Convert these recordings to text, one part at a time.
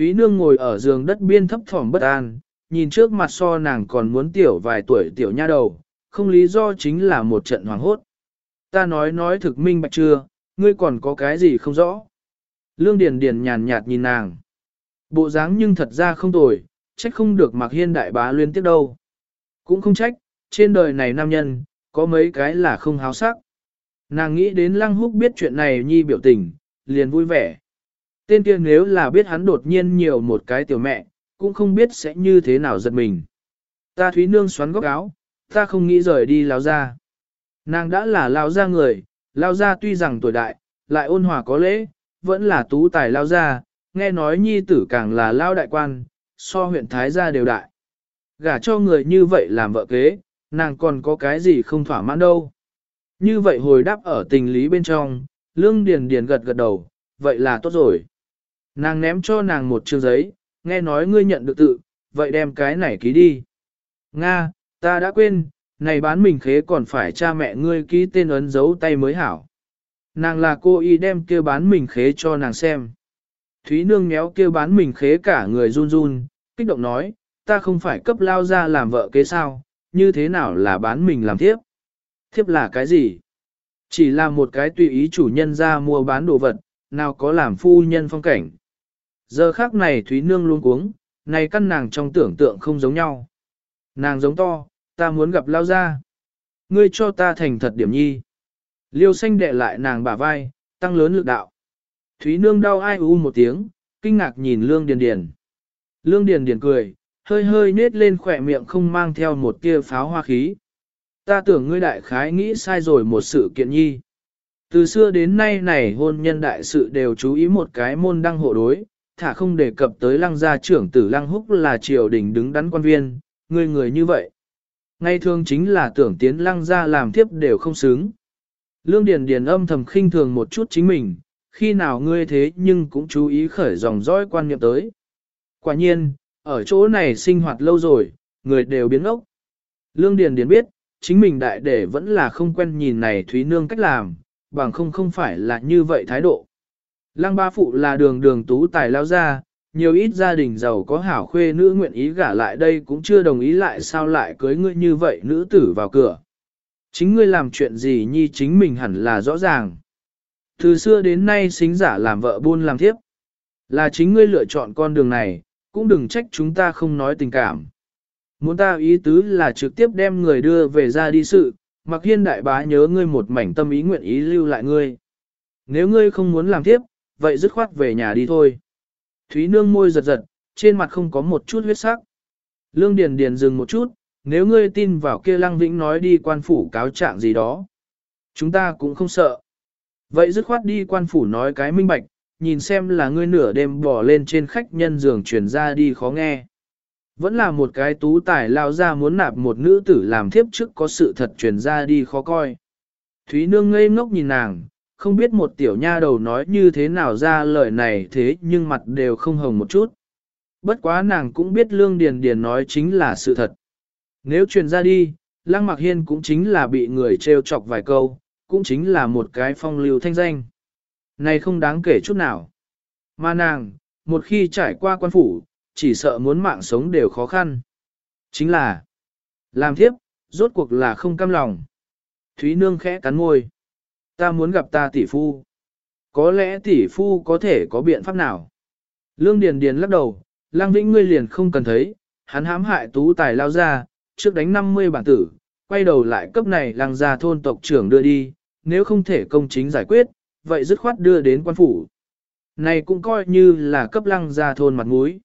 Thúy Nương ngồi ở giường đất biên thấp thỏm bất an, nhìn trước mặt so nàng còn muốn tiểu vài tuổi tiểu nha đầu, không lý do chính là một trận hoàng hốt. Ta nói nói thực minh bạch chưa, ngươi còn có cái gì không rõ. Lương Điền Điền nhàn nhạt nhìn nàng. Bộ dáng nhưng thật ra không tồi, trách không được mặc hiên đại bá liên tiếp đâu. Cũng không trách, trên đời này nam nhân, có mấy cái là không háo sắc. Nàng nghĩ đến lăng húc biết chuyện này nhi biểu tình, liền vui vẻ. Tên kia nếu là biết hắn đột nhiên nhiều một cái tiểu mẹ, cũng không biết sẽ như thế nào giật mình. Ta thúy nương xoắn góc áo, ta không nghĩ rời đi lao ra. Nàng đã là lao ra người, lao ra tuy rằng tuổi đại, lại ôn hòa có lễ, vẫn là tú tài lao ra, nghe nói nhi tử càng là lao đại quan, so huyện Thái gia đều đại. Gả cho người như vậy làm vợ kế, nàng còn có cái gì không thỏa mãn đâu. Như vậy hồi đáp ở tình lý bên trong, lương điền điền gật gật đầu, vậy là tốt rồi. Nàng ném cho nàng một chương giấy, nghe nói ngươi nhận được tự, vậy đem cái này ký đi. Nga, ta đã quên, này bán mình khế còn phải cha mẹ ngươi ký tên ấn dấu tay mới hảo. Nàng là cô y đem kêu bán mình khế cho nàng xem. Thúy nương méo kêu bán mình khế cả người run run, kích động nói, ta không phải cấp lao ra làm vợ kế sao, như thế nào là bán mình làm thiếp? Thiếp là cái gì? Chỉ là một cái tùy ý chủ nhân ra mua bán đồ vật, nào có làm phu nhân phong cảnh. Giờ khác này Thúy Nương luôn cuống, này căn nàng trong tưởng tượng không giống nhau. Nàng giống to, ta muốn gặp lao ra. Ngươi cho ta thành thật điểm nhi. Liêu xanh đệ lại nàng bả vai, tăng lớn lực đạo. Thúy Nương đau ai u một tiếng, kinh ngạc nhìn Lương Điền Điền. Lương Điền Điền cười, hơi hơi nết lên khỏe miệng không mang theo một tia pháo hoa khí. Ta tưởng ngươi đại khái nghĩ sai rồi một sự kiện nhi. Từ xưa đến nay này hôn nhân đại sự đều chú ý một cái môn đăng hộ đối, thả không đề cập tới lăng gia trưởng tử lăng húc là triều đình đứng đắn quan viên, người người như vậy. Ngay thường chính là tưởng tiến lăng gia làm tiếp đều không xứng. Lương Điền Điền âm thầm khinh thường một chút chính mình, khi nào ngươi thế nhưng cũng chú ý khởi dòng dõi quan niệm tới. Quả nhiên, ở chỗ này sinh hoạt lâu rồi, người đều biến ốc. Lương Điền Điền biết, chính mình đại để vẫn là không quen nhìn này Thúy Nương cách làm, bằng không không phải là như vậy thái độ. Lăng ba phụ là đường đường tú tài lao ra, nhiều ít gia đình giàu có hảo khuê nữ nguyện ý gả lại đây cũng chưa đồng ý lại sao lại cưới ngươi như vậy nữ tử vào cửa. Chính ngươi làm chuyện gì nhi chính mình hẳn là rõ ràng. Từ xưa đến nay xính giả làm vợ buôn làm thiếp. Là chính ngươi lựa chọn con đường này, cũng đừng trách chúng ta không nói tình cảm. Muốn ta ý tứ là trực tiếp đem người đưa về ra đi sự, mặc hiên đại bá nhớ ngươi một mảnh tâm ý nguyện ý lưu lại ngươi. Nếu ngươi không muốn làm thiếp vậy dứt khoát về nhà đi thôi. Thúy nương môi giật giật, trên mặt không có một chút huyết sắc. Lương Điền Điền dừng một chút, nếu ngươi tin vào kia lăng vĩnh nói đi quan phủ cáo trạng gì đó. Chúng ta cũng không sợ. Vậy dứt khoát đi quan phủ nói cái minh bạch, nhìn xem là ngươi nửa đêm bỏ lên trên khách nhân giường truyền ra đi khó nghe. Vẫn là một cái tú tài lao ra muốn nạp một nữ tử làm thiếp trước có sự thật truyền ra đi khó coi. Thúy nương ngây ngốc nhìn nàng, không biết một tiểu nha đầu nói như thế nào ra lời này thế nhưng mặt đều không hồng một chút. Bất quá nàng cũng biết Lương Điền Điền nói chính là sự thật. Nếu truyền ra đi, Lăng Mạc Hiên cũng chính là bị người treo chọc vài câu, cũng chính là một cái phong lưu thanh danh. Này không đáng kể chút nào. Mà nàng, một khi trải qua quan phủ, chỉ sợ muốn mạng sống đều khó khăn. Chính là, làm thiếp, rốt cuộc là không cam lòng. Thúy Nương khẽ cắn môi. Ta muốn gặp ta tỷ phu. Có lẽ tỷ phu có thể có biện pháp nào? Lương Điền Điền lắc đầu, Lang Vĩnh ngươi liền không cần thấy, hắn hãm hại tú tài lao ra, trước đánh 50 bản tử, quay đầu lại cấp này lang gia thôn tộc trưởng đưa đi, nếu không thể công chính giải quyết, vậy dứt khoát đưa đến quan phủ. Này cũng coi như là cấp lăng gia thôn mặt mũi.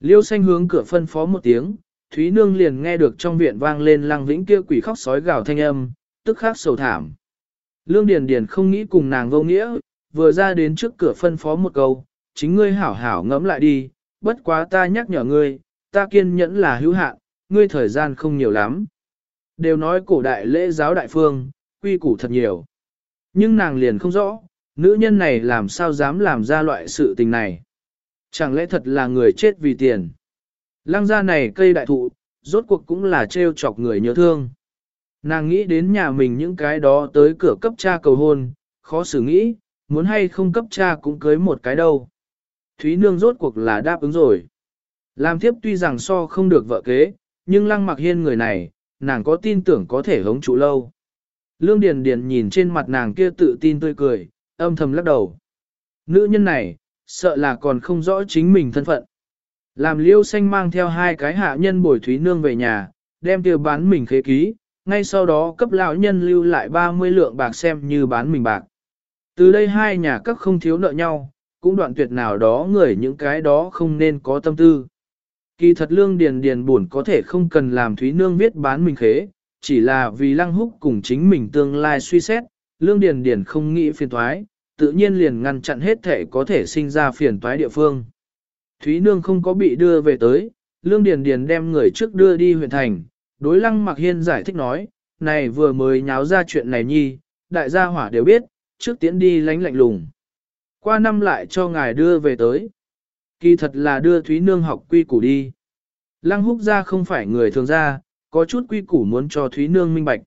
Liêu xanh hướng cửa phân phó một tiếng, Thúy Nương liền nghe được trong viện vang lên lăng vĩnh kia quỷ khóc sói gào thanh âm, tức khắc sầu thảm. Lương Điền Điền không nghĩ cùng nàng vô nghĩa, vừa ra đến trước cửa phân phó một câu, chính ngươi hảo hảo ngẫm lại đi, bất quá ta nhắc nhở ngươi, ta kiên nhẫn là hữu hạn, ngươi thời gian không nhiều lắm. Đều nói cổ đại lễ giáo đại phương, quy củ thật nhiều. Nhưng nàng liền không rõ, nữ nhân này làm sao dám làm ra loại sự tình này. Chẳng lẽ thật là người chết vì tiền? Lăng gia này cây đại thụ, rốt cuộc cũng là treo chọc người nhớ thương. Nàng nghĩ đến nhà mình những cái đó tới cửa cấp cha cầu hôn, khó xử nghĩ, muốn hay không cấp cha cũng cưới một cái đâu. Thúy Nương rốt cuộc là đáp ứng rồi. Làm thiếp tuy rằng so không được vợ kế, nhưng lăng mặc hiên người này, nàng có tin tưởng có thể hống trụ lâu. Lương Điền Điền nhìn trên mặt nàng kia tự tin tươi cười, âm thầm lắc đầu. Nữ nhân này, sợ là còn không rõ chính mình thân phận. Làm liêu xanh mang theo hai cái hạ nhân bồi thúy nương về nhà, đem kia bán mình khế ký, ngay sau đó cấp lão nhân lưu lại 30 lượng bạc xem như bán mình bạc. Từ đây hai nhà các không thiếu nợ nhau, cũng đoạn tuyệt nào đó người những cái đó không nên có tâm tư. Kỳ thật lương điền điền buồn có thể không cần làm Thúy Nương viết bán mình khế, chỉ là vì lăng húc cùng chính mình tương lai suy xét, lương điền điền không nghĩ phiền toái, tự nhiên liền ngăn chặn hết thể có thể sinh ra phiền toái địa phương. Thúy Nương không có bị đưa về tới, lương điền điền đem người trước đưa đi huyện thành, đối lăng mặc hiên giải thích nói, này vừa mới nháo ra chuyện này nhi, đại gia hỏa đều biết, trước tiễn đi lánh lạnh lùng. Qua năm lại cho ngài đưa về tới. Kỳ thật là đưa Thúy Nương học quy củ đi. Lăng húc ra không phải người thường ra, có chút quy củ muốn cho Thúy Nương minh bạch.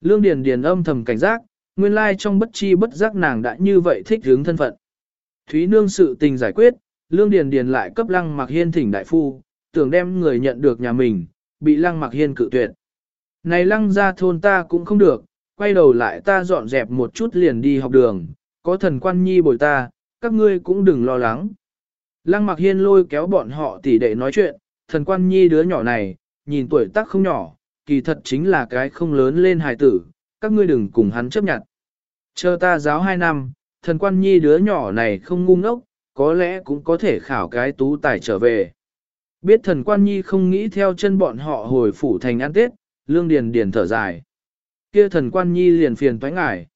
Lương Điền Điền âm thầm cảnh giác, nguyên lai trong bất chi bất giác nàng đã như vậy thích hướng thân phận. Thúy Nương sự tình giải quyết, Lương Điền Điền lại cấp Lăng Mặc Hiên thỉnh đại phu, tưởng đem người nhận được nhà mình, bị Lăng Mặc Hiên cự tuyệt. Này Lăng ra thôn ta cũng không được, quay đầu lại ta dọn dẹp một chút liền đi học đường, có thần quan nhi bồi ta, các ngươi cũng đừng lo lắng. Lăng Mặc Hiên lôi kéo bọn họ tỉ đệ nói chuyện, thần quan nhi đứa nhỏ này, nhìn tuổi tác không nhỏ, kỳ thật chính là cái không lớn lên hài tử, các ngươi đừng cùng hắn chấp nhận. Chờ ta giáo hai năm, thần quan nhi đứa nhỏ này không ngu ngốc, có lẽ cũng có thể khảo cái tú tài trở về. Biết thần quan nhi không nghĩ theo chân bọn họ hồi phủ thành ăn tết, lương điền điền thở dài. Kia thần quan nhi liền phiền toái ngải.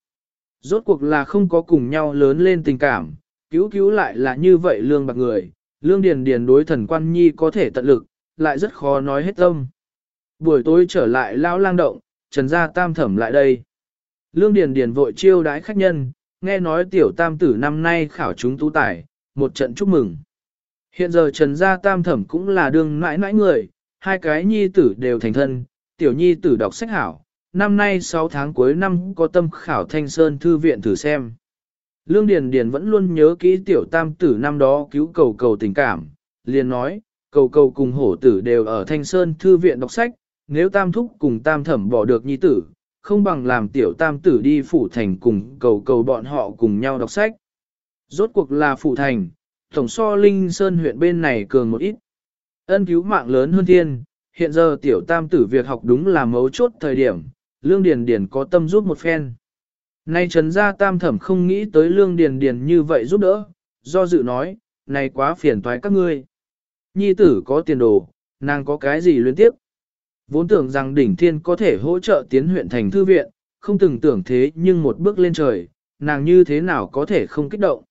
Rốt cuộc là không có cùng nhau lớn lên tình cảm, cứu cứu lại là như vậy lương bạc người, lương điền điền đối thần quan nhi có thể tận lực, lại rất khó nói hết tâm. Buổi tối trở lại lão lang động, trần gia tam thẩm lại đây. Lương điền điền vội chiêu đái khách nhân, nghe nói tiểu tam tử năm nay khảo chúng tú tài, một trận chúc mừng. Hiện giờ trần gia tam thẩm cũng là đương mãi mãi người, hai cái nhi tử đều thành thân, tiểu nhi tử đọc sách hảo, năm nay 6 tháng cuối năm có tâm khảo thanh sơn thư viện thử xem. Lương Điền Điền vẫn luôn nhớ kỹ tiểu tam tử năm đó cứu cầu cầu tình cảm, liền nói, cầu cầu cùng hổ tử đều ở Thanh Sơn Thư viện đọc sách, nếu tam thúc cùng tam thẩm bỏ được nhi tử, không bằng làm tiểu tam tử đi phủ thành cùng cầu cầu bọn họ cùng nhau đọc sách. Rốt cuộc là phủ thành, tổng so Linh Sơn huyện bên này cường một ít. Ân cứu mạng lớn hơn thiên, hiện giờ tiểu tam tử việc học đúng là mấu chốt thời điểm, Lương Điền Điền có tâm giúp một phen. Nay trần gia tam thẩm không nghĩ tới lương điền điền như vậy giúp đỡ, do dự nói, này quá phiền toái các ngươi. Nhi tử có tiền đồ, nàng có cái gì luyến tiếp. Vốn tưởng rằng đỉnh thiên có thể hỗ trợ tiến huyện thành thư viện, không từng tưởng thế nhưng một bước lên trời, nàng như thế nào có thể không kích động.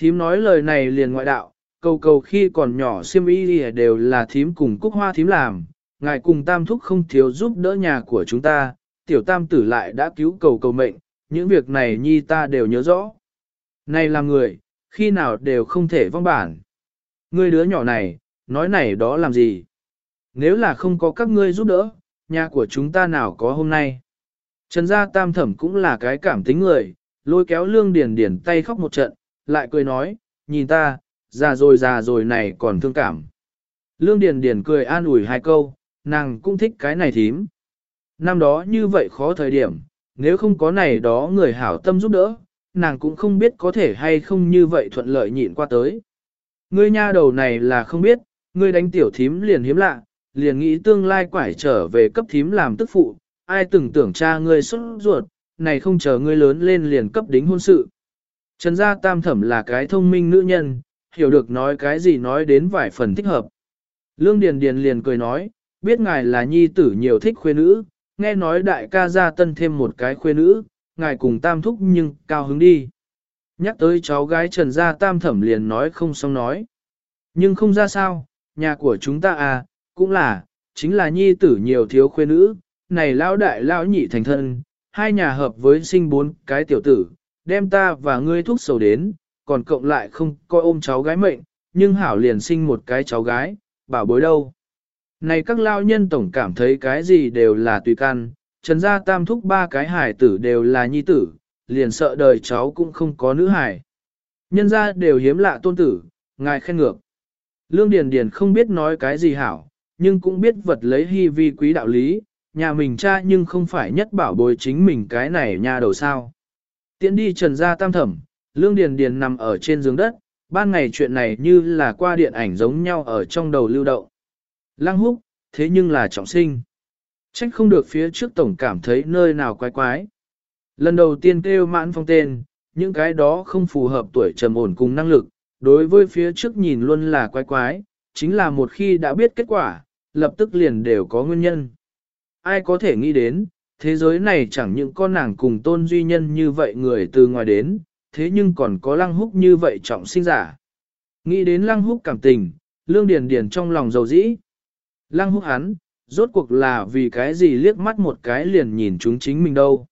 Thím nói lời này liền ngoại đạo, cầu cầu khi còn nhỏ siêm y đều là thím cùng cúc hoa thím làm, ngài cùng tam thúc không thiếu giúp đỡ nhà của chúng ta, tiểu tam tử lại đã cứu cầu cầu mệnh, những việc này nhi ta đều nhớ rõ. Này là người, khi nào đều không thể vong bản. Ngươi đứa nhỏ này, nói này đó làm gì? Nếu là không có các ngươi giúp đỡ, nhà của chúng ta nào có hôm nay? Trần gia tam thẩm cũng là cái cảm tính người, lôi kéo lương điền điền tay khóc một trận, lại cười nói, nhìn ta, già rồi già rồi này còn thương cảm. Lương điền điền cười an ủi hai câu, nàng cũng thích cái này thím. Năm đó như vậy khó thời điểm, nếu không có này đó người hảo tâm giúp đỡ, nàng cũng không biết có thể hay không như vậy thuận lợi nhịn qua tới. Ngươi nha đầu này là không biết, ngươi đánh tiểu thím liền hiếm lạ, liền nghĩ tương lai quải trở về cấp thím làm tức phụ, ai từng tưởng cha ngươi xuất ruột, này không chờ ngươi lớn lên liền cấp đính hôn sự. Trần gia tam thẩm là cái thông minh nữ nhân, hiểu được nói cái gì nói đến vài phần thích hợp. Lương Điền Điền liền cười nói, biết ngài là nhi tử nhiều thích khuê nữ, nghe nói đại ca gia tân thêm một cái khuê nữ, ngài cùng tam thúc nhưng cao hứng đi. Nhắc tới cháu gái trần gia tam thẩm liền nói không xong nói. Nhưng không ra sao, nhà của chúng ta à, cũng là, chính là nhi tử nhiều thiếu khuê nữ, này lão đại lão nhị thành thân, hai nhà hợp với sinh bốn cái tiểu tử, đem ta và ngươi thúc sầu đến, còn cộng lại không coi ôm cháu gái mệnh, nhưng hảo liền sinh một cái cháu gái, bảo bối đâu. Này các lao nhân tổng cảm thấy cái gì đều là tùy căn, trần gia tam thúc ba cái hải tử đều là nhi tử, liền sợ đời cháu cũng không có nữ hải. Nhân gia đều hiếm lạ tôn tử, ngài khen ngược. Lương Điền Điền không biết nói cái gì hảo, nhưng cũng biết vật lấy hy vi quý đạo lý, nhà mình cha nhưng không phải nhất bảo bồi chính mình cái này nhà đầu sao. Tiễn đi trần gia tam thẩm, Lương Điền Điền nằm ở trên giường đất, ban ngày chuyện này như là qua điện ảnh giống nhau ở trong đầu lưu động. Lăng húc, thế nhưng là trọng sinh. Trách không được phía trước tổng cảm thấy nơi nào quái quái. Lần đầu tiên kêu mãn phong tên, những cái đó không phù hợp tuổi trầm ổn cùng năng lực, đối với phía trước nhìn luôn là quái quái, chính là một khi đã biết kết quả, lập tức liền đều có nguyên nhân. Ai có thể nghĩ đến, thế giới này chẳng những con nàng cùng tôn duy nhân như vậy người từ ngoài đến, thế nhưng còn có lăng húc như vậy trọng sinh giả. Nghĩ đến lăng húc cảm tình, lương điền điền trong lòng dầu dĩ. Lăng húc hắn, rốt cuộc là vì cái gì liếc mắt một cái liền nhìn chúng chính mình đâu.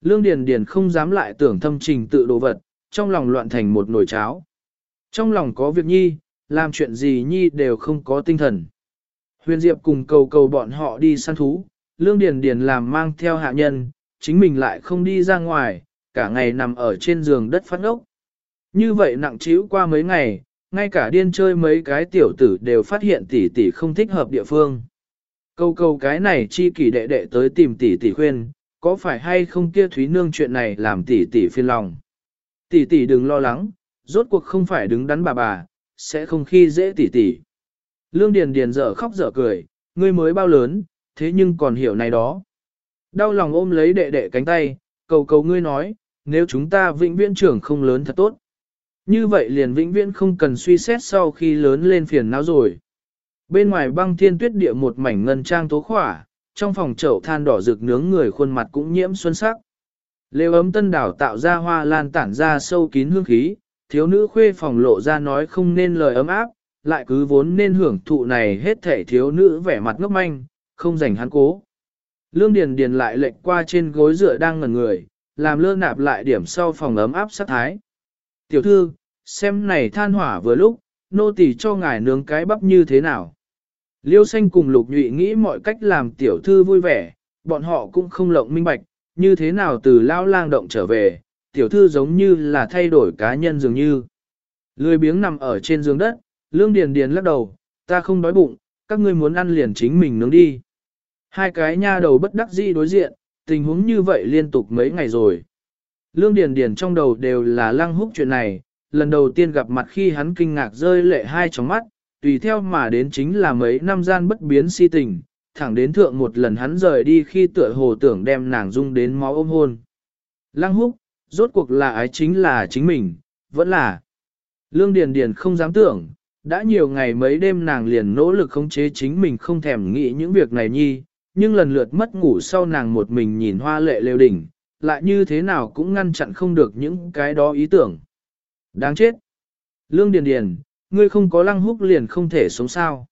Lương điền điền không dám lại tưởng thâm trình tự đồ vật, trong lòng loạn thành một nồi cháo. Trong lòng có việc nhi, làm chuyện gì nhi đều không có tinh thần. Huyền Diệp cùng cầu cầu bọn họ đi săn thú, Lương Điền Điền làm mang theo hạ nhân, chính mình lại không đi ra ngoài, cả ngày nằm ở trên giường đất phát ốc. Như vậy nặng trĩu qua mấy ngày, ngay cả điên chơi mấy cái tiểu tử đều phát hiện tỷ tỷ không thích hợp địa phương. Câu câu cái này chi kỷ đệ đệ tới tìm tỷ tỷ khuyên, có phải hay không kia Thúy Nương chuyện này làm tỷ tỷ phiền lòng. Tỷ tỷ đừng lo lắng, rốt cuộc không phải đứng đắn bà bà, sẽ không khi dễ tỷ tỷ. Lương Điền Điền dở khóc dở cười, ngươi mới bao lớn, thế nhưng còn hiểu này đó. Đau lòng ôm lấy đệ đệ cánh tay, cầu cầu ngươi nói, nếu chúng ta vĩnh viễn trưởng không lớn thật tốt. Như vậy liền vĩnh viễn không cần suy xét sau khi lớn lên phiền não rồi. Bên ngoài băng thiên tuyết địa một mảnh ngân trang tố khỏa, trong phòng chậu than đỏ rực nướng người khuôn mặt cũng nhiễm xuân sắc. Lều ấm tân đảo tạo ra hoa lan tản ra sâu kín hương khí, thiếu nữ khuê phòng lộ ra nói không nên lời ấm áp, lại cứ vốn nên hưởng thụ này hết thể thiếu nữ vẻ mặt ngốc manh, không rảnh hắn cố. Lương Điền Điền lại lệnh qua trên gối dựa đang ngẩn người, làm lơ nạp lại điểm sau phòng ấm áp sát thái. Tiểu thư, xem này than hỏa vừa lúc, nô tỳ cho ngài nướng cái bắp như thế nào. Liêu xanh cùng lục nhụy nghĩ mọi cách làm tiểu thư vui vẻ, bọn họ cũng không lộng minh bạch, như thế nào từ lao lang động trở về, tiểu thư giống như là thay đổi cá nhân dường như. Lười biếng nằm ở trên giường đất, lương điền điền lắc đầu, ta không đói bụng, các ngươi muốn ăn liền chính mình nướng đi. Hai cái nha đầu bất đắc dĩ đối diện, tình huống như vậy liên tục mấy ngày rồi. Lương Điền Điền trong đầu đều là lăng húc chuyện này, lần đầu tiên gặp mặt khi hắn kinh ngạc rơi lệ hai tròng mắt, tùy theo mà đến chính là mấy năm gian bất biến si tình, thẳng đến thượng một lần hắn rời đi khi tựa hồ tưởng đem nàng dung đến máu ôm hôn. Lăng húc, rốt cuộc là ái chính là chính mình, vẫn là. Lương Điền Điền không dám tưởng, đã nhiều ngày mấy đêm nàng liền nỗ lực khống chế chính mình không thèm nghĩ những việc này nhi, nhưng lần lượt mất ngủ sau nàng một mình nhìn hoa lệ lêu đỉnh, lại như thế nào cũng ngăn chặn không được những cái đó ý tưởng. Đáng chết! Lương Điền Điền, ngươi không có lăng húc liền không thể sống sao.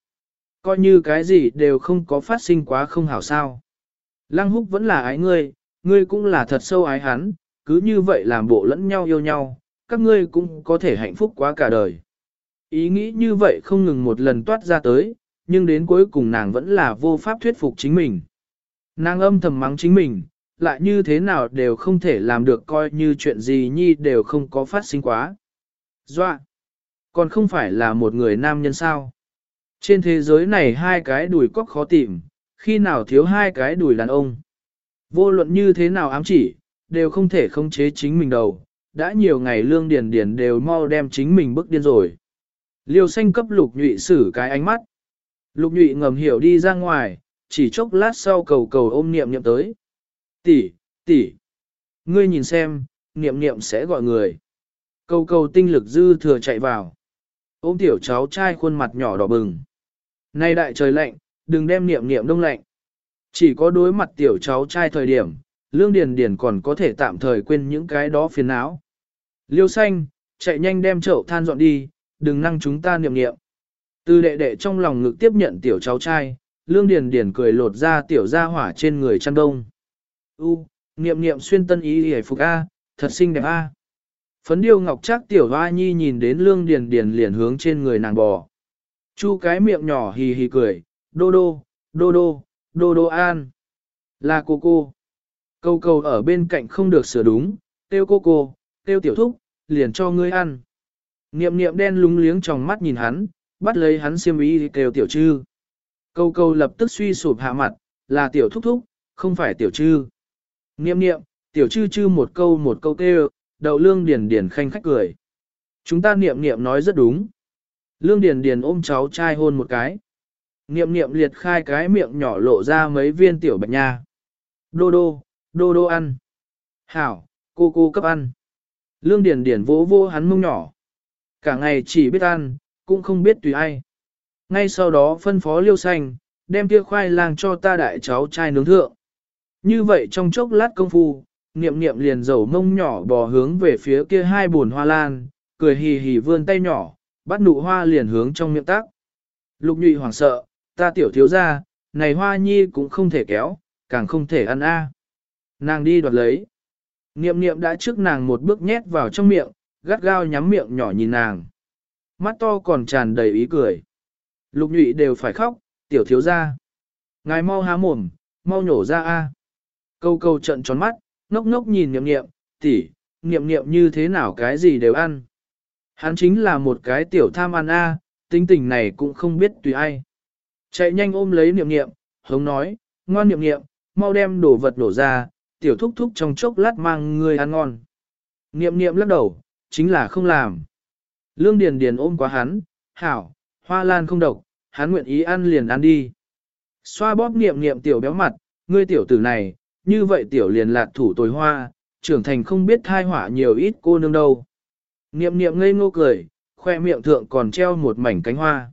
Coi như cái gì đều không có phát sinh quá không hảo sao. Lăng húc vẫn là ái ngươi, ngươi cũng là thật sâu ái hắn, cứ như vậy làm bộ lẫn nhau yêu nhau, các ngươi cũng có thể hạnh phúc quá cả đời. Ý nghĩ như vậy không ngừng một lần toát ra tới, nhưng đến cuối cùng nàng vẫn là vô pháp thuyết phục chính mình. Nàng âm thầm mắng chính mình, lại như thế nào đều không thể làm được coi như chuyện gì nhi đều không có phát sinh quá. Doa! Còn không phải là một người nam nhân sao? Trên thế giới này hai cái đùi cóc khó tìm, khi nào thiếu hai cái đùi đàn ông. Vô luận như thế nào ám chỉ, đều không thể khống chế chính mình đầu, đã nhiều ngày lương điền điền đều mau đem chính mình bức điên rồi. Liêu xanh cấp lục nhụy xử cái ánh mắt. Lục nhụy ngầm hiểu đi ra ngoài, chỉ chốc lát sau cầu cầu ôm niệm niệm tới. Tỷ, tỷ, ngươi nhìn xem, niệm niệm sẽ gọi người. Cầu cầu tinh lực dư thừa chạy vào. Ôm tiểu cháu trai khuôn mặt nhỏ đỏ bừng. Nay đại trời lạnh, đừng đem niệm niệm đông lạnh. Chỉ có đối mặt tiểu cháu trai thời điểm, lương điền điền còn có thể tạm thời quên những cái đó phiền não. Liêu xanh, chạy nhanh đem chậu than dọn đi, đừng năng chúng ta niệm niệm. Từ đệ đệ trong lòng ngực tiếp nhận tiểu cháu trai, lương điền điền cười lột ra tiểu gia hỏa trên người chăn đông. U, niệm niệm xuyên tân ý hề phục A, thật xinh đẹp A. Phấn điêu ngọc chắc tiểu hoa nhi nhìn đến lương điền điền liền hướng trên người nàng bò. Chu cái miệng nhỏ hì hì cười, đô đô, đô đô, đô đô an. Là cô cô. Câu câu ở bên cạnh không được sửa đúng, tiêu cô cô, tiêu tiểu thúc, liền cho ngươi ăn. Niệm niệm đen lúng liếng trong mắt nhìn hắn, bắt lấy hắn xiêm ý kêu tiểu trư. Câu câu lập tức suy sụp hạ mặt, là tiểu thúc thúc, không phải tiểu trư. Niệm niệm, tiểu trư trư một câu một câu kêu, đậu lương điền điền khanh khách cười. Chúng ta niệm niệm nói rất đúng. Lương điền điền ôm cháu trai hôn một cái. Niệm niệm liệt khai cái miệng nhỏ lộ ra mấy viên tiểu bạch nha. Đô đô, đô đô ăn. Hảo, cô cô cấp ăn. Lương điền điền vỗ vô hắn mông nhỏ. Cả ngày chỉ biết ăn, cũng không biết tùy ai. Ngay sau đó phân phó liêu xanh, đem kia khoai lang cho ta đại cháu trai nướng thượng. Như vậy trong chốc lát công phu, niệm niệm liền dầu mông nhỏ bò hướng về phía kia hai buồn hoa lan, cười hì hì vươn tay nhỏ, bắt nụ hoa liền hướng trong miệng tác. Lục nhụy hoảng sợ, ta tiểu thiếu ra, này hoa nhi cũng không thể kéo, càng không thể ăn a. Nàng đi đoạt lấy. Niệm niệm đã trước nàng một bước nhét vào trong miệng, gắt gao nhắm miệng nhỏ nhìn nàng. Mắt to còn tràn đầy ý cười. Lục nhụy đều phải khóc, tiểu thiếu ra. Ngài mau há mồm, mau nhổ ra a. Câu câu trận tròn mắt, ngốc ngốc nhìn niệm niệm, tỷ, niệm niệm như thế nào cái gì đều ăn. Hắn chính là một cái tiểu tham ăn a, tính tình này cũng không biết tùy ai. Chạy nhanh ôm lấy niệm niệm, hống nói, ngoan niệm niệm, mau đem đồ vật đổ ra, tiểu thúc thúc trong chốc lát mang người ăn ngon. Niệm niệm lắc đầu, chính là không làm. Lương Điền Điền ôm quá hắn, hảo, hoa lan không độc, hắn nguyện ý ăn liền ăn đi. Xoa bóp niệm niệm tiểu béo mặt, ngươi tiểu tử này, như vậy tiểu liền lạc thủ tồi hoa, trưởng thành không biết thai hỏa nhiều ít cô nương đâu. Niệm niệm ngây ngô cười, khoe miệng thượng còn treo một mảnh cánh hoa.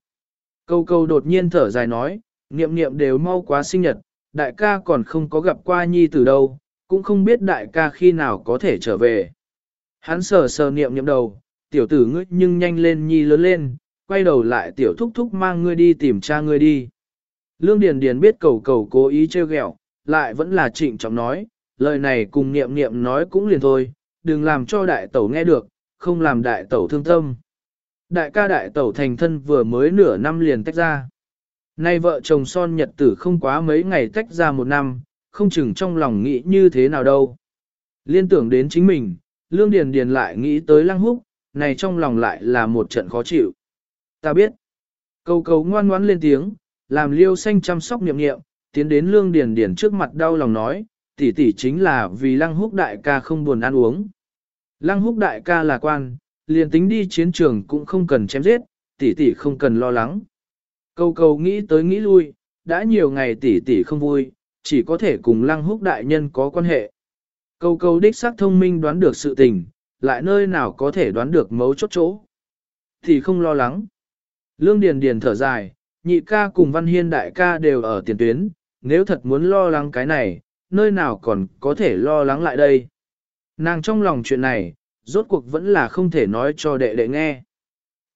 Câu câu đột nhiên thở dài nói, niệm niệm đều mau quá sinh nhật, đại ca còn không có gặp qua nhi từ đâu, cũng không biết đại ca khi nào có thể trở về. Hắn sờ sờ niệm niệm đầu, tiểu tử ngươi nhưng nhanh lên nhi lớn lên, quay đầu lại tiểu thúc thúc mang ngươi đi tìm cha ngươi đi. Lương Điền Điền biết cầu cầu cố ý trêu ghẹo, lại vẫn là trịnh trọng nói, lời này cùng niệm niệm nói cũng liền thôi, đừng làm cho đại tẩu nghe được, không làm đại tẩu thương tâm. Đại ca đại tẩu thành thân vừa mới nửa năm liền tách ra. Nay vợ chồng son nhật tử không quá mấy ngày tách ra một năm, không chừng trong lòng nghĩ như thế nào đâu. Liên tưởng đến chính mình, Lương Điền Điền lại nghĩ tới Lăng Húc, này trong lòng lại là một trận khó chịu. Ta biết. Cầu cầu ngoan ngoãn lên tiếng, làm liêu xanh chăm sóc niệm niệm, tiến đến Lương Điền Điền trước mặt đau lòng nói, tỷ tỷ chính là vì Lăng Húc đại ca không buồn ăn uống. Lăng Húc đại ca là quan, liền tính đi chiến trường cũng không cần chém giết, tỷ tỷ không cần lo lắng. Cầu cầu nghĩ tới nghĩ lui, đã nhiều ngày tỷ tỷ không vui, chỉ có thể cùng lăng húc đại nhân có quan hệ. Câu câu đích xác thông minh đoán được sự tình, lại nơi nào có thể đoán được mấu chốt chỗ. Thì không lo lắng. Lương Điền Điền thở dài, nhị ca cùng văn hiên đại ca đều ở tiền tuyến, nếu thật muốn lo lắng cái này, nơi nào còn có thể lo lắng lại đây. Nàng trong lòng chuyện này, rốt cuộc vẫn là không thể nói cho đệ đệ nghe.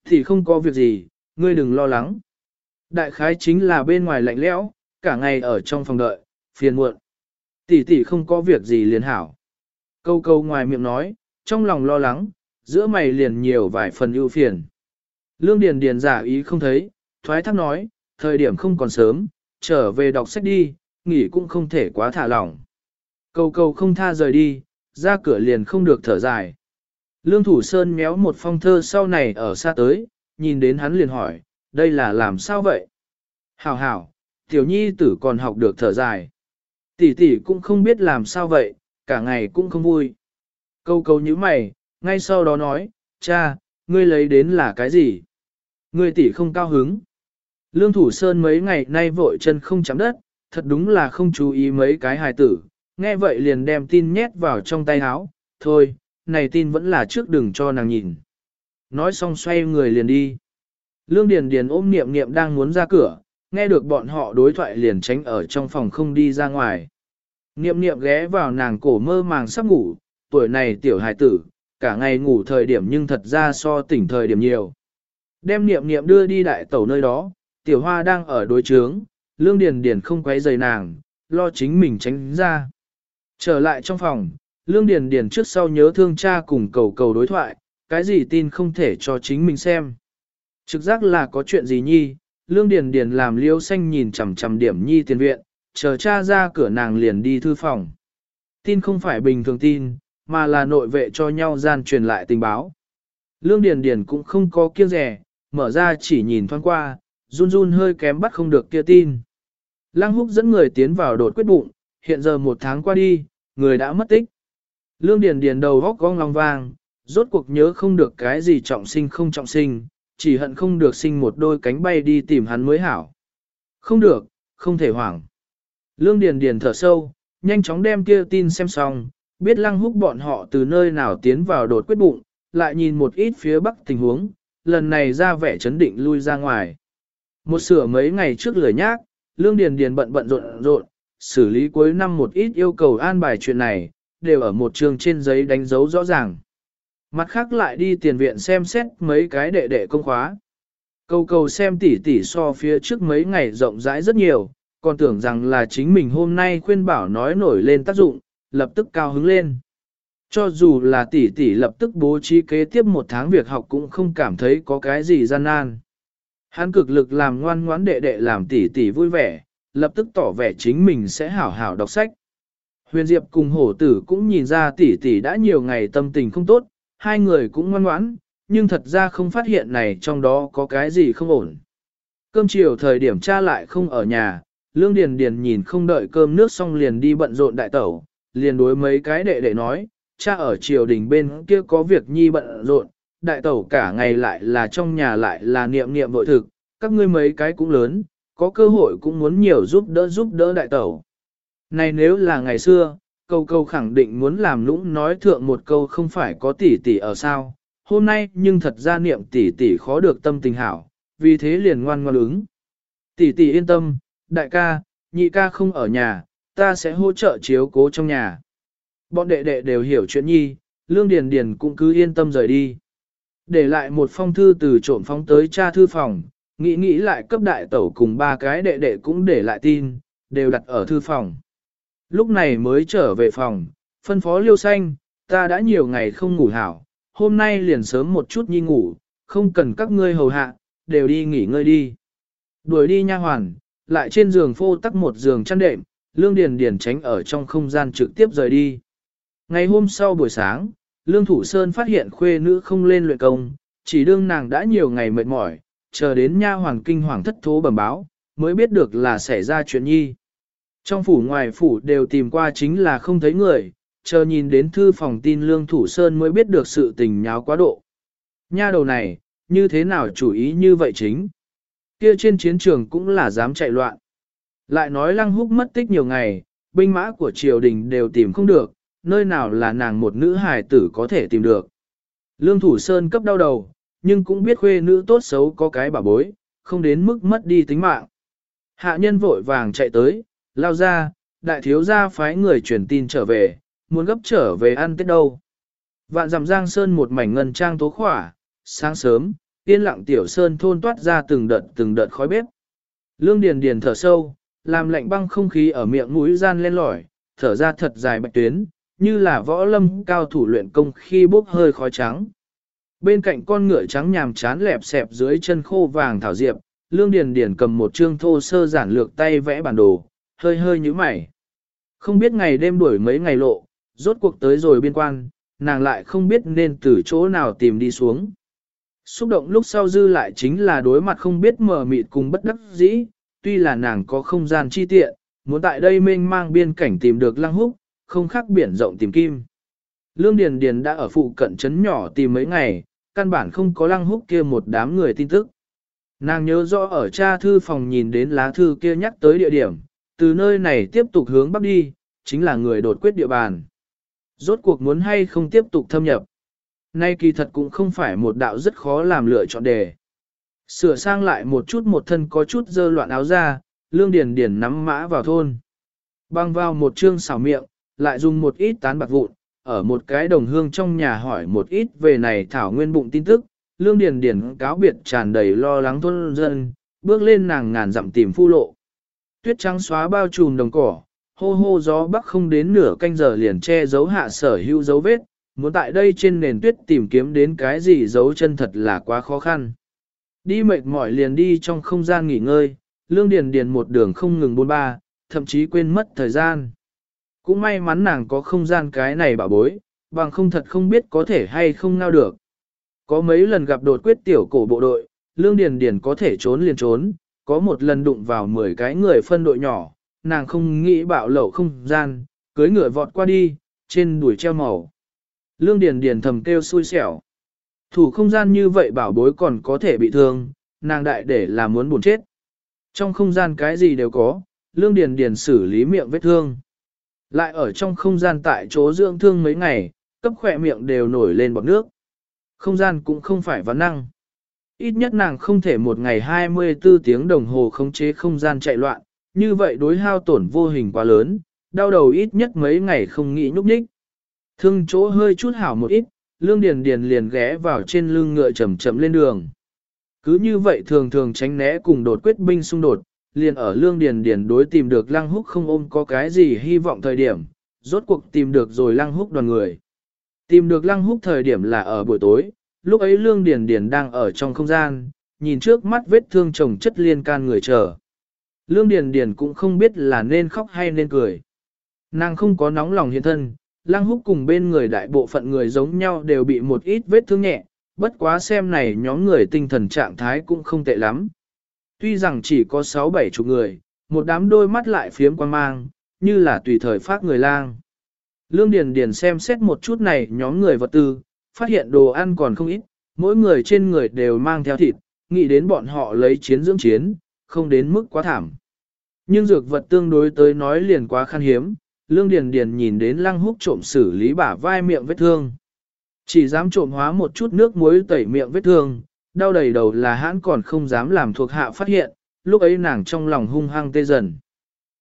Thì không có việc gì, ngươi đừng lo lắng. Đại khái chính là bên ngoài lạnh lẽo, cả ngày ở trong phòng đợi, phiền muộn. Tỷ tỷ không có việc gì liền hảo. Câu câu ngoài miệng nói, trong lòng lo lắng, giữa mày liền nhiều vài phần ưu phiền. Lương Điền Điền giả ý không thấy, thoái thác nói, thời điểm không còn sớm, trở về đọc sách đi, nghỉ cũng không thể quá thả lỏng. Câu câu không tha rời đi, ra cửa liền không được thở dài. Lương Thủ Sơn méo một phong thơ sau này ở xa tới, nhìn đến hắn liền hỏi, đây là làm sao vậy? Hảo hảo, tiểu nhi tử còn học được thở dài. Tỷ tỷ cũng không biết làm sao vậy, cả ngày cũng không vui. Câu câu như mày, ngay sau đó nói, cha, ngươi lấy đến là cái gì? Ngươi tỷ không cao hứng. Lương Thủ Sơn mấy ngày nay vội chân không chạm đất, thật đúng là không chú ý mấy cái hài tử, nghe vậy liền đem tin nhét vào trong tay áo, thôi, này tin vẫn là trước đừng cho nàng nhìn. Nói xong xoay người liền đi. Lương Điền Điền ôm niệm niệm đang muốn ra cửa, nghe được bọn họ đối thoại liền tránh ở trong phòng không đi ra ngoài. Niệm niệm ghé vào nàng cổ mơ màng sắp ngủ, tuổi này tiểu hài tử, cả ngày ngủ thời điểm nhưng thật ra so tỉnh thời điểm nhiều. Đem niệm niệm đưa đi đại tẩu nơi đó, tiểu hoa đang ở đối trướng, lương điền điền không quấy rầy nàng, lo chính mình tránh ra. Trở lại trong phòng, lương điền điền trước sau nhớ thương cha cùng cầu cầu đối thoại, cái gì tin không thể cho chính mình xem. Trực giác là có chuyện gì nhi, Lương Điền Điền làm liêu xanh nhìn chằm chằm điểm nhi tiền viện, chờ cha ra cửa nàng liền đi thư phòng. Tin không phải bình thường tin, mà là nội vệ cho nhau gian truyền lại tình báo. Lương Điền Điền cũng không có kiêng rẻ, mở ra chỉ nhìn thoáng qua, run run hơi kém bắt không được kia tin. Lăng húc dẫn người tiến vào đột quyết bụng, hiện giờ một tháng qua đi, người đã mất tích. Lương Điền Điền đầu góc gong long vàng, rốt cuộc nhớ không được cái gì trọng sinh không trọng sinh, chỉ hận không được sinh một đôi cánh bay đi tìm hắn mới hảo. Không được, không thể hoảng. Lương Điền Điền thở sâu, nhanh chóng đem kia tin xem xong, biết lăng húc bọn họ từ nơi nào tiến vào đột quyết bụng, lại nhìn một ít phía bắc tình huống, lần này ra vẻ chấn định lui ra ngoài. Một sửa mấy ngày trước lười nhác, Lương Điền Điền bận bận rộn rộn, xử lý cuối năm một ít yêu cầu an bài chuyện này, đều ở một trường trên giấy đánh dấu rõ ràng. Mặt khác lại đi tiền viện xem xét mấy cái đệ đệ công khóa. Cầu cầu xem tỉ tỉ so phía trước mấy ngày rộng rãi rất nhiều, còn tưởng rằng là chính mình hôm nay khuyên bảo nói nổi lên tác dụng, lập tức cao hứng lên. Cho dù là tỷ tỷ lập tức bố trí kế tiếp một tháng việc học cũng không cảm thấy có cái gì gian nan. Hắn cực lực làm ngoan ngoãn đệ đệ làm tỷ tỷ vui vẻ, lập tức tỏ vẻ chính mình sẽ hảo hảo đọc sách. Huyền Diệp cùng hổ tử cũng nhìn ra tỷ tỷ đã nhiều ngày tâm tình không tốt, hai người cũng ngoan ngoãn, nhưng thật ra không phát hiện này trong đó có cái gì không ổn. Cơm chiều thời điểm cha lại không ở nhà, Lương Điền Điền nhìn không đợi cơm nước xong liền đi bận rộn đại tẩu, liền đối mấy cái đệ đệ nói, cha ở triều đình bên kia có việc nhi bận rộn, đại tẩu cả ngày lại là trong nhà lại là niệm niệm vội thực, các ngươi mấy cái cũng lớn, có cơ hội cũng muốn nhiều giúp đỡ giúp đỡ đại tẩu. Này nếu là ngày xưa, câu câu khẳng định muốn làm lũng nói thượng một câu không phải có tỷ tỷ ở sao, hôm nay nhưng thật ra niệm tỷ tỷ khó được tâm tình hảo, vì thế liền ngoan ngoan ứng. Tỷ tỷ yên tâm, đại ca, nhị ca không ở nhà, ta sẽ hỗ trợ chiếu cố trong nhà. Bọn đệ đệ đều hiểu chuyện nhi, Lương Điền Điền cũng cứ yên tâm rời đi. Để lại một phong thư từ trộm phóng tới cha thư phòng, nghĩ nghĩ lại cấp đại tẩu cùng ba cái đệ đệ cũng để lại tin, đều đặt ở thư phòng. Lúc này mới trở về phòng, phân phó liêu xanh, ta đã nhiều ngày không ngủ hảo, hôm nay liền sớm một chút nhi ngủ, không cần các ngươi hầu hạ, đều đi nghỉ ngơi đi. Đuổi đi nha hoàn, lại trên giường phô tắc một giường chăn đệm, Lương Điền Điền tránh ở trong không gian trực tiếp rời đi. Ngày hôm sau buổi sáng, Lương Thủ Sơn phát hiện khuê nữ không lên luyện công, chỉ đương nàng đã nhiều ngày mệt mỏi, chờ đến nha hoàng kinh hoàng thất thố bẩm báo, mới biết được là xảy ra chuyện nhi. Trong phủ ngoài phủ đều tìm qua chính là không thấy người, chờ nhìn đến thư phòng tin Lương Thủ Sơn mới biết được sự tình nháo quá độ. Nha đầu này, như thế nào chủ ý như vậy chính? Kia trên chiến trường cũng là dám chạy loạn. Lại nói lăng húc mất tích nhiều ngày, binh mã của triều đình đều tìm không được, nơi nào là nàng một nữ hài tử có thể tìm được. Lương Thủ Sơn cấp đau đầu, nhưng cũng biết khuê nữ tốt xấu có cái bà bối, không đến mức mất đi tính mạng. Hạ nhân vội vàng chạy tới, lao ra, đại thiếu gia phái người truyền tin trở về, muốn gấp trở về ăn tết đâu. Vạn dặm giang sơn một mảnh ngân trang tố khỏa, sáng sớm, yên lặng tiểu sơn thôn toát ra từng đợt từng đợt khói bếp. Lương Điền Điền thở sâu, làm lạnh băng không khí ở miệng mũi gian lên lỏi, thở ra thật dài bạch tuyến, như là võ lâm cao thủ luyện công khi bốc hơi khói trắng. Bên cạnh con ngựa trắng nhàm chán lẹp xẹp dưới chân khô vàng thảo diệp, Lương Điền Điền cầm một trương thô sơ giản lược tay vẽ bản đồ, hơi hơi như mày. Không biết ngày đêm đuổi mấy ngày lộ, rốt cuộc tới rồi biên quan, nàng lại không biết nên từ chỗ nào tìm đi xuống. Xúc động lúc sau dư lại chính là đối mặt không biết mở mịt cùng bất đắc dĩ, tuy là nàng có không gian chi tiện, muốn tại đây mênh mang biên cảnh tìm được lăng húc, không khác biển rộng tìm kim. Lương Điền Điền đã ở phụ cận trấn nhỏ tìm mấy ngày, căn bản không có lăng húc kia một đám người tin tức. Nàng nhớ rõ ở cha thư phòng nhìn đến lá thư kia nhắc tới địa điểm, từ nơi này tiếp tục hướng bắc đi, chính là người đột quyết địa bàn. Rốt cuộc muốn hay không tiếp tục thâm nhập. Nay kỳ thật cũng không phải một đạo rất khó làm lựa chọn đề. Sửa sang lại một chút một thân có chút dơ loạn áo ra, lương điền điền nắm mã vào thôn. Băng vào một trương xảo miệng, lại dùng một ít tán bạc vụn, ở một cái đồng hương trong nhà hỏi một ít về này thảo nguyên bụng tin tức, lương điền điền cáo biệt tràn đầy lo lắng thôn dân, bước lên nàng ngàn dặm tìm phu lộ. Tuyết trắng xóa bao trùm đồng cỏ, hô hô gió bắc không đến nửa canh giờ liền che giấu hạ sở hữu dấu vết, muốn tại đây trên nền tuyết tìm kiếm đến cái gì dấu chân thật là quá khó khăn. Đi mệt mỏi liền đi trong không gian nghỉ ngơi, lương điền điền một đường không ngừng bôn ba, thậm chí quên mất thời gian. Cũng may mắn nàng có không gian cái này bảo bối, bằng không thật không biết có thể hay không ngao được. Có mấy lần gặp đột quyết tiểu cổ bộ đội, Lương Điền Điền có thể trốn liền trốn, có một lần đụng vào 10 cái người phân đội nhỏ, nàng không nghĩ bạo lậu không gian, cưới ngựa vọt qua đi, trên đuổi treo màu. Lương Điền Điền thầm kêu xui xẻo. Thủ không gian như vậy bảo bối còn có thể bị thương, nàng đại để là muốn buồn chết. Trong không gian cái gì đều có, Lương Điền Điền xử lý miệng vết thương. Lại ở trong không gian tại chỗ dưỡng thương mấy ngày, cấp khỏe miệng đều nổi lên bọt nước. Không gian cũng không phải vấn năng. Ít nhất nàng không thể một ngày 24 tiếng đồng hồ khống chế không gian chạy loạn, như vậy đối hao tổn vô hình quá lớn, đau đầu ít nhất mấy ngày không nghĩ nhúc nhích. Thương chỗ hơi chút hảo một ít, lương điền điền liền ghé vào trên lưng ngựa chậm chậm lên đường. Cứ như vậy thường thường tránh né cùng đột quyết binh xung đột, liền ở lương điền điền đối tìm được lăng húc không ôm có cái gì hy vọng thời điểm, rốt cuộc tìm được rồi lăng húc đoàn người. Tìm được lăng húc thời điểm là ở buổi tối, lúc ấy lương điền điền đang ở trong không gian, nhìn trước mắt vết thương chồng chất liên can người chờ. Lương điền điền cũng không biết là nên khóc hay nên cười. Nàng không có nóng lòng hiện thân, lang húc cùng bên người đại bộ phận người giống nhau đều bị một ít vết thương nhẹ, bất quá xem này nhóm người tinh thần trạng thái cũng không tệ lắm. Tuy rằng chỉ có 6-7 chục người, một đám đôi mắt lại phiếm quan mang, như là tùy thời phát người lang. Lương Điền Điền xem xét một chút này nhóm người vật tư, phát hiện đồ ăn còn không ít, mỗi người trên người đều mang theo thịt, nghĩ đến bọn họ lấy chiến dưỡng chiến, không đến mức quá thảm. Nhưng dược vật tương đối tới nói liền quá khan hiếm, Lương Điền Điền nhìn đến lăng húc trộm xử lý bả vai miệng vết thương. Chỉ dám trộm hóa một chút nước muối tẩy miệng vết thương, đau đầy đầu là hãn còn không dám làm thuộc hạ phát hiện, lúc ấy nàng trong lòng hung hăng tê dần.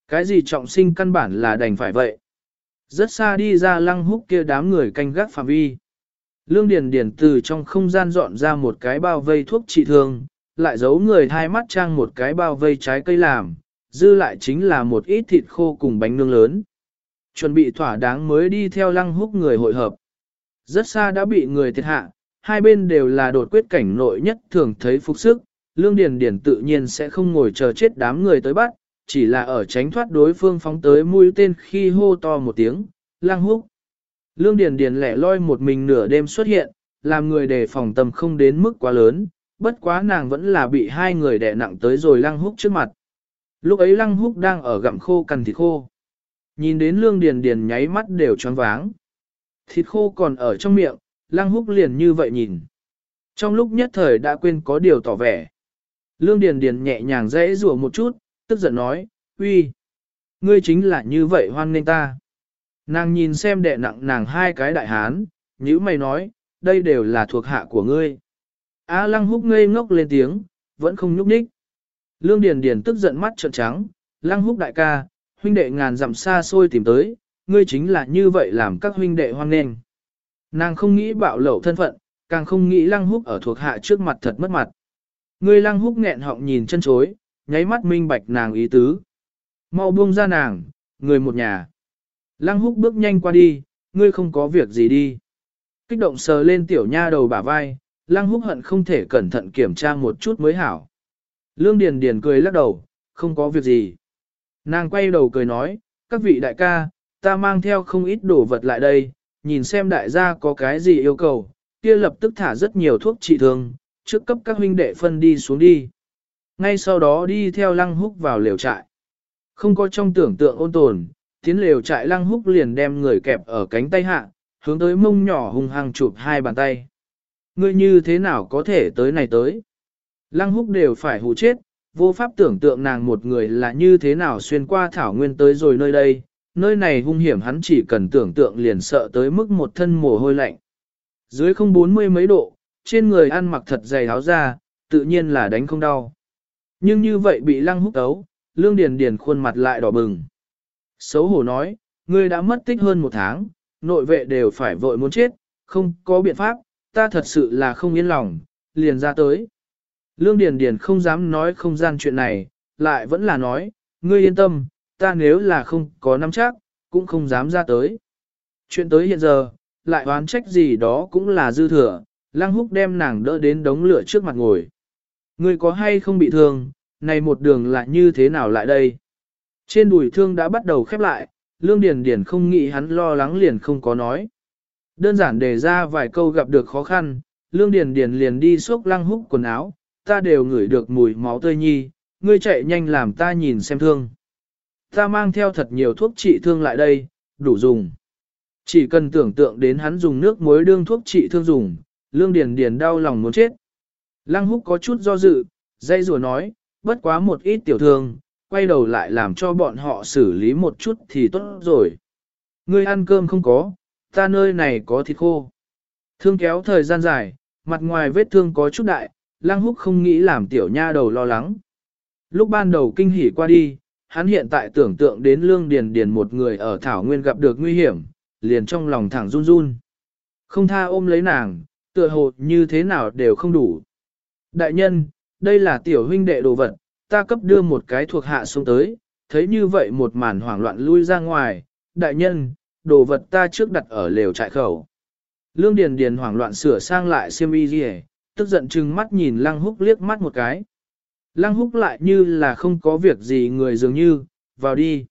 Cái gì trọng sinh căn bản là đành phải vậy. Rất xa đi ra lăng húc kia đám người canh gác phạm vi. Lương Điền Điền từ trong không gian dọn ra một cái bao vây thuốc trị thương, lại giấu người hai mắt trang một cái bao vây trái cây làm, dư lại chính là một ít thịt khô cùng bánh nướng lớn. Chuẩn bị thỏa đáng mới đi theo lăng húc người hội hợp. Rất xa đã bị người thiệt hạ, hai bên đều là đột quyết cảnh nội nhất thường thấy phục sức, Lương Điền Điền tự nhiên sẽ không ngồi chờ chết đám người tới bắt, chỉ là ở tránh thoát đối phương phóng tới mũi tên khi hô to một tiếng, lăng húc. Lương Điền Điền lẻ loi một mình nửa đêm xuất hiện, làm người đề phòng tâm không đến mức quá lớn, bất quá nàng vẫn là bị hai người đè nặng tới rồi lăng húc trước mặt. Lúc ấy lăng húc đang ở gặm khô cằn thịt khô. Nhìn đến Lương Điền Điền nháy mắt đều tròn váng. Thịt khô còn ở trong miệng, lăng húc liền như vậy nhìn. Trong lúc nhất thời đã quên có điều tỏ vẻ. Lương Điền Điền nhẹ nhàng dễ rùa một chút, tức giận nói, uy, ngươi chính là như vậy hoan nên ta. Nàng nhìn xem đệ nặng nàng hai cái đại hán, nhữ mày nói, đây đều là thuộc hạ của ngươi. A lăng húc ngây ngốc lên tiếng, vẫn không nhúc nhích. Lương Điền Điền tức giận mắt trợn trắng, lăng húc đại ca, huynh đệ ngàn dặm xa xôi tìm tới, ngươi chính là như vậy làm các huynh đệ hoang nghênh. Nàng không nghĩ bạo lộ thân phận, càng không nghĩ lăng húc ở thuộc hạ trước mặt thật mất mặt. Ngươi lăng húc nghẹn họng nhìn chân chối, nháy mắt minh bạch nàng ý tứ. Mau buông ra nàng, người một nhà. Lăng húc bước nhanh qua đi, ngươi không có việc gì đi. Kích động sờ lên tiểu nha đầu bả vai, lăng húc hận không thể cẩn thận kiểm tra một chút mới hảo. Lương Điền Điền cười lắc đầu, không có việc gì. Nàng quay đầu cười nói, các vị đại ca, ta mang theo không ít đồ vật lại đây, nhìn xem đại gia có cái gì yêu cầu, kia lập tức thả rất nhiều thuốc trị thương, trước cấp các huynh đệ phân đi xuống đi. Ngay sau đó đi theo lăng húc vào lều trại. Không có trong tưởng tượng ôn tồn, tiến lều trại lăng húc liền đem người kẹp ở cánh tay hạ, hướng tới mông nhỏ hung hăng chụp hai bàn tay. Ngươi như thế nào có thể tới này tới? Lăng húc đều phải hù chết, vô pháp tưởng tượng nàng một người là như thế nào xuyên qua thảo nguyên tới rồi nơi đây, nơi này hung hiểm hắn chỉ cần tưởng tượng liền sợ tới mức một thân mồ hôi lạnh. Dưới không bốn mươi mấy độ, trên người ăn mặc thật dày áo ra, tự nhiên là đánh không đau. Nhưng như vậy bị lăng húc ấu, lương điền điền khuôn mặt lại đỏ bừng. Xấu hổ nói, ngươi đã mất tích hơn một tháng, nội vệ đều phải vội muốn chết, không có biện pháp, ta thật sự là không yên lòng, liền ra tới. Lương Điền Điền không dám nói không gian chuyện này, lại vẫn là nói, ngươi yên tâm, ta nếu là không có nắm chắc, cũng không dám ra tới. Chuyện tới hiện giờ, lại oán trách gì đó cũng là dư thừa, Lăng Húc đem nàng đỡ đến đống lửa trước mặt ngồi. Ngươi có hay không bị thương, này một đường lại như thế nào lại đây? Trên đùi thương đã bắt đầu khép lại, Lương Điền Điền không nghĩ hắn lo lắng liền không có nói. Đơn giản đề ra vài câu gặp được khó khăn, Lương Điền Điền liền đi xúc lăng húc quần áo, ta đều ngửi được mùi máu tươi nhi, ngươi chạy nhanh làm ta nhìn xem thương. Ta mang theo thật nhiều thuốc trị thương lại đây, đủ dùng. Chỉ cần tưởng tượng đến hắn dùng nước muối đương thuốc trị thương dùng, Lương Điền Điền đau lòng muốn chết. Lăng húc có chút do dự, dây rùa nói, bất quá một ít tiểu thương, quay đầu lại làm cho bọn họ xử lý một chút thì tốt rồi. Ngươi ăn cơm không có, ta nơi này có thịt khô. Thương kéo thời gian dài, mặt ngoài vết thương có chút đại, Lăng Húc không nghĩ làm tiểu nha đầu lo lắng. Lúc ban đầu kinh hỉ qua đi, hắn hiện tại tưởng tượng đến Lương Điền Điền một người ở Thảo Nguyên gặp được nguy hiểm, liền trong lòng thẳng run run. Không tha ôm lấy nàng, tựa hồ như thế nào đều không đủ. Đại nhân, đây là tiểu huynh đệ đồ vật, ta cấp đưa một cái thuộc hạ xuống tới, thấy như vậy một màn hoảng loạn lui ra ngoài, đại nhân, đồ vật ta trước đặt ở lều trại khẩu. Lương Điền Điền hoảng loạn sửa sang lại xiêm y gì tức giận trừng mắt nhìn Lăng Húc liếc mắt một cái. Lăng Húc lại như là không có việc gì người dường như, vào đi.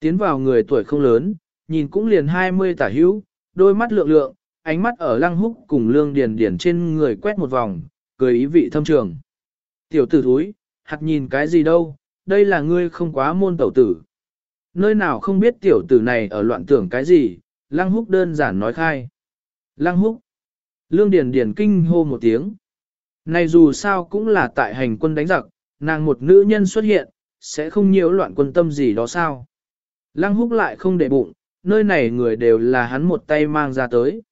Tiến vào người tuổi không lớn, nhìn cũng liền 20 tả hữu, đôi mắt lượng lượng, ánh mắt ở Lăng Húc cùng Lương Điền Điền trên người quét một vòng, cười ý vị thâm trường. Tiểu tử thúi, hạt nhìn cái gì đâu, đây là ngươi không quá môn tẩu tử. Nơi nào không biết tiểu tử này ở loạn tưởng cái gì, Lăng Húc đơn giản nói khai. Lăng Húc. Lương Điền Điền kinh hô một tiếng. Này dù sao cũng là tại hành quân đánh giặc, nàng một nữ nhân xuất hiện, sẽ không nhiễu loạn quân tâm gì đó sao. Lăng Húc lại không để bụng, nơi này người đều là hắn một tay mang ra tới.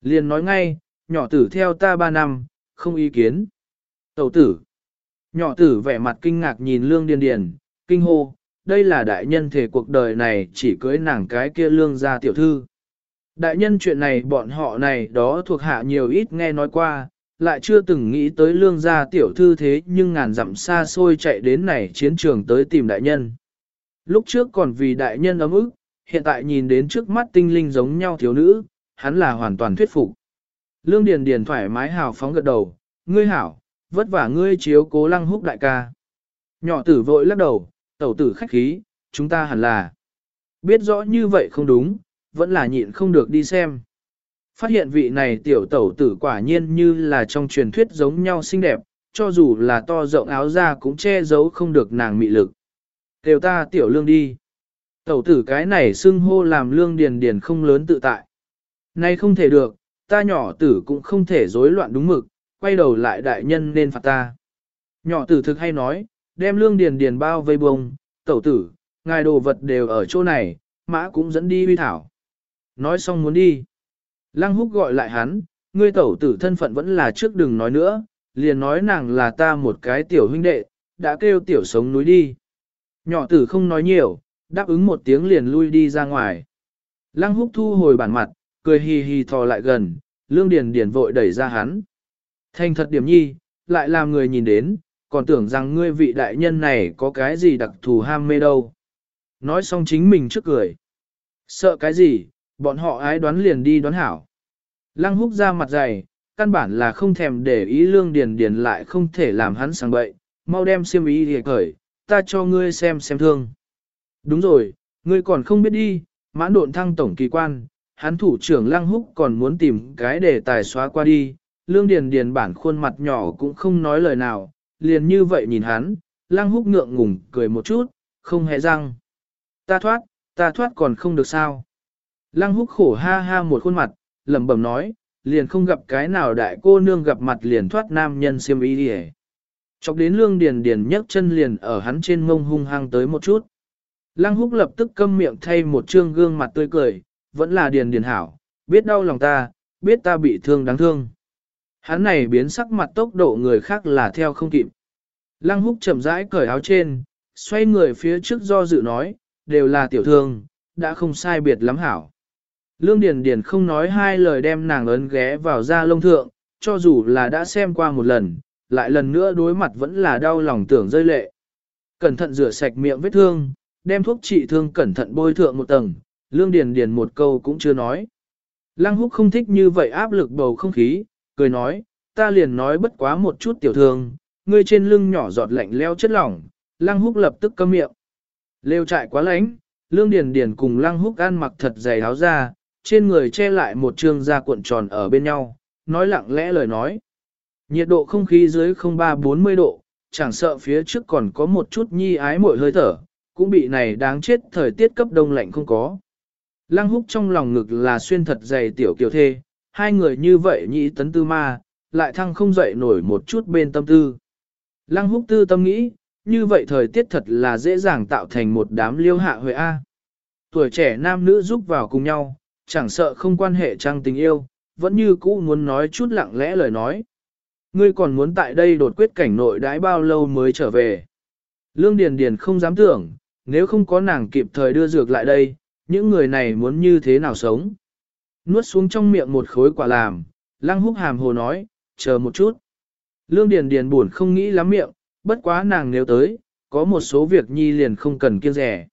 Liền nói ngay, nhỏ tử theo ta ba năm, không ý kiến. Tẩu tử. Nhỏ tử vẻ mặt kinh ngạc nhìn Lương Điền Điền, kinh hô, đây là đại nhân thể cuộc đời này chỉ cưới nàng cái kia lương gia tiểu thư. Đại nhân chuyện này bọn họ này đó thuộc hạ nhiều ít nghe nói qua, lại chưa từng nghĩ tới lương gia tiểu thư thế nhưng ngàn dặm xa xôi chạy đến này chiến trường tới tìm đại nhân. Lúc trước còn vì đại nhân ấm ức, hiện tại nhìn đến trước mắt tinh linh giống nhau thiếu nữ, hắn là hoàn toàn thuyết phục. Lương Điền Điền thoải mái hào phóng gật đầu, ngươi hảo, vất vả ngươi chiếu cố lăng húc đại ca. Nhỏ tử vội lắc đầu, tẩu tử khách khí, chúng ta hẳn là. Biết rõ như vậy không đúng, vẫn là nhịn không được đi xem. Phát hiện vị này tiểu tẩu tử quả nhiên như là trong truyền thuyết giống nhau xinh đẹp, cho dù là to rộng áo ra cũng che giấu không được nàng mị lực. Kêu ta tiểu lương đi. Tẩu tử cái này xưng hô làm lương điền điền không lớn tự tại. Nay không thể được, ta nhỏ tử cũng không thể rối loạn đúng mực, quay đầu lại đại nhân nên phạt ta. Nhỏ tử thực hay nói, đem lương điền điền bao vây bông, tẩu tử, ngài đồ vật đều ở chỗ này, mã cũng dẫn đi huy thảo. Nói xong muốn đi. Lăng húc gọi lại hắn, ngươi tẩu tử thân phận vẫn là trước đừng nói nữa, liền nói nàng là ta một cái tiểu huynh đệ, đã kêu tiểu sống núi đi. Nhỏ tử không nói nhiều, đáp ứng một tiếng liền lui đi ra ngoài. Lăng húc thu hồi bản mặt, cười hì hì thò lại gần, lương điền điền vội đẩy ra hắn. Thành thật điểm nhi, lại làm người nhìn đến, còn tưởng rằng ngươi vị đại nhân này có cái gì đặc thù ham mê đâu. Nói xong chính mình trước cười. Sợ cái gì, bọn họ ái đoán liền đi đoán hảo. Lăng húc ra mặt dày, căn bản là không thèm để ý lương điền điền lại không thể làm hắn sang bậy, mau đem xiêm ý thì khởi ta cho ngươi xem xem thương. Đúng rồi, ngươi còn không biết đi, mãn độn thăng tổng kỳ quan, hắn thủ trưởng lăng húc còn muốn tìm cái để tài xóa qua đi, lương điền điền bản khuôn mặt nhỏ cũng không nói lời nào, liền như vậy nhìn hắn, Lang húc ngượng ngùng cười một chút, không hề răng. Ta thoát, ta thoát còn không được sao. Lăng húc khổ ha ha một khuôn mặt, lẩm bẩm nói, liền không gặp cái nào đại cô nương gặp mặt liền thoát nam nhân xiêm y đi Chọc đến lương điền điền nhấc chân liền ở hắn trên mông hung hăng tới một chút. Lăng húc lập tức câm miệng thay một trương gương mặt tươi cười, vẫn là điền điền hảo, biết đau lòng ta, biết ta bị thương đáng thương. Hắn này biến sắc mặt tốc độ người khác là theo không kịp. Lăng húc chậm rãi cởi áo trên, xoay người phía trước do dự nói, đều là tiểu thương, đã không sai biệt lắm hảo. Lương Điền Điền không nói hai lời đem nàng ấn ghé vào da lông thượng, cho dù là đã xem qua một lần, lại lần nữa đối mặt vẫn là đau lòng tưởng rơi lệ. Cẩn thận rửa sạch miệng vết thương, đem thuốc trị thương cẩn thận bôi thượng một tầng, Lương Điền Điền một câu cũng chưa nói. Lăng Húc không thích như vậy áp lực bầu không khí, cười nói, ta liền nói bất quá một chút tiểu thương, ngươi trên lưng nhỏ giọt lạnh leo chất lỏng, Lăng Húc lập tức câm miệng. Lêu trại quá lạnh, Lương Điền Điền cùng Lăng Húc ăn mặc thật dày áo da, trên người che lại một trương da cuộn tròn ở bên nhau, nói lặng lẽ lời nói. Nhiệt độ không khí dưới 03-40 độ, chẳng sợ phía trước còn có một chút nhi ái mội hơi thở, cũng bị này đáng chết thời tiết cấp đông lạnh không có. Lăng húc trong lòng ngực là xuyên thật dày tiểu kiều thê, hai người như vậy nhị tấn tư ma, lại thăng không dậy nổi một chút bên tâm tư. Lăng húc tư tâm nghĩ, như vậy thời tiết thật là dễ dàng tạo thành một đám liêu hạ huệ A. Tuổi trẻ nam nữ giúp vào cùng nhau, chẳng sợ không quan hệ trang tình yêu, vẫn như cũ muốn nói chút lặng lẽ lời nói. Ngươi còn muốn tại đây đột quyết cảnh nội đãi bao lâu mới trở về. Lương Điền Điền không dám tưởng, nếu không có nàng kịp thời đưa dược lại đây, những người này muốn như thế nào sống. Nuốt xuống trong miệng một khối quả làm, lăng húc hàm hồ nói, chờ một chút. Lương Điền Điền buồn không nghĩ lắm miệng, bất quá nàng nếu tới, có một số việc nhi liền không cần kiêng rẻ.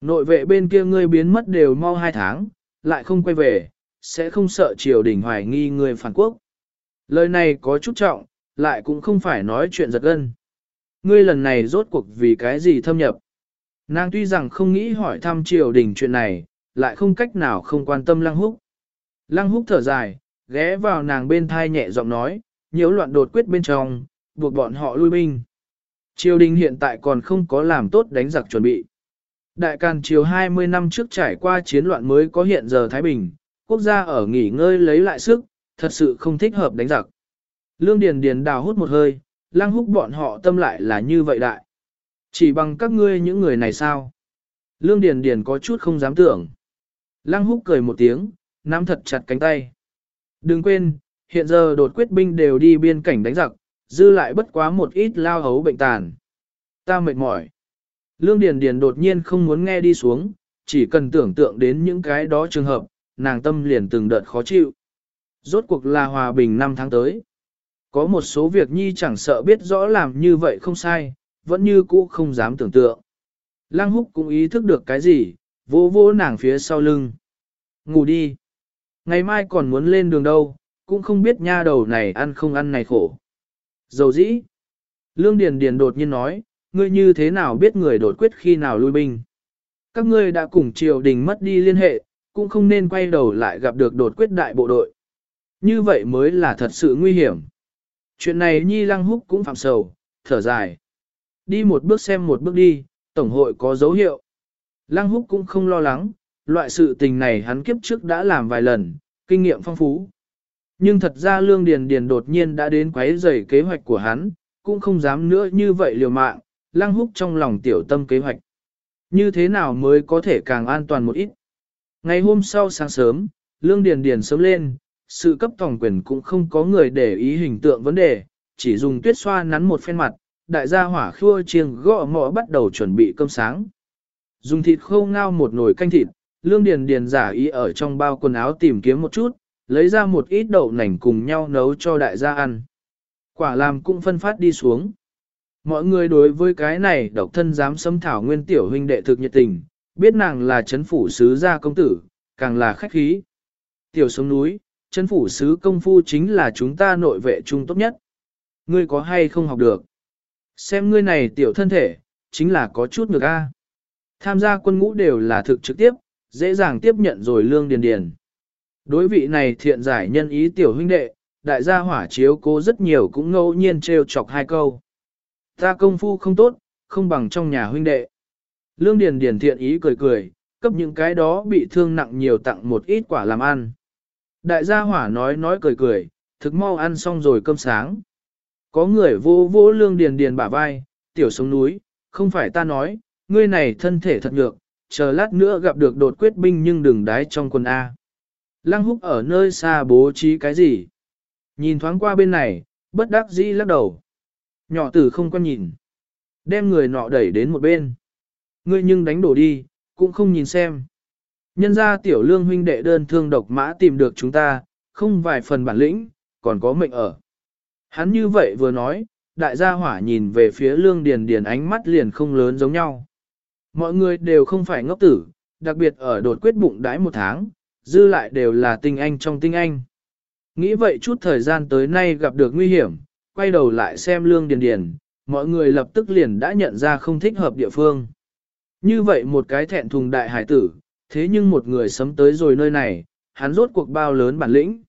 Nội vệ bên kia ngươi biến mất đều mau hai tháng, lại không quay về, sẽ không sợ triều đình hoài nghi ngươi phản quốc. Lời này có chút trọng, lại cũng không phải nói chuyện giật gân. Ngươi lần này rốt cuộc vì cái gì thâm nhập. Nàng tuy rằng không nghĩ hỏi thăm triều đình chuyện này, lại không cách nào không quan tâm lăng húc. Lăng húc thở dài, ghé vào nàng bên thai nhẹ giọng nói, nhiễu loạn đột quyết bên trong, buộc bọn họ lui binh. Triều đình hiện tại còn không có làm tốt đánh giặc chuẩn bị. Đại Càn Triều 20 năm trước trải qua chiến loạn mới có hiện giờ Thái Bình, quốc gia ở nghỉ ngơi lấy lại sức, thật sự không thích hợp đánh giặc. Lương Điền Điền đào hút một hơi, lăng húc bọn họ tâm lại là như vậy đại. Chỉ bằng các ngươi những người này sao? Lương Điền Điền có chút không dám tưởng. Lăng húc cười một tiếng, nắm thật chặt cánh tay. Đừng quên, hiện giờ đột quyết binh đều đi biên cảnh đánh giặc, dư lại bất quá một ít lao hấu bệnh tàn. Ta mệt mỏi. Lương Điền Điền đột nhiên không muốn nghe đi xuống, chỉ cần tưởng tượng đến những cái đó trường hợp, nàng tâm liền từng đợt khó chịu. Rốt cuộc là hòa bình năm tháng tới. Có một số việc nhi chẳng sợ biết rõ làm như vậy không sai, vẫn như cũ không dám tưởng tượng. Lăng húc cũng ý thức được cái gì, vô vô nàng phía sau lưng. Ngủ đi. Ngày mai còn muốn lên đường đâu, cũng không biết nha đầu này ăn không ăn này khổ. Dầu dĩ. Lương Điền Điền đột nhiên nói, ngươi như thế nào biết người đột quyết khi nào lui binh. Các ngươi đã cùng triều đình mất đi liên hệ, cũng không nên quay đầu lại gặp được đột quyết đại bộ đội. Như vậy mới là thật sự nguy hiểm. Chuyện này Nhi Lăng Húc cũng phạm sầu, thở dài. Đi một bước xem một bước đi, Tổng hội có dấu hiệu. Lăng Húc cũng không lo lắng, loại sự tình này hắn kiếp trước đã làm vài lần, kinh nghiệm phong phú. Nhưng thật ra Lương Điền Điền đột nhiên đã đến quấy rầy kế hoạch của hắn, cũng không dám nữa như vậy liều mạng, Lăng Húc trong lòng tiểu tâm kế hoạch. Như thế nào mới có thể càng an toàn một ít. Ngày hôm sau sáng sớm, Lương Điền Điền sớm lên, sự cấp tổng quyền cũng không có người để ý hình tượng vấn đề, chỉ dùng tuyết xoa nắn một phen mặt, đại gia hỏa khua chiêng gõ mõ bắt đầu chuẩn bị cơm sáng. Dùng thịt khô ngao một nồi canh thịt, Lương Điền Điền giả ý ở trong bao quần áo tìm kiếm một chút, lấy ra một ít đậu nành cùng nhau nấu cho đại gia ăn. Quả làm cũng phân phát đi xuống. Mọi người đối với cái này độc thân dám xâm thảo nguyên tiểu huynh đệ thực nhiệt tình, biết nàng là chấn phủ sứ gia công tử, càng là khách khí. Tiểu sống núi, chấn phủ sứ công phu chính là chúng ta nội vệ trung tốt nhất. Ngươi có hay không học được? Xem ngươi này tiểu thân thể, chính là có chút ngược A. Tham gia quân ngũ đều là thực trực tiếp, dễ dàng tiếp nhận rồi lương điền điền. Đối vị này thiện giải nhân ý tiểu huynh đệ, đại gia hỏa chiếu cố rất nhiều cũng ngẫu nhiên trêu chọc hai câu. Ta công phu không tốt, không bằng trong nhà huynh đệ. Lương Điền Điền thiện ý cười cười, cấp những cái đó bị thương nặng nhiều tặng một ít quả làm ăn. Đại gia hỏa nói nói cười cười, thực mau ăn xong rồi cơm sáng. Có người vô vô Lương Điền Điền bả vai, tiểu sống núi, không phải ta nói, ngươi này thân thể thật nhược, chờ lát nữa gặp được đột quyết binh nhưng đừng đái trong quần A. Lăng húc ở nơi xa bố trí cái gì? Nhìn thoáng qua bên này, bất đắc dĩ lắc đầu. Nhỏ tử không quan nhìn. Đem người nọ đẩy đến một bên. Ngươi nhưng đánh đổ đi, cũng không nhìn xem. Nhân ra tiểu lương huynh đệ đơn thương độc mã tìm được chúng ta, không vài phần bản lĩnh, còn có mệnh ở. Hắn như vậy vừa nói, đại gia hỏa nhìn về phía lương điền điền ánh mắt liền không lớn giống nhau. Mọi người đều không phải ngốc tử, đặc biệt ở đột quyết bụng đái một tháng, dư lại đều là tinh anh trong tinh anh. Nghĩ vậy chút thời gian tới nay gặp được nguy hiểm, quay đầu lại xem lương điền điền, mọi người lập tức liền đã nhận ra không thích hợp địa phương. Như vậy một cái thẹn thùng đại hải tử, thế nhưng một người sấm tới rồi nơi này, hắn rốt cuộc bao lớn bản lĩnh.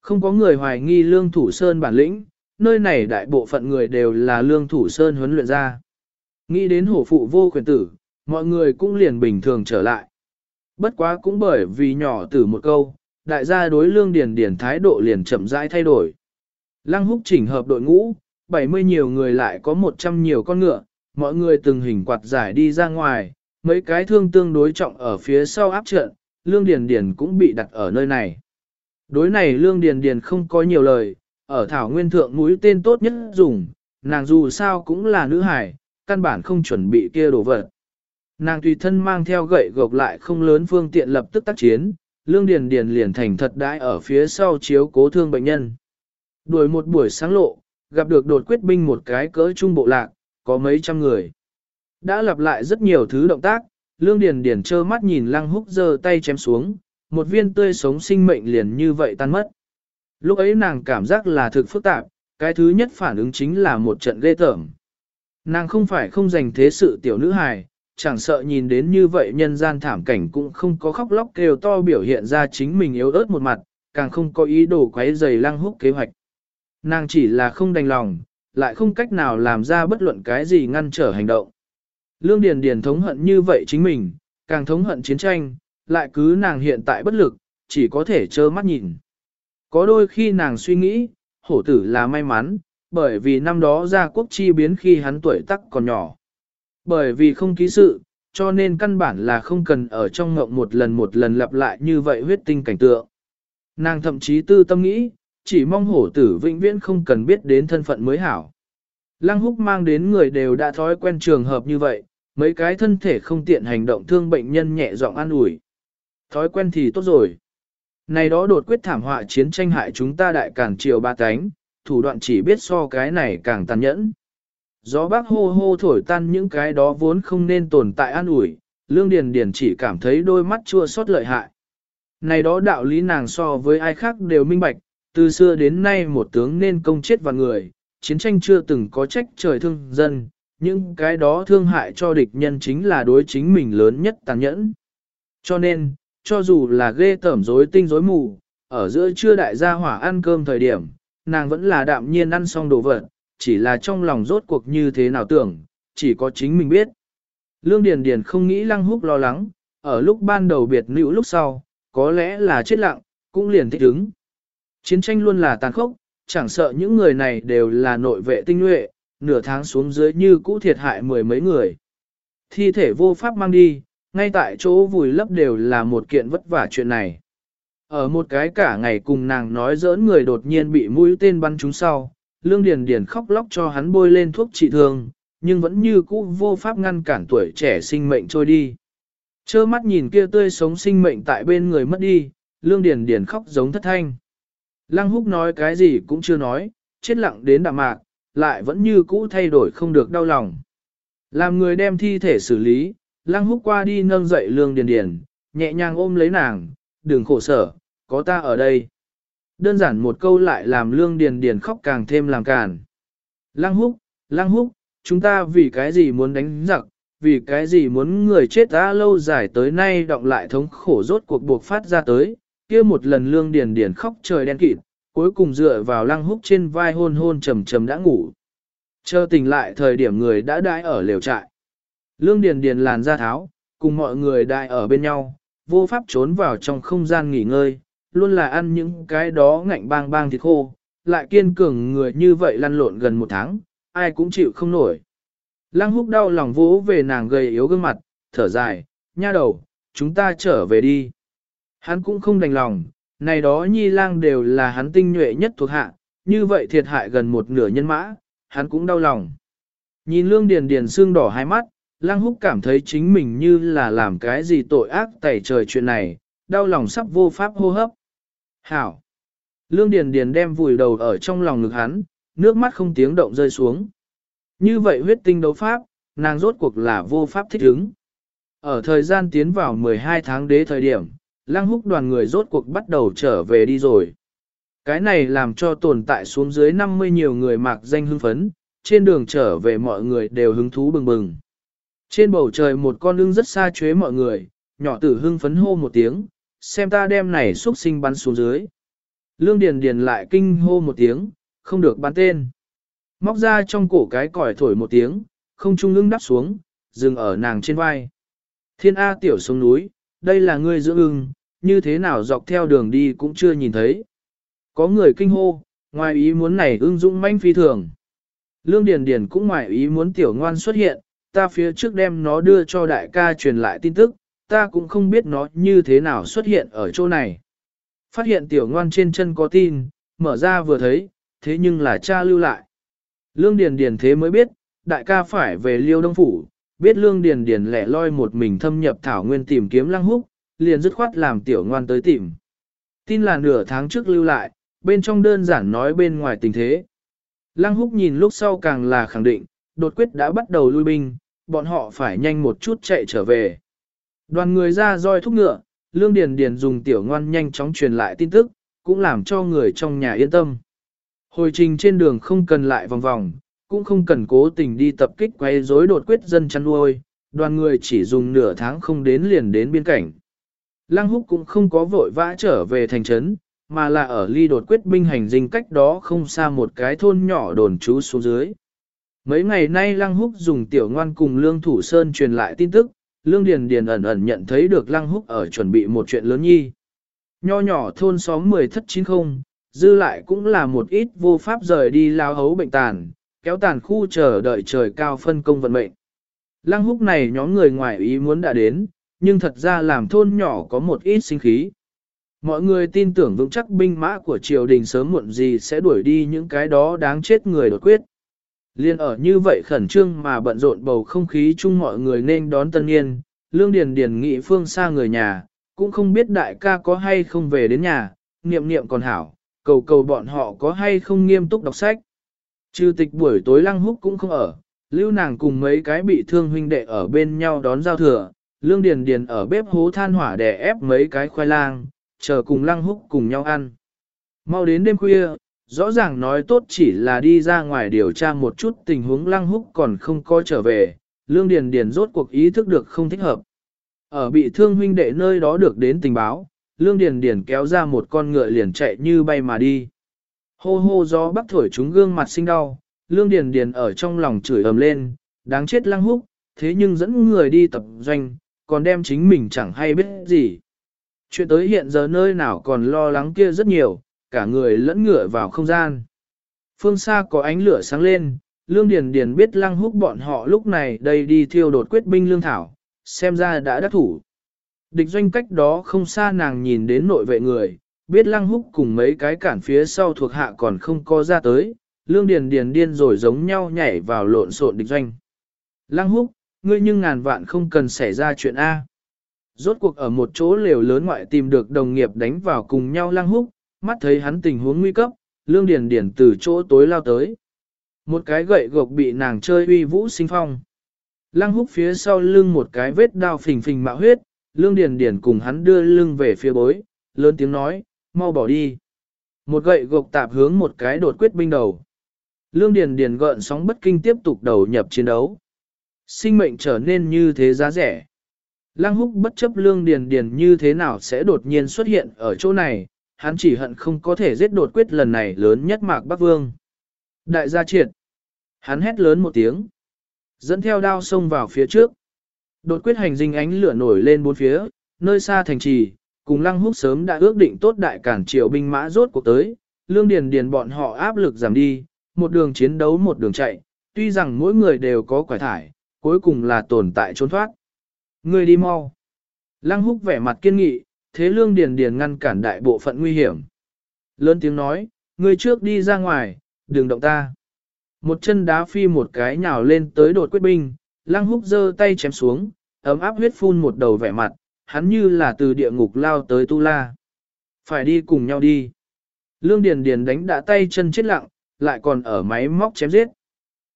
Không có người hoài nghi lương thủ sơn bản lĩnh, nơi này đại bộ phận người đều là lương thủ sơn huấn luyện ra. Nghĩ đến hổ phụ vô quyền tử, mọi người cũng liền bình thường trở lại. Bất quá cũng bởi vì nhỏ tử một câu, đại gia đối lương điền điền thái độ liền chậm rãi thay đổi. Lăng húc chỉnh hợp đội ngũ, 70 nhiều người lại có 100 nhiều con ngựa, mọi người từng hình quạt giải đi ra ngoài, mấy cái thương tương đối trọng ở phía sau áp trận, lương điền điền cũng bị đặt ở nơi này. Đối này lương điền điền không có nhiều lời, ở thảo nguyên thượng mũi tên tốt nhất dùng, nàng dù sao cũng là nữ hải, căn bản không chuẩn bị kia đồ vật. Nàng tùy thân mang theo gậy gộc lại không lớn phương tiện lập tức tác chiến, lương điền điền liền thành thật đãi ở phía sau chiếu cố thương bệnh nhân. Đuổi một buổi sáng lộ, gặp được đột quyết binh một cái cỡ trung bộ lạc, có mấy trăm người. Đã lặp lại rất nhiều thứ động tác, lương điền điền trơ mắt nhìn lăng húc giơ tay chém xuống, một viên tươi sống sinh mệnh liền như vậy tan mất. Lúc ấy nàng cảm giác là thực phức tạp, cái thứ nhất phản ứng chính là một trận ghê tởm. Nàng không phải không dành thế sự tiểu nữ hài, chẳng sợ nhìn đến như vậy nhân gian thảm cảnh cũng không có khóc lóc kêu to biểu hiện ra chính mình yếu ớt một mặt, càng không có ý đồ quấy giày lăng húc kế hoạch. Nàng chỉ là không đành lòng, lại không cách nào làm ra bất luận cái gì ngăn trở hành động. Lương Điền Điền thống hận như vậy chính mình, càng thống hận chiến tranh, lại cứ nàng hiện tại bất lực, chỉ có thể trơ mắt nhìn. Có đôi khi nàng suy nghĩ, hổ tử là may mắn, bởi vì năm đó gia quốc chi biến khi hắn tuổi tác còn nhỏ. Bởi vì không ký sự, cho nên căn bản là không cần ở trong ngộng một lần một lần lặp lại như vậy huyết tinh cảnh tượng. Nàng thậm chí tư tâm nghĩ, chỉ mong hổ tử vĩnh viễn không cần biết đến thân phận mới hảo. Lăng húc mang đến người đều đã thói quen trường hợp như vậy, mấy cái thân thể không tiện hành động thương bệnh nhân nhẹ giọng an ủi. Thói quen thì tốt rồi. Này đó đột quyết thảm họa chiến tranh hại chúng ta đại cản triều ba cánh, thủ đoạn chỉ biết so cái này càng tàn nhẫn. Gió bác hô hô thổi tan những cái đó vốn không nên tồn tại an ủi, lương điền điền chỉ cảm thấy đôi mắt chua xót lợi hại. Này đó đạo lý nàng so với ai khác đều minh bạch, từ xưa đến nay một tướng nên công chết và người, chiến tranh chưa từng có trách trời thương dân, những cái đó thương hại cho địch nhân chính là đối chính mình lớn nhất tàn nhẫn. Cho nên, cho dù là ghê tởm rối tinh rối mù, ở giữa trưa đại gia hỏa ăn cơm thời điểm, nàng vẫn là đạm nhiên ăn xong đồ vật, chỉ là trong lòng rốt cuộc như thế nào tưởng, chỉ có chính mình biết. Lương Điền Điền không nghĩ lăng húc lo lắng, ở lúc ban đầu biệt nữ lúc sau, có lẽ là chết lặng, cũng liền thích ứng. Chiến tranh luôn là tàn khốc, chẳng sợ những người này đều là nội vệ tinh nhuệ, nửa tháng xuống dưới như cũ thiệt hại mười mấy người. Thi thể vô pháp mang đi, ngay tại chỗ vùi lấp đều là một kiện vất vả chuyện này. Ở một cái cả ngày cùng nàng nói giỡn người đột nhiên bị mũi tên bắn trúng sau, Lương Điền Điền khóc lóc cho hắn bôi lên thuốc trị thương, nhưng vẫn như cũ vô pháp ngăn cản tuổi trẻ sinh mệnh trôi đi. Chơ mắt nhìn kia tươi sống sinh mệnh tại bên người mất đi, Lương Điền Điền khóc giống thất thanh. Lăng Húc nói cái gì cũng chưa nói, chết lặng đến đạm mạc, lại vẫn như cũ thay đổi không được đau lòng. Làm người đem thi thể xử lý, Lăng Húc qua đi nâng dậy Lương Điền Điền, nhẹ nhàng ôm lấy nàng, đừng khổ sở, có ta ở đây. Đơn giản một câu lại làm Lương Điền Điền khóc càng thêm làm càn. Lăng Húc, Lăng Húc, chúng ta vì cái gì muốn đánh giặc, vì cái gì muốn người chết ta lâu dài tới nay động lại thống khổ rốt cuộc buộc phát ra tới, kia một lần Lương Điền Điền khóc trời đen kịt, cuối cùng dựa vào Lăng Húc trên vai hôn hôn trầm trầm đã ngủ. Chờ tỉnh lại thời điểm người đã đãi ở lều trại. Lương Điền Điền làn ra tháo, cùng mọi người đại ở bên nhau, vô pháp trốn vào trong không gian nghỉ ngơi, luôn là ăn những cái đó ngạnh bang bang thịt khô, lại kiên cường người như vậy lăn lộn gần một tháng, ai cũng chịu không nổi. Lăng húc đau lòng vỗ về nàng gầy yếu gương mặt, thở dài, nha đầu, chúng ta trở về đi. Hắn cũng không đành lòng, này đó nhi lang đều là hắn tinh nhuệ nhất thuộc hạ, như vậy thiệt hại gần một nửa nhân mã, hắn cũng đau lòng. Nhìn lương điền điền xương đỏ hai mắt, Lăng húc cảm thấy chính mình như là làm cái gì tội ác tẩy trời chuyện này, đau lòng sắp vô pháp hô hấp. Hảo! Lương Điền Điền đem vùi đầu ở trong lòng ngực hắn, nước mắt không tiếng động rơi xuống. Như vậy huyết tinh đấu pháp, nàng rốt cuộc là vô pháp thích ứng. Ở thời gian tiến vào 12 tháng đế thời điểm, Lăng húc đoàn người rốt cuộc bắt đầu trở về đi rồi. Cái này làm cho tồn tại xuống dưới 50 nhiều người mạc danh hưng phấn, trên đường trở về mọi người đều hứng thú bừng bừng. Trên bầu trời một con lưng rất xa chế mọi người, nhỏ tử hưng phấn hô một tiếng, xem ta đem này xuất sinh bắn xuống dưới. Lương Điền Điền lại kinh hô một tiếng, không được bán tên. Móc ra trong cổ cái còi thổi một tiếng, không trung ưng đắp xuống, dừng ở nàng trên vai. Thiên A tiểu sông núi, đây là ngươi dưỡng ưng, như thế nào dọc theo đường đi cũng chưa nhìn thấy. Có người kinh hô, ngoài ý muốn này ưng dũng manh phi thường. Lương Điền Điền cũng ngoài ý muốn tiểu ngoan xuất hiện, ta phía trước đem nó đưa cho đại ca truyền lại tin tức, ta cũng không biết nó như thế nào xuất hiện ở chỗ này. Phát hiện tiểu ngoan trên chân có tin, mở ra vừa thấy, thế nhưng là cha lưu lại. Lương Điền Điền thế mới biết, đại ca phải về Liêu Đông Phủ, biết Lương Điền Điền lẻ loi một mình thâm nhập thảo nguyên tìm kiếm lăng húc, liền dứt khoát làm tiểu ngoan tới tìm. Tin là nửa tháng trước lưu lại, bên trong đơn giản nói bên ngoài tình thế. Lăng húc nhìn lúc sau càng là khẳng định, đột quyết đã bắt đầu lui binh, bọn họ phải nhanh một chút chạy trở về. Đoàn người ra roi thúc ngựa, Lương Điền Điền dùng tiểu ngoan nhanh chóng truyền lại tin tức, cũng làm cho người trong nhà yên tâm. Hồi trình trên đường không cần lại vòng vòng, cũng không cần cố tình đi tập kích quay rối đột quyết dân chăn nuôi, đoàn người chỉ dùng nửa tháng không đến liền đến biên cảnh. Lăng húc cũng không có vội vã trở về thành trấn, mà là ở ly đột quyết binh hành dinh cách đó không xa một cái thôn nhỏ đồn trú xuống dưới. Mấy ngày nay Lăng Húc dùng tiểu ngoan cùng Lương Thủ Sơn truyền lại tin tức, Lương Điền Điền ẩn ẩn nhận thấy được Lăng Húc ở chuẩn bị một chuyện lớn nhi. Nho nhỏ thôn xóm 10 thất chín không, dư lại cũng là một ít vô pháp rời đi lao hấu bệnh tàn, kéo tàn khu chờ đợi trời cao phân công vận mệnh. Lăng húc này nhóm người ngoài ý muốn đã đến, nhưng thật ra làm thôn nhỏ có một ít sinh khí. Mọi người tin tưởng vững chắc binh mã của triều đình sớm muộn gì sẽ đuổi đi những cái đó đáng chết người đột quyết. Liên ở như vậy khẩn trương mà bận rộn bầu không khí chung mọi người nên đón tân niên, lương điền điền nghị phương xa người nhà, cũng không biết đại ca có hay không về đến nhà, niệm niệm còn hảo, cầu cầu bọn họ có hay không nghiêm túc đọc sách. Trừ tịch buổi tối lăng húc cũng không ở, lưu nàng cùng mấy cái bị thương huynh đệ ở bên nhau đón giao thừa, lương điền điền ở bếp hố than hỏa để ép mấy cái khoai lang, chờ cùng lăng húc cùng nhau ăn. Mau đến đêm khuya, rõ ràng nói tốt chỉ là đi ra ngoài điều tra một chút tình huống lăng húc còn không coi trở về, lương điền điền rốt cuộc ý thức được không thích hợp. Ở bị thương huynh đệ nơi đó được đến tình báo, lương điền điền kéo ra một con ngựa liền chạy như bay mà đi. Hô hô gió bắc thổi chúng gương mặt sinh đau, lương điền điền ở trong lòng chửi ầm lên, đáng chết lăng húc, thế nhưng dẫn người đi tập doanh, còn đem chính mình chẳng hay biết gì. Chuyện tới hiện giờ nơi nào còn lo lắng kia rất nhiều, cả người lẫn ngựa vào không gian. Phương xa có ánh lửa sáng lên, Lương Điền Điền biết lăng húc bọn họ lúc này đây đi thiêu đột quyết binh lương thảo, xem ra đã đắc thủ. Địch doanh cách đó không xa nàng nhìn đến nội vệ người, biết lăng húc cùng mấy cái cản phía sau thuộc hạ còn không có ra tới, Lương Điền Điền điên rồi giống nhau nhảy vào lộn xộn địch doanh. Lăng húc, ngươi nhưng ngàn vạn không cần xảy ra chuyện A. Rốt cuộc ở một chỗ lều lớn ngoại tìm được đồng nghiệp đánh vào cùng nhau lăng húc, mắt thấy hắn tình huống nguy cấp, lương điền điền từ chỗ tối lao tới. Một cái gậy gộc bị nàng chơi uy vũ sinh phong. Lăng húc phía sau lưng một cái vết đao phình phình mạo huyết, lương điền điền cùng hắn đưa lưng về phía bối, lớn tiếng nói, mau bỏ đi. Một gậy gộc tạp hướng một cái đột quyết binh đầu. Lương điền điền gợn sóng bất kinh tiếp tục đầu nhập chiến đấu. Sinh mệnh trở nên như thế giá rẻ. Lăng húc bất chấp lương điền điền như thế nào sẽ đột nhiên xuất hiện ở chỗ này, hắn chỉ hận không có thể giết đột quyết lần này lớn nhất mạc Bắc Vương. Đại gia triệt. Hắn hét lớn một tiếng. Dẫn theo đao xông vào phía trước. Đột quyết hành dinh ánh lửa nổi lên bốn phía, nơi xa thành trì, cùng lăng húc sớm đã ước định tốt đại cản triều binh mã rốt cuộc tới, lương điền điền bọn họ áp lực giảm đi, một đường chiến đấu một đường chạy, tuy rằng mỗi người đều có quải thải, cuối cùng là tồn tại trốn thoát. Người đi mau. Lăng húc vẻ mặt kiên nghị, thế lương điền điền ngăn cản đại bộ phận nguy hiểm. Lớn tiếng nói, người trước đi ra ngoài, đừng động ta. Một chân đá phi một cái nhào lên tới đột quyết binh, lăng húc giơ tay chém xuống, ấm áp huyết phun một đầu vẻ mặt, hắn như là từ địa ngục lao tới tu la. Phải đi cùng nhau đi. Lương Điền Điền đánh đã tay chân chết lặng, lại còn ở máy móc chém giết.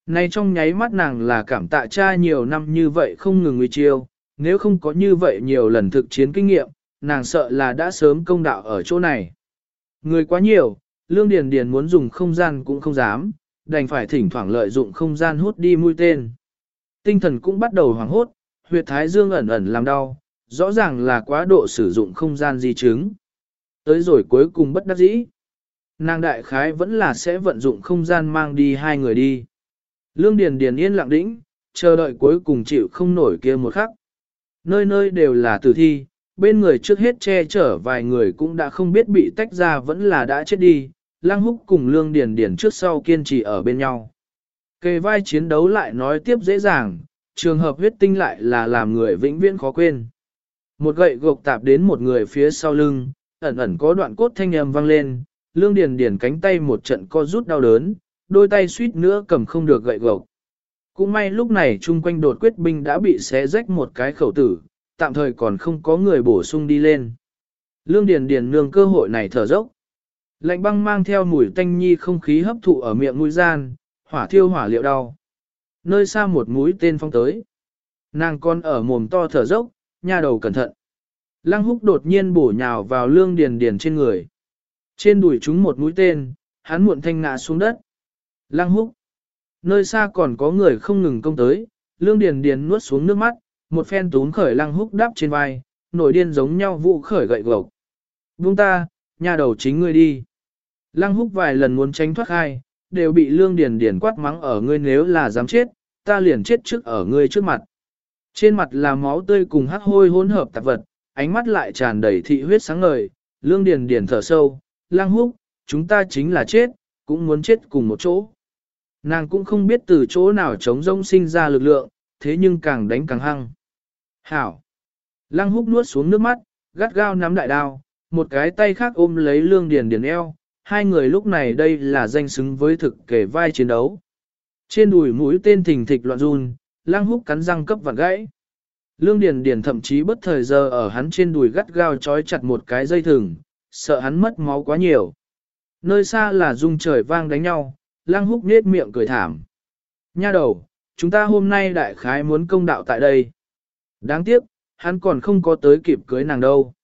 Nay trong nháy mắt nàng là cảm tạ cha nhiều năm như vậy không ngừng nguy chiêu, nếu không có như vậy nhiều lần thực chiến kinh nghiệm, nàng sợ là đã sớm công đạo ở chỗ này. Người quá nhiều, Lương Điền Điền muốn dùng không gian cũng không dám, đành phải thỉnh thoảng lợi dụng không gian hút đi mũi tên. Tinh thần cũng bắt đầu hoảng hốt, huyệt thái dương ẩn ẩn làm đau, rõ ràng là quá độ sử dụng không gian di chứng. Tới rồi cuối cùng bất đắc dĩ. nàng đại khái vẫn là sẽ vận dụng không gian mang đi hai người đi. Lương Điền Điền yên lặng đĩnh, chờ đợi cuối cùng chịu không nổi kia một khắc. Nơi nơi đều là tử thi, bên người trước hết che chở vài người cũng đã không biết bị tách ra vẫn là đã chết đi, Lăng Húc cùng Lương Điền Điền trước sau kiên trì ở bên nhau. Kề vai chiến đấu lại nói tiếp dễ dàng, trường hợp huyết tinh lại là làm người vĩnh viễn khó quên. Một gậy gộc tạp đến một người phía sau lưng, ẩn ẩn có đoạn cốt thanh âm vang lên, Lương Điền Điền cánh tay một trận co rút đau đớn, đôi tay suýt nữa cầm không được gậy gộc. Cũng may lúc này chung quanh đột quyết binh đã bị xé rách một cái khẩu tử, tạm thời còn không có người bổ sung đi lên. Lương Điền Điền nương cơ hội này thở dốc. Lạnh băng mang theo mùi tanh nhi không khí hấp thụ ở miệng mũi gian, hỏa thiêu hỏa liệu đau. Nơi xa một mũi tên phong tới. Nàng con ở mồm to thở dốc, nha đầu cẩn thận. Lăng húc đột nhiên bổ nhào vào lương điền điền trên người. Trên đùi chúng một mũi tên, hắn muộn thanh ngã xuống đất. Lăng húc. Nơi xa còn có người không ngừng công tới, lương điền điền nuốt xuống nước mắt, một phen tún khởi lăng húc đắp trên vai, nổi điên giống nhau vụ khởi gậy gộc. Buông ta, nhà đầu chính ngươi đi. Lăng húc vài lần muốn tránh thoát hai, đều bị lương điền điền quát mắng ở ngươi nếu là dám chết, ta liền chết trước ở ngươi trước mặt. Trên mặt là máu tươi cùng hắc hôi hỗn hợp tạp vật, ánh mắt lại tràn đầy thị huyết sáng ngời, lương điền điền thở sâu, lăng húc, chúng ta chính là chết, cũng muốn chết cùng một chỗ. Nàng cũng không biết từ chỗ nào chống rông sinh ra lực lượng, thế nhưng càng đánh càng hăng. Hảo! Lăng húc nuốt xuống nước mắt, gắt gao nắm đại đao, một cái tay khác ôm lấy lương điền điền eo, hai người lúc này đây là danh xứng với thực kể vai chiến đấu. Trên đùi mũi tên thình thịch loạn run, lang húc cắn răng cấp vặn gãy. Lương Điền Điền thậm chí bất thời giờ ở hắn trên đùi gắt gao trói chặt một cái dây thừng, sợ hắn mất máu quá nhiều. Nơi xa là rung trời vang đánh nhau, lang húc nết miệng cười thảm. Nha đầu, chúng ta hôm nay đại khái muốn công đạo tại đây. Đáng tiếc, hắn còn không có tới kịp cưới nàng đâu.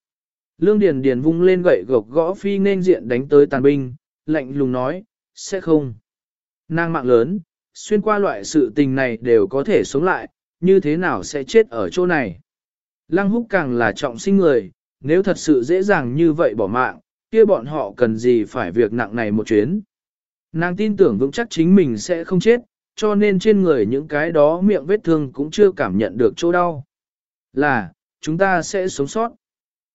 Lương Điền Điền vung lên gậy gộc gõ phi nên diện đánh tới tàn binh, lạnh lùng nói, sẽ không. Nàng mạng lớn, xuyên qua loại sự tình này đều có thể sống lại, như thế nào sẽ chết ở chỗ này. Lăng húc càng là trọng sinh người, nếu thật sự dễ dàng như vậy bỏ mạng, kia bọn họ cần gì phải việc nặng này một chuyến. Nàng tin tưởng vững chắc chính mình sẽ không chết, cho nên trên người những cái đó miệng vết thương cũng chưa cảm nhận được chỗ đau. Là, chúng ta sẽ sống sót.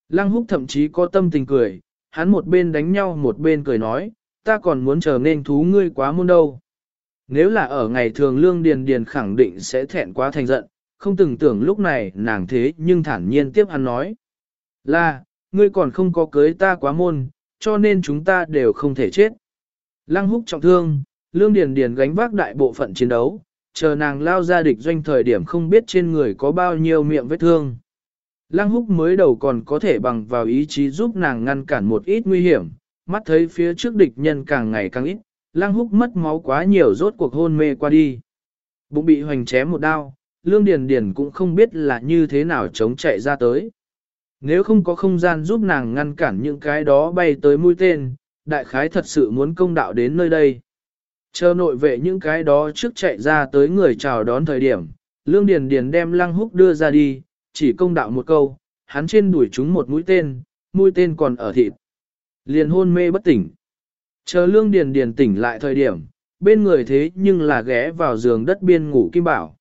Lăng húc thậm chí có tâm tình cười, hắn một bên đánh nhau một bên cười nói, ta còn muốn chờ nên thú ngươi quá muôn đâu. Nếu là ở ngày thường lương điền điền khẳng định sẽ thẹn quá thành giận, không từng tưởng lúc này nàng thế nhưng thản nhiên tiếp hắn nói. Là, ngươi còn không có cưới ta quá môn, cho nên chúng ta đều không thể chết. Lăng húc trọng thương, lương điền điền gánh vác đại bộ phận chiến đấu, chờ nàng lao ra địch doanh thời điểm không biết trên người có bao nhiêu miệng vết thương. Lăng húc mới đầu còn có thể bằng vào ý chí giúp nàng ngăn cản một ít nguy hiểm, mắt thấy phía trước địch nhân càng ngày càng ít, lăng húc mất máu quá nhiều rốt cuộc hôn mê qua đi. Bụng bị hoành chém một đao, lương điền điền cũng không biết là như thế nào chống chạy ra tới. Nếu không có không gian giúp nàng ngăn cản những cái đó bay tới mũi tên, đại khái thật sự muốn công đạo đến nơi đây. Chờ nội vệ những cái đó trước chạy ra tới người chào đón thời điểm, lương điền điền đem lăng húc đưa ra đi, chỉ công đạo một câu, hắn trên đuổi chúng một mũi tên, mũi tên còn ở thịt. Liền hôn mê bất tỉnh. Chờ lương điền điền tỉnh lại thời điểm, bên người thế nhưng là ghé vào giường đất biên ngủ kim bảo.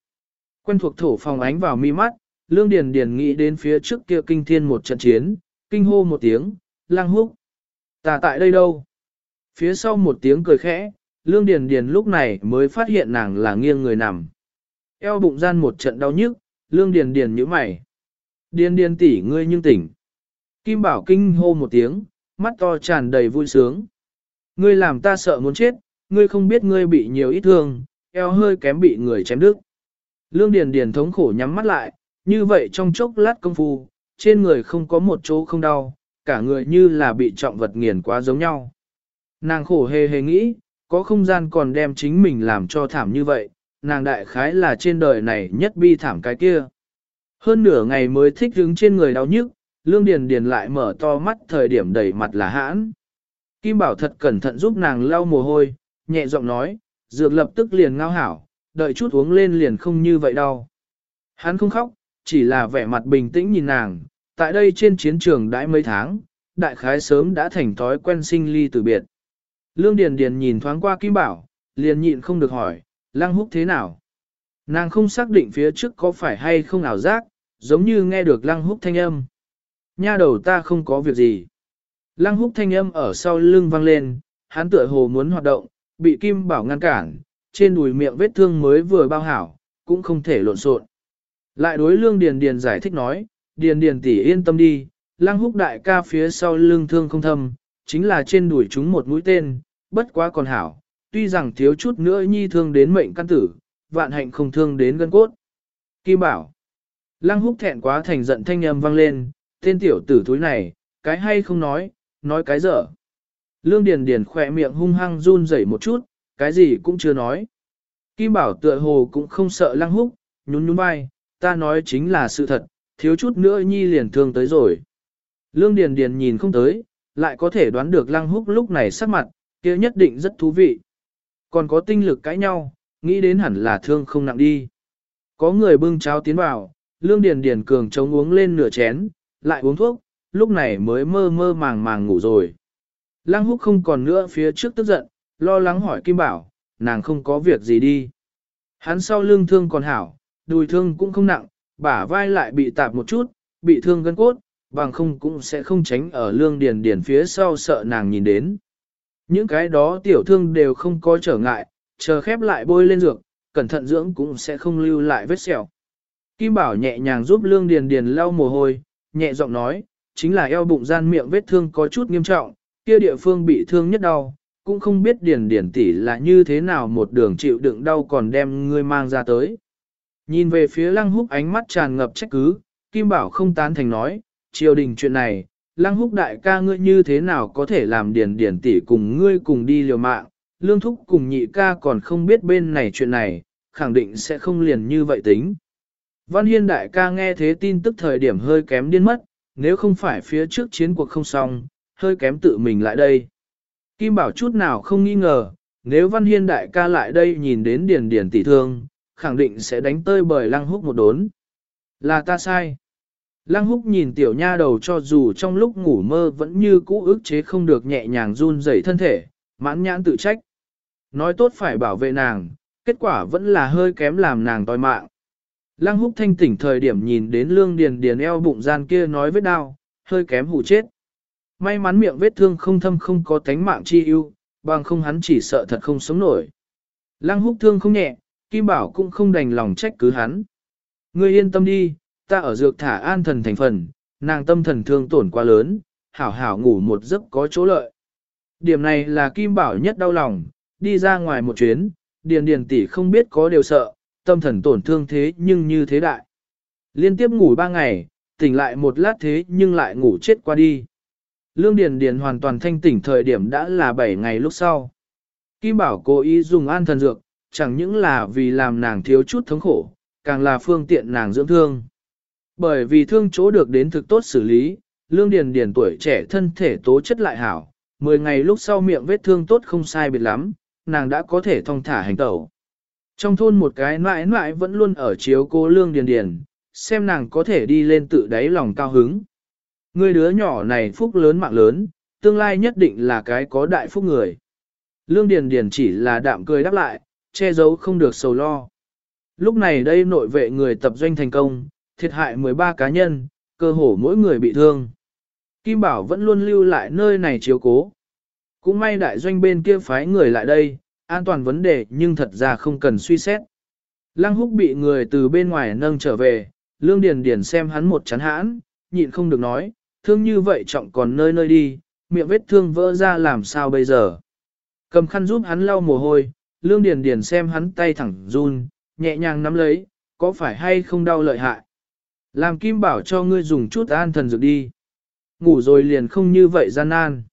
Quen thuộc thổ phòng ánh vào mi mắt, lương điền điền nghĩ đến phía trước kia kinh thiên một trận chiến, kinh hô một tiếng, lang húc. Ta tại đây đâu? Phía sau một tiếng cười khẽ, lương điền điền lúc này mới phát hiện nàng là nghiêng người nằm. Eo bụng gian một trận đau nhức, lương điền điền nhíu mày. Điền điền tỷ ngươi nhưng tỉnh. Kim bảo kinh hô một tiếng, mắt to tràn đầy vui sướng. Ngươi làm ta sợ muốn chết, ngươi không biết ngươi bị nhiều ít thương, eo hơi kém bị người chém đứt. Lương điền điền thống khổ nhắm mắt lại, như vậy trong chốc lát công phu, trên người không có một chỗ không đau, cả người như là bị trọng vật nghiền quá giống nhau. Nàng khổ hề hề nghĩ, có không gian còn đem chính mình làm cho thảm như vậy, nàng đại khái là trên đời này nhất bi thảm cái kia. Hơn nửa ngày mới thích đứng trên người đau nhức, Lương Điền Điền lại mở to mắt thời điểm đầy mặt là hãn. Kim Bảo thật cẩn thận giúp nàng lau mồ hôi, nhẹ giọng nói, dược lập tức liền ngao hảo, đợi chút uống lên liền không như vậy đâu. Hắn không khóc, chỉ là vẻ mặt bình tĩnh nhìn nàng, tại đây trên chiến trường đãi mấy tháng, đại khái sớm đã thành thói quen sinh ly từ biệt. Lương Điền Điền nhìn thoáng qua Kim Bảo, liền nhịn không được hỏi, Lăng Húc thế nào? Nàng không xác định phía trước có phải hay không ảo giác, giống như nghe được Lăng Húc thanh âm. Nha đầu ta không có việc gì. Lăng Húc thanh âm ở sau lưng vang lên, hắn tựa hồ muốn hoạt động, bị Kim Bảo ngăn cản, trên đùi miệng vết thương mới vừa bao hảo, cũng không thể lộn xộn. Lại đối Lương Điền Điền giải thích nói, Điền Điền tỷ yên tâm đi, Lăng Húc đại ca phía sau lưng thương không thâm, chính là trên đùi chúng một mũi tên, bất quá còn hảo, tuy rằng thiếu chút nữa nhi thương đến mệnh căn tử, vạn hạnh không thương đến gân cốt. Kim bảo, lăng húc thẹn quá thành giận thanh âm vang lên, tên tiểu tử thúi này, cái hay không nói, nói cái dở. Lương Điền Điền khỏe miệng hung hăng run rẩy một chút, cái gì cũng chưa nói. Kim bảo tựa hồ cũng không sợ lăng húc, nhún nhún vai, ta nói chính là sự thật, thiếu chút nữa nhi liền thương tới rồi. Lương Điền Điền nhìn không tới, lại có thể đoán được lăng húc lúc này sắc mặt, kia nhất định rất thú vị. Còn có tinh lực cãi nhau, nghĩ đến hẳn là thương không nặng đi. Có người bưng cháo tiến vào, lương điền điền cường chống uống lên nửa chén, lại uống thuốc, lúc này mới mơ mơ màng màng ngủ rồi. Lăng húc không còn nữa phía trước tức giận, lo lắng hỏi Kim Bảo, nàng không có việc gì đi. Hắn sau lưng thương còn hảo, đùi thương cũng không nặng, bả vai lại bị tạp một chút, bị thương gân cốt, bằng không cũng sẽ không tránh ở lương điền điền phía sau sợ nàng nhìn đến. Những cái đó tiểu thương đều không có trở ngại, chờ khép lại bôi lên dược, cẩn thận dưỡng cũng sẽ không lưu lại vết sẹo. Kim Bảo nhẹ nhàng giúp Lương Điền Điền lau mồ hôi, nhẹ giọng nói, chính là eo bụng gian miệng vết thương có chút nghiêm trọng, kia địa phương bị thương nhất đau, cũng không biết Điền Điền tỷ là như thế nào một đường chịu đựng đau còn đem ngươi mang ra tới. Nhìn về phía Lăng Húc ánh mắt tràn ngập trách cứ, Kim Bảo không tán thành nói, triều đình chuyện này, Lăng húc đại ca ngươi như thế nào có thể làm điền điền tỷ cùng ngươi cùng đi liều mạng, lương thúc cùng nhị ca còn không biết bên này chuyện này, khẳng định sẽ không liền như vậy tính. Văn Hiên đại ca nghe thế tin tức thời điểm hơi kém điên mất, nếu không phải phía trước chiến cuộc không xong, hơi kém tự mình lại đây. Kim Bảo chút nào không nghi ngờ, nếu Văn Hiên đại ca lại đây nhìn đến điền điền tỷ thương, khẳng định sẽ đánh tơi bời lăng húc một đốn. Là ta sai. Lăng húc nhìn tiểu nha đầu cho dù trong lúc ngủ mơ vẫn như cũ ức chế không được nhẹ nhàng run rẩy thân thể, mãn nhãn tự trách. Nói tốt phải bảo vệ nàng, kết quả vẫn là hơi kém làm nàng toi mạng. Lăng húc thanh tỉnh thời điểm nhìn đến lương điền điền eo bụng gian kia nói vết đau, hơi kém hủ chết. May mắn miệng vết thương không thâm không có tánh mạng chi ưu, bằng không hắn chỉ sợ thật không sống nổi. Lăng húc thương không nhẹ, Kim Bảo cũng không đành lòng trách cứ hắn. Ngươi yên tâm đi, ta ở dược thả an thần thành phần, nàng tâm thần thương tổn quá lớn, hảo hảo ngủ một giấc có chỗ lợi. Điểm này là Kim Bảo nhất đau lòng, đi ra ngoài một chuyến, điền điền tỷ không biết có điều sợ, tâm thần tổn thương thế nhưng như thế đại. Liên tiếp ngủ ba ngày, tỉnh lại một lát thế nhưng lại ngủ chết qua đi. Lương Điền Điền hoàn toàn thanh tỉnh thời điểm đã là 7 ngày lúc sau. Kim Bảo cố ý dùng an thần dược, chẳng những là vì làm nàng thiếu chút thống khổ, càng là phương tiện nàng dưỡng thương. Bởi vì thương chỗ được đến thực tốt xử lý, lương điền điền tuổi trẻ thân thể tố chất lại hảo, 10 ngày lúc sau miệng vết thương tốt không sai biệt lắm, nàng đã có thể thong thả hành tẩu. Trong thôn một cái nãi nãi vẫn luôn ở chiếu cô lương điền điền, xem nàng có thể đi lên tự đáy lòng cao hứng. Người đứa nhỏ này phúc lớn mạng lớn, tương lai nhất định là cái có đại phúc người. Lương Điền Điền chỉ là đạm cười đáp lại, che giấu không được sầu lo. Lúc này đây nội vệ người tập doanh thành công, thiệt hại 13 cá nhân, cơ hồ mỗi người bị thương. Kim Bảo vẫn luôn lưu lại nơi này chiếu cố. Cũng may đại doanh bên kia phái người lại đây, an toàn vấn đề nhưng thật ra không cần suy xét. Lăng húc bị người từ bên ngoài nâng trở về, lương điền điền xem hắn một chán hãn, nhịn không được nói, thương như vậy trọng còn nơi nơi đi, miệng vết thương vỡ ra làm sao bây giờ. Cầm khăn giúp hắn lau mồ hôi, lương điền điền xem hắn tay thẳng run, nhẹ nhàng nắm lấy, có phải hay không đau lợi hại. Làm Kim Bảo cho ngươi dùng chút an thần dược đi. Ngủ rồi liền không như vậy gian nan.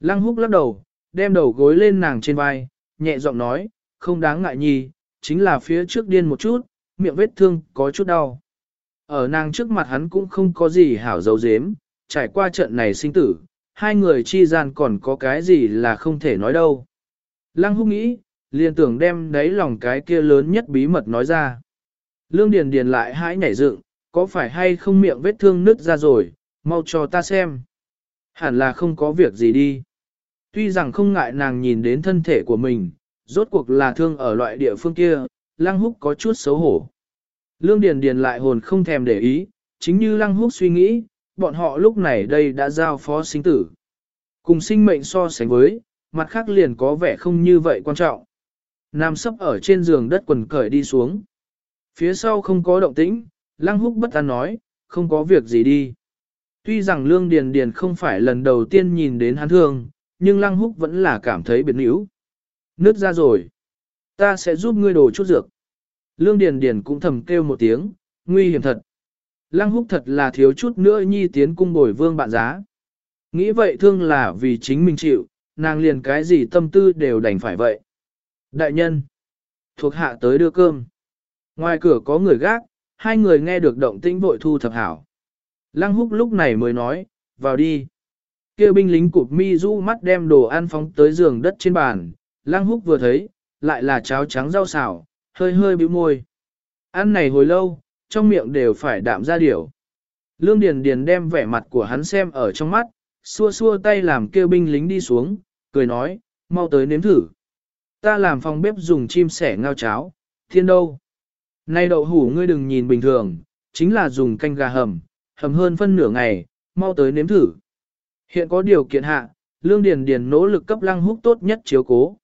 Lăng húc lắc đầu, đem đầu gối lên nàng trên vai, nhẹ giọng nói, không đáng ngại nhì, chính là phía trước điên một chút, miệng vết thương có chút đau. Ở nàng trước mặt hắn cũng không có gì hảo dấu dếm, trải qua trận này sinh tử, hai người chi gian còn có cái gì là không thể nói đâu. Lăng húc nghĩ, liền tưởng đem đấy lòng cái kia lớn nhất bí mật nói ra. Lương Điền Điền lại hãi nhảy dựng, có phải hay không miệng vết thương nứt ra rồi, mau cho ta xem. Hẳn là không có việc gì đi. Tuy rằng không ngại nàng nhìn đến thân thể của mình, rốt cuộc là thương ở loại địa phương kia, Lăng Húc có chút xấu hổ. Lương Điền Điền lại hồn không thèm để ý, chính như Lăng Húc suy nghĩ, bọn họ lúc này đây đã giao phó sinh tử. Cùng sinh mệnh so sánh với, mặt khác liền có vẻ không như vậy quan trọng. Nam sấp ở trên giường đất quần cởi đi xuống. Phía sau không có động tĩnh, Lăng Húc bất an nói, không có việc gì đi. Tuy rằng Lương Điền Điền không phải lần đầu tiên nhìn đến hắn thương, nhưng Lăng Húc vẫn là cảm thấy biệt níu. Nước ra rồi. Ta sẽ giúp ngươi đổ chút dược. Lương Điền Điền cũng thầm kêu một tiếng, nguy hiểm thật. Lăng Húc thật là thiếu chút nữa nhi tiến cung bồi vương bạn giá. Nghĩ vậy thương là vì chính mình chịu, nàng liền cái gì tâm tư đều đành phải vậy. Đại nhân, thuộc hạ tới đưa cơm. Ngoài cửa có người gác, hai người nghe được động tĩnh vội thu thập hảo. Lăng húc lúc này mới nói, vào đi. Kêu binh lính cụp mi du mắt đem đồ ăn phóng tới giường đất trên bàn. Lăng húc vừa thấy, lại là cháo trắng rau xào, hơi hơi bĩu môi. Ăn này hồi lâu, trong miệng đều phải đạm ra điểu. Lương Điền Điền đem vẻ mặt của hắn xem ở trong mắt, xua xua tay làm kêu binh lính đi xuống, cười nói, mau tới nếm thử. Ta làm phòng bếp dùng chim sẻ ngao cháo, thiên đâu. Nay đậu hủ ngươi đừng nhìn bình thường, chính là dùng canh gà hầm, hầm hơn phân nửa ngày, mau tới nếm thử. Hiện có điều kiện hạ, Lương Điền Điền nỗ lực cấp Lăng Húc tốt nhất chiếu cố.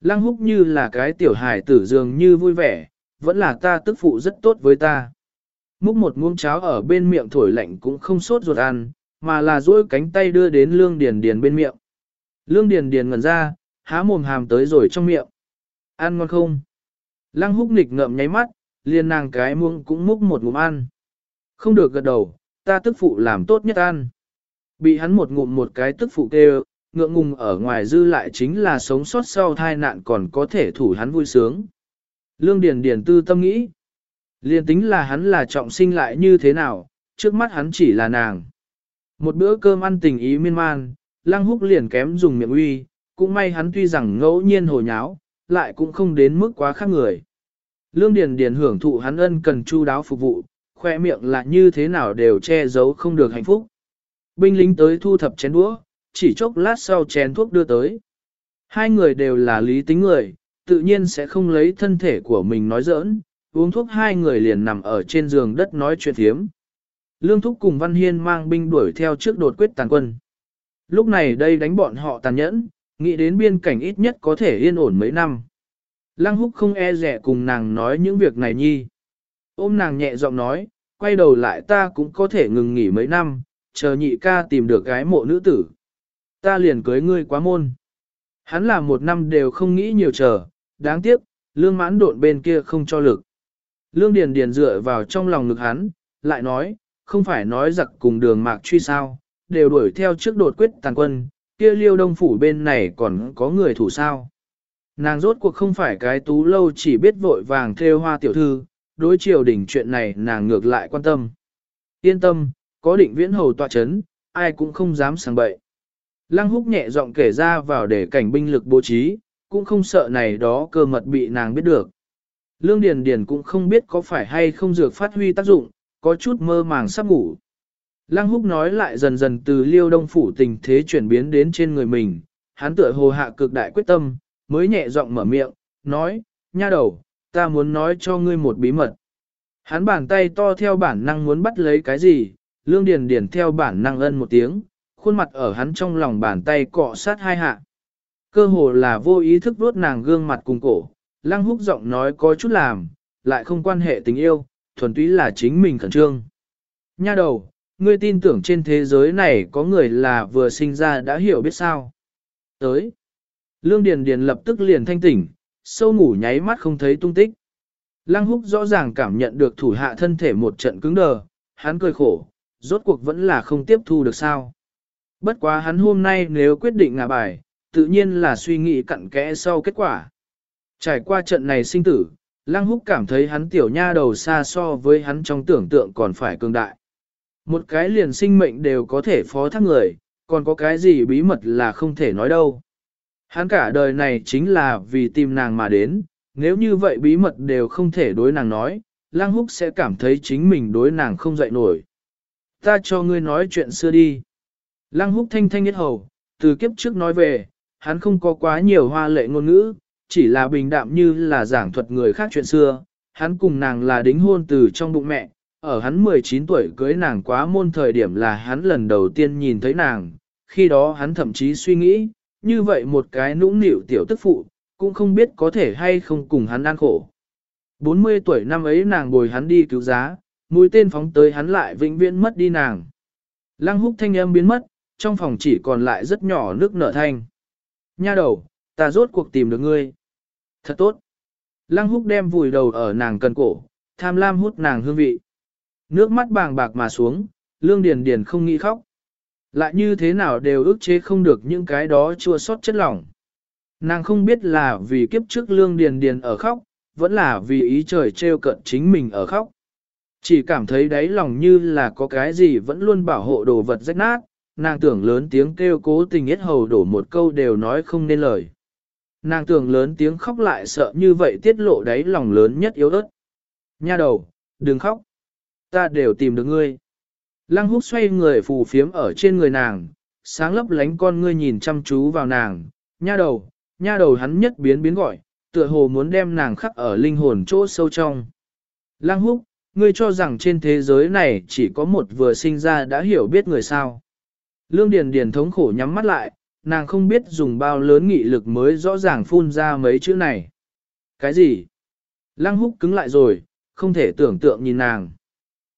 Lăng Húc như là cái tiểu hải tử dường như vui vẻ, vẫn là ta tức phụ rất tốt với ta. Múc một muỗng cháo ở bên miệng thổi lạnh cũng không sốt ruột ăn, mà là duỗi cánh tay đưa đến Lương Điền Điền bên miệng. Lương Điền Điền ngẩn ra, há mồm hàm tới rồi trong miệng. Ăn ngon không? Lăng húc nghịch ngậm nháy mắt, liền nàng cái muông cũng múc một ngụm ăn. Không được gật đầu, ta tức phụ làm tốt nhất ăn. Bị hắn một ngụm một cái tức phụ kêu, ngượng ngùng ở ngoài dư lại chính là sống sót sau tai nạn còn có thể thủ hắn vui sướng. Lương Điền Điền tư tâm nghĩ. liền tính là hắn là trọng sinh lại như thế nào, trước mắt hắn chỉ là nàng. Một bữa cơm ăn tình ý miên man, lăng húc liền kém dùng miệng uy, cũng may hắn tuy rằng ngẫu nhiên hồ nháo, lại cũng không đến mức quá khác người. Lương Điền Điền hưởng thụ hắn ân cần chu đáo phục vụ, khoe miệng là như thế nào đều che giấu không được hạnh phúc. Binh lính tới thu thập chén đũa, chỉ chốc lát sau chén thuốc đưa tới. Hai người đều là lý tính người, tự nhiên sẽ không lấy thân thể của mình nói giỡn, uống thuốc hai người liền nằm ở trên giường đất nói chuyện thiếm. Lương Thúc cùng Văn Hiên mang binh đuổi theo trước đột quyết tàn quân. Lúc này đây đánh bọn họ tàn nhẫn, nghĩ đến biên cảnh ít nhất có thể yên ổn mấy năm. Lăng húc không e rẻ cùng nàng nói những việc này nhi. Ôm nàng nhẹ giọng nói, quay đầu lại ta cũng có thể ngừng nghỉ mấy năm, chờ nhị ca tìm được gái mộ nữ tử. Ta liền cưới ngươi quá môn. Hắn là một năm đều không nghĩ nhiều chờ, đáng tiếc, lương mãn độn bên kia không cho lực. Lương Điền Điền dựa vào trong lòng ngực hắn, lại nói, không phải nói giặc cùng đường mạc truy sao, đều đuổi theo trước đột quyết tàn quân, kia liêu đông phủ bên này còn có người thủ sao. Nàng rốt cuộc không phải cái tú lâu chỉ biết vội vàng theo hoa tiểu thư, đối triều đỉnh chuyện này nàng ngược lại quan tâm. Yên tâm, có định viễn hầu tọa chấn, ai cũng không dám sang bậy. Lăng húc nhẹ giọng kể ra vào để cảnh binh lực bố trí, cũng không sợ này đó cơ mật bị nàng biết được. Lương Điền Điền cũng không biết có phải hay không dược phát huy tác dụng, có chút mơ màng sắp ngủ. Lăng húc nói lại dần dần từ liêu đông phủ tình thế chuyển biến đến trên người mình, hắn tựa hồ hạ cực đại quyết tâm, mới nhẹ giọng mở miệng, nói, nha đầu, ta muốn nói cho ngươi một bí mật. Hắn bàn tay to theo bản năng muốn bắt lấy cái gì, lương điền điền theo bản năng ân một tiếng, khuôn mặt ở hắn trong lòng bàn tay cọ sát hai hạ. Cơ hồ là vô ý thức vuốt nàng gương mặt cùng cổ, lăng húc giọng nói có chút làm, lại không quan hệ tình yêu, thuần túy là chính mình khẩn trương. Nha đầu, ngươi tin tưởng trên thế giới này có người là vừa sinh ra đã hiểu biết sao. Tới. Lương Điền Điền lập tức liền thanh tỉnh, sâu ngủ nháy mắt không thấy tung tích. Lăng húc rõ ràng cảm nhận được thủ hạ thân thể một trận cứng đờ, hắn cười khổ, rốt cuộc vẫn là không tiếp thu được sao. Bất quá hắn hôm nay nếu quyết định ngả bài, tự nhiên là suy nghĩ cặn kẽ sau kết quả. Trải qua trận này sinh tử, Lăng húc cảm thấy hắn tiểu nha đầu xa so với hắn trong tưởng tượng còn phải cường đại. Một cái liền sinh mệnh đều có thể phó thác người, còn có cái gì bí mật là không thể nói đâu. Hắn cả đời này chính là vì tìm nàng mà đến, nếu như vậy bí mật đều không thể đối nàng nói, Lăng Húc sẽ cảm thấy chính mình đối nàng không dậy nổi. Ta cho ngươi nói chuyện xưa đi. Lăng Húc thanh thanh nhất hầu, từ kiếp trước nói về, hắn không có quá nhiều hoa lệ ngôn ngữ, chỉ là bình đạm như là giảng thuật người khác chuyện xưa, hắn cùng nàng là đính hôn từ trong bụng mẹ, ở hắn 19 tuổi cưới nàng quá môn thời điểm là hắn lần đầu tiên nhìn thấy nàng, khi đó hắn thậm chí suy nghĩ, như vậy một cái nũng nịu tiểu tức phụ, cũng không biết có thể hay không cùng hắn ăn khổ. 40 tuổi năm ấy nàng bồi hắn đi cứu giá, mũi tên phóng tới hắn lại vĩnh viễn mất đi nàng. Lăng húc thanh âm biến mất, trong phòng chỉ còn lại rất nhỏ nước nở thanh. Nha đầu, ta rốt cuộc tìm được ngươi. Thật tốt. Lăng húc đem vùi đầu ở nàng cần cổ, tham lam hút nàng hương vị. Nước mắt bàng bạc mà xuống, lương điền điền không nghĩ khóc. Lại như thế nào đều ức chế không được những cái đó chua sót chất lỏng. Nàng không biết là vì kiếp trước lương điền điền ở khóc, vẫn là vì ý trời treo cận chính mình ở khóc. Chỉ cảm thấy đáy lòng như là có cái gì vẫn luôn bảo hộ đồ vật rách nát, nàng tưởng lớn tiếng kêu cố tình hết hầu đổ một câu đều nói không nên lời. Nàng tưởng lớn tiếng khóc lại sợ như vậy tiết lộ đáy lòng lớn nhất yếu ớt. Nha đầu, đừng khóc. Ta đều tìm được ngươi. Lăng húc xoay người phù phiếm ở trên người nàng, sáng lấp lánh con ngươi nhìn chăm chú vào nàng. Nha đầu, nha đầu hắn nhất biến biến gọi, tựa hồ muốn đem nàng khắc ở linh hồn chỗ sâu trong. Lăng húc, ngươi cho rằng trên thế giới này chỉ có một vừa sinh ra đã hiểu biết người sao. Lương Điền Điền thống khổ nhắm mắt lại, nàng không biết dùng bao lớn nghị lực mới rõ ràng phun ra mấy chữ này. Cái gì? Lăng húc cứng lại rồi, không thể tưởng tượng nhìn nàng.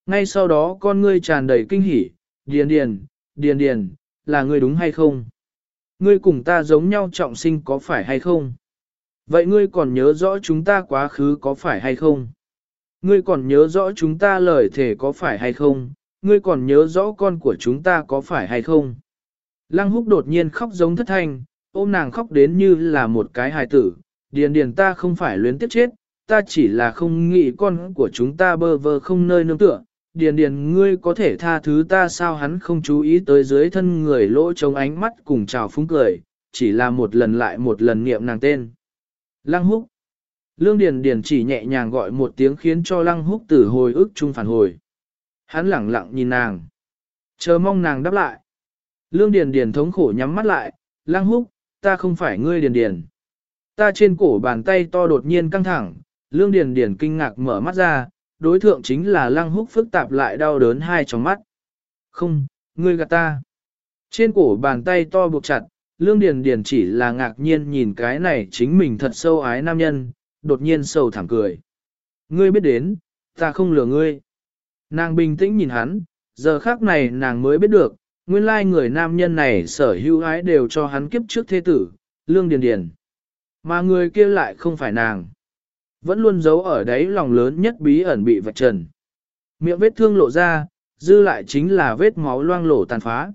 Ngay sau đó con ngươi tràn đầy kinh hỉ, điền điền, điền điền, là ngươi đúng hay không? Ngươi cùng ta giống nhau trọng sinh có phải hay không? Vậy ngươi còn nhớ rõ chúng ta quá khứ có phải hay không? Ngươi còn nhớ rõ chúng ta lời thể có phải hay không? Ngươi còn nhớ rõ con của chúng ta có phải hay không? Lăng húc đột nhiên khóc giống thất thanh, ôm nàng khóc đến như là một cái hài tử. Điền điền ta không phải luyến tiếc chết, ta chỉ là không nghĩ con của chúng ta bơ vơ không nơi nương tựa. Điền điền ngươi có thể tha thứ ta sao hắn không chú ý tới dưới thân người lỗ trống ánh mắt cùng chào phúng cười, chỉ là một lần lại một lần niệm nàng tên. Lăng húc. Lương Điền Điền chỉ nhẹ nhàng gọi một tiếng khiến cho Lăng Húc tử hồi ức chung phản hồi. Hắn lẳng lặng nhìn nàng. Chờ mong nàng đáp lại. Lương Điền Điền thống khổ nhắm mắt lại. Lăng Húc, ta không phải ngươi Điền Điền. Ta trên cổ bàn tay to đột nhiên căng thẳng. Lương Điền Điền kinh ngạc mở mắt ra. Đối thượng chính là Lăng Húc phức tạp lại đau đớn hai trong mắt. Không, ngươi gạt ta. Trên cổ bàn tay to buộc chặt, Lương Điền Điền chỉ là ngạc nhiên nhìn cái này chính mình thật sâu ái nam nhân, đột nhiên sầu thảm cười. Ngươi biết đến, ta không lừa ngươi. Nàng bình tĩnh nhìn hắn, giờ khắc này nàng mới biết được, nguyên lai người nam nhân này sở hữu ái đều cho hắn kiếp trước thế tử, Lương Điền Điền. Mà người kia lại không phải nàng. Vẫn luôn giấu ở đấy lòng lớn nhất bí ẩn bị vạch trần. Miệng vết thương lộ ra, dư lại chính là vết máu loang lổ tàn phá.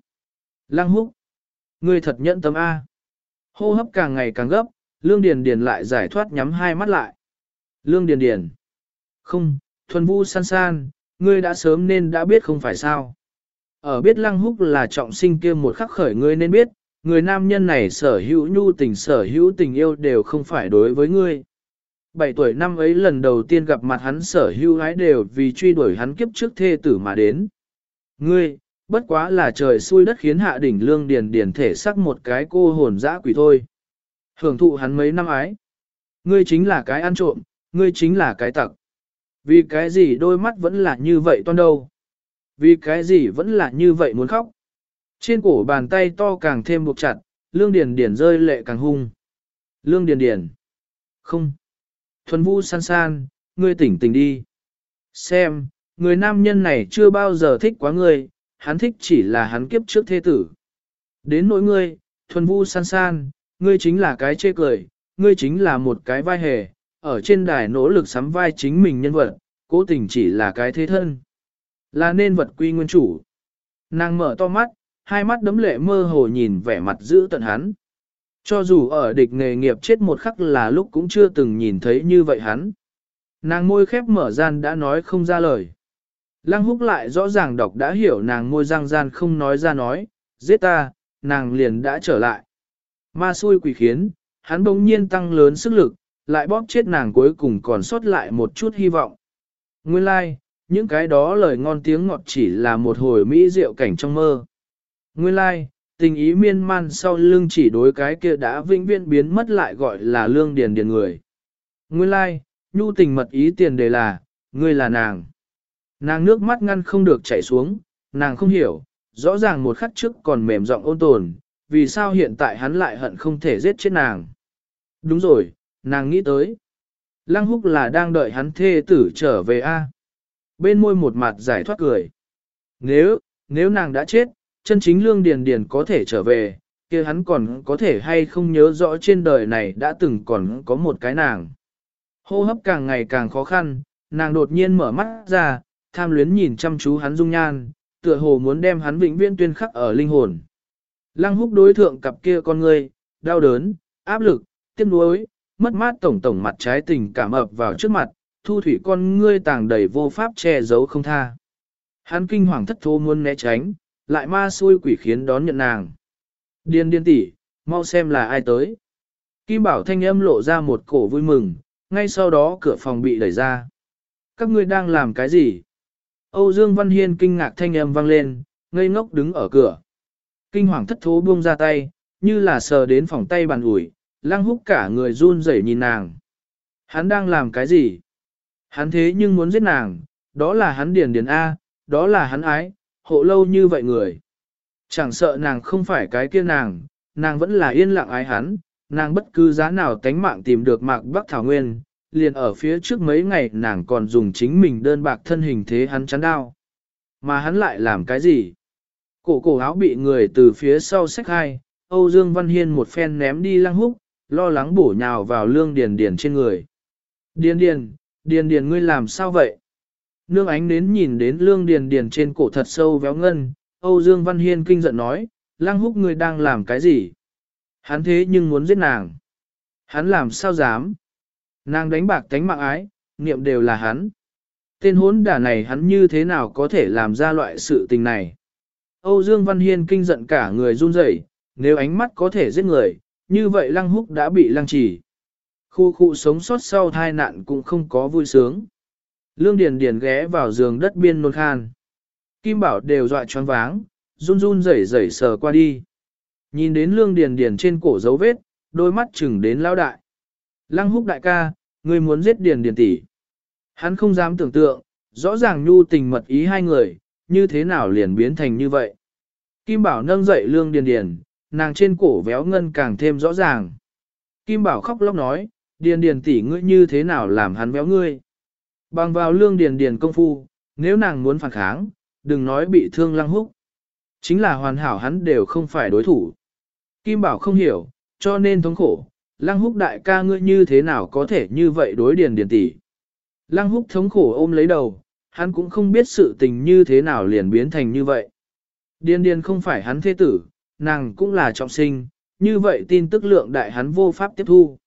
Lăng húc. Ngươi thật nhẫn tâm A. Hô hấp càng ngày càng gấp, Lương Điền Điền lại giải thoát nhắm hai mắt lại. Lương Điền Điền. Không, thuần vu san san, ngươi đã sớm nên đã biết không phải sao. Ở biết lăng húc là trọng sinh kia một khắc khởi ngươi nên biết, người nam nhân này sở hữu nhu tình sở hữu tình yêu đều không phải đối với ngươi. Bảy tuổi năm ấy lần đầu tiên gặp mặt hắn sở hữu gái đều vì truy đuổi hắn kiếp trước thê tử mà đến. Ngươi, bất quá là trời xui đất khiến hạ đỉnh lương điền điền thể sắc một cái cô hồn dã quỷ thôi. Hưởng thụ hắn mấy năm ái. Ngươi chính là cái ăn trộm, ngươi chính là cái tặc. Vì cái gì đôi mắt vẫn là như vậy toan đâu? Vì cái gì vẫn là như vậy muốn khóc? Trên cổ bàn tay to càng thêm buộc chặt, lương điền điền rơi lệ càng hung. Lương điền điền. Không. Thuần vu san san, ngươi tỉnh tỉnh đi. Xem, người nam nhân này chưa bao giờ thích quá ngươi, hắn thích chỉ là hắn kiếp trước thế tử. Đến nỗi ngươi, thuần vu san san, ngươi chính là cái chê cười, ngươi chính là một cái vai hề, ở trên đài nỗ lực sắm vai chính mình nhân vật, cố tình chỉ là cái thế thân. Là nên vật quy nguyên chủ. Nàng mở to mắt, hai mắt đấm lệ mơ hồ nhìn vẻ mặt giữ tận hắn. Cho dù ở địch nghề nghiệp chết một khắc là lúc cũng chưa từng nhìn thấy như vậy hắn. Nàng môi khép mở gian đã nói không ra lời. Lăng húc lại rõ ràng đọc đã hiểu nàng môi răng gian không nói ra nói, giết ta, nàng liền đã trở lại. Ma xui quỷ khiến, hắn bỗng nhiên tăng lớn sức lực, lại bóp chết nàng cuối cùng còn sót lại một chút hy vọng. Nguyên lai, like, những cái đó lời ngon tiếng ngọt chỉ là một hồi mỹ rượu cảnh trong mơ. Nguyên lai, like, tình ý miên man sau lưng chỉ đối cái kia đã vĩnh viễn biến mất lại gọi là lương điền điền người. Nguyên lai, like, nhu tình mật ý tiền đề là, ngươi là nàng. Nàng nước mắt ngăn không được chảy xuống, nàng không hiểu, rõ ràng một khắc trước còn mềm giọng ôn tồn, vì sao hiện tại hắn lại hận không thể giết chết nàng. Đúng rồi, nàng nghĩ tới. Lăng húc là đang đợi hắn thê tử trở về a. Bên môi một mặt giải thoát cười. Nếu, nếu nàng đã chết, chân chính lương điền điền có thể trở về, kia hắn còn có thể hay không nhớ rõ trên đời này đã từng còn có một cái nàng. Hô hấp càng ngày càng khó khăn, nàng đột nhiên mở mắt ra, tham luyến nhìn chăm chú hắn dung nhan, tựa hồ muốn đem hắn vĩnh viễn tuyên khắc ở linh hồn. Lăng húc đối thượng cặp kia con người, đau đớn, áp lực, tiếc nuối, mất mát tổng tổng mặt trái tình cảm ập vào trước mặt, thu thủy con ngươi tàng đầy vô pháp che giấu không tha. Hắn kinh hoàng thất thố muốn né tránh, lại ma xui quỷ khiến đón nhận nàng. Điên điên tỷ, mau xem là ai tới. Kim bảo thanh âm lộ ra một cổ vui mừng, ngay sau đó cửa phòng bị đẩy ra. Các ngươi đang làm cái gì? Âu Dương Văn Hiên kinh ngạc thanh âm vang lên, ngây ngốc đứng ở cửa. Kinh hoàng thất thố buông ra tay, như là sờ đến phòng tay bàn ủi, lăng húc cả người run rẩy nhìn nàng. Hắn đang làm cái gì? Hắn thế nhưng muốn giết nàng, đó là hắn điền điền A, đó là hắn ái, hộ lâu như vậy người. Chẳng sợ nàng không phải cái kia nàng, nàng vẫn là yên lặng ái hắn, nàng bất cứ giá nào tánh mạng tìm được mạc Bắc Thảo Nguyên, liền ở phía trước mấy ngày nàng còn dùng chính mình đơn bạc thân hình thế hắn chắn đau. Mà hắn lại làm cái gì? Cổ cổ áo bị người từ phía sau xách hai, Âu Dương Văn Hiên một phen ném đi lăng húc, lo lắng bổ nhào vào lương điền điền trên người. Điền điền, điền điền ngươi làm sao vậy? Nương ánh đến nhìn đến lương điền điền trên cổ thật sâu véo ngân, Âu Dương Văn Hiên kinh giận nói, lăng húc ngươi đang làm cái gì? Hắn thế nhưng muốn giết nàng. Hắn làm sao dám? Nàng đánh bạc tánh mạng ái, niệm đều là hắn. Tên hốn đả này hắn như thế nào có thể làm ra loại sự tình này? Âu Dương Văn Hiên kinh giận cả người run rẩy, nếu ánh mắt có thể giết người, như vậy lăng húc đã bị lăng trì. Khu khu sống sót sau tai nạn cũng không có vui sướng. Lương Điền Điền ghé vào giường đất biên nôn khan. Kim Bảo đều dọa choáng váng, run run rẩy rẩy sờ qua đi. Nhìn đến Lương Điền Điền trên cổ dấu vết, đôi mắt chừng đến lão đại. Lăng húc đại ca, ngươi muốn giết Điền Điền tỷ. Hắn không dám tưởng tượng, rõ ràng nhu tình mật ý hai người, như thế nào liền biến thành như vậy. Kim Bảo nâng dậy Lương Điền Điền, nàng trên cổ véo ngân càng thêm rõ ràng. Kim Bảo khóc lóc nói, Điền Điền tỷ ngươi như thế nào làm hắn véo ngươi. Bằng vào Lương Điền Điền công phu, nếu nàng muốn phản kháng, đừng nói bị thương lăng húc. Chính là hoàn hảo hắn đều không phải đối thủ. Kim Bảo không hiểu, cho nên thống khổ, lăng húc đại ca ngươi như thế nào có thể như vậy đối Điền Điền tỷ. Lăng húc thống khổ ôm lấy đầu, hắn cũng không biết sự tình như thế nào liền biến thành như vậy. Điền điền không phải hắn thế tử, nàng cũng là trọng sinh, như vậy tin tức lượng đại hắn vô pháp tiếp thu.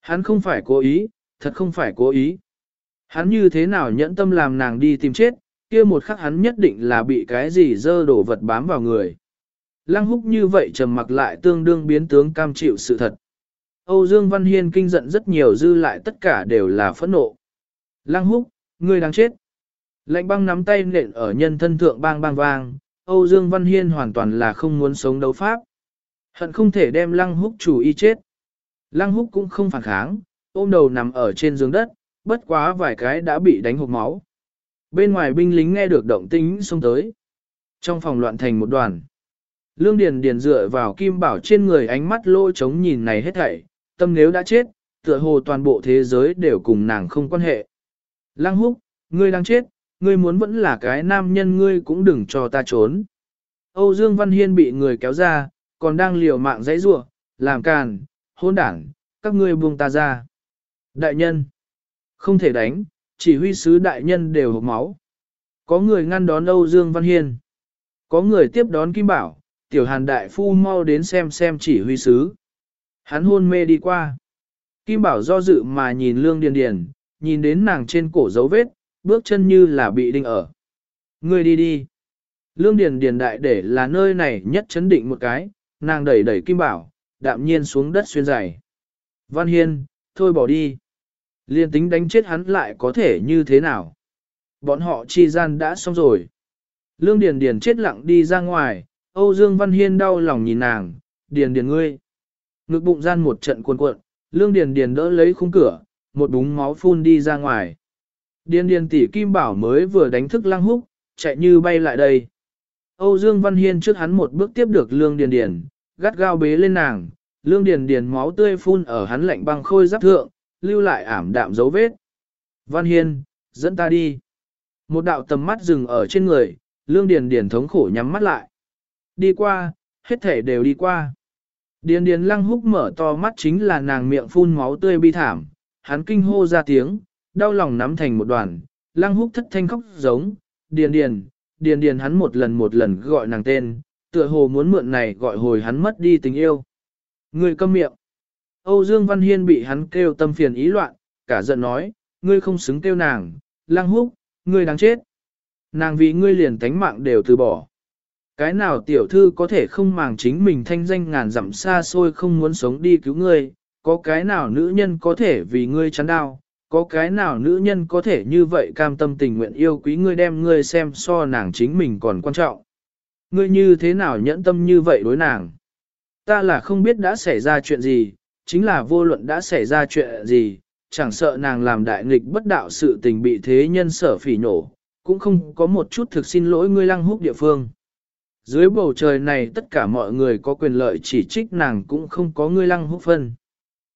Hắn không phải cố ý, thật không phải cố ý. Hắn như thế nào nhẫn tâm làm nàng đi tìm chết, kia một khắc hắn nhất định là bị cái gì dơ đổ vật bám vào người. Lăng húc như vậy trầm mặc lại tương đương biến tướng cam chịu sự thật. Âu Dương Văn Hiên kinh giận rất nhiều dư lại tất cả đều là phẫn nộ. Lăng húc, ngươi đang chết. Lạnh băng nắm tay nện ở nhân thân thượng bang bang vang, Âu Dương Văn Hiên hoàn toàn là không muốn sống đấu pháp. Hận không thể đem Lăng Húc chủ y chết. Lăng Húc cũng không phản kháng, ôm đầu nằm ở trên giường đất, bất quá vài cái đã bị đánh hộp máu. Bên ngoài binh lính nghe được động tĩnh xông tới. Trong phòng loạn thành một đoàn. Lương Điền Điền dựa vào kim bảo trên người ánh mắt lôi trống nhìn này hết thảy, tâm nếu đã chết, tựa hồ toàn bộ thế giới đều cùng nàng không quan hệ. Lăng Húc, ngươi đang chết, ngươi muốn vẫn là cái nam nhân ngươi cũng đừng cho ta trốn. Âu Dương Văn Hiên bị người kéo ra, còn đang liều mạng dãy rủa, làm càn, hỗn đảng, các ngươi buông ta ra. Đại nhân, không thể đánh, chỉ huy sứ đại nhân đều hộp máu. Có người ngăn đón Âu Dương Văn Hiên. Có người tiếp đón Kim Bảo, tiểu hàn đại phu mau đến xem xem chỉ huy sứ. Hắn hôn mê đi qua. Kim Bảo do dự mà nhìn Lương Điền Điền, nhìn đến nàng trên cổ dấu vết, bước chân như là bị đinh ở. Ngươi đi đi. Lương Điền Điền đại để là nơi này nhất chấn định một cái, nàng đẩy đẩy Kim Bảo, đạm nhiên xuống đất xuyên giày. Văn Hiên, thôi bỏ đi. Liên tính đánh chết hắn lại có thể như thế nào? Bọn họ chi gian đã xong rồi. Lương Điền Điền chết lặng đi ra ngoài, Âu Dương Văn Hiên đau lòng nhìn nàng, điền điền ngươi. Ngực bụng gian một trận cuồn cuộn, lương điền điền đỡ lấy khung cửa, một búng máu phun đi ra ngoài. Điền điền tỷ kim bảo mới vừa đánh thức lăng húc, chạy như bay lại đây. Âu Dương Văn Hiên trước hắn một bước tiếp được lương điền điền, gắt gao bế lên nàng, lương điền điền máu tươi phun ở hắn lạnh băng khôi giáp thượng, lưu lại ảm đạm dấu vết. Văn Hiên, dẫn ta đi. Một đạo tầm mắt dừng ở trên người, lương điền điền thống khổ nhắm mắt lại. Đi qua, hết thể đều đi qua. Điền điền lăng húc mở to mắt chính là nàng miệng phun máu tươi bi thảm, hắn kinh hô ra tiếng, đau lòng nắm thành một đoàn, lăng húc thất thanh khóc giống, điền điền, điền điền hắn một lần một lần gọi nàng tên, tựa hồ muốn mượn này gọi hồi hắn mất đi tình yêu. Người câm miệng. Âu Dương Văn Hiên bị hắn kêu tâm phiền ý loạn, cả giận nói, ngươi không xứng kêu nàng, Lang húc, ngươi đáng chết. Nàng vì ngươi liền tánh mạng đều từ bỏ. Cái nào tiểu thư có thể không màng chính mình thanh danh ngàn dặm xa xôi không muốn sống đi cứu ngươi, có cái nào nữ nhân có thể vì ngươi chán đau, có cái nào nữ nhân có thể như vậy cam tâm tình nguyện yêu quý ngươi đem ngươi xem so nàng chính mình còn quan trọng. Ngươi như thế nào nhẫn tâm như vậy đối nàng? Ta là không biết đã xảy ra chuyện gì, chính là vô luận đã xảy ra chuyện gì, chẳng sợ nàng làm đại nghịch bất đạo sự tình bị thế nhân sở phỉ nổ, cũng không có một chút thực xin lỗi ngươi lăng húc địa phương. Dưới bầu trời này tất cả mọi người có quyền lợi chỉ trích nàng cũng không có ngươi lăng húc phân.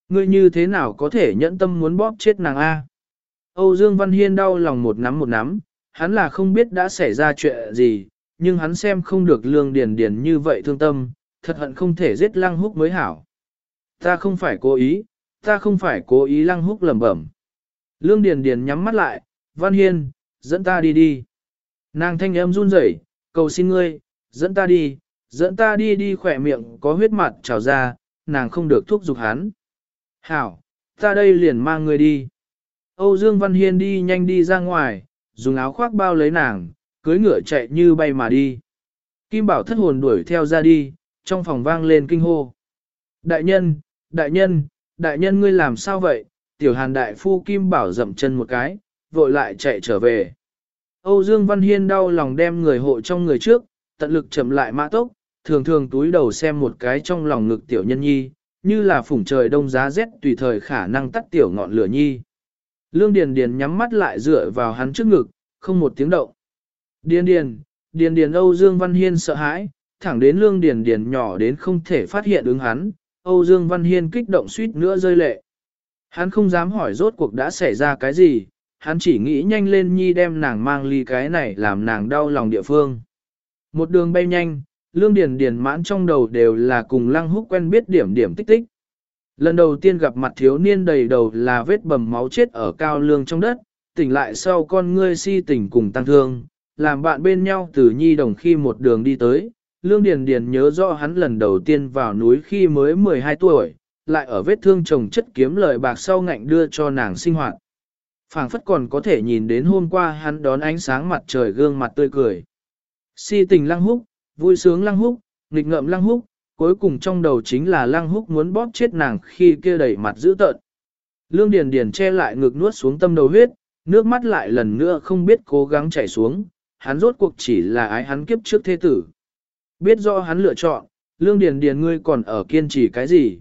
Ngươi như thế nào có thể nhẫn tâm muốn bóp chết nàng A? Âu Dương Văn Hiên đau lòng một nắm một nắm, hắn là không biết đã xảy ra chuyện gì, nhưng hắn xem không được lương điền điền như vậy thương tâm, thật hận không thể giết lăng húc mới hảo. Ta không phải cố ý, ta không phải cố ý lăng húc lẩm bẩm. Lương điền điền nhắm mắt lại, Văn Hiên, dẫn ta đi đi. Nàng thanh âm run rẩy, cầu xin ngươi, dẫn ta đi, dẫn ta đi đi khỏe miệng có huyết mặt trào ra, nàng không được thúc giục hắn. Hảo, ta đây liền mang ngươi đi. Âu Dương Văn Hiên đi nhanh đi ra ngoài, dùng áo khoác bao lấy nàng, cưới ngựa chạy như bay mà đi. Kim Bảo thất hồn đuổi theo ra đi, trong phòng vang lên kinh hô. Đại nhân, đại nhân, đại nhân ngươi làm sao vậy? Tiểu hàn đại phu Kim Bảo dậm chân một cái, vội lại chạy trở về. Âu Dương Văn Hiên đau lòng đem người hộ trong người trước, tận lực chậm lại mã tốc, thường thường túi đầu xem một cái trong lòng ngực tiểu nhân nhi, như là phủng trời đông giá rét tùy thời khả năng tắt tiểu ngọn lửa nhi. Lương Điền Điền nhắm mắt lại dựa vào hắn trước ngực, không một tiếng động. Điền Điền, Điền Điền Âu Dương Văn Hiên sợ hãi, thẳng đến Lương Điền Điền nhỏ đến không thể phát hiện ứng hắn, Âu Dương Văn Hiên kích động suýt nữa rơi lệ. Hắn không dám hỏi rốt cuộc đã xảy ra cái gì, hắn chỉ nghĩ nhanh lên nhi đem nàng mang ly cái này làm nàng đau lòng địa phương. Một đường bay nhanh, lương điền điền mãn trong đầu đều là cùng lăng húc quen biết điểm điểm tích tích. Lần đầu tiên gặp mặt thiếu niên đầy đầu là vết bầm máu chết ở cao lương trong đất, tỉnh lại sau con ngươi si tỉnh cùng tăng thương, làm bạn bên nhau từ nhi đồng khi một đường đi tới. Lương Điền Điền nhớ rõ hắn lần đầu tiên vào núi khi mới 12 tuổi, lại ở vết thương chồng chất kiếm lời bạc sau ngạnh đưa cho nàng sinh hoạt. phảng phất còn có thể nhìn đến hôm qua hắn đón ánh sáng mặt trời gương mặt tươi cười. Si tình lăng húc, vui sướng lăng húc, nghịch ngợm lăng húc, cuối cùng trong đầu chính là lăng húc muốn bóp chết nàng khi kia đẩy mặt dữ tợn. Lương Điền Điền che lại ngực nuốt xuống tâm đầu huyết, nước mắt lại lần nữa không biết cố gắng chảy xuống, hắn rốt cuộc chỉ là ái hắn kiếp trước thế tử. Biết do hắn lựa chọn, Lương Điền Điền ngươi còn ở kiên trì cái gì?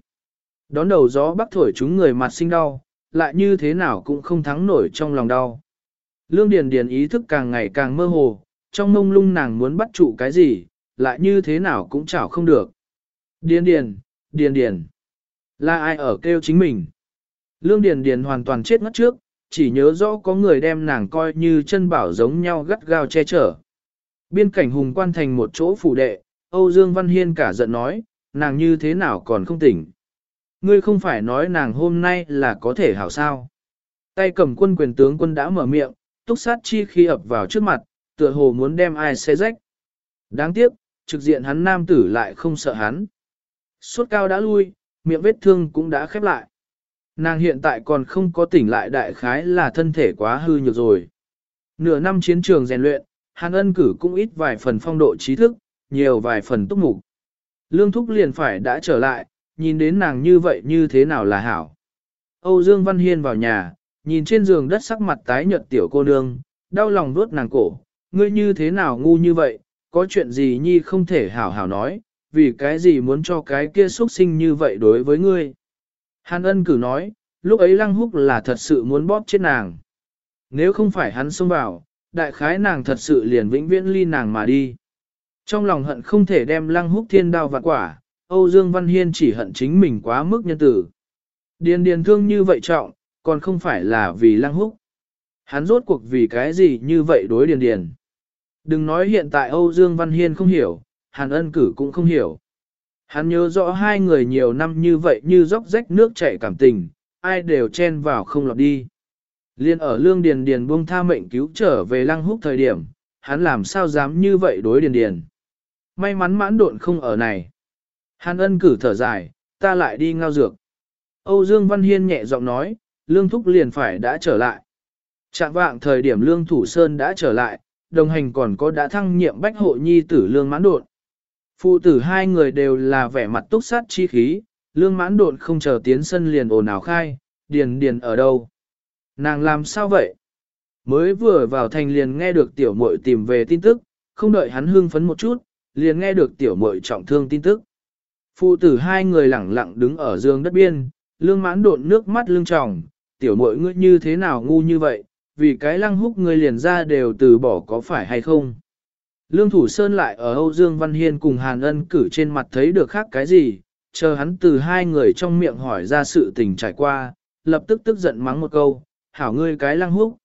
Đón đầu gió bắc thổi chúng người mặt sinh đau, lại như thế nào cũng không thắng nổi trong lòng đau. Lương Điền Điền ý thức càng ngày càng mơ hồ, trong mông lung nàng muốn bắt trụ cái gì, lại như thế nào cũng chảo không được. Điền điền, điền điền. Là ai ở kêu chính mình? Lương điền điền hoàn toàn chết ngất trước, chỉ nhớ rõ có người đem nàng coi như chân bảo giống nhau gắt gao che chở. Biên cảnh hùng quan thành một chỗ phủ đệ, Âu Dương Văn Hiên cả giận nói, nàng như thế nào còn không tỉnh. Ngươi không phải nói nàng hôm nay là có thể hảo sao. Tay cầm quân quyền tướng quân đã mở miệng, túc sát chi khi ập vào trước mặt, tựa hồ muốn đem ai xé rách. Đáng tiếc, trực diện hắn nam tử lại không sợ hắn. Suốt cao đã lui, miệng vết thương cũng đã khép lại. Nàng hiện tại còn không có tỉnh lại đại khái là thân thể quá hư nhược rồi. Nửa năm chiến trường rèn luyện, Hàn ân cử cũng ít vài phần phong độ trí thức, nhiều vài phần túc mục. Lương Thúc liền phải đã trở lại, nhìn đến nàng như vậy như thế nào là hảo. Âu Dương Văn Hiên vào nhà, nhìn trên giường đất sắc mặt tái nhợt tiểu cô nương, đau lòng vuốt nàng cổ, ngươi như thế nào ngu như vậy, có chuyện gì nhi không thể hảo hảo nói, vì cái gì muốn cho cái kia xuất sinh như vậy đối với ngươi. Hàn ân cử nói, lúc ấy lăng húc là thật sự muốn bóp chết nàng. Nếu không phải hắn xông vào, đại khái nàng thật sự liền vĩnh viễn ly nàng mà đi. Trong lòng hận không thể đem lăng húc thiên đao vạn quả, Âu Dương Văn Hiên chỉ hận chính mình quá mức nhân tử. Điền điền thương như vậy trọng, còn không phải là vì lăng húc. Hắn rốt cuộc vì cái gì như vậy đối điền điền. Đừng nói hiện tại Âu Dương Văn Hiên không hiểu, Hàn ân cử cũng không hiểu. Hắn nhớ rõ hai người nhiều năm như vậy như dốc rách nước chảy cảm tình, ai đều chen vào không lọt đi. Liên ở lương điền điền buông tha mệnh cứu trở về lăng húc thời điểm, hắn làm sao dám như vậy đối điền điền. May mắn mãn độn không ở này. Hàn ân cử thở dài, ta lại đi ngao dược. Âu Dương Văn Hiên nhẹ giọng nói, lương thúc liền phải đã trở lại. Trạng vạng thời điểm lương thủ sơn đã trở lại, đồng hành còn có đã thăng nhiệm bách hộ nhi tử lương mãn độn. Phụ tử hai người đều là vẻ mặt túc sát chi khí, lương mãn độn không chờ tiến sân liền ồn ào khai, điền điền ở đâu. Nàng làm sao vậy? Mới vừa vào thành liền nghe được tiểu muội tìm về tin tức, không đợi hắn hưng phấn một chút, liền nghe được tiểu muội trọng thương tin tức. Phụ tử hai người lẳng lặng đứng ở giường đất biên, lương mãn độn nước mắt lưng tròng, tiểu muội ngươi như thế nào ngu như vậy, vì cái lăng húc ngươi liền ra đều từ bỏ có phải hay không. Lương Thủ Sơn lại ở Âu Dương Văn Hiên cùng Hàn Ân cử trên mặt thấy được khác cái gì, chờ hắn từ hai người trong miệng hỏi ra sự tình trải qua, lập tức tức giận mắng một câu, hảo ngươi cái lăng húc.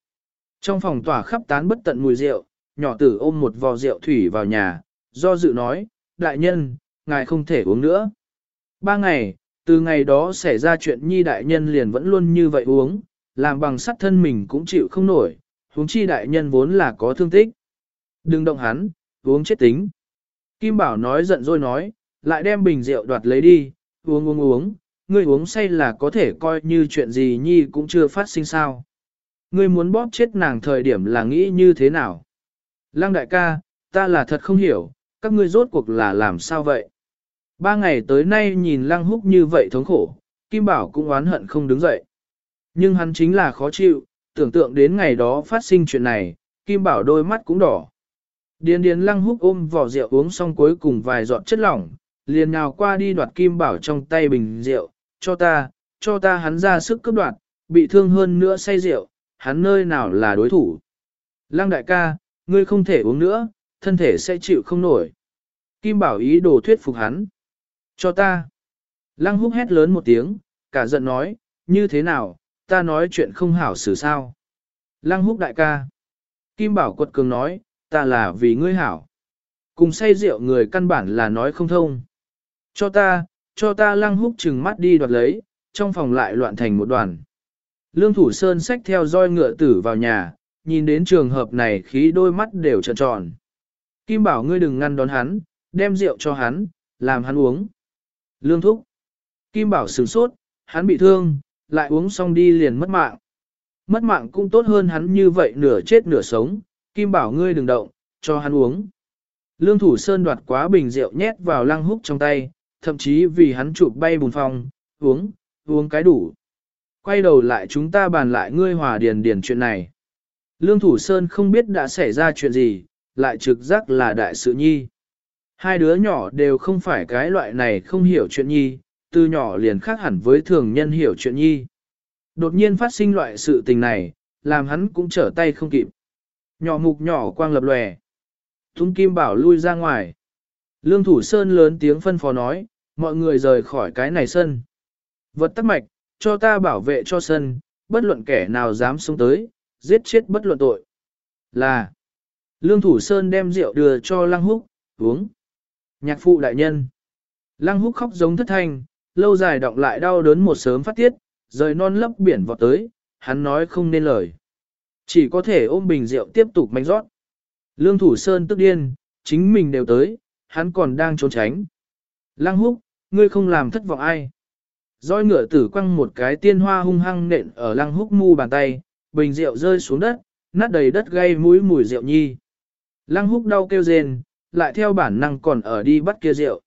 Trong phòng tỏa khắp tán bất tận mùi rượu, nhỏ tử ôm một vò rượu thủy vào nhà, do dự nói, đại nhân, ngài không thể uống nữa. Ba ngày, từ ngày đó xảy ra chuyện nhi đại nhân liền vẫn luôn như vậy uống, làm bằng sắt thân mình cũng chịu không nổi, huống chi đại nhân vốn là có thương tích. Đừng động hắn, uống chết tính. Kim Bảo nói giận rồi nói, lại đem bình rượu đoạt lấy đi, uống uống uống, ngươi uống say là có thể coi như chuyện gì nhi cũng chưa phát sinh sao. Ngươi muốn bóp chết nàng thời điểm là nghĩ như thế nào? Lăng đại ca, ta là thật không hiểu, các ngươi rốt cuộc là làm sao vậy? Ba ngày tới nay nhìn lăng húc như vậy thống khổ, Kim Bảo cũng oán hận không đứng dậy. Nhưng hắn chính là khó chịu, tưởng tượng đến ngày đó phát sinh chuyện này, Kim Bảo đôi mắt cũng đỏ. Điền điền lăng húc ôm vỏ rượu uống xong cuối cùng vài giọt chất lỏng, liền nhào qua đi đoạt Kim Bảo trong tay bình rượu, cho ta, cho ta hắn ra sức cướp đoạt, bị thương hơn nữa say rượu, hắn nơi nào là đối thủ. Lăng đại ca, ngươi không thể uống nữa, thân thể sẽ chịu không nổi. Kim Bảo ý đồ thuyết phục hắn. Cho ta. Lăng húc hét lớn một tiếng, cả giận nói, như thế nào, ta nói chuyện không hảo xử sao. Lăng húc đại ca. Kim Bảo quật cường nói, ta là vì ngươi hảo. Cùng say rượu người căn bản là nói không thông. Cho ta, cho ta lăng húc chừng mắt đi đoạt lấy, trong phòng lại loạn thành một đoàn. Lương Thủ Sơn xách theo roi ngựa tử vào nhà, nhìn đến trường hợp này khí đôi mắt đều trợn tròn. Kim bảo ngươi đừng ngăn đón hắn, đem rượu cho hắn, làm hắn uống. Lương Thúc. Kim bảo sửng sốt, hắn bị thương, lại uống xong đi liền mất mạng. Mất mạng cũng tốt hơn hắn như vậy nửa chết nửa sống, Kim bảo ngươi đừng động, cho hắn uống. Lương Thủ Sơn đoạt quá bình rượu nhét vào lăng húc trong tay, thậm chí vì hắn chụp bay bùn phòng, uống, uống cái đủ. Quay đầu lại chúng ta bàn lại ngươi hòa điền điền chuyện này. Lương Thủ Sơn không biết đã xảy ra chuyện gì, lại trực giác là đại sự nhi. Hai đứa nhỏ đều không phải cái loại này không hiểu chuyện nhi, từ nhỏ liền khác hẳn với thường nhân hiểu chuyện nhi. Đột nhiên phát sinh loại sự tình này, làm hắn cũng trở tay không kịp. Nhỏ mục nhỏ quang lập lòe. Thúng Kim Bảo lui ra ngoài. Lương Thủ Sơn lớn tiếng phân phó nói, mọi người rời khỏi cái này sân. Vật tắc mạch, cho ta bảo vệ cho sân, bất luận kẻ nào dám xuống tới, giết chết bất luận tội. Là, Lương Thủ Sơn đem rượu đưa cho Lăng Húc, uống. Nhạc phụ đại nhân. Lăng Húc khóc giống thất thanh, lâu dài đọng lại đau đớn một sớm phát tiết, rời non lấp biển vọt tới, hắn nói không nên lời. Chỉ có thể ôm bình rượu tiếp tục manh rót. Lương Thủ Sơn tức điên, chính mình đều tới, hắn còn đang trốn tránh. Lăng húc, ngươi không làm thất vọng ai. Rồi ngựa tử quăng một cái tiên hoa hung hăng nện ở lăng húc mu bàn tay, bình rượu rơi xuống đất, nát đầy đất gây mũi mùi rượu nhi. Lăng húc đau kêu rên, lại theo bản năng còn ở đi bắt kia rượu.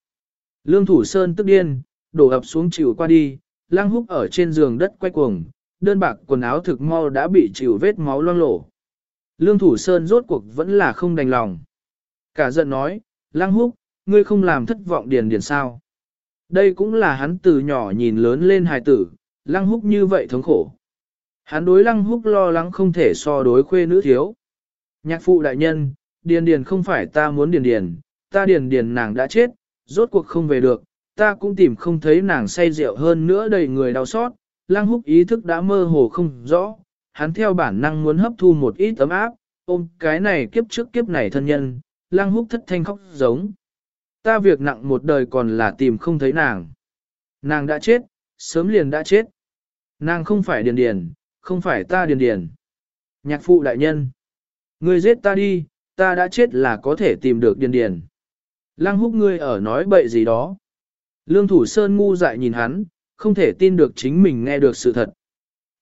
Lương thủ sơn tức điên, đổ ập xuống chịu qua đi, lăng húc ở trên giường đất quay cuồng, đơn bạc quần áo thực mau đã bị chịu vết máu loang lổ. Lương thủ sơn rốt cuộc vẫn là không đành lòng. Cả giận nói, Lăng Húc, ngươi không làm thất vọng điền điền sao. Đây cũng là hắn từ nhỏ nhìn lớn lên hài tử, Lăng Húc như vậy thống khổ. Hắn đối Lăng Húc lo lắng không thể so đối khuê nữ thiếu. Nhạc phụ đại nhân, điền điền không phải ta muốn điền điền, ta điền điền nàng đã chết, rốt cuộc không về được, ta cũng tìm không thấy nàng say rượu hơn nữa đầy người đau xót, lang Húc ý thức đã mơ hồ không rõ, hắn theo bản năng muốn hấp thu một ít ấm áp, ôm cái này kiếp trước kiếp này thân nhân, lang Húc thất thanh khóc giống. Ta việc nặng một đời còn là tìm không thấy nàng. Nàng đã chết, sớm liền đã chết. Nàng không phải điền điền, không phải ta điền điền. Nhạc phụ đại nhân. Ngươi giết ta đi, ta đã chết là có thể tìm được điền điền. Lăng húc ngươi ở nói bậy gì đó. Lương thủ sơn ngu dại nhìn hắn, không thể tin được chính mình nghe được sự thật.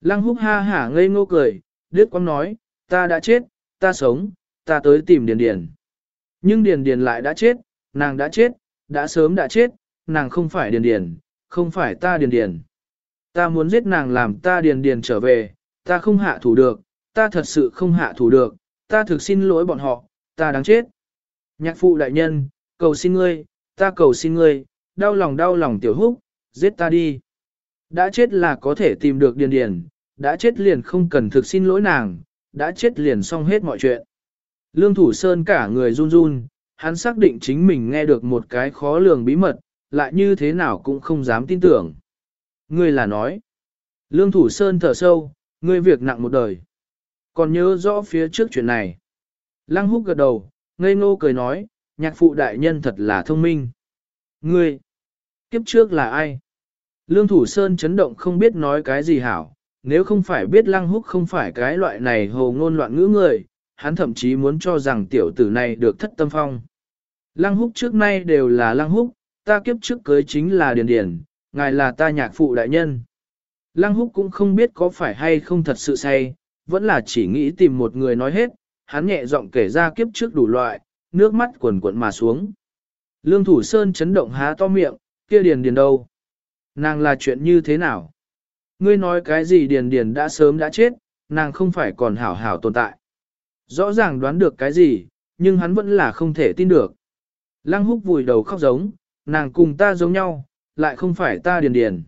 Lăng húc ha hả ngây ngô cười, đứt quăng nói, ta đã chết, ta sống, ta tới tìm điền điền. Nhưng điền điền lại đã chết, nàng đã chết, đã sớm đã chết, nàng không phải điền điền, không phải ta điền điền. Ta muốn giết nàng làm ta điền điền trở về, ta không hạ thủ được, ta thật sự không hạ thủ được, ta thực xin lỗi bọn họ, ta đáng chết. Nhạc phụ đại nhân, cầu xin ngươi, ta cầu xin ngươi, đau lòng đau lòng tiểu húc, giết ta đi. Đã chết là có thể tìm được điền điền, đã chết liền không cần thực xin lỗi nàng, đã chết liền xong hết mọi chuyện. Lương Thủ Sơn cả người run run, hắn xác định chính mình nghe được một cái khó lường bí mật, lại như thế nào cũng không dám tin tưởng. Ngươi là nói. Lương Thủ Sơn thở sâu, ngươi việc nặng một đời. Còn nhớ rõ phía trước chuyện này. Lăng húc gật đầu, ngây ngô cười nói, nhạc phụ đại nhân thật là thông minh. Ngươi, kiếp trước là ai? Lương Thủ Sơn chấn động không biết nói cái gì hảo, nếu không phải biết Lăng Húc không phải cái loại này hồ ngôn loạn ngữ người, hắn thậm chí muốn cho rằng tiểu tử này được thất tâm phong. Lăng Húc trước nay đều là Lăng Húc, ta kiếp trước cưới chính là Điền Điền, ngài là ta nhạc phụ đại nhân. Lăng Húc cũng không biết có phải hay không thật sự say, vẫn là chỉ nghĩ tìm một người nói hết, hắn nhẹ giọng kể ra kiếp trước đủ loại, nước mắt quần quận mà xuống. Lương Thủ Sơn chấn động há to miệng, kia Điền Điền đâu? Nàng là chuyện như thế nào? Ngươi nói cái gì Điền Điền đã sớm đã chết, nàng không phải còn hảo hảo tồn tại. Rõ ràng đoán được cái gì, nhưng hắn vẫn là không thể tin được. Lăng húc vùi đầu khóc giống, nàng cùng ta giống nhau, lại không phải ta điền điền.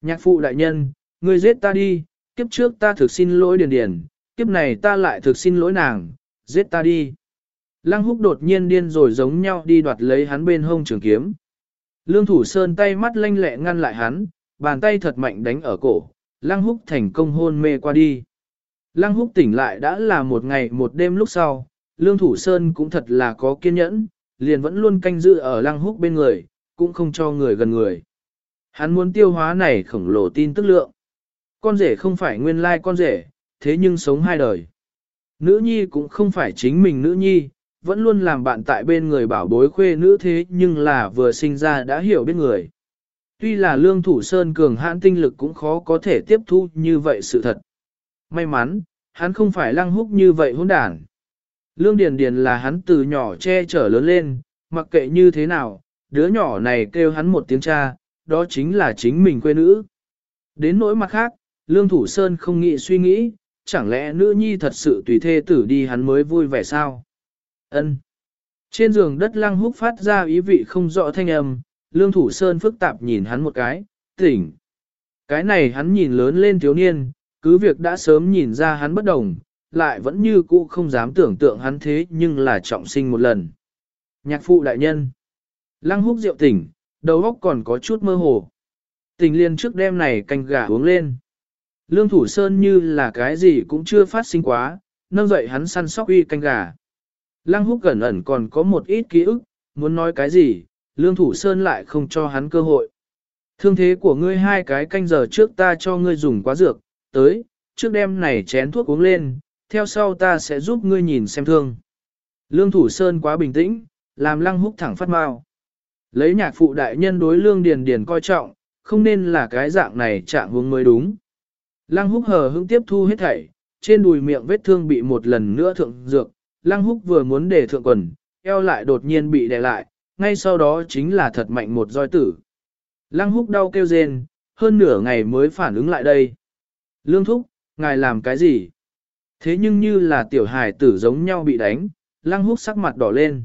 Nhạc phụ đại nhân, ngươi giết ta đi, kiếp trước ta thực xin lỗi điền điền, kiếp này ta lại thực xin lỗi nàng, giết ta đi. Lăng húc đột nhiên điên rồi giống nhau đi đoạt lấy hắn bên hông trường kiếm. Lương thủ sơn tay mắt lanh lẹ ngăn lại hắn, bàn tay thật mạnh đánh ở cổ, lăng húc thành công hôn mê qua đi. Lăng húc tỉnh lại đã là một ngày một đêm lúc sau, lương thủ sơn cũng thật là có kiên nhẫn, liền vẫn luôn canh giữ ở lăng húc bên người, cũng không cho người gần người. Hắn muốn tiêu hóa này khổng lồ tin tức lượng. Con rể không phải nguyên lai con rể, thế nhưng sống hai đời. Nữ nhi cũng không phải chính mình nữ nhi, vẫn luôn làm bạn tại bên người bảo bối khuê nữ thế nhưng là vừa sinh ra đã hiểu biết người. Tuy là lương thủ sơn cường hãn tinh lực cũng khó có thể tiếp thu như vậy sự thật. May mắn, hắn không phải lăng húc như vậy hỗn đản. Lương Điền Điền là hắn từ nhỏ che chở lớn lên, mặc kệ như thế nào, đứa nhỏ này kêu hắn một tiếng cha, đó chính là chính mình quê nữ. Đến nỗi mặt khác, Lương Thủ Sơn không nghĩ suy nghĩ, chẳng lẽ nữ nhi thật sự tùy thê tử đi hắn mới vui vẻ sao? Ân. Trên giường đất lăng húc phát ra ý vị không rõ thanh âm, Lương Thủ Sơn phức tạp nhìn hắn một cái, tỉnh. Cái này hắn nhìn lớn lên thiếu niên, cứ việc đã sớm nhìn ra hắn bất đồng, lại vẫn như cũ không dám tưởng tượng hắn thế nhưng là trọng sinh một lần. Nhạc phụ đại nhân. Lăng húc rượu tỉnh, đầu óc còn có chút mơ hồ. Tình liên trước đêm này canh gà uống lên. Lương Thủ Sơn như là cái gì cũng chưa phát sinh quá, nâng dậy hắn săn sóc uy canh gà. Lăng húc gần ẩn còn có một ít ký ức, muốn nói cái gì, Lương Thủ Sơn lại không cho hắn cơ hội. Thương thế của ngươi hai cái canh giờ trước ta cho ngươi dùng quá dược, tới, trước đêm này chén thuốc uống lên, theo sau ta sẽ giúp ngươi nhìn xem thương. Lương Thủ Sơn quá bình tĩnh, làm lăng húc thẳng phát mau. Lấy nhạc phụ đại nhân đối lương điền điền coi trọng, không nên là cái dạng này trạng hướng mới đúng. Lăng húc hờ hững tiếp thu hết thảy, trên đùi miệng vết thương bị một lần nữa thượng dược, lăng húc vừa muốn để thượng quần, eo lại đột nhiên bị đè lại, ngay sau đó chính là thật mạnh một roi tử. Lăng húc đau kêu rên, hơn nửa ngày mới phản ứng lại đây. Lương thúc, ngài làm cái gì? Thế nhưng như là tiểu hài tử giống nhau bị đánh, lăng húc sắc mặt đỏ lên.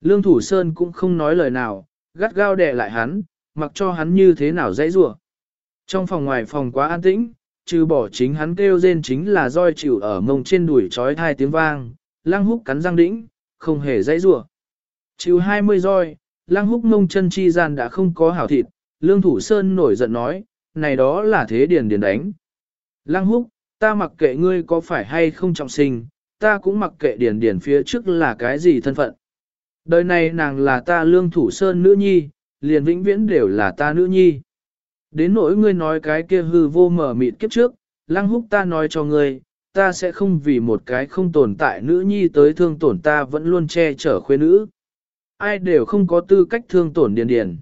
Lương Thủ Sơn cũng không nói lời nào, gắt gao đè lại hắn, mặc cho hắn như thế nào dãy rủa. Trong phòng ngoài phòng quá an tĩnh, trừ bỏ chính hắn kêu rên chính là roi chịu ở mông trên đùi trói thai tiếng vang, Lang húc cắn răng đĩnh, không hề dãy rủa. Chịu 20 roi, Lang húc mông chân chi gian đã không có hảo thịt, lương thủ sơn nổi giận nói, này đó là thế điền điền đánh. Lang húc, ta mặc kệ ngươi có phải hay không trọng sinh, ta cũng mặc kệ điền điền phía trước là cái gì thân phận. Đời này nàng là ta lương thủ sơn nữ nhi, liền vĩnh viễn đều là ta nữ nhi. Đến nỗi ngươi nói cái kia hư vô mở mịt kiếp trước, lăng húc ta nói cho ngươi, ta sẽ không vì một cái không tồn tại nữ nhi tới thương tổn ta vẫn luôn che chở khuê nữ. Ai đều không có tư cách thương tổn điền điền.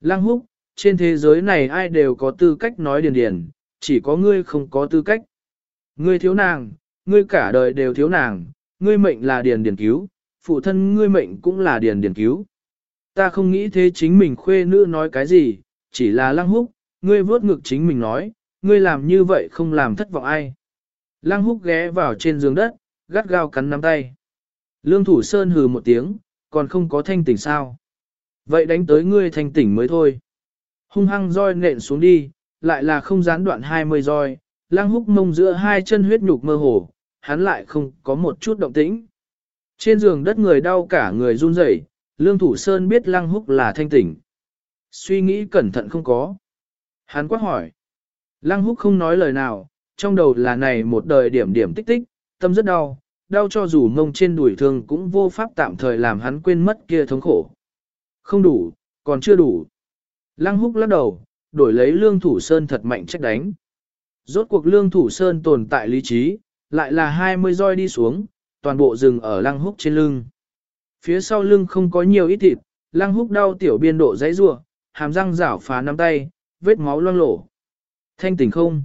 Lăng húc, trên thế giới này ai đều có tư cách nói điền điền, chỉ có ngươi không có tư cách. Ngươi thiếu nàng, ngươi cả đời đều thiếu nàng, ngươi mệnh là điền điền cứu, phụ thân ngươi mệnh cũng là điền điền cứu. Ta không nghĩ thế chính mình khuê nữ nói cái gì, chỉ là lăng húc, ngươi vớt ngực chính mình nói, ngươi làm như vậy không làm thất vọng ai. Lăng húc ghé vào trên giường đất, gắt gao cắn nắm tay. Lương thủ sơn hừ một tiếng, còn không có thanh tỉnh sao. Vậy đánh tới ngươi thanh tỉnh mới thôi. Hung hăng roi nện xuống đi, lại là không gián đoạn 20 roi, lăng húc mông giữa hai chân huyết nhục mơ hồ, hắn lại không có một chút động tĩnh. Trên giường đất người đau cả người run rẩy, lương thủ sơn biết lăng húc là thanh tỉnh. Suy nghĩ cẩn thận không có. Hắn quát hỏi. Lăng húc không nói lời nào, trong đầu là này một đời điểm điểm tích tích, tâm rất đau, đau cho dù mông trên đùi thương cũng vô pháp tạm thời làm hắn quên mất kia thống khổ. Không đủ, còn chưa đủ. Lăng húc lắc đầu, đổi lấy lương thủ sơn thật mạnh trách đánh. Rốt cuộc lương thủ sơn tồn tại lý trí, lại là 20 roi đi xuống, toàn bộ rừng ở lăng húc trên lưng. Phía sau lưng không có nhiều ít thịt, lăng húc đau tiểu biên độ dãy rua, hàm răng rảo phá nắm tay, vết máu loang lổ. Thanh tỉnh không?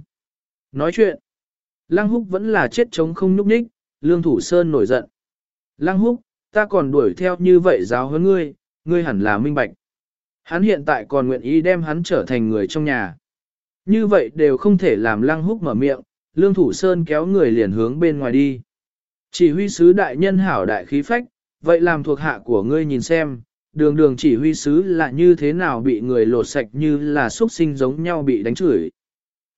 Nói chuyện. Lăng húc vẫn là chết chống không nhúc nhích, lương thủ sơn nổi giận. Lăng húc, ta còn đuổi theo như vậy giáo huấn ngươi, ngươi hẳn là minh bạch. Hắn hiện tại còn nguyện ý đem hắn trở thành người trong nhà. Như vậy đều không thể làm lăng húc mở miệng, lương thủ sơn kéo người liền hướng bên ngoài đi. Chỉ huy sứ đại nhân hảo đại khí phách, vậy làm thuộc hạ của ngươi nhìn xem, đường đường chỉ huy sứ là như thế nào bị người lột sạch như là xuất sinh giống nhau bị đánh chửi.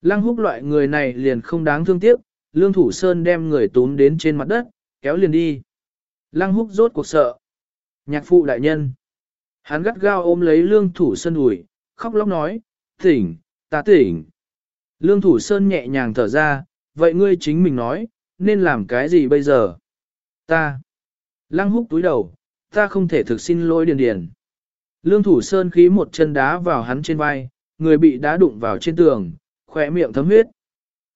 Lăng húc loại người này liền không đáng thương tiếc, lương thủ sơn đem người túm đến trên mặt đất, kéo liền đi. Lăng húc rốt cuộc sợ. Nhạc phụ đại nhân. Hắn gắt gao ôm lấy lương thủ sơn ủi, khóc lóc nói, tỉnh, ta tỉnh. Lương thủ sơn nhẹ nhàng thở ra, vậy ngươi chính mình nói, nên làm cái gì bây giờ? Ta. Lăng húc túi đầu, ta không thể thực xin lỗi điền điền. Lương thủ sơn khí một chân đá vào hắn trên vai, người bị đá đụng vào trên tường, khỏe miệng thấm huyết.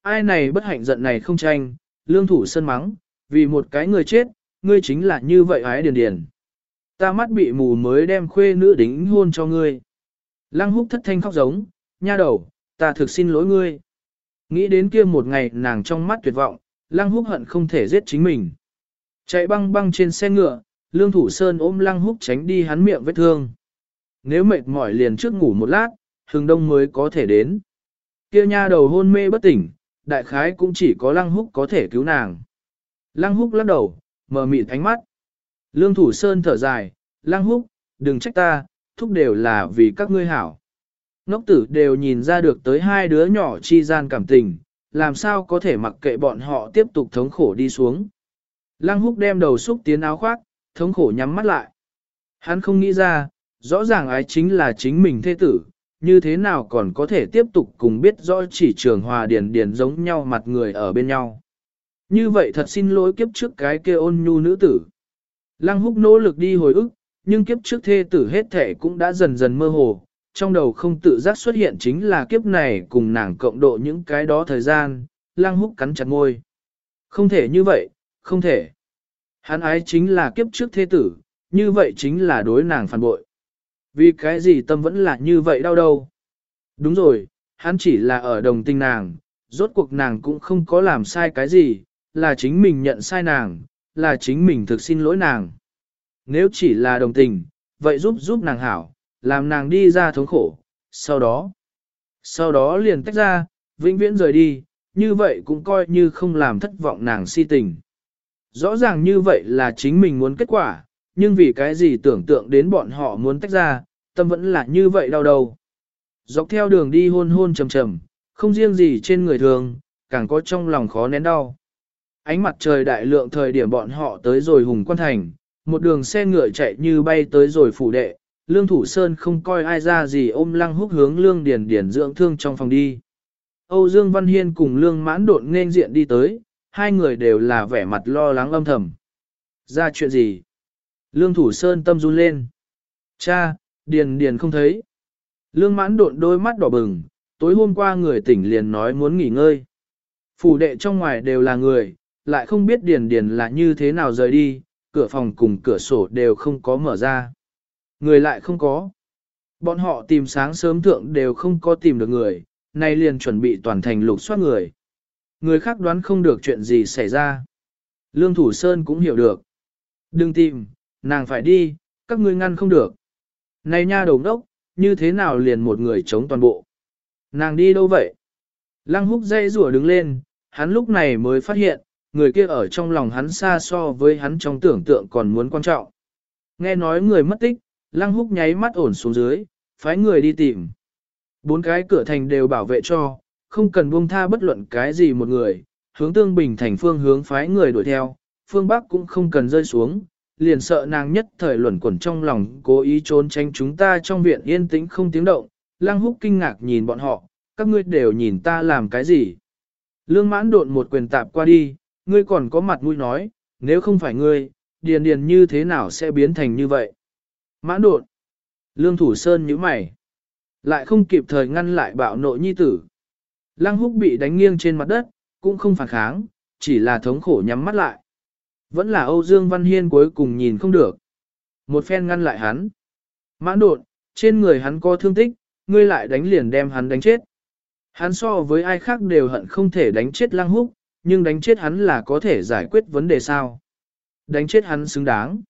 Ai này bất hạnh giận này không tranh, lương thủ sơn mắng, vì một cái người chết, ngươi chính là như vậy ái điền điền. Ta mắt bị mù mới đem khuê nữ đính hôn cho ngươi. Lăng húc thất thanh khóc giống, nha đầu, ta thực xin lỗi ngươi. Nghĩ đến kia một ngày nàng trong mắt tuyệt vọng, lăng húc hận không thể giết chính mình. Chạy băng băng trên xe ngựa, lương thủ sơn ôm lăng húc tránh đi hắn miệng vết thương. Nếu mệt mỏi liền trước ngủ một lát, hừng đông mới có thể đến. Kia nha đầu hôn mê bất tỉnh, đại khái cũng chỉ có lăng húc có thể cứu nàng. Lăng húc lắc đầu, mở mịt ánh mắt. Lương thủ sơn thở dài, lăng húc, đừng trách ta, thúc đều là vì các ngươi hảo. Ngốc tử đều nhìn ra được tới hai đứa nhỏ chi gian cảm tình, làm sao có thể mặc kệ bọn họ tiếp tục thống khổ đi xuống. Lăng húc đem đầu xúc tiến áo khoác, thống khổ nhắm mắt lại. Hắn không nghĩ ra, rõ ràng ái chính là chính mình thế tử, như thế nào còn có thể tiếp tục cùng biết rõ chỉ trường hòa điển điển giống nhau mặt người ở bên nhau. Như vậy thật xin lỗi kiếp trước cái kia ôn nhu nữ tử. Lăng húc nỗ lực đi hồi ức, nhưng kiếp trước thê tử hết thể cũng đã dần dần mơ hồ, trong đầu không tự giác xuất hiện chính là kiếp này cùng nàng cộng độ những cái đó thời gian, lăng húc cắn chặt môi, Không thể như vậy, không thể. Hắn ái chính là kiếp trước thế tử, như vậy chính là đối nàng phản bội. Vì cái gì tâm vẫn là như vậy đau đâu. Đúng rồi, hắn chỉ là ở đồng tình nàng, rốt cuộc nàng cũng không có làm sai cái gì, là chính mình nhận sai nàng, là chính mình thực xin lỗi nàng. Nếu chỉ là đồng tình, vậy giúp giúp nàng hảo, làm nàng đi ra thống khổ, sau đó, sau đó liền tách ra, vĩnh viễn rời đi, như vậy cũng coi như không làm thất vọng nàng si tình. Rõ ràng như vậy là chính mình muốn kết quả, nhưng vì cái gì tưởng tượng đến bọn họ muốn tách ra, tâm vẫn là như vậy đau đầu. Dọc theo đường đi hôn hôn trầm trầm, không riêng gì trên người thường, càng có trong lòng khó nén đau. Ánh mặt trời đại lượng thời điểm bọn họ tới rồi hùng quan thành, một đường xe ngựa chạy như bay tới rồi phủ đệ, lương thủ sơn không coi ai ra gì ôm lăng húc hướng lương điền điền dưỡng thương trong phòng đi. Âu Dương Văn Hiên cùng lương mãn đột nên diện đi tới, hai người đều là vẻ mặt lo lắng âm thầm. Ra chuyện gì? Lương thủ sơn tâm run lên. Cha, điền điền không thấy. Lương mãn độn đôi mắt đỏ bừng, tối hôm qua người tỉnh liền nói muốn nghỉ ngơi. Phủ đệ trong ngoài đều là người, lại không biết điền điền là như thế nào rời đi, cửa phòng cùng cửa sổ đều không có mở ra. Người lại không có. Bọn họ tìm sáng sớm thượng đều không có tìm được người, nay liền chuẩn bị toàn thành lục soát người. Người khác đoán không được chuyện gì xảy ra. Lương Thủ Sơn cũng hiểu được. Đừng tìm, nàng phải đi, các ngươi ngăn không được. Này nha đầu đốc, như thế nào liền một người chống toàn bộ. Nàng đi đâu vậy? Lăng húc dây rủa đứng lên, hắn lúc này mới phát hiện, người kia ở trong lòng hắn xa so với hắn trong tưởng tượng còn muốn quan trọng. Nghe nói người mất tích, lăng húc nháy mắt ổn xuống dưới, phái người đi tìm. Bốn cái cửa thành đều bảo vệ cho, không cần buông tha bất luận cái gì một người, hướng tương bình thành phương hướng phái người đuổi theo, phương Bắc cũng không cần rơi xuống, liền sợ nàng nhất thời luẩn quẩn trong lòng cố ý trốn tránh chúng ta trong viện yên tĩnh không tiếng động, lăng húc kinh ngạc nhìn bọn họ, các ngươi đều nhìn ta làm cái gì. Lương mãn độn một quyền tạp qua đi, ngươi còn có mặt mũi nói, nếu không phải ngươi, điền điền như thế nào sẽ biến thành như vậy. Mãn độn, lương thủ sơn nhíu mày, lại không kịp thời ngăn lại bạo nội nhi tử. Lăng húc bị đánh nghiêng trên mặt đất, cũng không phản kháng, chỉ là thống khổ nhắm mắt lại. Vẫn là Âu Dương Văn Hiên cuối cùng nhìn không được. Một phen ngăn lại hắn. Mãn đột, trên người hắn có thương tích, ngươi lại đánh liền đem hắn đánh chết. Hắn so với ai khác đều hận không thể đánh chết lăng húc, nhưng đánh chết hắn là có thể giải quyết vấn đề sao. Đánh chết hắn xứng đáng.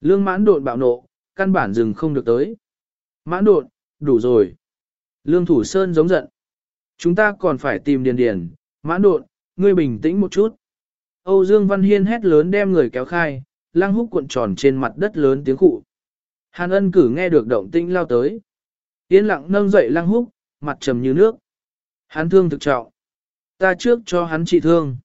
Lương mãn đột bạo nộ, căn bản dừng không được tới. Mãn đột, đủ rồi. Lương thủ sơn giống giận. Chúng ta còn phải tìm điền điền, mãn đột, ngươi bình tĩnh một chút. Âu Dương Văn Hiên hét lớn đem người kéo khai, Lang húc cuộn tròn trên mặt đất lớn tiếng cụ. Hàn ân cử nghe được động tĩnh lao tới. Yên lặng nâng dậy Lang húc, mặt trầm như nước. Hắn thương thực trọng. Ta trước cho hắn trị thương.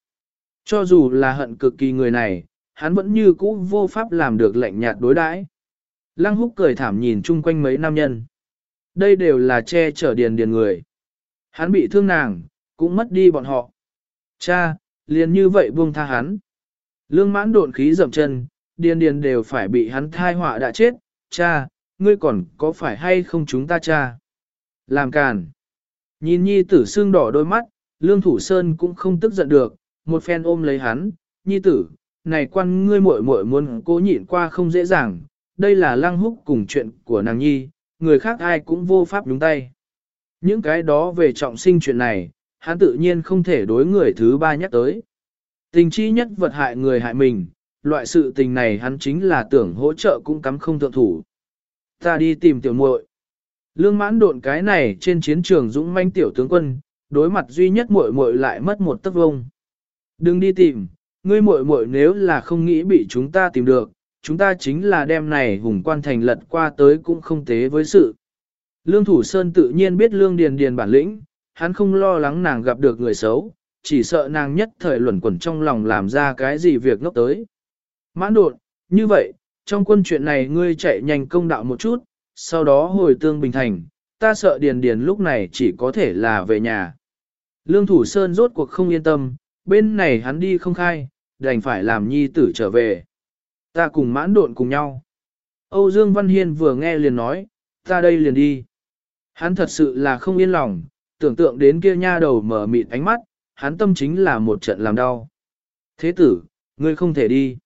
Cho dù là hận cực kỳ người này, hắn vẫn như cũ vô pháp làm được lạnh nhạt đối đãi. Lăng húc cười thảm nhìn chung quanh mấy nam nhân. Đây đều là che chở điền điền người. Hắn bị thương nàng, cũng mất đi bọn họ. Cha, liền như vậy buông tha hắn. Lương mãn độn khí dậm chân, điền điền đều phải bị hắn thai họa đã chết, cha, ngươi còn có phải hay không chúng ta cha? Làm càn. Nhìn nhi tử xương đỏ đôi mắt, lương thủ sơn cũng không tức giận được, một phen ôm lấy hắn, nhi tử, này quan ngươi muội muội muốn cố nhịn qua không dễ dàng, đây là lăng húc cùng chuyện của nàng nhi, người khác ai cũng vô pháp nhúng tay. Những cái đó về trọng sinh chuyện này, hắn tự nhiên không thể đối người thứ ba nhắc tới. Tình chi nhất vật hại người hại mình, loại sự tình này hắn chính là tưởng hỗ trợ cũng cắm không thượng thủ. Ta đi tìm tiểu muội. Lương mãn độn cái này trên chiến trường dũng manh tiểu tướng quân, đối mặt duy nhất muội muội lại mất một tấc vông. Đừng đi tìm, ngươi muội muội nếu là không nghĩ bị chúng ta tìm được, chúng ta chính là đem này hùng quan thành lật qua tới cũng không tế với sự. Lương Thủ Sơn tự nhiên biết Lương Điền Điền bản lĩnh, hắn không lo lắng nàng gặp được người xấu, chỉ sợ nàng nhất thời luẩn quẩn trong lòng làm ra cái gì việc ngốc tới. Mãn đột, như vậy, trong quân chuyện này ngươi chạy nhanh công đạo một chút, sau đó hồi tương bình thành, ta sợ Điền Điền lúc này chỉ có thể là về nhà. Lương Thủ Sơn rốt cuộc không yên tâm, bên này hắn đi không khai, đành phải làm nhi tử trở về. Ta cùng mãn độn cùng nhau. Âu Dương Văn Hiên vừa nghe liền nói, ta đây liền đi. Hắn thật sự là không yên lòng, tưởng tượng đến kia nha đầu mở mịt ánh mắt, hắn tâm chính là một trận làm đau. Thế tử, ngươi không thể đi.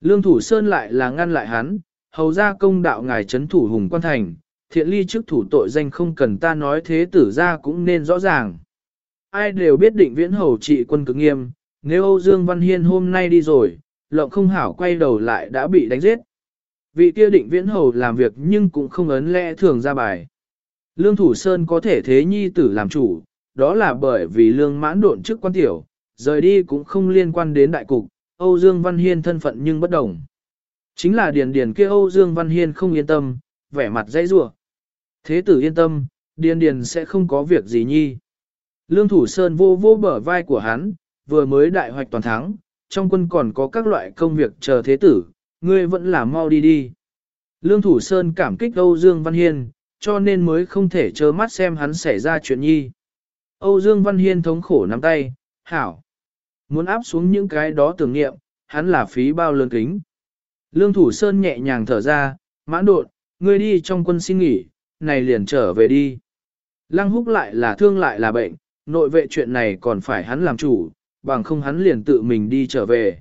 Lương Thủ Sơn lại là ngăn lại hắn, hầu ra công đạo ngài chấn thủ hùng quan thành, thiện ly trước thủ tội danh không cần ta nói thế tử ra cũng nên rõ ràng. Ai đều biết định viễn hầu trị quân cực nghiêm, nếu Âu Dương Văn Hiên hôm nay đi rồi, lộng không hảo quay đầu lại đã bị đánh giết. Vị kia định viễn hầu làm việc nhưng cũng không ấn lẽ thường ra bài. Lương Thủ Sơn có thể thế nhi tử làm chủ, đó là bởi vì lương mãn độn chức quan tiểu, rời đi cũng không liên quan đến đại cục, Âu Dương Văn Hiên thân phận nhưng bất đồng. Chính là điền điền kia Âu Dương Văn Hiên không yên tâm, vẻ mặt dãy rủa. Thế tử yên tâm, điền điền sẽ không có việc gì nhi. Lương Thủ Sơn vô vô bờ vai của hắn, vừa mới đại hoạch toàn thắng, trong quân còn có các loại công việc chờ thế tử, ngươi vẫn là mau đi đi. Lương Thủ Sơn cảm kích Âu Dương Văn Hiên, cho nên mới không thể trơ mắt xem hắn xảy ra chuyện nhi. Âu Dương Văn Hiên thống khổ nắm tay, hảo. Muốn áp xuống những cái đó tưởng nghiệm, hắn là phí bao lớn kính. Lương Thủ Sơn nhẹ nhàng thở ra, mãn đột, ngươi đi trong quân xin nghỉ, này liền trở về đi. Lăng húc lại là thương lại là bệnh, nội vệ chuyện này còn phải hắn làm chủ, bằng không hắn liền tự mình đi trở về.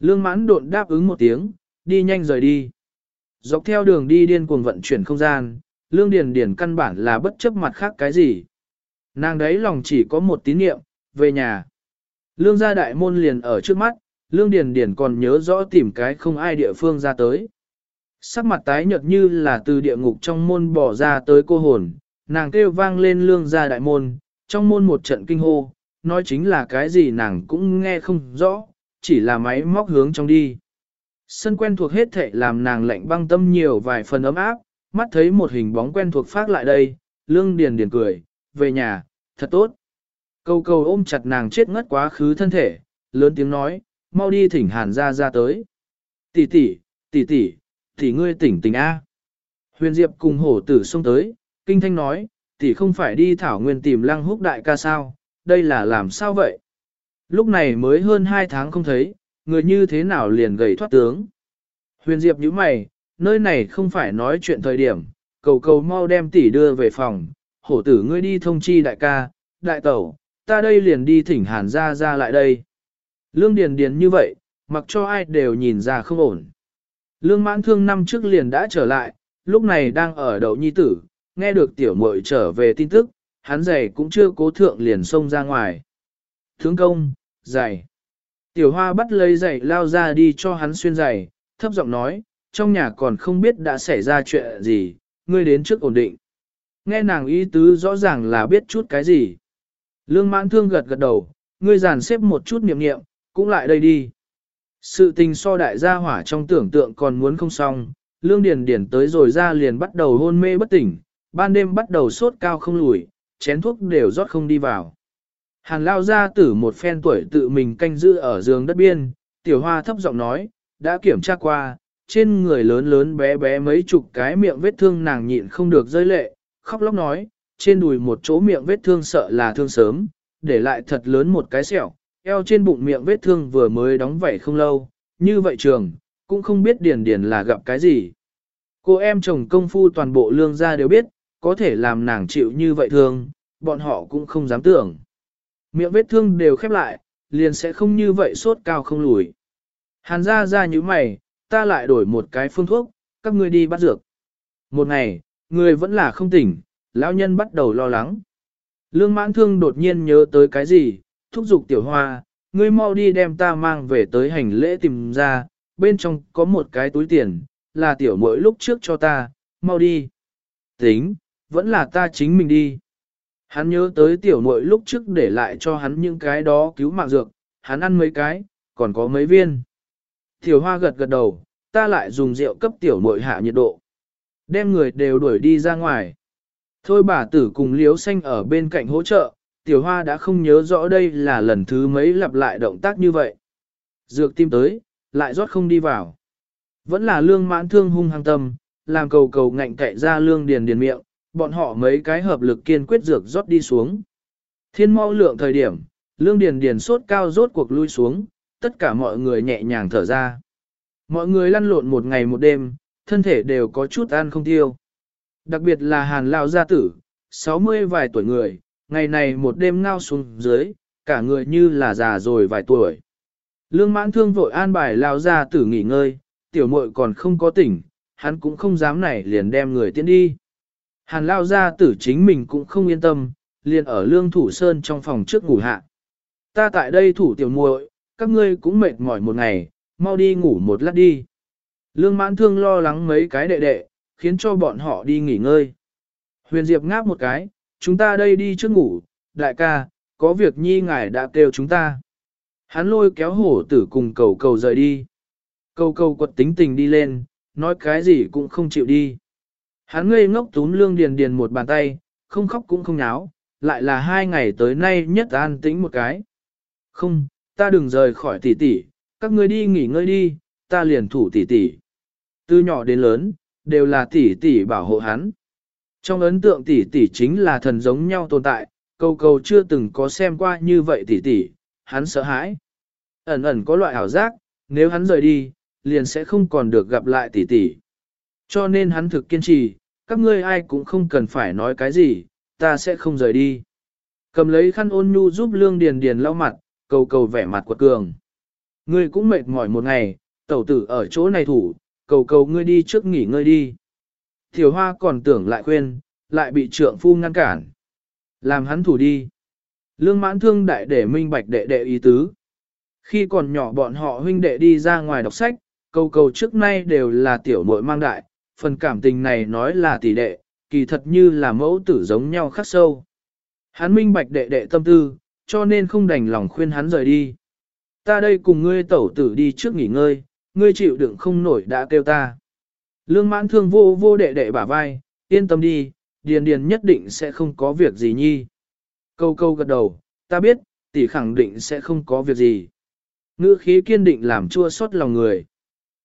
Lương mãn đột đáp ứng một tiếng, đi nhanh rời đi. Dọc theo đường đi điên cuồng vận chuyển không gian, lương điền điền căn bản là bất chấp mặt khác cái gì. Nàng đấy lòng chỉ có một tín niệm, về nhà. Lương gia đại môn liền ở trước mắt, lương điền điền còn nhớ rõ tìm cái không ai địa phương ra tới. Sắc mặt tái nhợt như là từ địa ngục trong môn bỏ ra tới cô hồn, nàng kêu vang lên lương gia đại môn, trong môn một trận kinh hô, nói chính là cái gì nàng cũng nghe không rõ, chỉ là máy móc hướng trong đi. Sân quen thuộc hết thể làm nàng lạnh băng tâm nhiều vài phần ấm áp, mắt thấy một hình bóng quen thuộc phát lại đây, lương điền điền cười, về nhà, thật tốt. Cầu cầu ôm chặt nàng chết ngất quá khứ thân thể, lớn tiếng nói, mau đi thỉnh hàn ra ra tới. Tỷ tỷ, tỷ tỷ, tỷ ngươi tỉnh tỉnh A. Huyền Diệp cùng hổ tử xông tới, kinh thanh nói, tỷ không phải đi thảo nguyên tìm lăng húc đại ca sao, đây là làm sao vậy? Lúc này mới hơn hai tháng không thấy, người như thế nào liền gầy thoát tướng. Huyền Diệp nhíu mày, nơi này không phải nói chuyện thời điểm, cầu cầu mau đem tỷ đưa về phòng, hổ tử ngươi đi thông chi đại ca, đại tẩu, ta đây liền đi thỉnh hàn ra ra lại đây. Lương Điền Điền như vậy, mặc cho ai đều nhìn ra không ổn. Lương mãn thương năm trước liền đã trở lại, lúc này đang ở đậu nhi tử, nghe được tiểu muội trở về tin tức, hắn giày cũng chưa cố thượng liền xông ra ngoài. Thướng công, giày. Tiểu hoa bắt lấy giày lao ra đi cho hắn xuyên giày, thấp giọng nói, trong nhà còn không biết đã xảy ra chuyện gì, ngươi đến trước ổn định. Nghe nàng ý tứ rõ ràng là biết chút cái gì. Lương mãn thương gật gật đầu, ngươi giàn xếp một chút niệm niệm, cũng lại đây đi. Sự tình so đại gia hỏa trong tưởng tượng còn muốn không xong, lương điền điền tới rồi ra liền bắt đầu hôn mê bất tỉnh, ban đêm bắt đầu sốt cao không lùi, chén thuốc đều rót không đi vào. Hàn lao ra tử một phen tuổi tự mình canh giữ ở giường đất biên, tiểu hoa thấp giọng nói, đã kiểm tra qua, trên người lớn lớn bé bé mấy chục cái miệng vết thương nàng nhịn không được rơi lệ, khóc lóc nói, trên đùi một chỗ miệng vết thương sợ là thương sớm, để lại thật lớn một cái sẹo, eo trên bụng miệng vết thương vừa mới đóng vảy không lâu, như vậy trường, cũng không biết điền điền là gặp cái gì. Cô em chồng công phu toàn bộ lương gia đều biết, có thể làm nàng chịu như vậy thương, bọn họ cũng không dám tưởng. Miệng vết thương đều khép lại, liền sẽ không như vậy sốt cao không lùi. Hàn ra ra như mày, ta lại đổi một cái phương thuốc, các ngươi đi bắt dược. Một ngày, người vẫn là không tỉnh, lão nhân bắt đầu lo lắng. Lương mãn thương đột nhiên nhớ tới cái gì, thúc giục tiểu hoa, ngươi mau đi đem ta mang về tới hành lễ tìm ra, bên trong có một cái túi tiền, là tiểu mỗi lúc trước cho ta, mau đi. Tính, vẫn là ta chính mình đi. Hắn nhớ tới tiểu muội lúc trước để lại cho hắn những cái đó cứu mạng dược, hắn ăn mấy cái, còn có mấy viên. Tiểu hoa gật gật đầu, ta lại dùng rượu cấp tiểu muội hạ nhiệt độ. Đem người đều đuổi đi ra ngoài. Thôi bà tử cùng liếu xanh ở bên cạnh hỗ trợ, tiểu hoa đã không nhớ rõ đây là lần thứ mấy lặp lại động tác như vậy. Dược tim tới, lại rót không đi vào. Vẫn là lương mãn thương hung hăng tâm, làm cầu cầu ngạnh cậy ra lương điền điền miệng, bọn họ mấy cái hợp lực kiên quyết dược rót đi xuống. Thiên mau lượng thời điểm, lương điền điền sốt cao rốt cuộc lui xuống, tất cả mọi người nhẹ nhàng thở ra. Mọi người lăn lộn một ngày một đêm, thân thể đều có chút ăn không tiêu. Đặc biệt là hàn lao gia tử, 60 vài tuổi người, ngày này một đêm ngao xuống dưới, cả người như là già rồi vài tuổi. Lương mãn thương vội an bài lao gia tử nghỉ ngơi, tiểu muội còn không có tỉnh, hắn cũng không dám này liền đem người tiến đi. Hàn lao gia tử chính mình cũng không yên tâm, liền ở lương thủ sơn trong phòng trước ngủ hạ. Ta tại đây thủ tiểu muội, các ngươi cũng mệt mỏi một ngày, mau đi ngủ một lát đi. Lương mãn thương lo lắng mấy cái đệ đệ, khiến cho bọn họ đi nghỉ ngơi. Huyền Diệp ngáp một cái, chúng ta đây đi trước ngủ, đại ca, có việc nhi ngài đã kêu chúng ta. Hắn lôi kéo hổ tử cùng cầu cầu rời đi. cầu cầu quật tính tình đi lên, nói cái gì cũng không chịu đi. Hắn ngây ngốc túm lương điền điền một bàn tay, không khóc cũng không nháo, lại là hai ngày tới nay nhất an tĩnh một cái. Không, ta đừng rời khỏi tỷ tỷ, các ngươi đi nghỉ ngơi đi, ta liền thủ tỷ tỷ. Từ nhỏ đến lớn, đều là tỷ tỷ bảo hộ hắn. Trong ấn tượng tỷ tỷ chính là thần giống nhau tồn tại, câu cầu chưa từng có xem qua như vậy tỷ tỷ, hắn sợ hãi. Ẩn ẩn có loại ảo giác, nếu hắn rời đi, liền sẽ không còn được gặp lại tỷ tỷ. Cho nên hắn thực kiên trì, các ngươi ai cũng không cần phải nói cái gì, ta sẽ không rời đi. Cầm lấy khăn ôn nhu giúp lương điền điền lau mặt, cầu cầu vẻ mặt quật cường. Ngươi cũng mệt mỏi một ngày, tẩu tử ở chỗ này thủ, cầu cầu ngươi đi trước nghỉ ngơi đi. thiều hoa còn tưởng lại khuyên, lại bị trượng phu ngăn cản. Làm hắn thủ đi. Lương mãn thương đại để minh bạch đệ đệ ý tứ. Khi còn nhỏ bọn họ huynh đệ đi ra ngoài đọc sách, cầu cầu trước nay đều là tiểu muội mang đại, phần cảm tình này nói là tỷ đệ, kỳ thật như là mẫu tử giống nhau khắc sâu. Hắn minh bạch đệ đệ tâm tư, cho nên không đành lòng khuyên hắn rời đi. Ta đây cùng ngươi tẩu tử đi trước nghỉ ngơi, ngươi chịu đựng không nổi đã kêu ta. Lương mãn thương vô vô đệ đệ bả vai, yên tâm đi, điền điền nhất định sẽ không có việc gì nhi. Câu câu gật đầu, ta biết, tỷ khẳng định sẽ không có việc gì. Ngữ khí kiên định làm chua xót lòng người.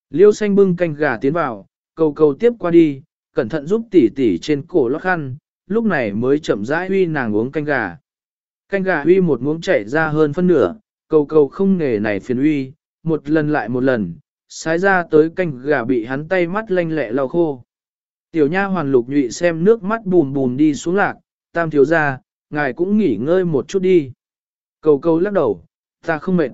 Liêu xanh bưng canh gà tiến vào, cầu cầu tiếp qua đi, cẩn thận giúp tỷ tỷ trên cổ lót khăn, lúc này mới chậm rãi huy nàng uống canh gà. Canh gà huy một muỗng chảy ra hơn phân nửa, cầu cầu không nghề này phiền huy, một lần lại một lần, sái ra tới canh gà bị hắn tay mắt lanh lẹ lau khô. Tiểu nha hoàn lục nhụy xem nước mắt bùn bùn đi xuống lạc, tam thiếu ra, ngài cũng nghỉ ngơi một chút đi. Cầu cầu lắc đầu, ta không mệt.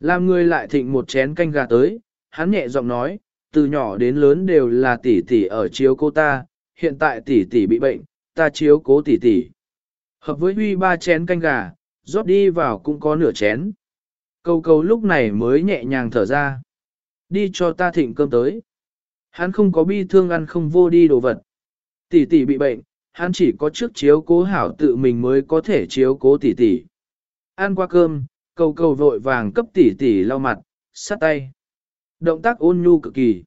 Làm người lại thịnh một chén canh gà tới, hắn nhẹ giọng nói, từ nhỏ đến lớn đều là tỷ tỷ ở chiếu cô ta, hiện tại tỷ tỷ bị bệnh, ta chiếu cố tỷ tỷ. Hợp với huy ba chén canh gà, rót đi vào cũng có nửa chén. Cầu cầu lúc này mới nhẹ nhàng thở ra. Đi cho ta thịnh cơm tới. Hắn không có bi thương ăn không vô đi đồ vật. Tỷ tỷ bị bệnh, hắn chỉ có trước chiếu cố hảo tự mình mới có thể chiếu cố tỷ tỷ. Ăn qua cơm, cầu cầu vội vàng cấp tỷ tỷ lau mặt, sát tay. Động tác ôn nhu cực kỳ.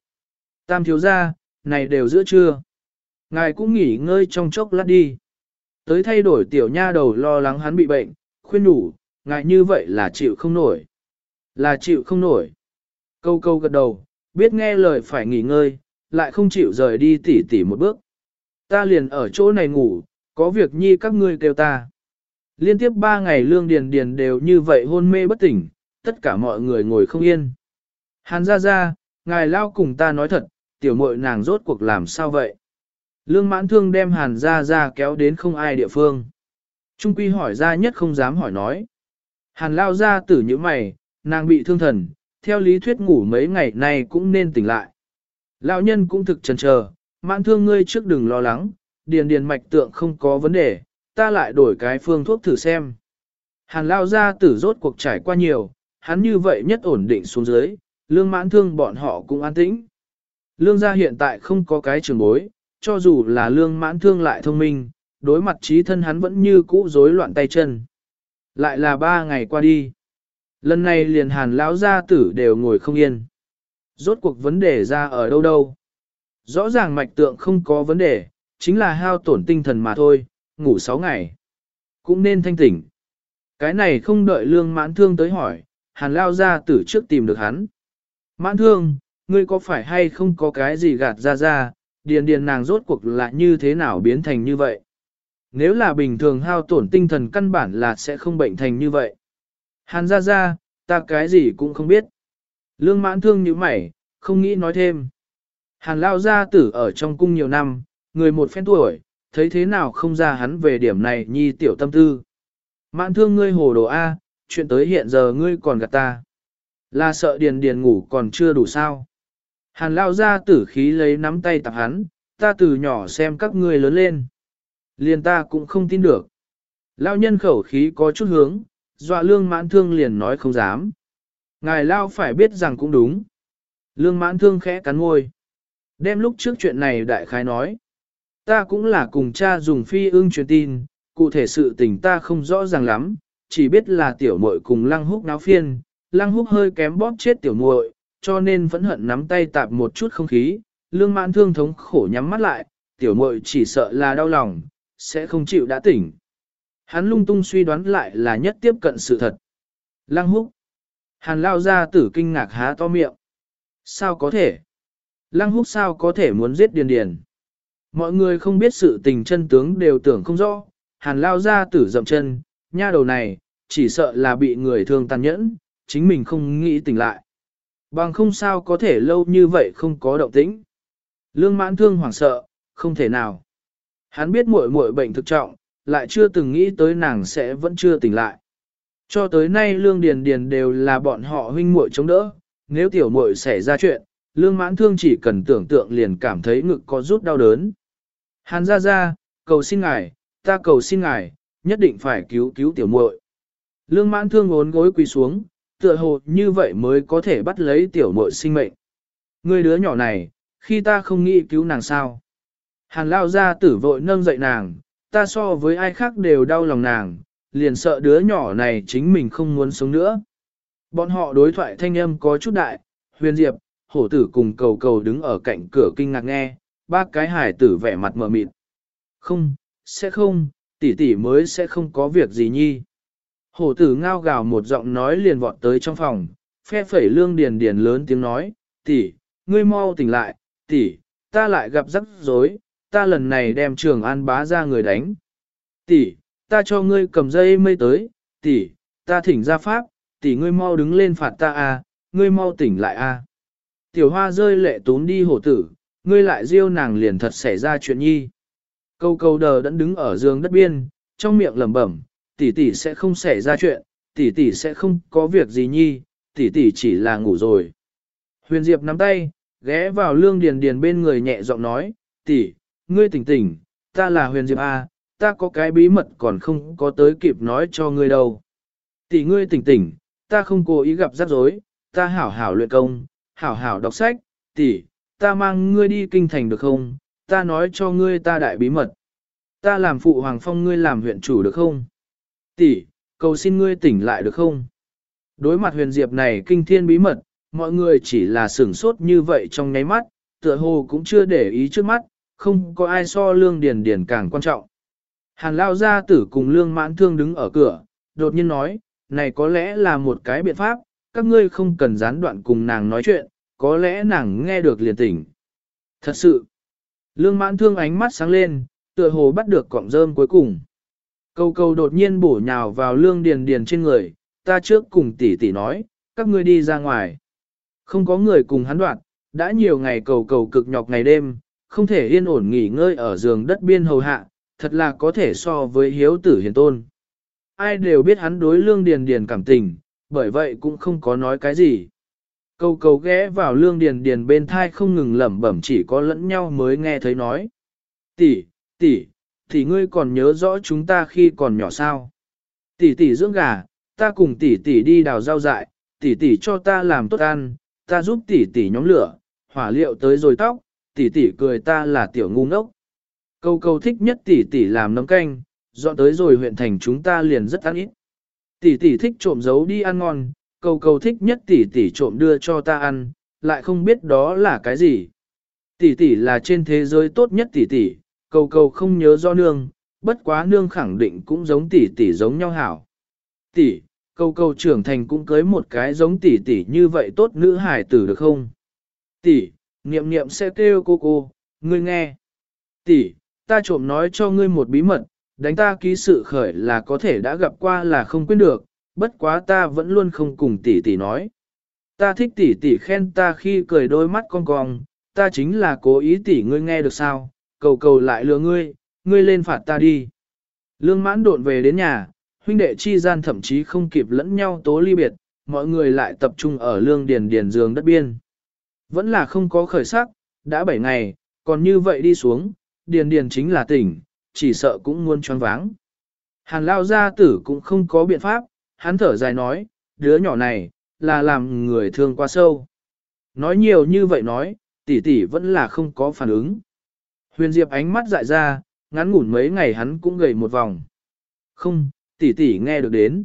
Tam thiếu gia, này đều giữa trưa. Ngài cũng nghỉ ngơi trong chốc lát đi. Tới thay đổi tiểu nha đầu lo lắng hắn bị bệnh, khuyên đủ, ngài như vậy là chịu không nổi. Là chịu không nổi. Câu câu gật đầu, biết nghe lời phải nghỉ ngơi, lại không chịu rời đi tỉ tỉ một bước. Ta liền ở chỗ này ngủ, có việc nhi các ngươi kêu ta. Liên tiếp ba ngày lương điền điền đều như vậy hôn mê bất tỉnh, tất cả mọi người ngồi không yên. Hàn ra ra, ngài lao cùng ta nói thật, tiểu muội nàng rốt cuộc làm sao vậy? Lương mãn thương đem hàn ra ra kéo đến không ai địa phương. Trung quy hỏi ra nhất không dám hỏi nói. Hàn lao ra tử như mày, nàng bị thương thần, theo lý thuyết ngủ mấy ngày nay cũng nên tỉnh lại. Lão nhân cũng thực chần chờ, mãn thương ngươi trước đừng lo lắng, điền điền mạch tượng không có vấn đề, ta lại đổi cái phương thuốc thử xem. Hàn lao ra tử rốt cuộc trải qua nhiều, hắn như vậy nhất ổn định xuống dưới, lương mãn thương bọn họ cũng an tĩnh. Lương gia hiện tại không có cái trường bối, cho dù là lương mãn thương lại thông minh, đối mặt trí thân hắn vẫn như cũ rối loạn tay chân. Lại là ba ngày qua đi. Lần này liền hàn lão gia tử đều ngồi không yên. Rốt cuộc vấn đề ra ở đâu đâu. Rõ ràng mạch tượng không có vấn đề, chính là hao tổn tinh thần mà thôi, ngủ 6 ngày. Cũng nên thanh tỉnh. Cái này không đợi lương mãn thương tới hỏi, hàn lao gia tử trước tìm được hắn. Mãn thương, ngươi có phải hay không có cái gì gạt ra ra, điền điền nàng rốt cuộc là như thế nào biến thành như vậy? Nếu là bình thường hao tổn tinh thần căn bản là sẽ không bệnh thành như vậy. Hàn ra ra, ta cái gì cũng không biết. Lương mãn thương như mày, không nghĩ nói thêm. Hàn lao gia tử ở trong cung nhiều năm, người một phen tuổi, thấy thế nào không ra hắn về điểm này nhi tiểu tâm tư. Mãn thương ngươi hồ đồ A, chuyện tới hiện giờ ngươi còn gạt ta. Là sợ điền điền ngủ còn chưa đủ sao. Hàn lao ra tử khí lấy nắm tay tạp hắn, ta từ nhỏ xem các ngươi lớn lên. Liền ta cũng không tin được. Lao nhân khẩu khí có chút hướng, dọa lương mãn thương liền nói không dám. Ngài Lao phải biết rằng cũng đúng. Lương mãn thương khẽ cắn ngôi. Đem lúc trước chuyện này đại khái nói. Ta cũng là cùng cha dùng phi ưng truyền tin, cụ thể sự tình ta không rõ ràng lắm, chỉ biết là tiểu muội cùng lăng húc náo phiên, lăng húc hơi kém bóp chết tiểu muội, cho nên vẫn hận nắm tay tạp một chút không khí, lương mãn thương thống khổ nhắm mắt lại, tiểu muội chỉ sợ là đau lòng, sẽ không chịu đã tỉnh. Hắn lung tung suy đoán lại là nhất tiếp cận sự thật. Lăng húc. Hàn lao ra tử kinh ngạc há to miệng. Sao có thể? Lăng húc sao có thể muốn giết điền điền? Mọi người không biết sự tình chân tướng đều tưởng không rõ. Hàn lao ra tử dậm chân, nha đầu này, chỉ sợ là bị người thương tàn nhẫn, chính mình không nghĩ tỉnh lại. Bằng không sao có thể lâu như vậy không có động tĩnh. Lương mãn thương hoảng sợ, không thể nào. Hắn biết muội muội bệnh thực trọng, lại chưa từng nghĩ tới nàng sẽ vẫn chưa tỉnh lại. Cho tới nay lương điền điền đều là bọn họ huynh muội chống đỡ, nếu tiểu muội xảy ra chuyện, lương mãn thương chỉ cần tưởng tượng liền cảm thấy ngực có rút đau đớn. Hàn ra ra, cầu xin ngài, ta cầu xin ngài, nhất định phải cứu cứu tiểu muội. Lương mãn thương ốn gối quỳ xuống, tựa hồ như vậy mới có thể bắt lấy tiểu muội sinh mệnh. Người đứa nhỏ này, khi ta không nghĩ cứu nàng sao. Hàn lao ra tử vội nâng dậy nàng, ta so với ai khác đều đau lòng nàng, liền sợ đứa nhỏ này chính mình không muốn sống nữa. Bọn họ đối thoại thanh âm có chút đại, huyền diệp, hổ tử cùng cầu cầu đứng ở cạnh cửa kinh ngạc nghe, Bác cái hải tử vẻ mặt mờ mịt. Không, sẽ không, tỷ tỷ mới sẽ không có việc gì nhi. Hổ tử ngao gào một giọng nói liền vọt tới trong phòng, phe phẩy lương điền điền lớn tiếng nói, tỷ, ngươi mau tỉnh lại, tỷ, ta lại gặp rắc rối, ta lần này đem trường an bá ra người đánh. Tỷ, ta cho ngươi cầm dây mây tới, tỷ, ta thỉnh ra pháp, tỷ ngươi mau đứng lên phạt ta a, ngươi mau tỉnh lại a. Tiểu hoa rơi lệ tốn đi hổ tử, ngươi lại riêu nàng liền thật xảy ra chuyện nhi. Câu câu đờ đẫn đứng ở giường đất biên, trong miệng lẩm bẩm, tỷ tỷ sẽ không xảy ra chuyện, tỷ tỷ sẽ không có việc gì nhi, tỷ tỷ chỉ là ngủ rồi. Huyền Diệp nắm tay, ghé vào lương điền điền bên người nhẹ giọng nói, tỷ, ngươi tỉnh tỉnh, ta là Huyền Diệp A, ta có cái bí mật còn không có tới kịp nói cho ngươi đâu. Tỷ ngươi tỉnh tỉnh, ta không cố ý gặp rắc rối, ta hảo hảo luyện công, hảo hảo đọc sách, tỷ, ta mang ngươi đi kinh thành được không, ta nói cho ngươi ta đại bí mật. Ta làm phụ hoàng phong ngươi làm huyện chủ được không? Tỷ, cầu xin ngươi tỉnh lại được không? Đối mặt huyền diệp này kinh thiên bí mật, mọi người chỉ là sửng sốt như vậy trong nháy mắt, tựa hồ cũng chưa để ý trước mắt, không có ai so lương điền điền càng quan trọng. Hàn lao gia tử cùng lương mãn thương đứng ở cửa, đột nhiên nói, này có lẽ là một cái biện pháp, các ngươi không cần gián đoạn cùng nàng nói chuyện, có lẽ nàng nghe được liền tỉnh. Thật sự, lương mãn thương ánh mắt sáng lên, tựa hồ bắt được cọng rơm cuối cùng. Câu câu đột nhiên bổ nhào vào lương điền điền trên người, ta trước cùng tỷ tỷ nói, các ngươi đi ra ngoài. Không có người cùng hắn đoạn, đã nhiều ngày cầu cầu cực nhọc ngày đêm, không thể yên ổn nghỉ ngơi ở giường đất biên hầu hạ, thật là có thể so với hiếu tử hiền tôn. Ai đều biết hắn đối lương điền điền cảm tình, bởi vậy cũng không có nói cái gì. Cầu cầu ghé vào lương điền điền bên thai không ngừng lẩm bẩm chỉ có lẫn nhau mới nghe thấy nói. Tỷ, tỷ, thì ngươi còn nhớ rõ chúng ta khi còn nhỏ sao? Tỷ tỷ dưỡng gà, ta cùng tỷ tỷ đi đào rau dại, tỷ tỷ cho ta làm tốt ăn, ta giúp tỷ tỷ nhóm lửa, hỏa liệu tới rồi tóc, tỷ tỷ cười ta là tiểu ngu ngốc. Câu câu thích nhất tỷ tỷ làm nấm canh, dọn tới rồi huyện thành chúng ta liền rất ăn ít. Tỷ tỷ thích trộm giấu đi ăn ngon, câu câu thích nhất tỷ tỷ trộm đưa cho ta ăn, lại không biết đó là cái gì. Tỷ tỷ là trên thế giới tốt nhất tỷ tỷ, Cầu cầu không nhớ do nương, bất quá nương khẳng định cũng giống tỷ tỷ giống nhau hảo. Tỷ, cầu cầu trưởng thành cũng cưới một cái giống tỷ tỷ như vậy tốt nữ hải tử được không? Tỷ, niệm niệm sẽ kêu cô cô, ngươi nghe. Tỷ, ta trộm nói cho ngươi một bí mật, đánh ta ký sự khởi là có thể đã gặp qua là không quên được, bất quá ta vẫn luôn không cùng tỷ tỷ nói. Ta thích tỷ tỷ khen ta khi cười đôi mắt con cong, ta chính là cố ý tỷ ngươi nghe được sao, cầu cầu lại lừa ngươi, ngươi lên phạt ta đi. Lương mãn độn về đến nhà, huynh đệ chi gian thậm chí không kịp lẫn nhau tố ly biệt, mọi người lại tập trung ở lương điền điền giường đất biên. Vẫn là không có khởi sắc, đã 7 ngày, còn như vậy đi xuống, điền điền chính là tỉnh, chỉ sợ cũng muốn choáng váng. Hàn lao gia tử cũng không có biện pháp, hắn thở dài nói, đứa nhỏ này, là làm người thương quá sâu. Nói nhiều như vậy nói, tỷ tỷ vẫn là không có phản ứng. Huyền Diệp ánh mắt dại ra, ngắn ngủn mấy ngày hắn cũng gầy một vòng. Không, tỷ tỷ nghe được đến.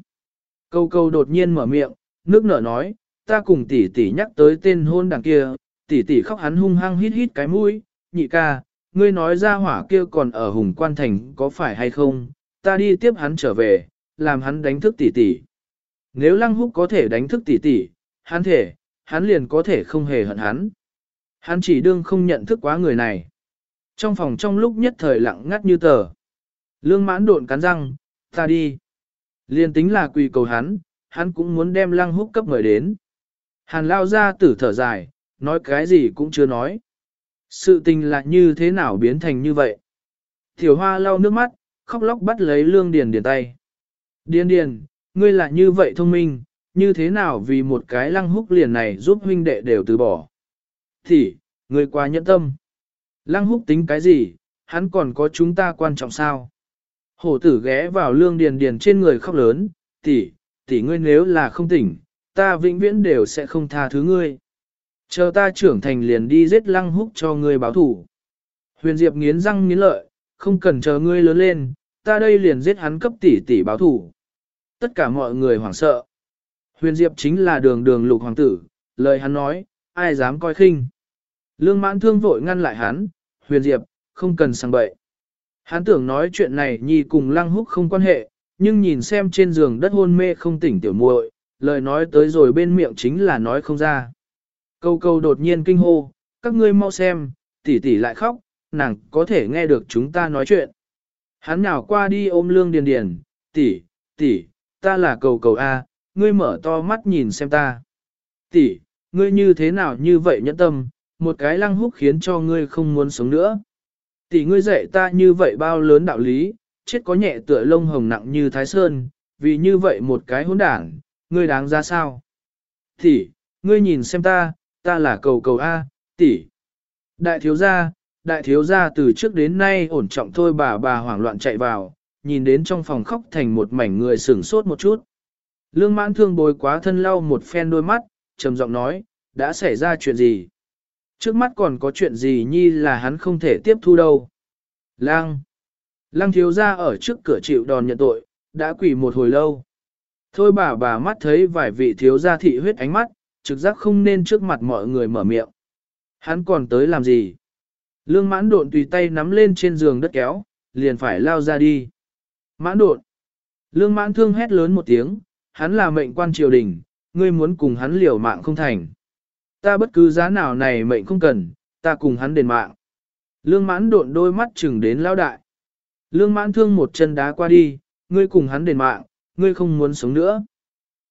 Câu câu đột nhiên mở miệng, nước nở nói, ta cùng tỷ tỷ nhắc tới tên hôn đằng kia, tỷ tỷ khóc hắn hung hăng hít hít cái mũi, nhị ca, ngươi nói ra hỏa kia còn ở hùng quan thành có phải hay không, ta đi tiếp hắn trở về, làm hắn đánh thức tỷ tỷ. Nếu lăng húc có thể đánh thức tỷ tỷ, hắn thể, hắn liền có thể không hề hận hắn. Hắn chỉ đương không nhận thức quá người này. Trong phòng trong lúc nhất thời lặng ngắt như tờ. Lương mãn độn cắn răng, ta đi. Liên tính là quỳ cầu hắn, hắn cũng muốn đem lăng húc cấp mời đến. Hàn lao ra tử thở dài, nói cái gì cũng chưa nói. Sự tình là như thế nào biến thành như vậy? Tiểu hoa lau nước mắt, khóc lóc bắt lấy lương điền điền tay. Điền điền, ngươi là như vậy thông minh, như thế nào vì một cái lăng húc liền này giúp huynh đệ đều từ bỏ. Thì, ngươi quá nhẫn tâm. Lăng húc tính cái gì, hắn còn có chúng ta quan trọng sao? Hổ tử ghé vào lương điền điền trên người khóc lớn, tỷ, tỷ ngươi nếu là không tỉnh, ta vĩnh viễn đều sẽ không tha thứ ngươi. Chờ ta trưởng thành liền đi giết lăng húc cho ngươi báo thủ. Huyền Diệp nghiến răng nghiến lợi, không cần chờ ngươi lớn lên, ta đây liền giết hắn cấp tỷ tỷ báo thủ. Tất cả mọi người hoảng sợ. Huyền Diệp chính là đường đường lục hoàng tử, lời hắn nói, ai dám coi khinh. Lương mãn thương vội ngăn lại hắn, Huyền Diệp, không cần sang bậy. Hắn tưởng nói chuyện này nhi cùng lăng húc không quan hệ, nhưng nhìn xem trên giường đất hôn mê không tỉnh tiểu muội, lời nói tới rồi bên miệng chính là nói không ra. Câu câu đột nhiên kinh hô, các ngươi mau xem, tỷ tỷ lại khóc, nàng có thể nghe được chúng ta nói chuyện. Hắn nào qua đi ôm lương điền điền, tỷ, tỷ, ta là cầu cầu A, ngươi mở to mắt nhìn xem ta. Tỷ, ngươi như thế nào như vậy nhẫn tâm, một cái lăng húc khiến cho ngươi không muốn sống nữa. Tỷ ngươi dạy ta như vậy bao lớn đạo lý, chết có nhẹ tựa lông hồng nặng như thái sơn, vì như vậy một cái hỗn đảng, ngươi đáng ra sao? Tỷ, ngươi nhìn xem ta, ta là cầu cầu A, tỷ. Đại thiếu gia, đại thiếu gia từ trước đến nay ổn trọng thôi bà bà hoảng loạn chạy vào, nhìn đến trong phòng khóc thành một mảnh người sửng sốt một chút. Lương mãn thương bồi quá thân lau một phen đôi mắt, trầm giọng nói, đã xảy ra chuyện gì? Trước mắt còn có chuyện gì nhi là hắn không thể tiếp thu đâu. Lang. Lăng thiếu gia ở trước cửa chịu đòn nhận tội, đã quỳ một hồi lâu. Thôi bà bà mắt thấy vài vị thiếu gia thị huyết ánh mắt, trực giác không nên trước mặt mọi người mở miệng. Hắn còn tới làm gì? Lương mãn độn tùy tay nắm lên trên giường đất kéo, liền phải lao ra đi. Mãn độn. Lương mãn thương hét lớn một tiếng, hắn là mệnh quan triều đình, ngươi muốn cùng hắn liều mạng không thành. Ta bất cứ giá nào này mệnh không cần, ta cùng hắn đền mạng. Lương mãn độn đôi mắt chừng đến lao đại. Lương mãn thương một chân đá qua đi, ngươi cùng hắn đền mạng, ngươi không muốn sống nữa.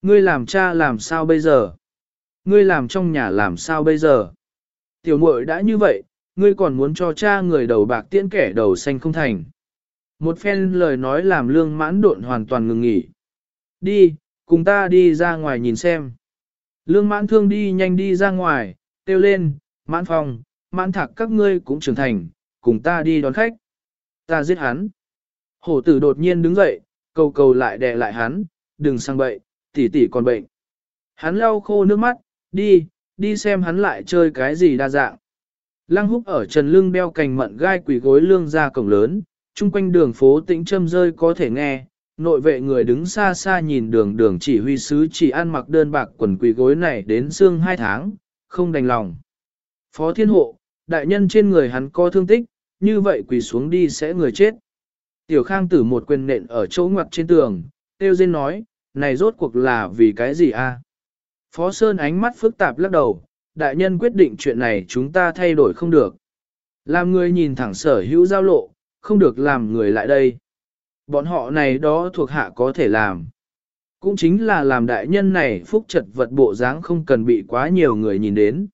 Ngươi làm cha làm sao bây giờ? Ngươi làm trong nhà làm sao bây giờ? Tiểu muội đã như vậy, ngươi còn muốn cho cha người đầu bạc tiễn kẻ đầu xanh không thành. Một phen lời nói làm lương mãn độn hoàn toàn ngừng nghỉ. Đi, cùng ta đi ra ngoài nhìn xem. Lương mãn thương đi nhanh đi ra ngoài, kêu lên, mãn phòng, mãn thạc các ngươi cũng trưởng thành, cùng ta đi đón khách. Ta giết hắn. Hổ tử đột nhiên đứng dậy, cầu cầu lại đè lại hắn, đừng sang bậy, tỷ tỷ còn bệnh. Hắn lau khô nước mắt, đi, đi xem hắn lại chơi cái gì đa dạng. Lăng húc ở trần lưng đeo cành mận gai quỷ gối lương ra cổng lớn, chung quanh đường phố tĩnh châm rơi có thể nghe, nội vệ người đứng xa xa nhìn đường đường chỉ huy sứ chỉ ăn mặc đơn bạc quần quỷ gối này đến xương hai tháng, không đành lòng. Phó thiên hộ, đại nhân trên người hắn có thương tích, như vậy quỳ xuống đi sẽ người chết. Tiểu khang tử một quyền nện ở chỗ ngoặt trên tường, tiêu dên nói, này rốt cuộc là vì cái gì a? Phó Sơn ánh mắt phức tạp lắc đầu, đại nhân quyết định chuyện này chúng ta thay đổi không được. Làm người nhìn thẳng sở hữu giao lộ, không được làm người lại đây. Bọn họ này đó thuộc hạ có thể làm. Cũng chính là làm đại nhân này phúc trật vật bộ dáng không cần bị quá nhiều người nhìn đến.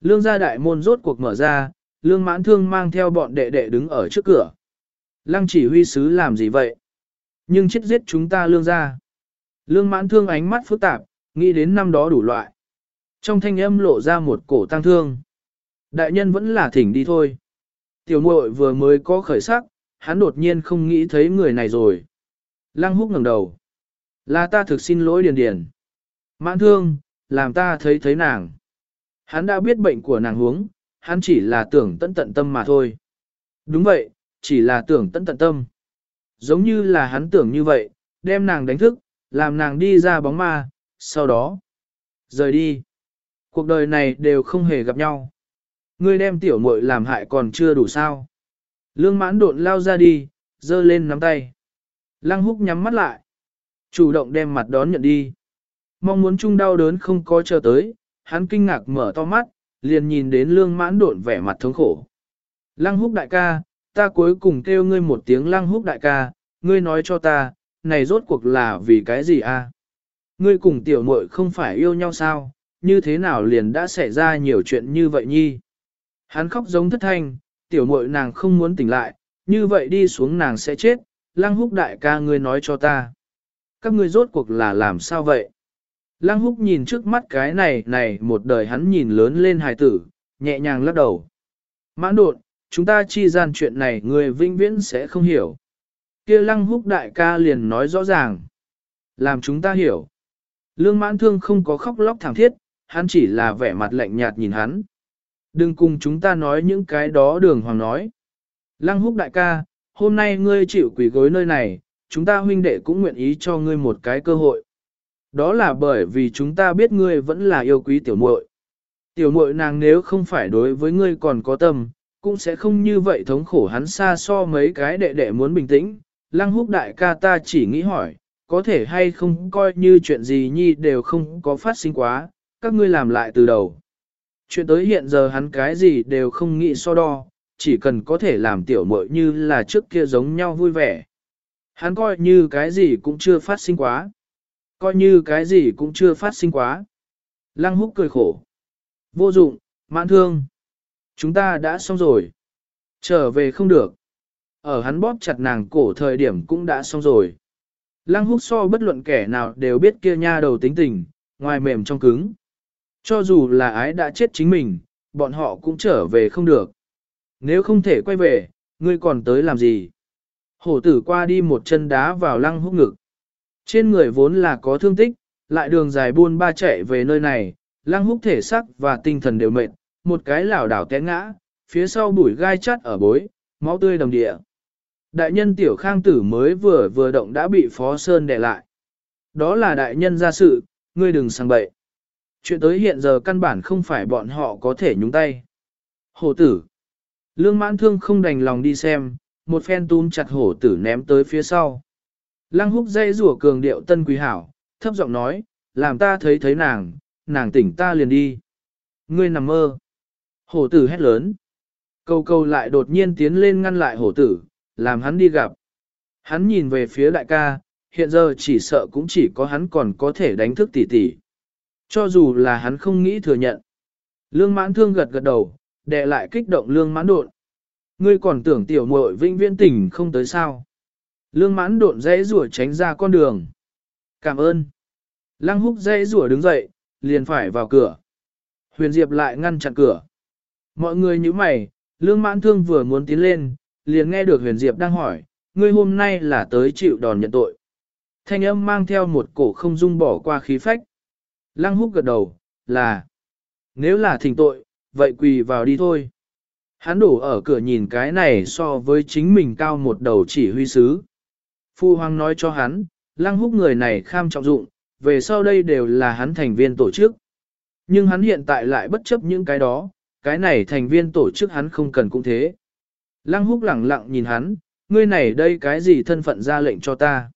Lương gia đại môn rốt cuộc mở ra, lương mãn thương mang theo bọn đệ đệ đứng ở trước cửa. Lăng chỉ huy sứ làm gì vậy? Nhưng chết giết chúng ta lương gia. Lương mãn thương ánh mắt phức tạp, nghĩ đến năm đó đủ loại. Trong thanh âm lộ ra một cổ tăng thương. Đại nhân vẫn là thỉnh đi thôi. Tiểu muội vừa mới có khởi sắc, hắn đột nhiên không nghĩ thấy người này rồi. Lăng húc ngẩng đầu. Là ta thực xin lỗi điền điền. Mãn thương, làm ta thấy thấy nàng. Hắn đã biết bệnh của nàng huống, hắn chỉ là tưởng tận tận tâm mà thôi. Đúng vậy, chỉ là tưởng tận tận tâm. Giống như là hắn tưởng như vậy, đem nàng đánh thức, làm nàng đi ra bóng ma, sau đó. Rời đi. Cuộc đời này đều không hề gặp nhau. Ngươi đem tiểu muội làm hại còn chưa đủ sao. Lương mãn độn lao ra đi, giơ lên nắm tay. Lăng húc nhắm mắt lại. Chủ động đem mặt đón nhận đi. Mong muốn chung đau đớn không có chờ tới, hắn kinh ngạc mở to mắt, liền nhìn đến lương mãn độn vẻ mặt thống khổ. Lăng húc đại ca, ta cuối cùng kêu ngươi một tiếng lăng húc đại ca, ngươi nói cho ta, này rốt cuộc là vì cái gì a? Ngươi cùng tiểu muội không phải yêu nhau sao, như thế nào liền đã xảy ra nhiều chuyện như vậy nhi? Hắn khóc giống thất thanh, tiểu muội nàng không muốn tỉnh lại, như vậy đi xuống nàng sẽ chết, lăng húc đại ca ngươi nói cho ta. Các ngươi rốt cuộc là làm sao vậy? Lăng húc nhìn trước mắt cái này này một đời hắn nhìn lớn lên hài tử, nhẹ nhàng lắc đầu. Mãn đột, chúng ta chi gian chuyện này người vinh viễn sẽ không hiểu. kia lăng húc đại ca liền nói rõ ràng. Làm chúng ta hiểu. Lương mãn thương không có khóc lóc thảm thiết, hắn chỉ là vẻ mặt lạnh nhạt nhìn hắn. Đừng cùng chúng ta nói những cái đó đường hoàng nói. Lăng húc đại ca, hôm nay ngươi chịu quỷ gối nơi này, chúng ta huynh đệ cũng nguyện ý cho ngươi một cái cơ hội. Đó là bởi vì chúng ta biết ngươi vẫn là yêu quý tiểu muội. Tiểu muội nàng nếu không phải đối với ngươi còn có tâm, cũng sẽ không như vậy thống khổ hắn xa so mấy cái đệ đệ muốn bình tĩnh. Lăng húc đại ca ta chỉ nghĩ hỏi, có thể hay không coi như chuyện gì nhi đều không có phát sinh quá, các ngươi làm lại từ đầu. Chuyện tới hiện giờ hắn cái gì đều không nghĩ so đo, chỉ cần có thể làm tiểu muội như là trước kia giống nhau vui vẻ. Hắn coi như cái gì cũng chưa phát sinh quá. Coi như cái gì cũng chưa phát sinh quá. Lăng húc cười khổ. Vô dụng, mãn thương. Chúng ta đã xong rồi. Trở về không được. Ở hắn bóp chặt nàng cổ thời điểm cũng đã xong rồi. Lăng húc so bất luận kẻ nào đều biết kia nha đầu tính tình, ngoài mềm trong cứng. Cho dù là ái đã chết chính mình, bọn họ cũng trở về không được. Nếu không thể quay về, ngươi còn tới làm gì? Hổ tử qua đi một chân đá vào lăng húc ngực. Trên người vốn là có thương tích, lại đường dài buôn ba chạy về nơi này, lăng húc thể sắc và tinh thần đều mệt, một cái lảo đảo té ngã, phía sau bụi gai chắt ở bối, máu tươi đồng địa. Đại nhân tiểu khang tử mới vừa vừa động đã bị phó sơn đè lại. Đó là đại nhân ra sự, ngươi đừng sang bậy. Chuyện tới hiện giờ căn bản không phải bọn họ có thể nhúng tay. Hổ tử. Lương mãn thương không đành lòng đi xem, một phen túm chặt hổ tử ném tới phía sau. Lăng húc dây rủa cường điệu tân quý hảo, thấp giọng nói, làm ta thấy thấy nàng, nàng tỉnh ta liền đi. Ngươi nằm mơ. Hổ tử hét lớn. Câu câu lại đột nhiên tiến lên ngăn lại hổ tử, làm hắn đi gặp. Hắn nhìn về phía đại ca, hiện giờ chỉ sợ cũng chỉ có hắn còn có thể đánh thức tỷ tỷ. Cho dù là hắn không nghĩ thừa nhận. Lương mãn thương gật gật đầu, đệ lại kích động lương mãn độn. Ngươi còn tưởng tiểu muội vĩnh viễn tỉnh không tới sao. Lương mãn độn dãy rủa tránh ra con đường. Cảm ơn. Lăng húc dãy rủa đứng dậy, liền phải vào cửa. Huyền Diệp lại ngăn chặn cửa. Mọi người như mày, lương mãn thương vừa muốn tiến lên, liền nghe được Huyền Diệp đang hỏi, ngươi hôm nay là tới chịu đòn nhận tội. Thanh âm mang theo một cổ không dung bỏ qua khí phách. Lăng húc gật đầu, là, nếu là thỉnh tội, vậy quỳ vào đi thôi. Hắn đổ ở cửa nhìn cái này so với chính mình cao một đầu chỉ huy sứ. Phu Hoàng nói cho hắn, lăng húc người này kham trọng dụng, về sau đây đều là hắn thành viên tổ chức. Nhưng hắn hiện tại lại bất chấp những cái đó, cái này thành viên tổ chức hắn không cần cũng thế. Lăng húc lẳng lặng nhìn hắn, ngươi này đây cái gì thân phận ra lệnh cho ta.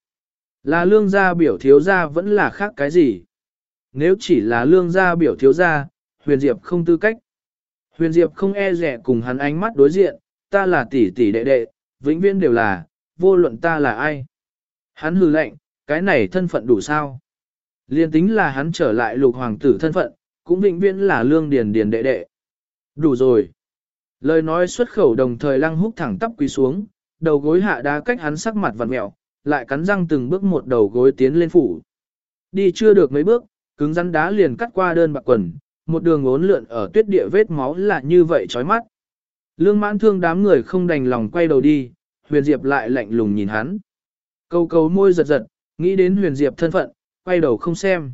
Là lương gia biểu thiếu gia vẫn là khác cái gì. Nếu chỉ là lương gia biểu thiếu gia, huyền diệp không tư cách. Huyền diệp không e rẻ cùng hắn ánh mắt đối diện, ta là tỷ tỷ đệ đệ, vĩnh viễn đều là, vô luận ta là ai. Hắn hư lạnh, cái này thân phận đủ sao? Liên tính là hắn trở lại lục hoàng tử thân phận, cũng vĩnh viễn là lương điền điền đệ đệ. Đủ rồi. Lời nói xuất khẩu đồng thời lăng húc thẳng tắp quỳ xuống, đầu gối hạ đá cách hắn sắc mặt vặn mẹo, lại cắn răng từng bước một đầu gối tiến lên phủ. Đi chưa được mấy bước, cứng rắn đá liền cắt qua đơn bạc quần, một đường ốn lượn ở tuyết địa vết máu là như vậy chói mắt. Lương mãn thương đám người không đành lòng quay đầu đi, huyền diệp lại lạnh lùng nhìn hắn. Câu câu môi giật giật, nghĩ đến huyền diệp thân phận, quay đầu không xem.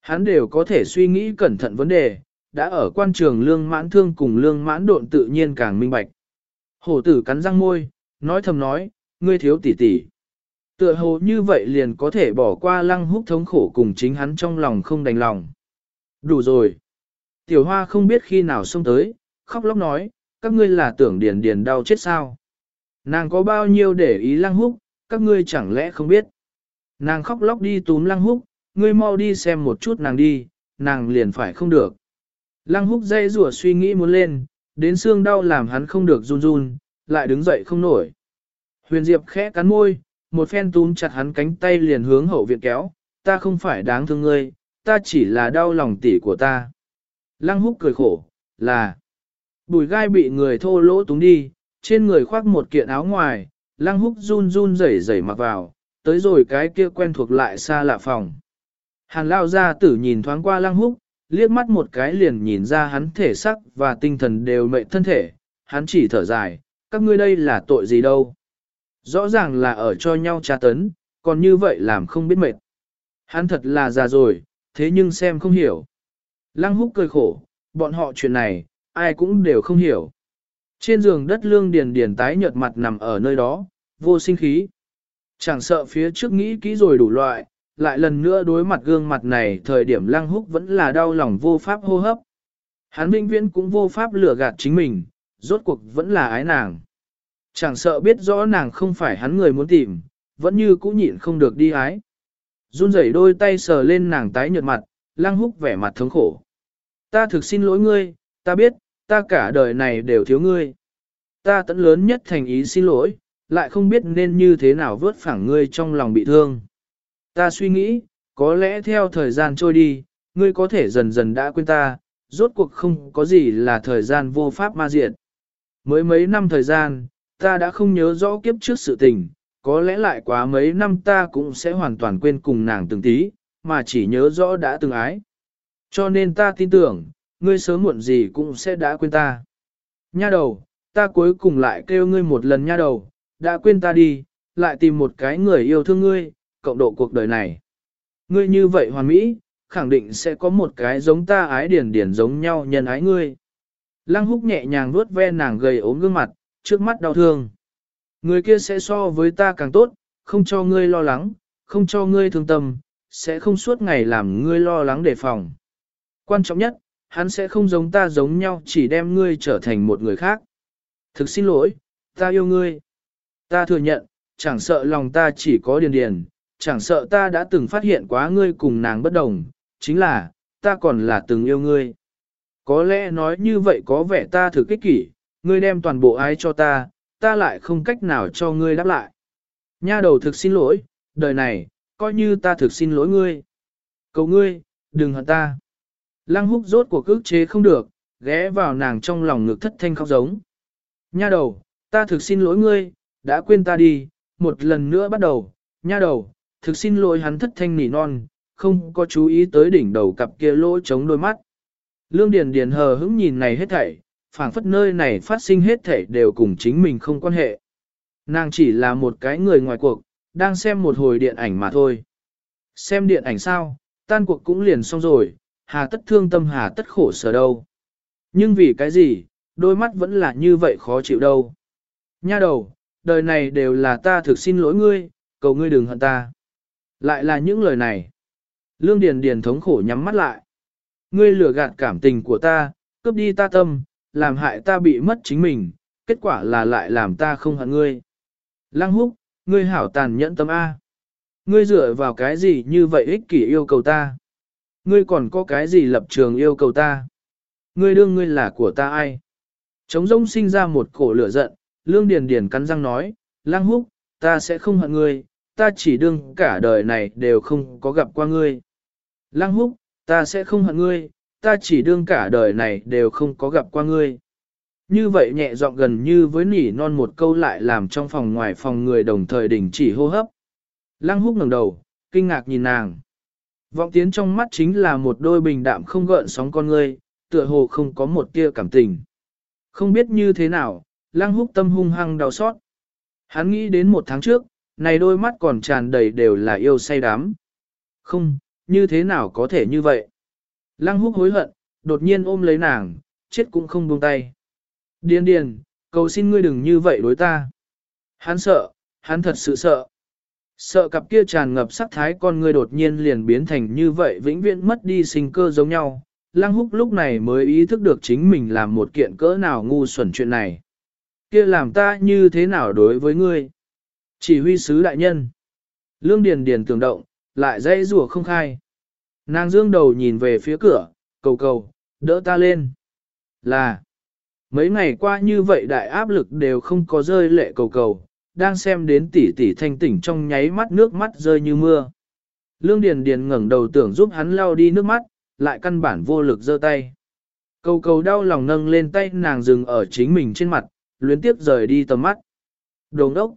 Hắn đều có thể suy nghĩ cẩn thận vấn đề, đã ở quan trường lương mãn thương cùng lương mãn độn tự nhiên càng minh bạch. Hổ tử cắn răng môi, nói thầm nói, ngươi thiếu tỷ tỷ. Tựa hồ như vậy liền có thể bỏ qua lăng húc thống khổ cùng chính hắn trong lòng không đành lòng. Đủ rồi. Tiểu hoa không biết khi nào xông tới, khóc lóc nói, các ngươi là tưởng điền điền đau chết sao. Nàng có bao nhiêu để ý lăng húc, các ngươi chẳng lẽ không biết. Nàng khóc lóc đi túm lăng húc, ngươi mau đi xem một chút nàng đi, nàng liền phải không được. Lăng húc dây rủa suy nghĩ muốn lên, đến xương đau làm hắn không được run run, lại đứng dậy không nổi. Huyền Diệp khẽ cắn môi, một phen túm chặt hắn cánh tay liền hướng hậu viện kéo, ta không phải đáng thương ngươi, ta chỉ là đau lòng tỉ của ta. Lăng húc cười khổ, là bùi gai bị người thô lỗ túng đi, trên người khoác một kiện áo ngoài, lăng húc run run rẩy rẩy mặc vào, tới rồi cái kia quen thuộc lại xa lạ phòng. Hàn lao ra tử nhìn thoáng qua lăng húc, liếc mắt một cái liền nhìn ra hắn thể sắc và tinh thần đều mệnh thân thể, hắn chỉ thở dài, các ngươi đây là tội gì đâu. Rõ ràng là ở cho nhau tra tấn, còn như vậy làm không biết mệt. Hắn thật là già rồi, thế nhưng xem không hiểu. Lăng húc cười khổ, bọn họ chuyện này, ai cũng đều không hiểu. Trên giường đất lương điền điền tái nhợt mặt nằm ở nơi đó, vô sinh khí. Chẳng sợ phía trước nghĩ kỹ rồi đủ loại, lại lần nữa đối mặt gương mặt này thời điểm lăng húc vẫn là đau lòng vô pháp hô hấp. Hắn vĩnh viễn cũng vô pháp lừa gạt chính mình, rốt cuộc vẫn là ái nàng. Chẳng sợ biết rõ nàng không phải hắn người muốn tìm, vẫn như cũ nhịn không được đi ái. Run rẩy đôi tay sờ lên nàng tái nhợt mặt, lăng húc vẻ mặt thống khổ. Ta thực xin lỗi ngươi, ta biết, ta cả đời này đều thiếu ngươi. Ta tận lớn nhất thành ý xin lỗi, lại không biết nên như thế nào vớt phẳng ngươi trong lòng bị thương. Ta suy nghĩ, có lẽ theo thời gian trôi đi, ngươi có thể dần dần đã quên ta, rốt cuộc không có gì là thời gian vô pháp ma diệt. Mới mấy năm thời gian, ta đã không nhớ rõ kiếp trước sự tình, có lẽ lại quá mấy năm ta cũng sẽ hoàn toàn quên cùng nàng từng tí, mà chỉ nhớ rõ đã từng ái. Cho nên ta tin tưởng, ngươi sớm muộn gì cũng sẽ đã quên ta. Nha đầu, ta cuối cùng lại kêu ngươi một lần nha đầu, đã quên ta đi, lại tìm một cái người yêu thương ngươi, cộng độ cuộc đời này. Ngươi như vậy hoàn mỹ, khẳng định sẽ có một cái giống ta ái điển điển giống nhau nhân ái ngươi. Lăng húc nhẹ nhàng vuốt ve nàng gầy ốm gương mặt, trước mắt đau thương. Người kia sẽ so với ta càng tốt, không cho ngươi lo lắng, không cho ngươi thương tâm, sẽ không suốt ngày làm ngươi lo lắng đề phòng. Quan trọng nhất, hắn sẽ không giống ta giống nhau chỉ đem ngươi trở thành một người khác. Thực xin lỗi, ta yêu ngươi. Ta thừa nhận, chẳng sợ lòng ta chỉ có điền điền, chẳng sợ ta đã từng phát hiện quá ngươi cùng nàng bất đồng, chính là, ta còn là từng yêu ngươi. Có lẽ nói như vậy có vẻ ta thử kích kỷ, ngươi đem toàn bộ ái cho ta, ta lại không cách nào cho ngươi đáp lại. Nha đầu thực xin lỗi, đời này, coi như ta thực xin lỗi ngươi. Cầu ngươi, đừng hận ta. Lăng húc rốt cuộc ức chế không được, ghé vào nàng trong lòng ngực thất thanh khóc giống. Nha đầu, ta thực xin lỗi ngươi, đã quên ta đi, một lần nữa bắt đầu, nha đầu, thực xin lỗi hắn thất thanh nỉ non, không có chú ý tới đỉnh đầu cặp kia lỗ chống đôi mắt. Lương Điền Điền hờ hững nhìn này hết thảy, phảng phất nơi này phát sinh hết thảy đều cùng chính mình không quan hệ. Nàng chỉ là một cái người ngoài cuộc, đang xem một hồi điện ảnh mà thôi. Xem điện ảnh sao, tan cuộc cũng liền xong rồi, hà tất thương tâm hà tất khổ sở đâu. Nhưng vì cái gì, đôi mắt vẫn là như vậy khó chịu đâu. Nha đầu, đời này đều là ta thực xin lỗi ngươi, cầu ngươi đừng hận ta. Lại là những lời này. Lương Điền Điền thống khổ nhắm mắt lại. Ngươi lừa gạt cảm tình của ta, cướp đi ta tâm, làm hại ta bị mất chính mình, kết quả là lại làm ta không hận ngươi. Lăng húc, ngươi hảo tàn nhẫn tâm A. Ngươi dựa vào cái gì như vậy ích kỷ yêu cầu ta? Ngươi còn có cái gì lập trường yêu cầu ta? Ngươi đương ngươi là của ta ai? Trống rông sinh ra một cổ lửa giận, lương điền điền cắn răng nói, Lăng húc, ta sẽ không hận ngươi, ta chỉ đương cả đời này đều không có gặp qua ngươi. Lăng húc, ta sẽ không hận ngươi, ta chỉ đương cả đời này đều không có gặp qua ngươi. Như vậy nhẹ giọng gần như với nỉ non một câu lại làm trong phòng ngoài phòng người đồng thời đình chỉ hô hấp. Lăng húc ngẩng đầu, kinh ngạc nhìn nàng. Vọng tiến trong mắt chính là một đôi bình đạm không gợn sóng con ngươi, tựa hồ không có một tia cảm tình. Không biết như thế nào, lăng húc tâm hung hăng đau xót. Hắn nghĩ đến một tháng trước, này đôi mắt còn tràn đầy đều là yêu say đắm. Không, như thế nào có thể như vậy? Lăng húc hối hận, đột nhiên ôm lấy nàng, chết cũng không buông tay. Điền điền, cầu xin ngươi đừng như vậy đối ta. Hắn sợ, hắn thật sự sợ. Sợ cặp kia tràn ngập sắc thái con ngươi đột nhiên liền biến thành như vậy vĩnh viễn mất đi sinh cơ giống nhau, Lăng Húc lúc này mới ý thức được chính mình làm một kiện cỡ nào ngu xuẩn chuyện này. kia làm ta như thế nào đối với ngươi? Chỉ huy sứ đại nhân. Lương Điền Điền tưởng động, lại dây rùa không khai. Nàng dương đầu nhìn về phía cửa, cầu cầu, đỡ ta lên. Là, mấy ngày qua như vậy đại áp lực đều không có rơi lệ cầu cầu, đang xem đến tỷ tỷ thanh tỉnh trong nháy mắt nước mắt rơi như mưa. Lương Điền Điền ngẩng đầu tưởng giúp hắn lau đi nước mắt, lại căn bản vô lực giơ tay. Cầu cầu đau lòng nâng lên tay nàng dừng ở chính mình trên mặt, luyến tiếp rời đi tầm mắt. Đồ ngốc.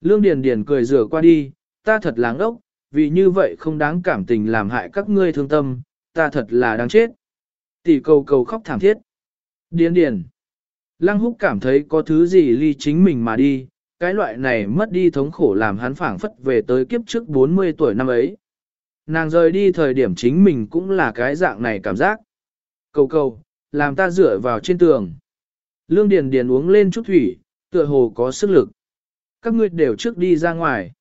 Lương Điền Điền cười rửa qua đi, ta thật láng ốc, vì như vậy không đáng cảm tình làm hại các ngươi thương tâm, ta thật là đáng chết. Tỷ cầu cầu khóc thảm thiết. Điền Điền. Lăng húc cảm thấy có thứ gì ly chính mình mà đi, cái loại này mất đi thống khổ làm hắn phảng phất về tới kiếp trước 40 tuổi năm ấy. Nàng rời đi thời điểm chính mình cũng là cái dạng này cảm giác. Cầu cầu, làm ta dựa vào trên tường. Lương Điền Điền uống lên chút thủy, tựa hồ có sức lực. Các ngươi đều trước đi ra ngoài.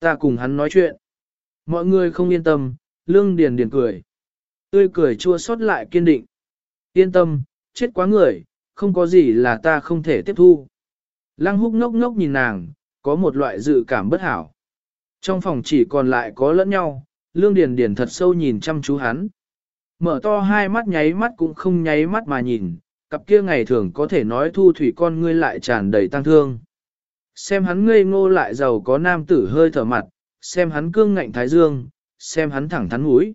Ta cùng hắn nói chuyện. Mọi người không yên tâm, Lương Điền Điền cười. Tươi cười chua xót lại kiên định. Yên tâm, chết quá người, không có gì là ta không thể tiếp thu. Lăng húc ngốc ngốc nhìn nàng, có một loại dự cảm bất hảo. Trong phòng chỉ còn lại có lẫn nhau, Lương Điền Điền thật sâu nhìn chăm chú hắn. Mở to hai mắt nháy mắt cũng không nháy mắt mà nhìn, cặp kia ngày thường có thể nói thu thủy con ngươi lại tràn đầy tăng thương. Xem hắn ngây ngô lại giàu có nam tử hơi thở mặt, xem hắn cương ngạnh thái dương, xem hắn thẳng thắn mũi.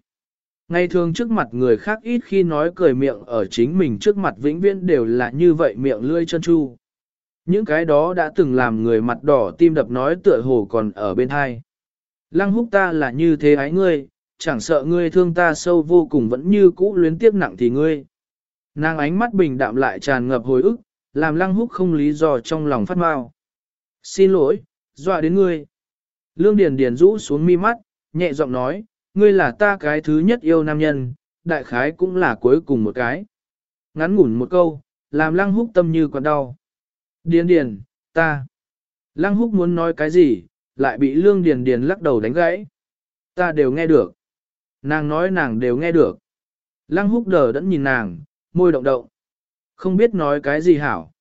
Ngày thường trước mặt người khác ít khi nói cười miệng ở chính mình trước mặt vĩnh viễn đều là như vậy miệng lươi chân chu. Những cái đó đã từng làm người mặt đỏ tim đập nói tựa hồ còn ở bên hai. Lăng húc ta là như thế ái ngươi, chẳng sợ ngươi thương ta sâu vô cùng vẫn như cũ luyến tiếc nặng thì ngươi. Nàng ánh mắt bình đạm lại tràn ngập hồi ức, làm lăng húc không lý do trong lòng phát mau. Xin lỗi, dọa đến ngươi. Lương Điền Điền rũ xuống mi mắt, nhẹ giọng nói, ngươi là ta cái thứ nhất yêu nam nhân, đại khái cũng là cuối cùng một cái. Ngắn ngủn một câu, làm lăng húc tâm như còn đau. Điền Điền, ta. Lăng húc muốn nói cái gì, lại bị Lương Điền Điền lắc đầu đánh gãy. Ta đều nghe được. Nàng nói nàng đều nghe được. Lăng húc đờ đẫn nhìn nàng, môi động động. Không biết nói cái gì hảo.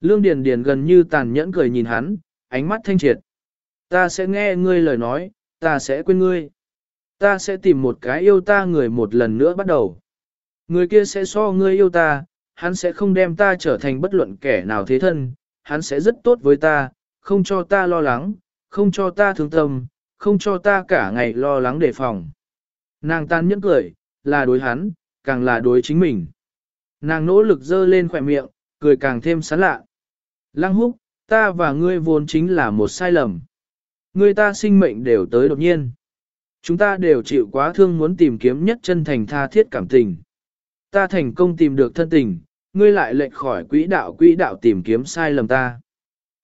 Lương Điền Điền gần như tàn nhẫn cười nhìn hắn, ánh mắt thanh triệt. Ta sẽ nghe ngươi lời nói, ta sẽ quên ngươi. Ta sẽ tìm một cái yêu ta người một lần nữa bắt đầu. Người kia sẽ so ngươi yêu ta, hắn sẽ không đem ta trở thành bất luận kẻ nào thế thân, hắn sẽ rất tốt với ta, không cho ta lo lắng, không cho ta thương tâm, không cho ta cả ngày lo lắng đề phòng. Nàng tan nhẫn cười, là đối hắn, càng là đối chính mình. Nàng nỗ lực dơ lên khỏe miệng, cười càng thêm sán lạ. Lăng húc, ta và ngươi vốn chính là một sai lầm. Người ta sinh mệnh đều tới đột nhiên. Chúng ta đều chịu quá thương muốn tìm kiếm nhất chân thành tha thiết cảm tình. Ta thành công tìm được thân tình, ngươi lại lệch khỏi quỹ đạo quỹ đạo tìm kiếm sai lầm ta.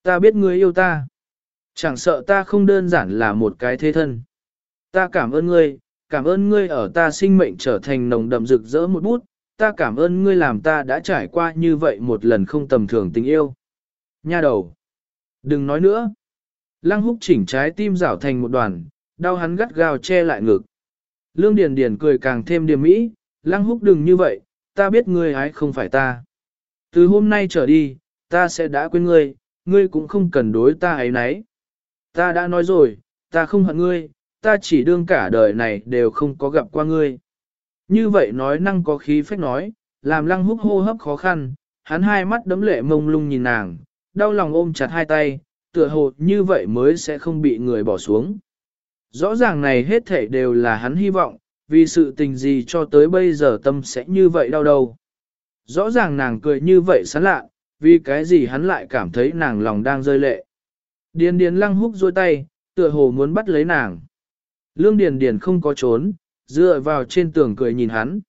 Ta biết ngươi yêu ta. Chẳng sợ ta không đơn giản là một cái thế thân. Ta cảm ơn ngươi, cảm ơn ngươi ở ta sinh mệnh trở thành nồng đậm rực rỡ một bút, ta cảm ơn ngươi làm ta đã trải qua như vậy một lần không tầm thường tình yêu. Nha đầu. Đừng nói nữa. Lăng húc chỉnh trái tim rảo thành một đoàn, đau hắn gắt gao che lại ngực. Lương Điền Điền cười càng thêm điềm mỹ, lăng húc đừng như vậy, ta biết ngươi ái không phải ta. Từ hôm nay trở đi, ta sẽ đã quên ngươi, ngươi cũng không cần đối ta ấy nấy. Ta đã nói rồi, ta không hận ngươi, ta chỉ đương cả đời này đều không có gặp qua ngươi. Như vậy nói năng có khí phách nói, làm lăng húc hô hấp khó khăn, hắn hai mắt đấm lệ mông lung nhìn nàng, đau lòng ôm chặt hai tay, tựa hồ như vậy mới sẽ không bị người bỏ xuống. Rõ ràng này hết thể đều là hắn hy vọng, vì sự tình gì cho tới bây giờ tâm sẽ như vậy đau đầu. Rõ ràng nàng cười như vậy sán lạ, vì cái gì hắn lại cảm thấy nàng lòng đang rơi lệ. Điền điền lăng húc dôi tay, tựa hồ muốn bắt lấy nàng. Lương điền điền không có trốn, dựa vào trên tường cười nhìn hắn.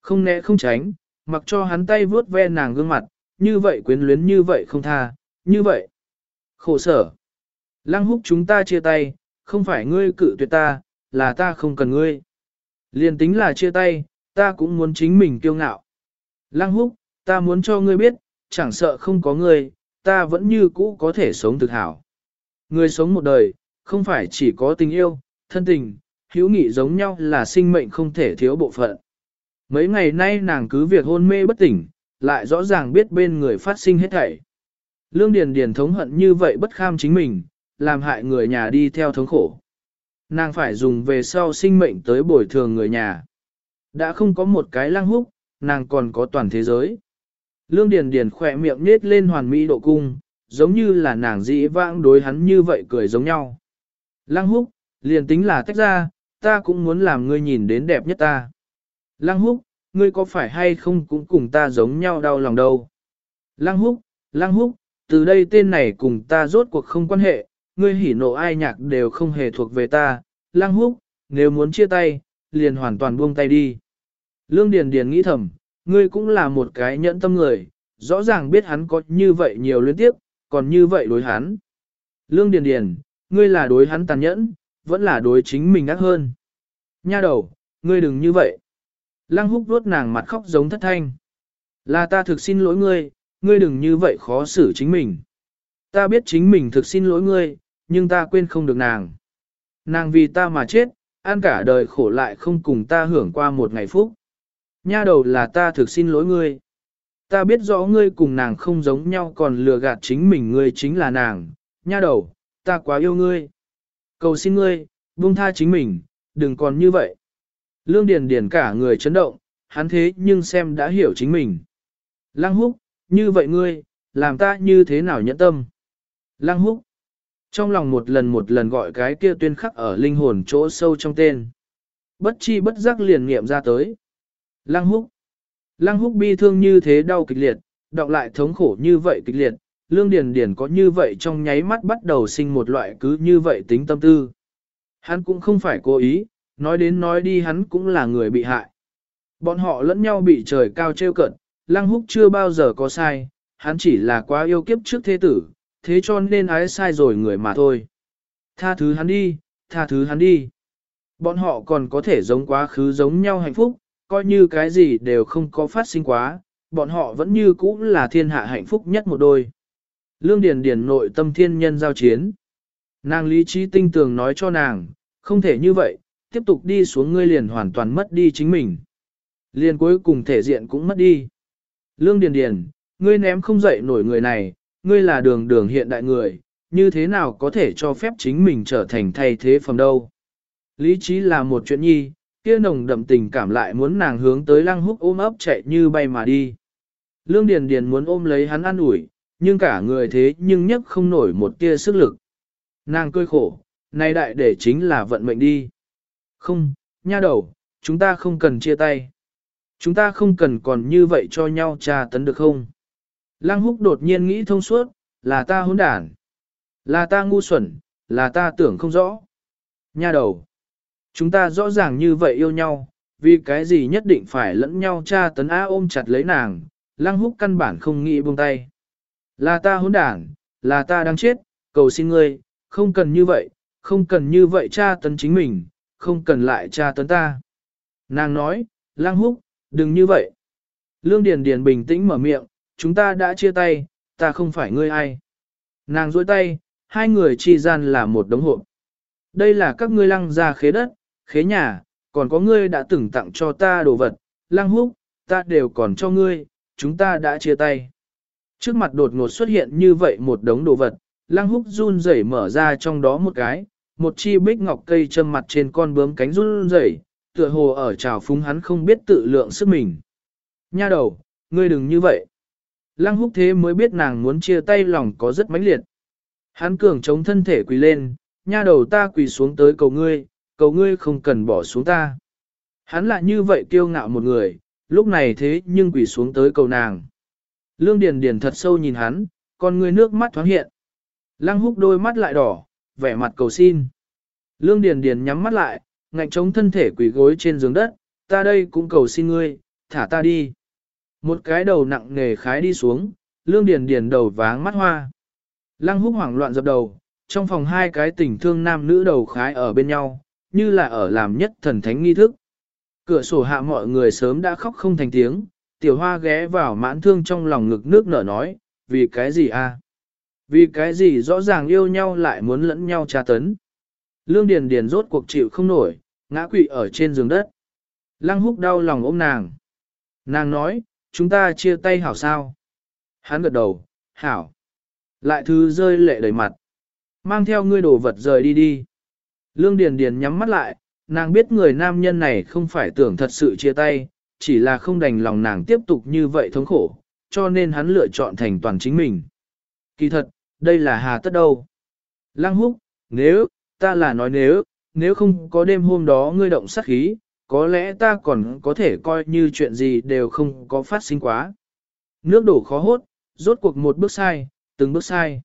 Không né không tránh, mặc cho hắn tay vướt ve nàng gương mặt, như vậy quyến luyến như vậy không tha, như vậy. Khổ sở. Lăng húc chúng ta chia tay, không phải ngươi cự tuyệt ta, là ta không cần ngươi. Liên tính là chia tay, ta cũng muốn chính mình kiêu ngạo. Lăng húc, ta muốn cho ngươi biết, chẳng sợ không có ngươi, ta vẫn như cũ có thể sống thực hảo. Ngươi sống một đời, không phải chỉ có tình yêu, thân tình, hữu nghị giống nhau là sinh mệnh không thể thiếu bộ phận. Mấy ngày nay nàng cứ việc hôn mê bất tỉnh, lại rõ ràng biết bên người phát sinh hết thảy. Lương Điền Điền thống hận như vậy bất kham chính mình, làm hại người nhà đi theo thống khổ. Nàng phải dùng về sau sinh mệnh tới bồi thường người nhà. Đã không có một cái lăng húc, nàng còn có toàn thế giới. Lương Điền Điền khỏe miệng nết lên hoàn mỹ độ cung, giống như là nàng dĩ vãng đối hắn như vậy cười giống nhau. Lăng húc, liền tính là tách ra, ta cũng muốn làm ngươi nhìn đến đẹp nhất ta. Lăng húc, ngươi có phải hay không cũng cùng ta giống nhau đau lòng đâu. Lăng húc, lăng húc, từ đây tên này cùng ta rốt cuộc không quan hệ, ngươi hỉ nộ ai nhạc đều không hề thuộc về ta. Lang húc, nếu muốn chia tay, liền hoàn toàn buông tay đi. Lương Điền Điền nghĩ thầm, ngươi cũng là một cái nhẫn tâm người, rõ ràng biết hắn có như vậy nhiều liên tiếp, còn như vậy đối hắn. Lương Điền Điền, ngươi là đối hắn tàn nhẫn, vẫn là đối chính mình ác hơn. Nha đầu, ngươi đừng như vậy. Lăng húc vuốt nàng mặt khóc giống thất thanh. Là ta thực xin lỗi ngươi, ngươi đừng như vậy khó xử chính mình. Ta biết chính mình thực xin lỗi ngươi, nhưng ta quên không được nàng. Nàng vì ta mà chết, ăn cả đời khổ lại không cùng ta hưởng qua một ngày phúc. Nha đầu là ta thực xin lỗi ngươi. Ta biết rõ ngươi cùng nàng không giống nhau còn lừa gạt chính mình ngươi chính là nàng. Nha đầu, ta quá yêu ngươi. Cầu xin ngươi, buông tha chính mình, đừng còn như vậy. Lương Điền Điền cả người chấn động, hắn thế nhưng xem đã hiểu chính mình. Lăng húc, như vậy ngươi, làm ta như thế nào nhẫn tâm? Lăng húc, trong lòng một lần một lần gọi cái kia tuyên khắc ở linh hồn chỗ sâu trong tên. Bất chi bất giác liền nghiệm ra tới. Lăng húc, lăng húc bi thương như thế đau kịch liệt, đọc lại thống khổ như vậy kịch liệt, lương điền điền có như vậy trong nháy mắt bắt đầu sinh một loại cứ như vậy tính tâm tư. Hắn cũng không phải cố ý, nói đến nói đi hắn cũng là người bị hại. Bọn họ lẫn nhau bị trời cao treo cận, lăng húc chưa bao giờ có sai, hắn chỉ là quá yêu kiếp trước thế tử, thế cho nên ái sai rồi người mà thôi. Tha thứ hắn đi, tha thứ hắn đi. Bọn họ còn có thể giống quá khứ giống nhau hạnh phúc, coi như cái gì đều không có phát sinh quá, bọn họ vẫn như cũ là thiên hạ hạnh phúc nhất một đôi. Lương Điền Điền nội tâm thiên nhân giao chiến. Nàng lý trí tinh tường nói cho nàng, không thể như vậy, tiếp tục đi xuống ngươi liền hoàn toàn mất đi chính mình. Liền cuối cùng thể diện cũng mất đi. Lương Điền Điền, ngươi ném không dậy nổi người này, ngươi là đường đường hiện đại người, như thế nào có thể cho phép chính mình trở thành thay thế phẩm đâu. Lý trí là một chuyện nhi, kia nồng đậm tình cảm lại muốn nàng hướng tới lăng húc ôm ấp chạy như bay mà đi. Lương Điền Điền muốn ôm lấy hắn an ủi, nhưng cả người thế nhưng nhất không nổi một tia sức lực. Nàng cười khổ, nay đại để chính là vận mệnh đi. Không, nha đầu, chúng ta không cần chia tay. Chúng ta không cần còn như vậy cho nhau tra tấn được không? Lăng húc đột nhiên nghĩ thông suốt, là ta hỗn đản. Là ta ngu xuẩn, là ta tưởng không rõ. Nha đầu, chúng ta rõ ràng như vậy yêu nhau, vì cái gì nhất định phải lẫn nhau tra tấn á ôm chặt lấy nàng, lăng húc căn bản không nghĩ buông tay. Là ta hỗn đản, là ta đang chết, cầu xin ngươi, không cần như vậy, không cần như vậy tra tấn chính mình, không cần lại tra tấn ta. Nàng nói, lang húc, đừng như vậy. Lương Điền Điền bình tĩnh mở miệng, chúng ta đã chia tay, ta không phải ngươi ai. Nàng duỗi tay, hai người chi gian là một đống hộp. Đây là các ngươi lăng ra khế đất, khế nhà, còn có ngươi đã từng tặng cho ta đồ vật, lăng húc, ta đều còn cho ngươi, chúng ta đã chia tay. Trước mặt đột ngột xuất hiện như vậy một đống đồ vật, lăng húc run rẩy mở ra trong đó một cái, một chi bích ngọc cây châm mặt trên con bướm cánh run rẩy, tựa hồ ở trào phúng hắn không biết tự lượng sức mình. Nha đầu, ngươi đừng như vậy. Lăng húc thế mới biết nàng muốn chia tay lòng có rất mãnh liệt. Hắn cường chống thân thể quỳ lên, nha đầu ta quỳ xuống tới cầu ngươi, cầu ngươi không cần bỏ xuống ta. Hắn lại như vậy kiêu ngạo một người, lúc này thế nhưng quỳ xuống tới cầu nàng. Lương Điền Điền thật sâu nhìn hắn, con ngươi nước mắt thoáng hiện. Lăng húc đôi mắt lại đỏ, vẻ mặt cầu xin. Lương Điền Điền nhắm mắt lại, ngạnh chống thân thể quỳ gối trên giường đất, ta đây cũng cầu xin ngươi, thả ta đi. Một cái đầu nặng nề khái đi xuống, Lương Điền Điền đầu váng mắt hoa. Lăng húc hoảng loạn dập đầu, trong phòng hai cái tình thương nam nữ đầu khái ở bên nhau, như là ở làm nhất thần thánh nghi thức. Cửa sổ hạ mọi người sớm đã khóc không thành tiếng, tiểu hoa ghé vào mãn thương trong lòng ngực nước nở nói, vì cái gì a? Vì cái gì rõ ràng yêu nhau lại muốn lẫn nhau tra tấn. Lương Điền Điền rốt cuộc chịu không nổi, ngã quỵ ở trên giường đất. Lăng húc đau lòng ôm nàng. Nàng nói, chúng ta chia tay hảo sao? Hắn gật đầu, hảo. Lại thứ rơi lệ đầy mặt. Mang theo ngươi đồ vật rời đi đi. Lương Điền Điền nhắm mắt lại, nàng biết người nam nhân này không phải tưởng thật sự chia tay, chỉ là không đành lòng nàng tiếp tục như vậy thống khổ, cho nên hắn lựa chọn thành toàn chính mình. Kỳ thật, đây là hà tất đâu. Lăng húc, nếu, ta là nói nếu, nếu không có đêm hôm đó ngươi động sát khí, có lẽ ta còn có thể coi như chuyện gì đều không có phát sinh quá. Nước đổ khó hốt, rốt cuộc một bước sai, từng bước sai.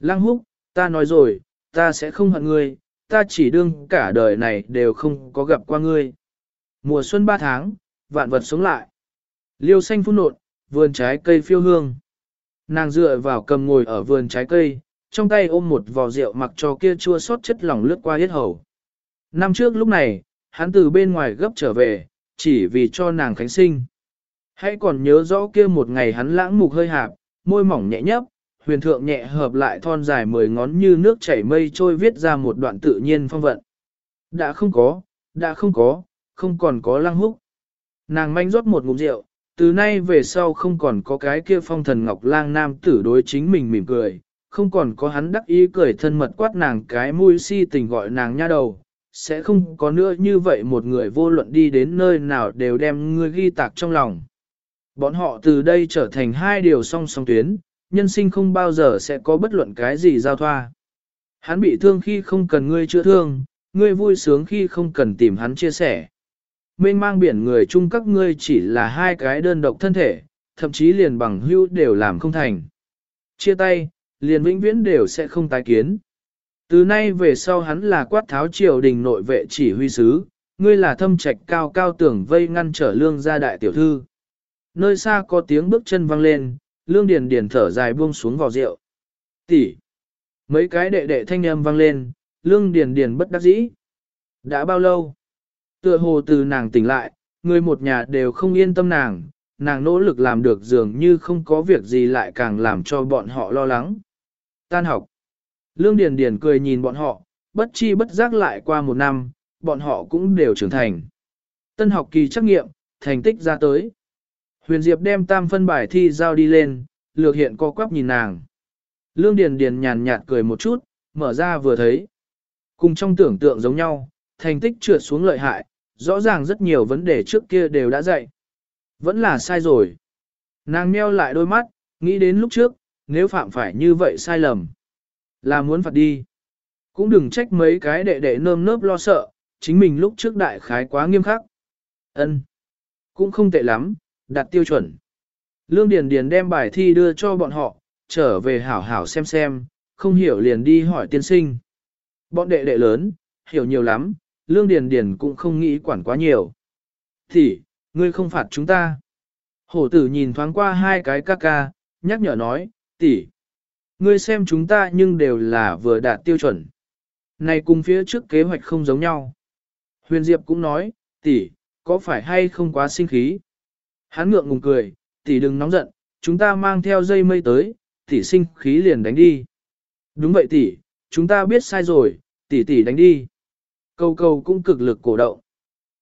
Lăng húc, ta nói rồi, ta sẽ không hận ngươi, ta chỉ đương cả đời này đều không có gặp qua ngươi. Mùa xuân ba tháng, vạn vật sống lại. Liêu xanh phun nộn, vườn trái cây phiêu hương. Nàng dựa vào cầm ngồi ở vườn trái cây, trong tay ôm một vò rượu mặc cho kia chua sót chất lỏng lướt qua hết hầu. Năm trước lúc này, hắn từ bên ngoài gấp trở về, chỉ vì cho nàng khánh sinh. Hãy còn nhớ rõ kia một ngày hắn lãng mục hơi hạp, môi mỏng nhẹ nhấp, huyền thượng nhẹ hợp lại thon dài mười ngón như nước chảy mây trôi viết ra một đoạn tự nhiên phong vận. Đã không có, đã không có, không còn có lăng húc. Nàng manh rót một ngụm rượu, từ nay về sau không còn có cái kia phong thần ngọc lang nam tử đối chính mình mỉm cười, không còn có hắn đắc ý cười thân mật quát nàng cái mũi si tình gọi nàng nha đầu, sẽ không có nữa như vậy một người vô luận đi đến nơi nào đều đem ngươi ghi tạc trong lòng. Bọn họ từ đây trở thành hai điều song song tuyến, nhân sinh không bao giờ sẽ có bất luận cái gì giao thoa. Hắn bị thương khi không cần ngươi chữa thương, ngươi vui sướng khi không cần tìm hắn chia sẻ. Mênh mang biển người chung các ngươi chỉ là hai cái đơn độc thân thể, thậm chí liền bằng hữu đều làm không thành. Chia tay, liền vĩnh viễn đều sẽ không tái kiến. Từ nay về sau hắn là quát tháo triều đình nội vệ chỉ huy sứ, ngươi là thâm trạch cao cao tưởng vây ngăn trở lương gia đại tiểu thư. Nơi xa có tiếng bước chân vang lên, lương điền điền thở dài buông xuống vào rượu. Tỷ. Mấy cái đệ đệ thanh âm vang lên, lương điền điền bất đắc dĩ. Đã bao lâu? Tựa hồ từ nàng tỉnh lại, người một nhà đều không yên tâm nàng, nàng nỗ lực làm được dường như không có việc gì lại càng làm cho bọn họ lo lắng. Tan học. Lương Điền Điền cười nhìn bọn họ, bất chi bất giác lại qua một năm, bọn họ cũng đều trưởng thành. Tân học kỳ trắc nghiệm, thành tích ra tới. Huyền Diệp đem tam phân bài thi giao đi lên, lược hiện co quắp nhìn nàng. Lương Điền Điền nhàn nhạt cười một chút, mở ra vừa thấy. Cùng trong tưởng tượng giống nhau, thành tích trượt xuống lợi hại, rõ ràng rất nhiều vấn đề trước kia đều đã dạy. Vẫn là sai rồi. Nàng meo lại đôi mắt, nghĩ đến lúc trước, nếu phạm phải như vậy sai lầm. Là muốn phạt đi. Cũng đừng trách mấy cái đệ đệ nơm nớp lo sợ, chính mình lúc trước đại khái quá nghiêm khắc. ân Cũng không tệ lắm, đạt tiêu chuẩn. Lương Điền Điền đem bài thi đưa cho bọn họ, trở về hảo hảo xem xem, không hiểu liền đi hỏi tiên sinh. Bọn đệ đệ lớn, hiểu nhiều lắm, Lương Điền Điền cũng không nghĩ quản quá nhiều. Thì, ngươi không phạt chúng ta. Hổ tử nhìn thoáng qua hai cái ca ca, nhắc nhở nói, tỷ, ngươi xem chúng ta nhưng đều là vừa đạt tiêu chuẩn. Này cùng phía trước kế hoạch không giống nhau. Huyền Diệp cũng nói, tỷ, có phải hay không quá sinh khí? Hắn ngượng ngùng cười, tỷ đừng nóng giận, chúng ta mang theo dây mây tới, tỷ sinh khí liền đánh đi. Đúng vậy tỷ, chúng ta biết sai rồi, tỷ tỷ đánh đi. Câu câu cũng cực lực cổ động.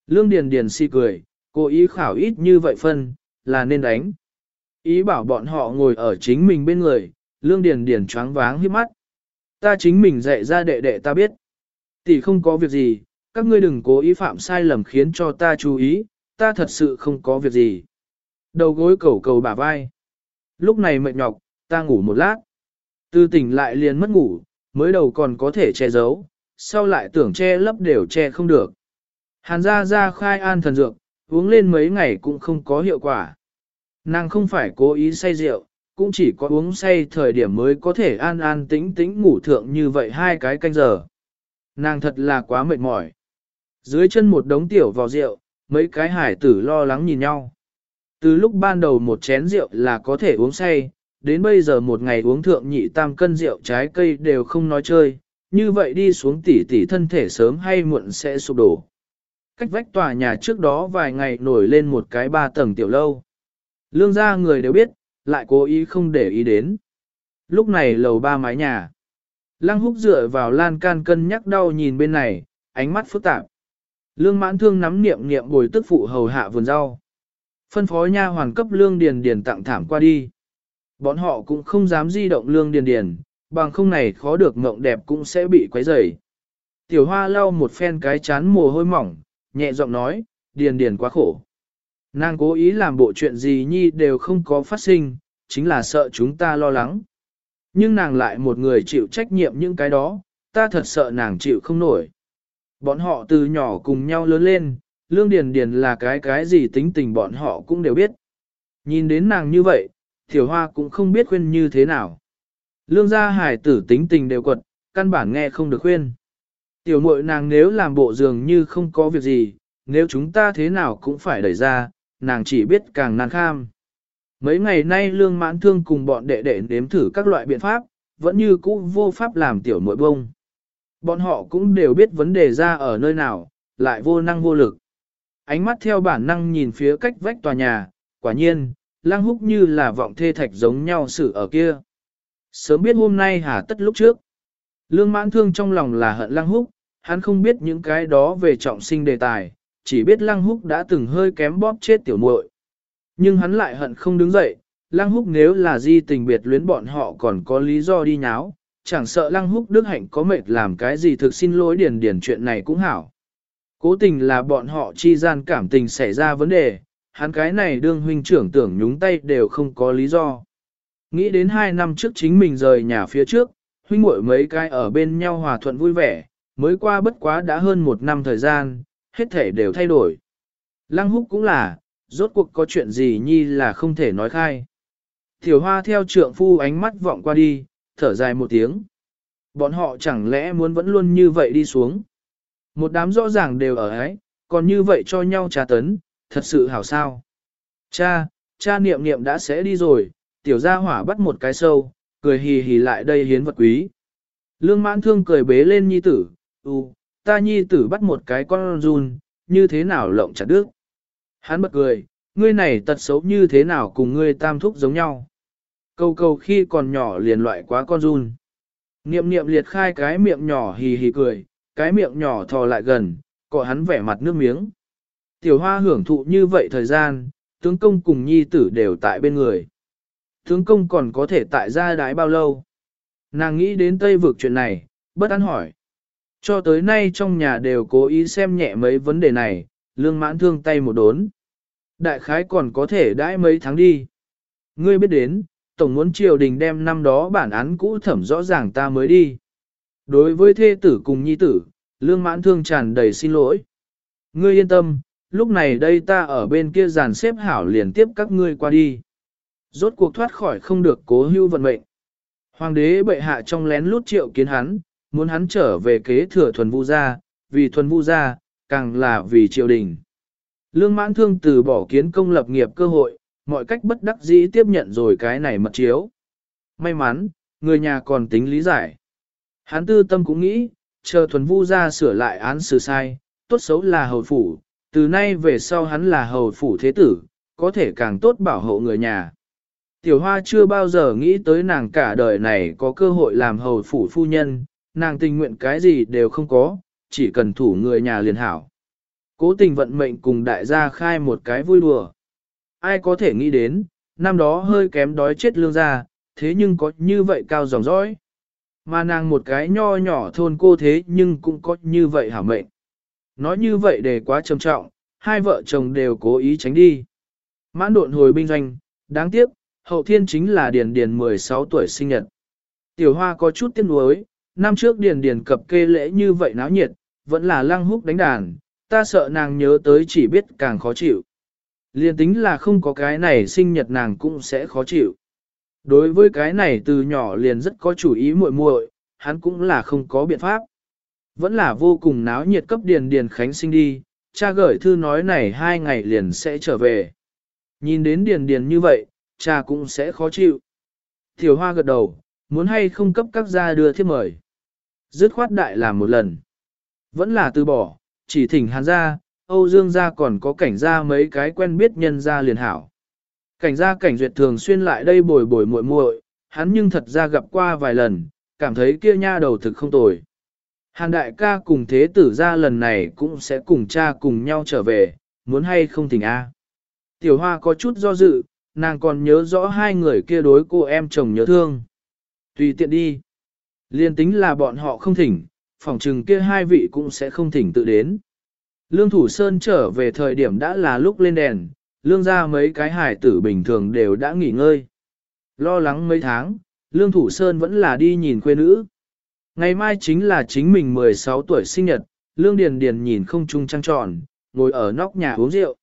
Lương Điền Điền si cười, cố ý khảo ít như vậy phân, là nên đánh. Ý bảo bọn họ ngồi ở chính mình bên người, Lương Điền Điền choáng váng hiếp mắt. Ta chính mình dạy ra đệ đệ ta biết. Tỷ không có việc gì, các ngươi đừng cố ý phạm sai lầm khiến cho ta chú ý, ta thật sự không có việc gì. Đầu gối cầu cầu bả vai. Lúc này mệt nhọc, ta ngủ một lát. Từ tỉnh lại liền mất ngủ, mới đầu còn có thể che giấu, sau lại tưởng che lấp đều che không được. Hàn ra ra khai an thần dược, uống lên mấy ngày cũng không có hiệu quả. Nàng không phải cố ý say rượu, cũng chỉ có uống say thời điểm mới có thể an an tĩnh tĩnh ngủ thượng như vậy hai cái canh giờ. Nàng thật là quá mệt mỏi. Dưới chân một đống tiểu vào rượu, mấy cái hải tử lo lắng nhìn nhau. Từ lúc ban đầu một chén rượu là có thể uống say, đến bây giờ một ngày uống thượng nhị tam cân rượu trái cây đều không nói chơi, như vậy đi xuống tỉ tỉ thân thể sớm hay muộn sẽ sụp đổ. Cách vách tòa nhà trước đó vài ngày nổi lên một cái ba tầng tiểu lâu. Lương gia người đều biết, lại cố ý không để ý đến. Lúc này lầu ba mái nhà. Lăng húc dựa vào lan can cân nhắc đau nhìn bên này, ánh mắt phức tạp. Lương mãn thương nắm niệm niệm bồi tức phụ hầu hạ vườn rau. Phân phó nha hoàn cấp lương điền điền tặng thảm qua đi. Bọn họ cũng không dám di động lương điền điền, bằng không này khó được mộng đẹp cũng sẽ bị quấy rầy. Tiểu hoa lau một phen cái chán mồ hôi mỏng, nhẹ giọng nói, điền điền quá khổ. Nàng cố ý làm bộ chuyện gì nhi đều không có phát sinh, chính là sợ chúng ta lo lắng. Nhưng nàng lại một người chịu trách nhiệm những cái đó, ta thật sợ nàng chịu không nổi. Bọn họ từ nhỏ cùng nhau lớn lên, lương điền điền là cái cái gì tính tình bọn họ cũng đều biết. Nhìn đến nàng như vậy, tiểu hoa cũng không biết khuyên như thế nào. Lương gia hải tử tính tình đều quật, căn bản nghe không được khuyên. Tiểu muội nàng nếu làm bộ dường như không có việc gì, nếu chúng ta thế nào cũng phải đẩy ra, nàng chỉ biết càng nan kham. Mấy ngày nay lương mãn thương cùng bọn đệ đệ nếm thử các loại biện pháp, vẫn như cũ vô pháp làm tiểu muội bông. Bọn họ cũng đều biết vấn đề ra ở nơi nào, lại vô năng vô lực. Ánh mắt theo bản năng nhìn phía cách vách tòa nhà, quả nhiên, lang húc như là vọng thê thạch giống nhau sự ở kia. Sớm biết hôm nay hà tất lúc trước. Lương mãn thương trong lòng là hận lang húc, hắn không biết những cái đó về trọng sinh đề tài, chỉ biết lang húc đã từng hơi kém bóp chết tiểu muội. Nhưng hắn lại hận không đứng dậy, lang húc nếu là di tình biệt luyến bọn họ còn có lý do đi nháo, chẳng sợ lăng húc đức hạnh có mệt làm cái gì thực xin lỗi điền điền chuyện này cũng hảo. Cố tình là bọn họ chi gian cảm tình xảy ra vấn đề, hắn cái này đương huynh trưởng tưởng nhúng tay đều không có lý do. Nghĩ đến hai năm trước chính mình rời nhà phía trước, huynh muội mấy cái ở bên nhau hòa thuận vui vẻ, mới qua bất quá đã hơn một năm thời gian, hết thể đều thay đổi. Lăng húc cũng là, rốt cuộc có chuyện gì nhi là không thể nói khai. Tiểu hoa theo trượng phu ánh mắt vọng qua đi, thở dài một tiếng. Bọn họ chẳng lẽ muốn vẫn luôn như vậy đi xuống. Một đám rõ ràng đều ở ấy, còn như vậy cho nhau trà tấn, thật sự hảo sao. Cha, cha niệm niệm đã sẽ đi rồi, tiểu gia hỏa bắt một cái sâu, cười hì hì lại đây hiến vật quý. Lương mãn thương cười bế lên nhi tử, u ta nhi tử bắt một cái con run, như thế nào lộng chặt đứt. Hắn bật cười, ngươi này tật xấu như thế nào cùng ngươi tam thúc giống nhau. Câu câu khi còn nhỏ liền loại quá con run. Niệm niệm liệt khai cái miệng nhỏ hì hì cười, cái miệng nhỏ thò lại gần, cọ hắn vẻ mặt nước miếng. Tiểu hoa hưởng thụ như vậy thời gian, tướng công cùng nhi tử đều tại bên người. Tướng công còn có thể tại gia đái bao lâu? Nàng nghĩ đến Tây vực chuyện này, bất an hỏi. Cho tới nay trong nhà đều cố ý xem nhẹ mấy vấn đề này, lương mãn thương tay một đốn. Đại khái còn có thể đãi mấy tháng đi. Ngươi biết đến, tổng muốn triều đình đem năm đó bản án cũ thẩm rõ ràng ta mới đi. Đối với thê tử cùng nhi tử, lương mãn thương tràn đầy xin lỗi. Ngươi yên tâm, lúc này đây ta ở bên kia giàn xếp hảo liền tiếp các ngươi qua đi. Rốt cuộc thoát khỏi không được cố hưu vận mệnh. Hoàng đế bệ hạ trong lén lút triệu kiến hắn, muốn hắn trở về kế thừa thuần vu gia, vì thuần vu gia, càng là vì triều đình. Lương mãn thương từ bỏ kiến công lập nghiệp cơ hội, mọi cách bất đắc dĩ tiếp nhận rồi cái này mật chiếu. May mắn, người nhà còn tính lý giải. Hắn tư tâm cũng nghĩ, chờ thuần vu ra sửa lại án xử sai, tốt xấu là hầu phủ, từ nay về sau hắn là hầu phủ thế tử, có thể càng tốt bảo hộ người nhà. Tiểu hoa chưa bao giờ nghĩ tới nàng cả đời này có cơ hội làm hầu phủ phu nhân, nàng tình nguyện cái gì đều không có, chỉ cần thủ người nhà liền hảo. Cố tình vận mệnh cùng đại gia khai một cái vui đùa. Ai có thể nghĩ đến, năm đó hơi kém đói chết lương gia, thế nhưng có như vậy cao dòng dõi. Mà nàng một cái nho nhỏ thôn cô thế nhưng cũng có như vậy hả mệnh. Nói như vậy để quá trầm trọng, hai vợ chồng đều cố ý tránh đi. Mãn độn hồi binh doanh, đáng tiếc, hậu thiên chính là Điền Điền 16 tuổi sinh nhật. Tiểu Hoa có chút tiếc nuối, năm trước Điền Điền cập kê lễ như vậy náo nhiệt, vẫn là lăng húc đánh đàn, ta sợ nàng nhớ tới chỉ biết càng khó chịu. Liên tính là không có cái này sinh nhật nàng cũng sẽ khó chịu. Đối với cái này từ nhỏ liền rất có chủ ý muội muội, hắn cũng là không có biện pháp. Vẫn là vô cùng náo nhiệt cấp điền điền khánh sinh đi, cha gửi thư nói này hai ngày liền sẽ trở về. Nhìn đến điền điền như vậy, cha cũng sẽ khó chịu. Tiểu hoa gật đầu, muốn hay không cấp các gia đưa thiếp mời. Dứt khoát đại làm một lần. Vẫn là từ bỏ, chỉ thỉnh hàn ra, Âu Dương gia còn có cảnh gia mấy cái quen biết nhân gia liền hảo. Cảnh gia cảnh duyệt thường xuyên lại đây bồi bồi muội muội, hắn nhưng thật ra gặp qua vài lần, cảm thấy kia nha đầu thực không tồi. Hàn đại ca cùng thế tử ra lần này cũng sẽ cùng cha cùng nhau trở về, muốn hay không thỉnh A. Tiểu hoa có chút do dự, nàng còn nhớ rõ hai người kia đối cô em chồng nhớ thương. Tùy tiện đi. Liên tính là bọn họ không thỉnh, phòng trừng kia hai vị cũng sẽ không thỉnh tự đến. Lương Thủ Sơn trở về thời điểm đã là lúc lên đèn, lương ra mấy cái hải tử bình thường đều đã nghỉ ngơi. Lo lắng mấy tháng, Lương Thủ Sơn vẫn là đi nhìn quê nữ. Ngày mai chính là chính mình 16 tuổi sinh nhật, Lương Điền Điền nhìn không trung trăng tròn, ngồi ở nóc nhà uống rượu.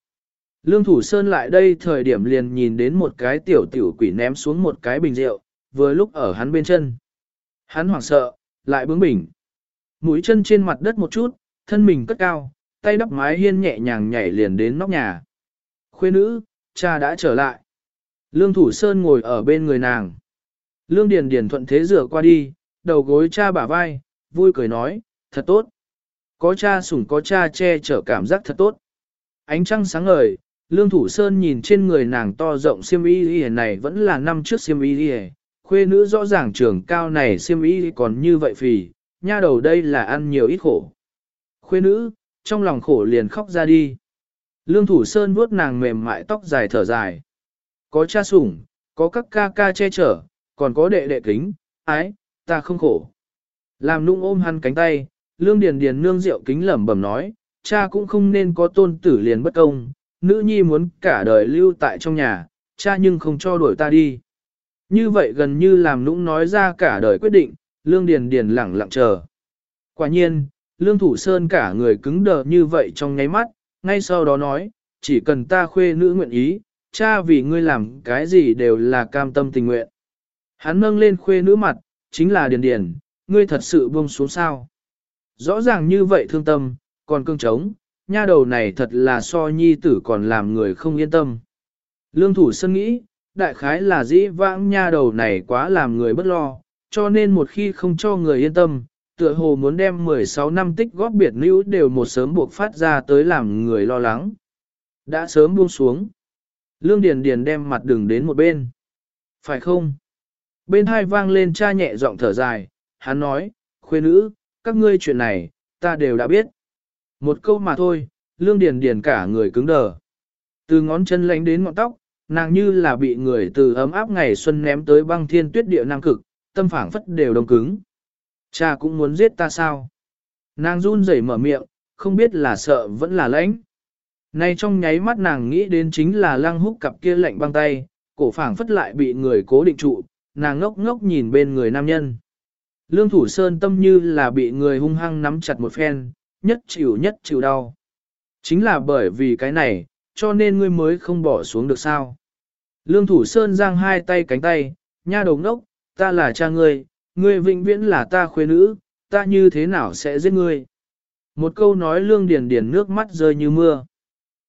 Lương Thủ Sơn lại đây thời điểm liền nhìn đến một cái tiểu tiểu quỷ ném xuống một cái bình rượu, vừa lúc ở hắn bên chân. Hắn hoảng sợ, lại bướng bỉnh. Mũi chân trên mặt đất một chút, thân mình cất cao, tay đắp mái hiên nhẹ nhàng nhảy liền đến nóc nhà. Khuê nữ, cha đã trở lại. Lương Thủ Sơn ngồi ở bên người nàng. Lương Điền Điền thuận thế rửa qua đi, đầu gối cha bả vai, vui cười nói, thật tốt. Có cha sủng có cha che chở cảm giác thật tốt. Ánh trăng sáng ngời, Lương Thủ Sơn nhìn trên người nàng to rộng xiêm y y này vẫn là năm trước xiêm y y khuê nữ rõ ràng trường cao này xiêm y còn như vậy phì, nha đầu đây là ăn nhiều ít khổ. Khuê nữ, trong lòng khổ liền khóc ra đi. Lương Thủ Sơn vuốt nàng mềm mại tóc dài thở dài. Có cha sủng, có các ca ca che chở, còn có đệ đệ kính, ái, ta không khổ. Làm nung ôm hắn cánh tay, Lương Điền Điền nương rượu kính lẩm bẩm nói, cha cũng không nên có tôn tử liền bất công, nữ nhi muốn cả đời lưu tại trong nhà, cha nhưng không cho đuổi ta đi. Như vậy gần như làm nũng nói ra cả đời quyết định, Lương Điền Điền lẳng lặng chờ. Quả nhiên, Lương Thủ Sơn cả người cứng đờ như vậy trong nháy mắt, ngay sau đó nói, chỉ cần ta khuê nữ nguyện ý, cha vì ngươi làm cái gì đều là cam tâm tình nguyện. Hắn nâng lên khuê nữ mặt, chính là Điền Điền, ngươi thật sự buông xuống sao. Rõ ràng như vậy thương tâm, còn cương trống, nha đầu này thật là so nhi tử còn làm người không yên tâm. Lương thủ sơn nghĩ, đại khái là dĩ vãng nha đầu này quá làm người bất lo, cho nên một khi không cho người yên tâm, tựa hồ muốn đem 16 năm tích góp biệt nữ đều một sớm buộc phát ra tới làm người lo lắng. Đã sớm buông xuống. Lương Điền Điền đem mặt đường đến một bên. Phải không? Bên hai vang lên cha nhẹ giọng thở dài, hắn nói, khuê nữ, các ngươi chuyện này, ta đều đã biết. Một câu mà thôi, lương điền điền cả người cứng đờ. Từ ngón chân lánh đến ngọn tóc, nàng như là bị người từ ấm áp ngày xuân ném tới băng thiên tuyết địa nam cực, tâm phảng phất đều đông cứng. Cha cũng muốn giết ta sao? Nàng run rẩy mở miệng, không biết là sợ vẫn là lãnh. Nay trong nháy mắt nàng nghĩ đến chính là lăng húc cặp kia lạnh băng tay, cổ phảng phất lại bị người cố định trụ, nàng ngốc ngốc nhìn bên người nam nhân. Lương Thủ Sơn tâm như là bị người hung hăng nắm chặt một phen, nhất chịu nhất chịu đau. Chính là bởi vì cái này, cho nên ngươi mới không bỏ xuống được sao. Lương Thủ Sơn giang hai tay cánh tay, nha đầu đốc, ta là cha ngươi, ngươi vĩnh viễn là ta khuê nữ, ta như thế nào sẽ giết ngươi. Một câu nói lương điền điền nước mắt rơi như mưa.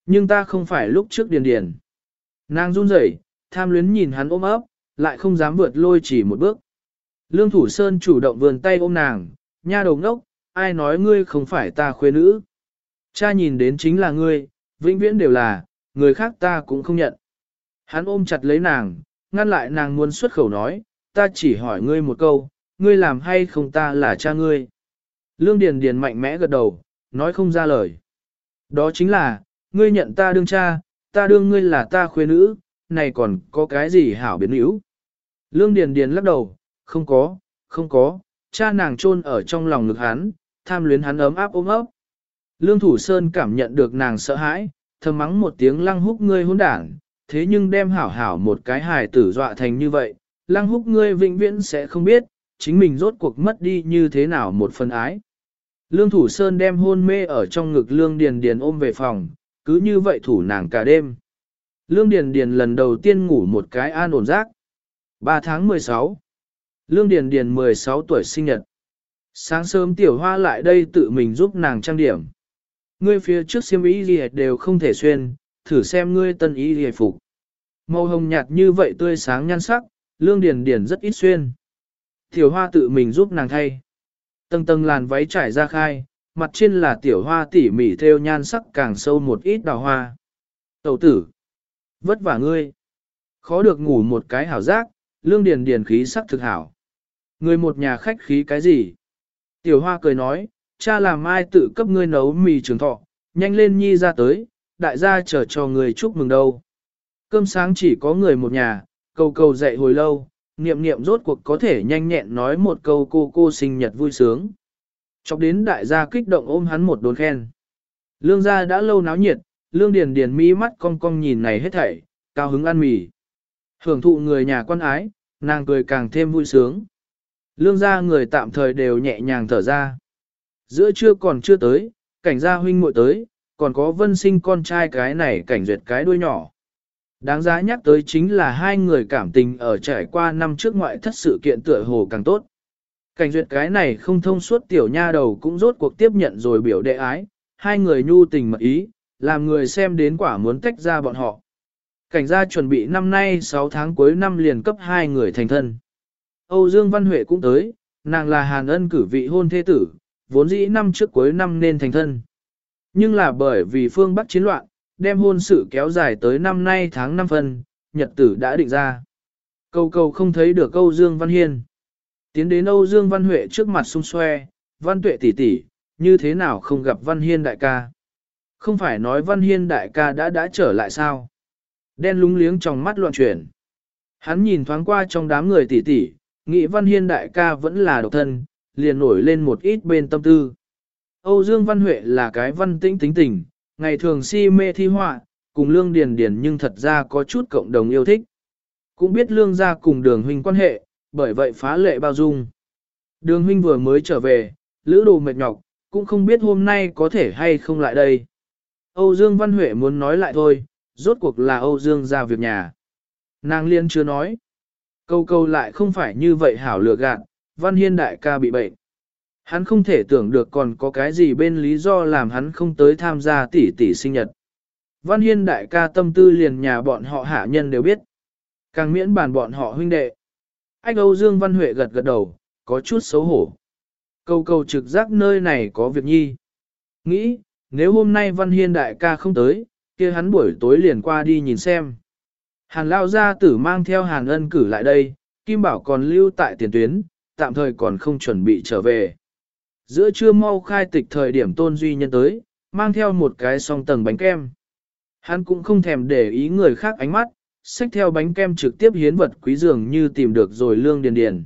Nhưng ta không phải lúc trước điền điền. Nàng run rẩy, tham luyến nhìn hắn ôm ấp, lại không dám vượt lôi chỉ một bước. Lương Thủ Sơn chủ động vườn tay ôm nàng, nha đầu đốc, ai nói ngươi không phải ta khuê nữ. Cha nhìn đến chính là ngươi, vĩnh viễn đều là, người khác ta cũng không nhận. Hắn ôm chặt lấy nàng, ngăn lại nàng muốn xuất khẩu nói, ta chỉ hỏi ngươi một câu, ngươi làm hay không ta là cha ngươi. Lương Điền Điền mạnh mẽ gật đầu, nói không ra lời. Đó chính là, ngươi nhận ta đương cha, ta đương ngươi là ta khuê nữ, này còn có cái gì hảo biến yếu. Lương Điền Điền lắc đầu, không có, không có, cha nàng trôn ở trong lòng ngực hắn, tham luyến hắn ấm áp ôm ấp. Lương Thủ Sơn cảm nhận được nàng sợ hãi, thầm mắng một tiếng lăng húc ngươi hỗn đảng thế nhưng đem hảo hảo một cái hài tử dọa thành như vậy, lăng húc ngươi vĩnh viễn sẽ không biết, chính mình rốt cuộc mất đi như thế nào một phần ái. Lương Thủ Sơn đem hôn mê ở trong ngực Lương Điền Điền ôm về phòng, cứ như vậy thủ nàng cả đêm. Lương Điền Điền lần đầu tiên ngủ một cái an ổn giấc. 3 tháng 16 Lương Điền Điền 16 tuổi sinh nhật. Sáng sớm tiểu hoa lại đây tự mình giúp nàng trang điểm. Ngươi phía trước xiêm y gì đều không thể xuyên, thử xem ngươi tân y hề phục. Màu hồng nhạt như vậy tươi sáng nhan sắc, lương điền điền rất ít xuyên. Tiểu hoa tự mình giúp nàng thay. Tầng tầng làn váy trải ra khai, mặt trên là tiểu hoa tỉ mỉ theo nhan sắc càng sâu một ít đào hoa. Tẩu tử, vất vả ngươi. Khó được ngủ một cái hảo giác, lương điền điền khí sắc thực hảo. Người một nhà khách khí cái gì? Tiểu hoa cười nói, cha làm ai tự cấp ngươi nấu mì trường thọ, nhanh lên nhi ra tới, đại gia chờ cho người chúc mừng đâu. Cơm sáng chỉ có người một nhà, cầu cầu dậy hồi lâu, niệm niệm rốt cuộc có thể nhanh nhẹn nói một câu cô cô sinh nhật vui sướng. Chọc đến đại gia kích động ôm hắn một đồn khen. Lương gia đã lâu náo nhiệt, lương điền điền mi mắt cong cong nhìn này hết thảy, cao hứng ăn mì. Hưởng thụ người nhà quan ái, nàng cười càng thêm vui sướng. Lương gia người tạm thời đều nhẹ nhàng thở ra. Giữa trưa còn chưa tới, cảnh gia huynh muội tới, còn có vân sinh con trai cái này cảnh duyệt cái đuôi nhỏ. Đáng giá nhắc tới chính là hai người cảm tình ở trải qua năm trước ngoại thất sự kiện tựa hồ càng tốt. Cảnh duyệt cái này không thông suốt tiểu nha đầu cũng rốt cuộc tiếp nhận rồi biểu đệ ái, hai người nhu tình mật ý, làm người xem đến quả muốn tách ra bọn họ. Cảnh gia chuẩn bị năm nay 6 tháng cuối năm liền cấp hai người thành thân. Âu Dương Văn Huệ cũng tới, nàng là Hàn Ân cử vị hôn thế tử, vốn dĩ năm trước cuối năm nên thành thân. Nhưng là bởi vì phương Bắc chiến loạn, đem hôn sự kéo dài tới năm nay tháng 5 phân, nhật tử đã định ra. Câu câu không thấy được Âu Dương Văn Hiên. Tiến đến Âu Dương Văn Huệ trước mặt xung xoe, Văn Tuệ tỷ tỷ, như thế nào không gặp Văn Hiên đại ca? Không phải nói Văn Hiên đại ca đã đã trở lại sao? Đen lúng liếng trong mắt loạn chuyển. Hắn nhìn thoáng qua trong đám người tỷ tỷ, nghĩ Văn Hiên đại ca vẫn là độc thân, liền nổi lên một ít bên tâm tư. Âu Dương Văn Huệ là cái văn tĩnh tính tình, ngày thường si mê thi họa, cùng Lương Điền Điền nhưng thật ra có chút cộng đồng yêu thích. Cũng biết Lương gia cùng đường huynh quan hệ, bởi vậy phá lệ bao dung. Đường huynh vừa mới trở về, lữ đồ mệt nhọc, cũng không biết hôm nay có thể hay không lại đây. Âu Dương Văn Huệ muốn nói lại thôi, rốt cuộc là Âu Dương ra việc nhà. Nàng liên chưa nói. Câu câu lại không phải như vậy hảo lừa gạt, Văn Hiên đại ca bị bệnh. Hắn không thể tưởng được còn có cái gì bên lý do làm hắn không tới tham gia tỷ tỷ sinh nhật. Văn Hiên đại ca tâm tư liền nhà bọn họ hạ nhân đều biết. Càng miễn bàn bọn họ huynh đệ. Anh Âu Dương Văn Huệ gật gật đầu, có chút xấu hổ. Câu câu trực giác nơi này có việc nhi. Nghĩ, nếu hôm nay Văn Hiên đại ca không tới, kia hắn buổi tối liền qua đi nhìn xem. Hàn Lao Gia tử mang theo Hàn Ân cử lại đây, Kim Bảo còn lưu tại tiền tuyến, tạm thời còn không chuẩn bị trở về. Giữa trưa mau khai tịch thời điểm tôn duy nhân tới, mang theo một cái song tầng bánh kem. Hắn cũng không thèm để ý người khác ánh mắt, xách theo bánh kem trực tiếp hiến vật quý dường như tìm được rồi lương điền điền.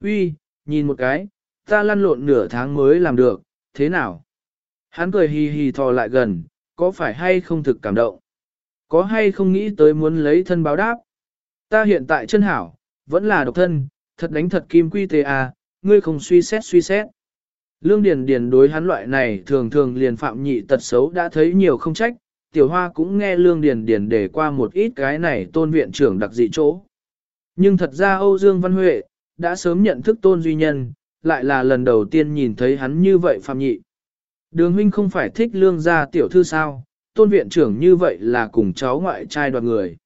Uy, nhìn một cái, ta lăn lộn nửa tháng mới làm được, thế nào? Hắn cười hì hì thò lại gần, có phải hay không thực cảm động? Có hay không nghĩ tới muốn lấy thân báo đáp? Ta hiện tại chân hảo, vẫn là độc thân, thật đánh thật kim quy tê à, ngươi không suy xét suy xét. Lương Điền Điền đối hắn loại này thường thường liền phạm nhị tật xấu đã thấy nhiều không trách, tiểu hoa cũng nghe Lương Điền Điền để qua một ít cái này tôn viện trưởng đặc dị chỗ. Nhưng thật ra Âu Dương Văn Huệ, đã sớm nhận thức tôn duy nhân, lại là lần đầu tiên nhìn thấy hắn như vậy phạm nhị. Đường huynh không phải thích lương gia tiểu thư sao, tôn viện trưởng như vậy là cùng cháu ngoại trai đoạt người.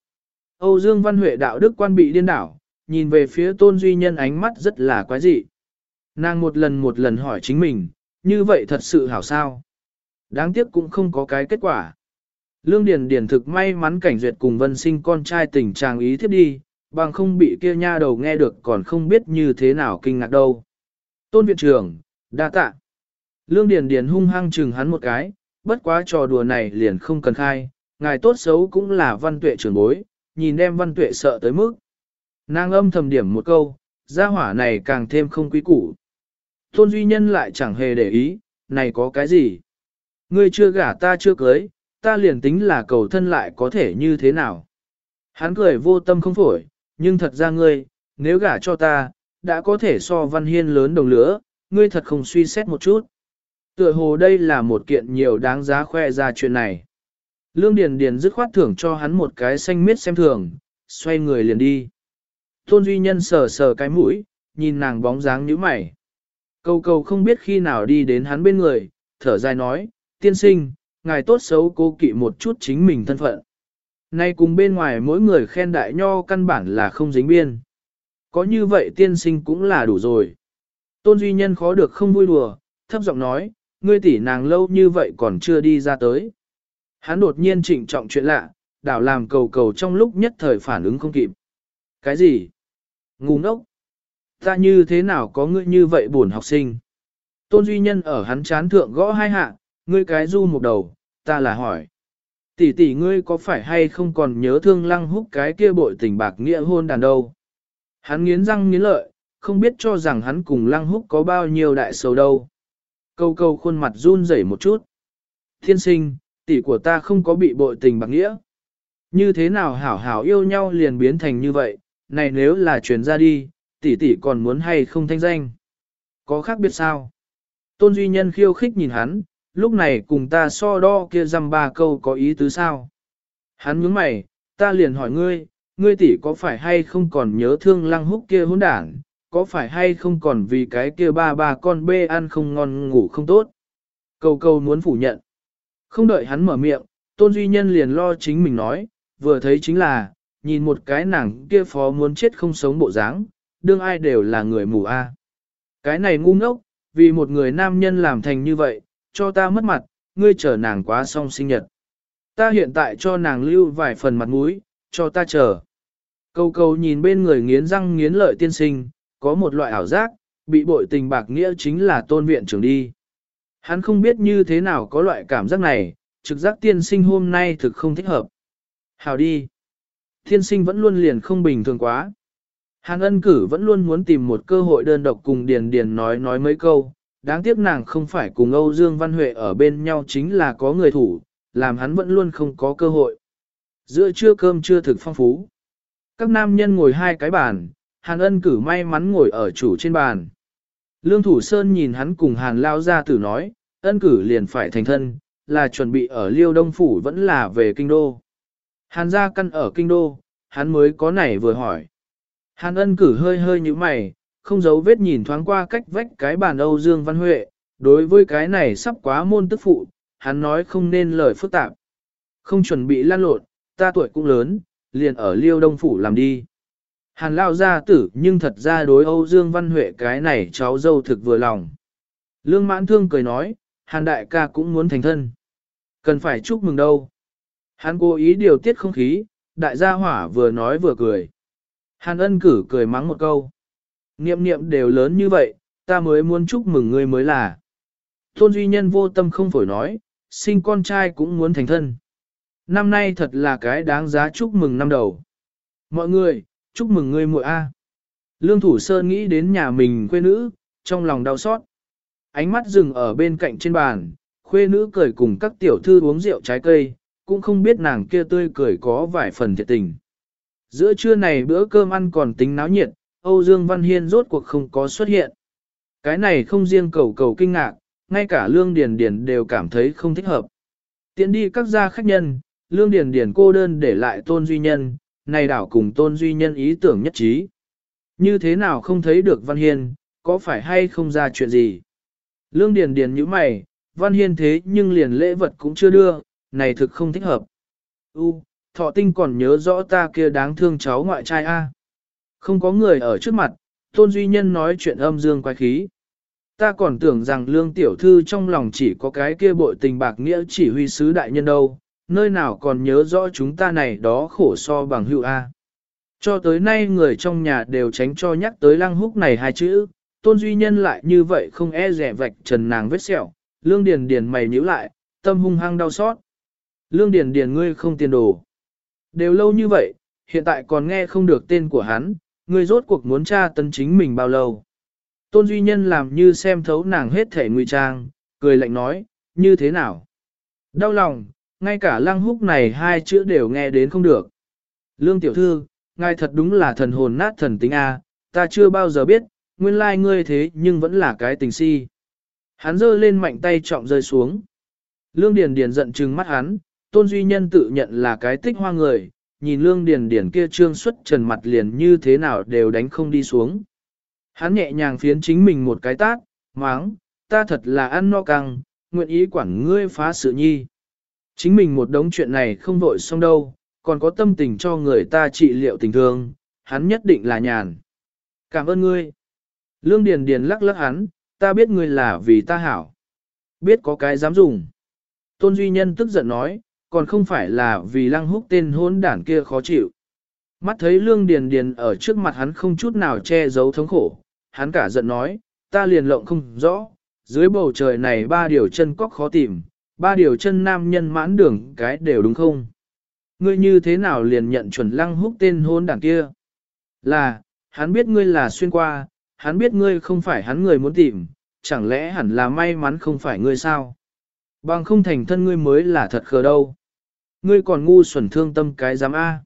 Âu Dương Văn Huệ đạo đức quan bị điên đảo, nhìn về phía tôn duy nhân ánh mắt rất là quái dị. Nàng một lần một lần hỏi chính mình, như vậy thật sự hảo sao? Đáng tiếc cũng không có cái kết quả. Lương Điền Điền thực may mắn cảnh duyệt cùng vân sinh con trai tình trạng ý thiếp đi, bằng không bị kia nha đầu nghe được còn không biết như thế nào kinh ngạc đâu. Tôn viện trưởng, đa tạ. Lương Điền Điền hung hăng chừng hắn một cái, bất quá trò đùa này liền không cần khai, ngài tốt xấu cũng là văn tuệ trưởng bối, nhìn em văn tuệ sợ tới mức. Nàng âm thầm điểm một câu, gia hỏa này càng thêm không quý củ. Tôn Duy Nhân lại chẳng hề để ý, này có cái gì? Ngươi chưa gả ta chưa cưới, ta liền tính là cầu thân lại có thể như thế nào? Hắn cười vô tâm không phổi, nhưng thật ra ngươi, nếu gả cho ta, đã có thể so văn hiên lớn đồng lửa, ngươi thật không suy xét một chút. Tựa hồ đây là một kiện nhiều đáng giá khoe ra chuyện này. Lương Điền Điền dứt khoát thưởng cho hắn một cái xanh miết xem thường, xoay người liền đi. Tôn Duy Nhân sờ sờ cái mũi, nhìn nàng bóng dáng như mày. Cầu cầu không biết khi nào đi đến hắn bên người, thở dài nói, tiên sinh, ngài tốt xấu cố kỵ một chút chính mình thân phận. Nay cùng bên ngoài mỗi người khen đại nho căn bản là không dính biên. Có như vậy tiên sinh cũng là đủ rồi. Tôn Duy Nhân khó được không vui đùa, thấp giọng nói, ngươi tỷ nàng lâu như vậy còn chưa đi ra tới. Hắn đột nhiên trịnh trọng chuyện lạ, đảo làm cầu cầu trong lúc nhất thời phản ứng không kịp. Cái gì? Ngu ngốc! Ta như thế nào có ngươi như vậy buồn học sinh? Tôn Duy Nhân ở hắn chán thượng gõ hai hạ, ngươi cái du một đầu, ta là hỏi. Tỷ tỷ ngươi có phải hay không còn nhớ thương lăng húc cái kia bội tình bạc nghĩa hôn đàn đâu? Hắn nghiến răng nghiến lợi, không biết cho rằng hắn cùng lăng húc có bao nhiêu đại sầu đâu. Câu câu khuôn mặt run rẩy một chút. Thiên sinh, tỷ của ta không có bị bội tình bạc nghĩa. Như thế nào hảo hảo yêu nhau liền biến thành như vậy, này nếu là truyền ra đi, tỷ tỷ còn muốn hay không thanh danh. Có khác biệt sao? Tôn Duy Nhân khiêu khích nhìn hắn, lúc này cùng ta so đo kia dăm ba câu có ý tứ sao? Hắn nhướng mày, ta liền hỏi ngươi, ngươi tỷ có phải hay không còn nhớ thương lăng húc kia hỗn đảng, có phải hay không còn vì cái kia ba ba con bê ăn không ngon ngủ không tốt? Cầu cầu muốn phủ nhận. Không đợi hắn mở miệng, Tôn Duy Nhân liền lo chính mình nói, vừa thấy chính là, nhìn một cái nàng kia phó muốn chết không sống bộ dáng, đương ai đều là người mù a. Cái này ngu ngốc, vì một người nam nhân làm thành như vậy, cho ta mất mặt, ngươi chờ nàng quá xong sinh nhật. Ta hiện tại cho nàng lưu vài phần mặt mũi, cho ta chờ. Câu câu nhìn bên người nghiến răng nghiến lợi tiên sinh, có một loại ảo giác, bị bội tình bạc nghĩa chính là tôn viện trưởng đi. Hắn không biết như thế nào có loại cảm giác này, trực giác tiên sinh hôm nay thực không thích hợp. Hào đi. Tiên sinh vẫn luôn liền không bình thường quá. Hàn ân cử vẫn luôn muốn tìm một cơ hội đơn độc cùng Điền Điền nói nói mấy câu, đáng tiếc nàng không phải cùng Âu Dương Văn Huệ ở bên nhau chính là có người thủ, làm hắn vẫn luôn không có cơ hội. Giữa trưa cơm chưa thực phong phú. Các nam nhân ngồi hai cái bàn, Hàn ân cử may mắn ngồi ở chủ trên bàn. Lương Thủ Sơn nhìn hắn cùng Hàn Lao ra tử nói, ân cử liền phải thành thân, là chuẩn bị ở Liêu Đông Phủ vẫn là về Kinh Đô. Hàn gia căn ở Kinh Đô, hắn mới có nảy vừa hỏi. Hàn ân cử hơi hơi như mày, không giấu vết nhìn thoáng qua cách vách cái bàn Âu Dương Văn Huệ, đối với cái này sắp quá môn tức phụ, hắn nói không nên lời phức tạp. Không chuẩn bị lan lộn, ta tuổi cũng lớn, liền ở Liêu Đông Phủ làm đi. Hàn lao gia tử nhưng thật ra đối Âu Dương Văn Huệ cái này cháu dâu thực vừa lòng. Lương mãn thương cười nói, Hàn đại ca cũng muốn thành thân. Cần phải chúc mừng đâu. Hàn cố ý điều tiết không khí, đại gia hỏa vừa nói vừa cười. Hàn ân cử cười mắng một câu. Niệm niệm đều lớn như vậy, ta mới muốn chúc mừng ngươi mới là. Tôn Duy Nhân vô tâm không phổi nói, sinh con trai cũng muốn thành thân. Năm nay thật là cái đáng giá chúc mừng năm đầu. Mọi người, chúc mừng ngươi muội A. Lương Thủ Sơn nghĩ đến nhà mình quê nữ, trong lòng đau xót. Ánh mắt dừng ở bên cạnh trên bàn, khuê nữ cười cùng các tiểu thư uống rượu trái cây, cũng không biết nàng kia tươi cười có vài phần thiệt tình. Giữa trưa này bữa cơm ăn còn tính náo nhiệt, Âu Dương Văn Hiên rốt cuộc không có xuất hiện. Cái này không riêng cầu cầu kinh ngạc, ngay cả Lương Điền Điền đều cảm thấy không thích hợp. Tiến đi các gia khách nhân, Lương Điền Điền cô đơn để lại Tôn Duy Nhân, này đảo cùng Tôn Duy Nhân ý tưởng nhất trí. Như thế nào không thấy được Văn Hiên, có phải hay không ra chuyện gì? Lương Điền Điền nhíu mày, Văn Hiên thế nhưng liền lễ vật cũng chưa đưa, này thực không thích hợp. U, thọ tinh còn nhớ rõ ta kia đáng thương cháu ngoại trai A. Không có người ở trước mặt, tôn duy nhân nói chuyện âm dương quái khí. Ta còn tưởng rằng lương tiểu thư trong lòng chỉ có cái kia bội tình bạc nghĩa chỉ huy sứ đại nhân đâu, nơi nào còn nhớ rõ chúng ta này đó khổ so bằng hữu A. Cho tới nay người trong nhà đều tránh cho nhắc tới lăng húc này hai chữ, tôn duy nhân lại như vậy không e rẻ vạch trần nàng vết sẹo, lương điền điền mày nhíu lại, tâm hung hăng đau xót. Lương điền điền ngươi không tiền đồ. Đều lâu như vậy, hiện tại còn nghe không được tên của hắn, ngươi rốt cuộc muốn tra tấn chính mình bao lâu. Tôn Duy Nhân làm như xem thấu nàng hết thể ngụy trang, cười lạnh nói, như thế nào? Đau lòng, ngay cả lăng húc này hai chữ đều nghe đến không được. Lương tiểu thư, ngài thật đúng là thần hồn nát thần tính A, ta chưa bao giờ biết, nguyên lai like ngươi thế nhưng vẫn là cái tình si. Hắn giơ lên mạnh tay trọng rơi xuống. Lương Điền Điền giận trừng mắt hắn, Tôn Duy Nhân tự nhận là cái tích hoa người, nhìn Lương Điền Điền kia trương xuất trần mặt liền như thế nào đều đánh không đi xuống. Hắn nhẹ nhàng phiến chính mình một cái tát, máng, ta thật là ăn no căng, nguyện ý quản ngươi phá sự nhi. Chính mình một đống chuyện này không vội xong đâu, còn có tâm tình cho người ta trị liệu tình thương, hắn nhất định là nhàn. Cảm ơn ngươi. Lương Điền Điền lắc lắc hắn, ta biết ngươi là vì ta hảo. Biết có cái dám dùng. Tôn Duy Nhân tức giận nói, còn không phải là vì lăng húc tên hôn đản kia khó chịu. Mắt thấy lương điền điền ở trước mặt hắn không chút nào che giấu thống khổ, hắn cả giận nói, ta liền lộng không rõ, Dưới bầu trời này ba điều chân cóc khó tìm, ba điều chân nam nhân mãn đường cái đều đúng không? Ngươi như thế nào liền nhận chuẩn lăng húc tên hôn đảng kia? Là, hắn biết ngươi là xuyên qua, hắn biết ngươi không phải hắn người muốn tìm, chẳng lẽ hẳn là may mắn không phải ngươi sao? Bằng không thành thân ngươi mới là thật khờ đâu. Ngươi còn ngu xuẩn thương tâm cái giám A.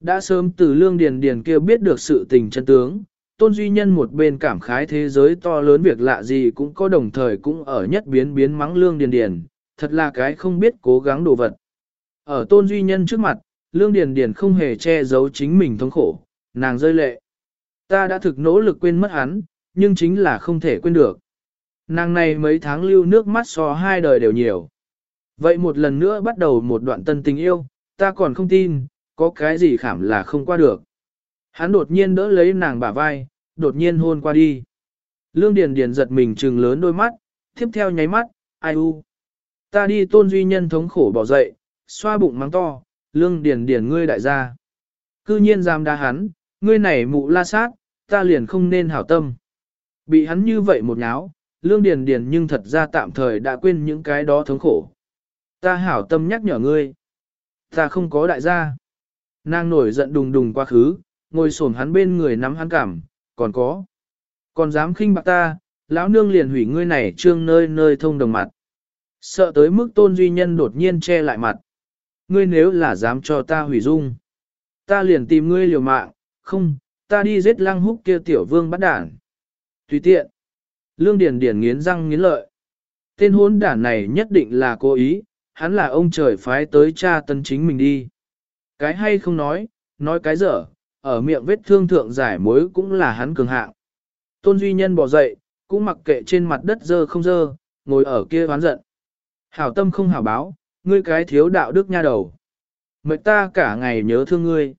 Đã sớm từ lương điền điền kia biết được sự tình chân tướng, tôn duy nhân một bên cảm khái thế giới to lớn việc lạ gì cũng có đồng thời cũng ở nhất biến biến mắng lương điền điền, thật là cái không biết cố gắng đồ vật. Ở tôn duy nhân trước mặt, lương điền điền không hề che giấu chính mình thống khổ, nàng rơi lệ. Ta đã thực nỗ lực quên mất hắn, nhưng chính là không thể quên được. Nàng này mấy tháng lưu nước mắt so hai đời đều nhiều. Vậy một lần nữa bắt đầu một đoạn tân tình yêu, ta còn không tin, có cái gì khảm là không qua được. Hắn đột nhiên đỡ lấy nàng bả vai, đột nhiên hôn qua đi. Lương Điền Điền giật mình trừng lớn đôi mắt, tiếp theo nháy mắt, ai u. Ta đi tôn duy nhân thống khổ bỏ dậy, xoa bụng mắng to, Lương Điền Điền ngươi đại gia. Cư nhiên dám đá hắn, ngươi này mụ la sát, ta liền không nên hảo tâm. Bị hắn như vậy một nháo, Lương Điền Điền nhưng thật ra tạm thời đã quên những cái đó thống khổ. Ta hảo tâm nhắc nhở ngươi. Ta không có đại gia. Nàng nổi giận đùng đùng quá khứ, ngồi xổm hắn bên người nắm hắn cảm, còn có. Còn dám khinh bạc ta, lão nương liền hủy ngươi này trương nơi nơi thông đồng mặt. Sợ tới mức tôn duy nhân đột nhiên che lại mặt. Ngươi nếu là dám cho ta hủy dung. Ta liền tìm ngươi liều mạng, không, ta đi giết lăng húc kia tiểu vương bắt đản. Tùy tiện. Lương Điền Điền nghiến răng nghiến lợi. Tên hỗn đản này nhất định là cố ý, hắn là ông trời phái tới cha tân chính mình đi. Cái hay không nói, nói cái dở, ở miệng vết thương thượng giải mối cũng là hắn cường hạng. Tôn Duy Nhân bỏ dậy, cũng mặc kệ trên mặt đất dơ không dơ, ngồi ở kia oán giận. Hảo tâm không hảo báo, ngươi cái thiếu đạo đức nha đầu. Mệt ta cả ngày nhớ thương ngươi.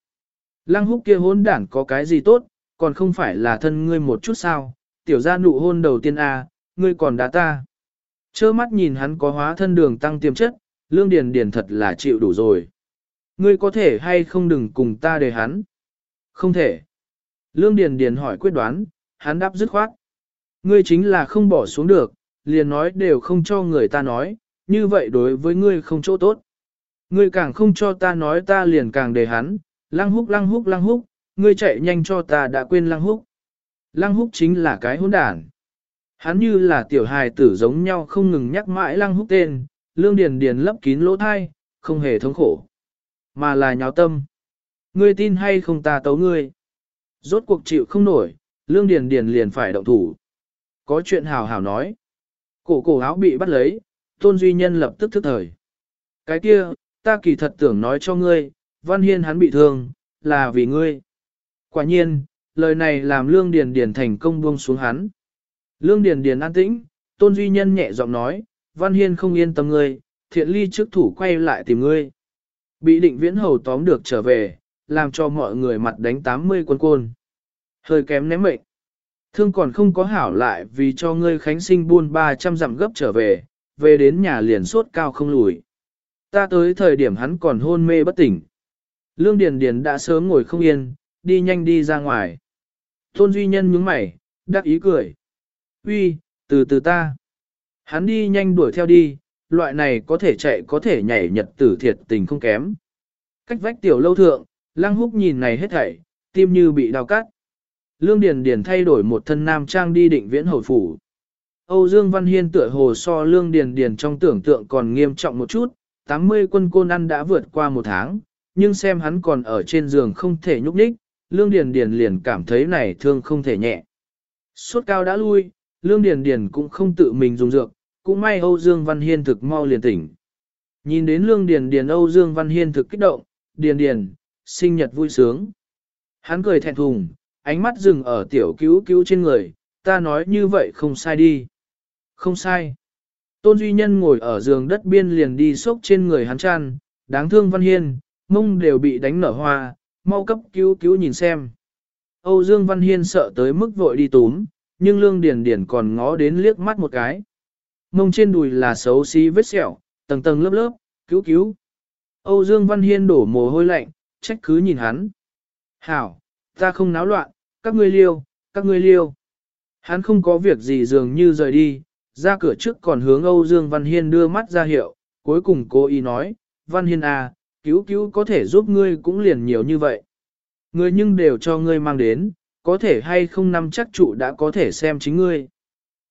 Lăng húc kia hôn đản có cái gì tốt, còn không phải là thân ngươi một chút sao, tiểu gia nụ hôn đầu tiên a, à, ngươi còn đá ta. Chơ mắt nhìn hắn có hóa thân đường tăng tiềm chất, lương điền điền thật là chịu đủ rồi. Ngươi có thể hay không đừng cùng ta để hắn. Không thể. Lương điền điền hỏi quyết đoán, hắn đáp dứt khoát. Ngươi chính là không bỏ xuống được, liền nói đều không cho người ta nói, như vậy đối với ngươi không chỗ tốt. Ngươi càng không cho ta nói ta liền càng để hắn, lăng húc lăng húc lăng húc, ngươi chạy nhanh cho ta đã quên lăng húc. Lăng húc chính là cái hỗn đản. Hắn như là tiểu hài tử giống nhau không ngừng nhắc mãi lăng húc tên, lương điền điền lấp kín lỗ thai, không hề thống khổ. Mà là nháo tâm. Ngươi tin hay không ta tấu ngươi. Rốt cuộc chịu không nổi, lương điền điền liền phải động thủ. Có chuyện hào hào nói. Cổ cổ áo bị bắt lấy, tôn duy nhân lập tức thức thời. Cái kia, ta kỳ thật tưởng nói cho ngươi, văn hiên hắn bị thương, là vì ngươi. Quả nhiên, lời này làm lương điền điền thành công buông xuống hắn. Lương điền điền an tĩnh, tôn duy nhân nhẹ giọng nói, văn hiên không yên tâm ngươi, thiện ly trước thủ quay lại tìm ngươi. Bị định viễn hầu tóm được trở về, làm cho mọi người mặt đánh 80 quân côn. Hơi kém ném mệnh. Thương còn không có hảo lại vì cho ngươi khánh sinh buôn 300 dặm gấp trở về, về đến nhà liền sốt cao không lùi. Ta tới thời điểm hắn còn hôn mê bất tỉnh. Lương Điền Điền đã sớm ngồi không yên, đi nhanh đi ra ngoài. Tôn Duy Nhân nhướng mày, đắc ý cười. Uy, từ từ ta. Hắn đi nhanh đuổi theo đi, loại này có thể chạy có thể nhảy nhật tử thiệt tình không kém. Cách vách tiểu lâu thượng, lăng húc nhìn này hết thảy, tim như bị đau cắt. Lương Điền Điền thay đổi một thân nam trang đi định viễn hồi phủ. Âu Dương Văn Hiên tựa hồ so Lương Điền Điền trong tưởng tượng còn nghiêm trọng một chút, 80 quân côn ăn đã vượt qua một tháng, nhưng xem hắn còn ở trên giường không thể nhúc nhích, Lương Điền Điền liền cảm thấy này thương không thể nhẹ. Suốt cao đã lui, Lương Điền Điền cũng không tự mình dùng dược, cũng may Âu Dương Văn Hiên thực mau liền tỉnh. Nhìn đến Lương Điền Điền Âu Dương Văn Hiên thực kích động, Điền Điền, sinh nhật vui sướng. Hắn cười thẹn thùng, ánh mắt dừng ở tiểu cứu cứu trên người, ta nói như vậy không sai đi. Không sai. Tôn Duy Nhân ngồi ở giường đất biên liền đi sốc trên người hắn chăn, đáng thương Văn Hiên, mông đều bị đánh nở hoa, mau cấp cứu cứu nhìn xem. Âu Dương Văn Hiên sợ tới mức vội đi túm, nhưng Lương Điền Điền còn ngó đến liếc mắt một cái. Mông trên đùi là xấu xí vết sẹo, tầng tầng lớp lớp, cứu cứu. Âu Dương Văn Hiên đổ mồ hôi lạnh, trách cứ nhìn hắn. Hảo, ta không náo loạn, các ngươi liêu, các ngươi liêu. Hắn không có việc gì dường như rời đi, Ra cửa trước còn hướng Âu Dương Văn Hiên đưa mắt ra hiệu, cuối cùng cô ý nói, Văn Hiên à, cứu cứu có thể giúp ngươi cũng liền nhiều như vậy. Ngươi nhưng đều cho ngươi mang đến, có thể hay không nắm chắc trụ đã có thể xem chính ngươi.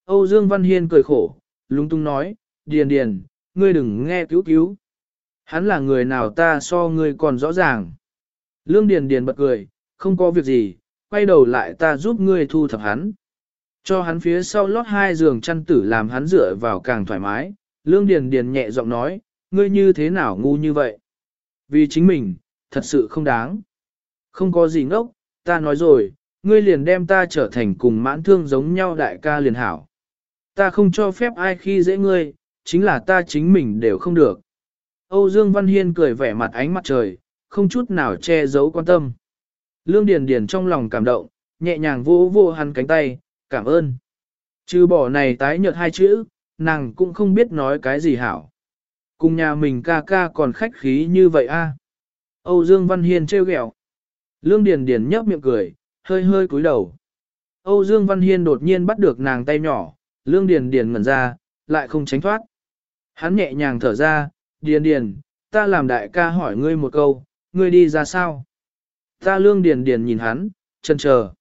Âu Dương Văn Hiên cười khổ, lung tung nói, Điền Điền, ngươi đừng nghe cứu cứu. Hắn là người nào ta so ngươi còn rõ ràng. Lương Điền Điền bật cười, không có việc gì, quay đầu lại ta giúp ngươi thu thập hắn. Cho hắn phía sau lót hai giường chăn tử làm hắn dựa vào càng thoải mái. Lương Điền Điền nhẹ giọng nói, ngươi như thế nào ngu như vậy? Vì chính mình, thật sự không đáng. Không có gì ngốc, ta nói rồi, ngươi liền đem ta trở thành cùng mãn thương giống nhau đại ca liền hảo. Ta không cho phép ai khi dễ ngươi, chính là ta chính mình đều không được. Âu Dương Văn Hiên cười vẻ mặt ánh mặt trời, không chút nào che giấu quan tâm. Lương Điền Điền trong lòng cảm động, nhẹ nhàng vỗ vỗ hắn cánh tay, cảm ơn. chứ bỏ này tái nhợt hai chữ, nàng cũng không biết nói cái gì hảo. Cùng nhà mình ca ca còn khách khí như vậy a. Âu Dương Văn Hiên trêu ghẹo. Lương Điền Điền nhấp miệng cười, hơi hơi cúi đầu. Âu Dương Văn Hiên đột nhiên bắt được nàng tay nhỏ, Lương Điền Điền ngẩn ra, lại không tránh thoát. Hắn nhẹ nhàng thở ra, Điền Điền, ta làm đại ca hỏi ngươi một câu, ngươi đi ra sao? Ta Lương Điền Điền nhìn hắn, chân chờ.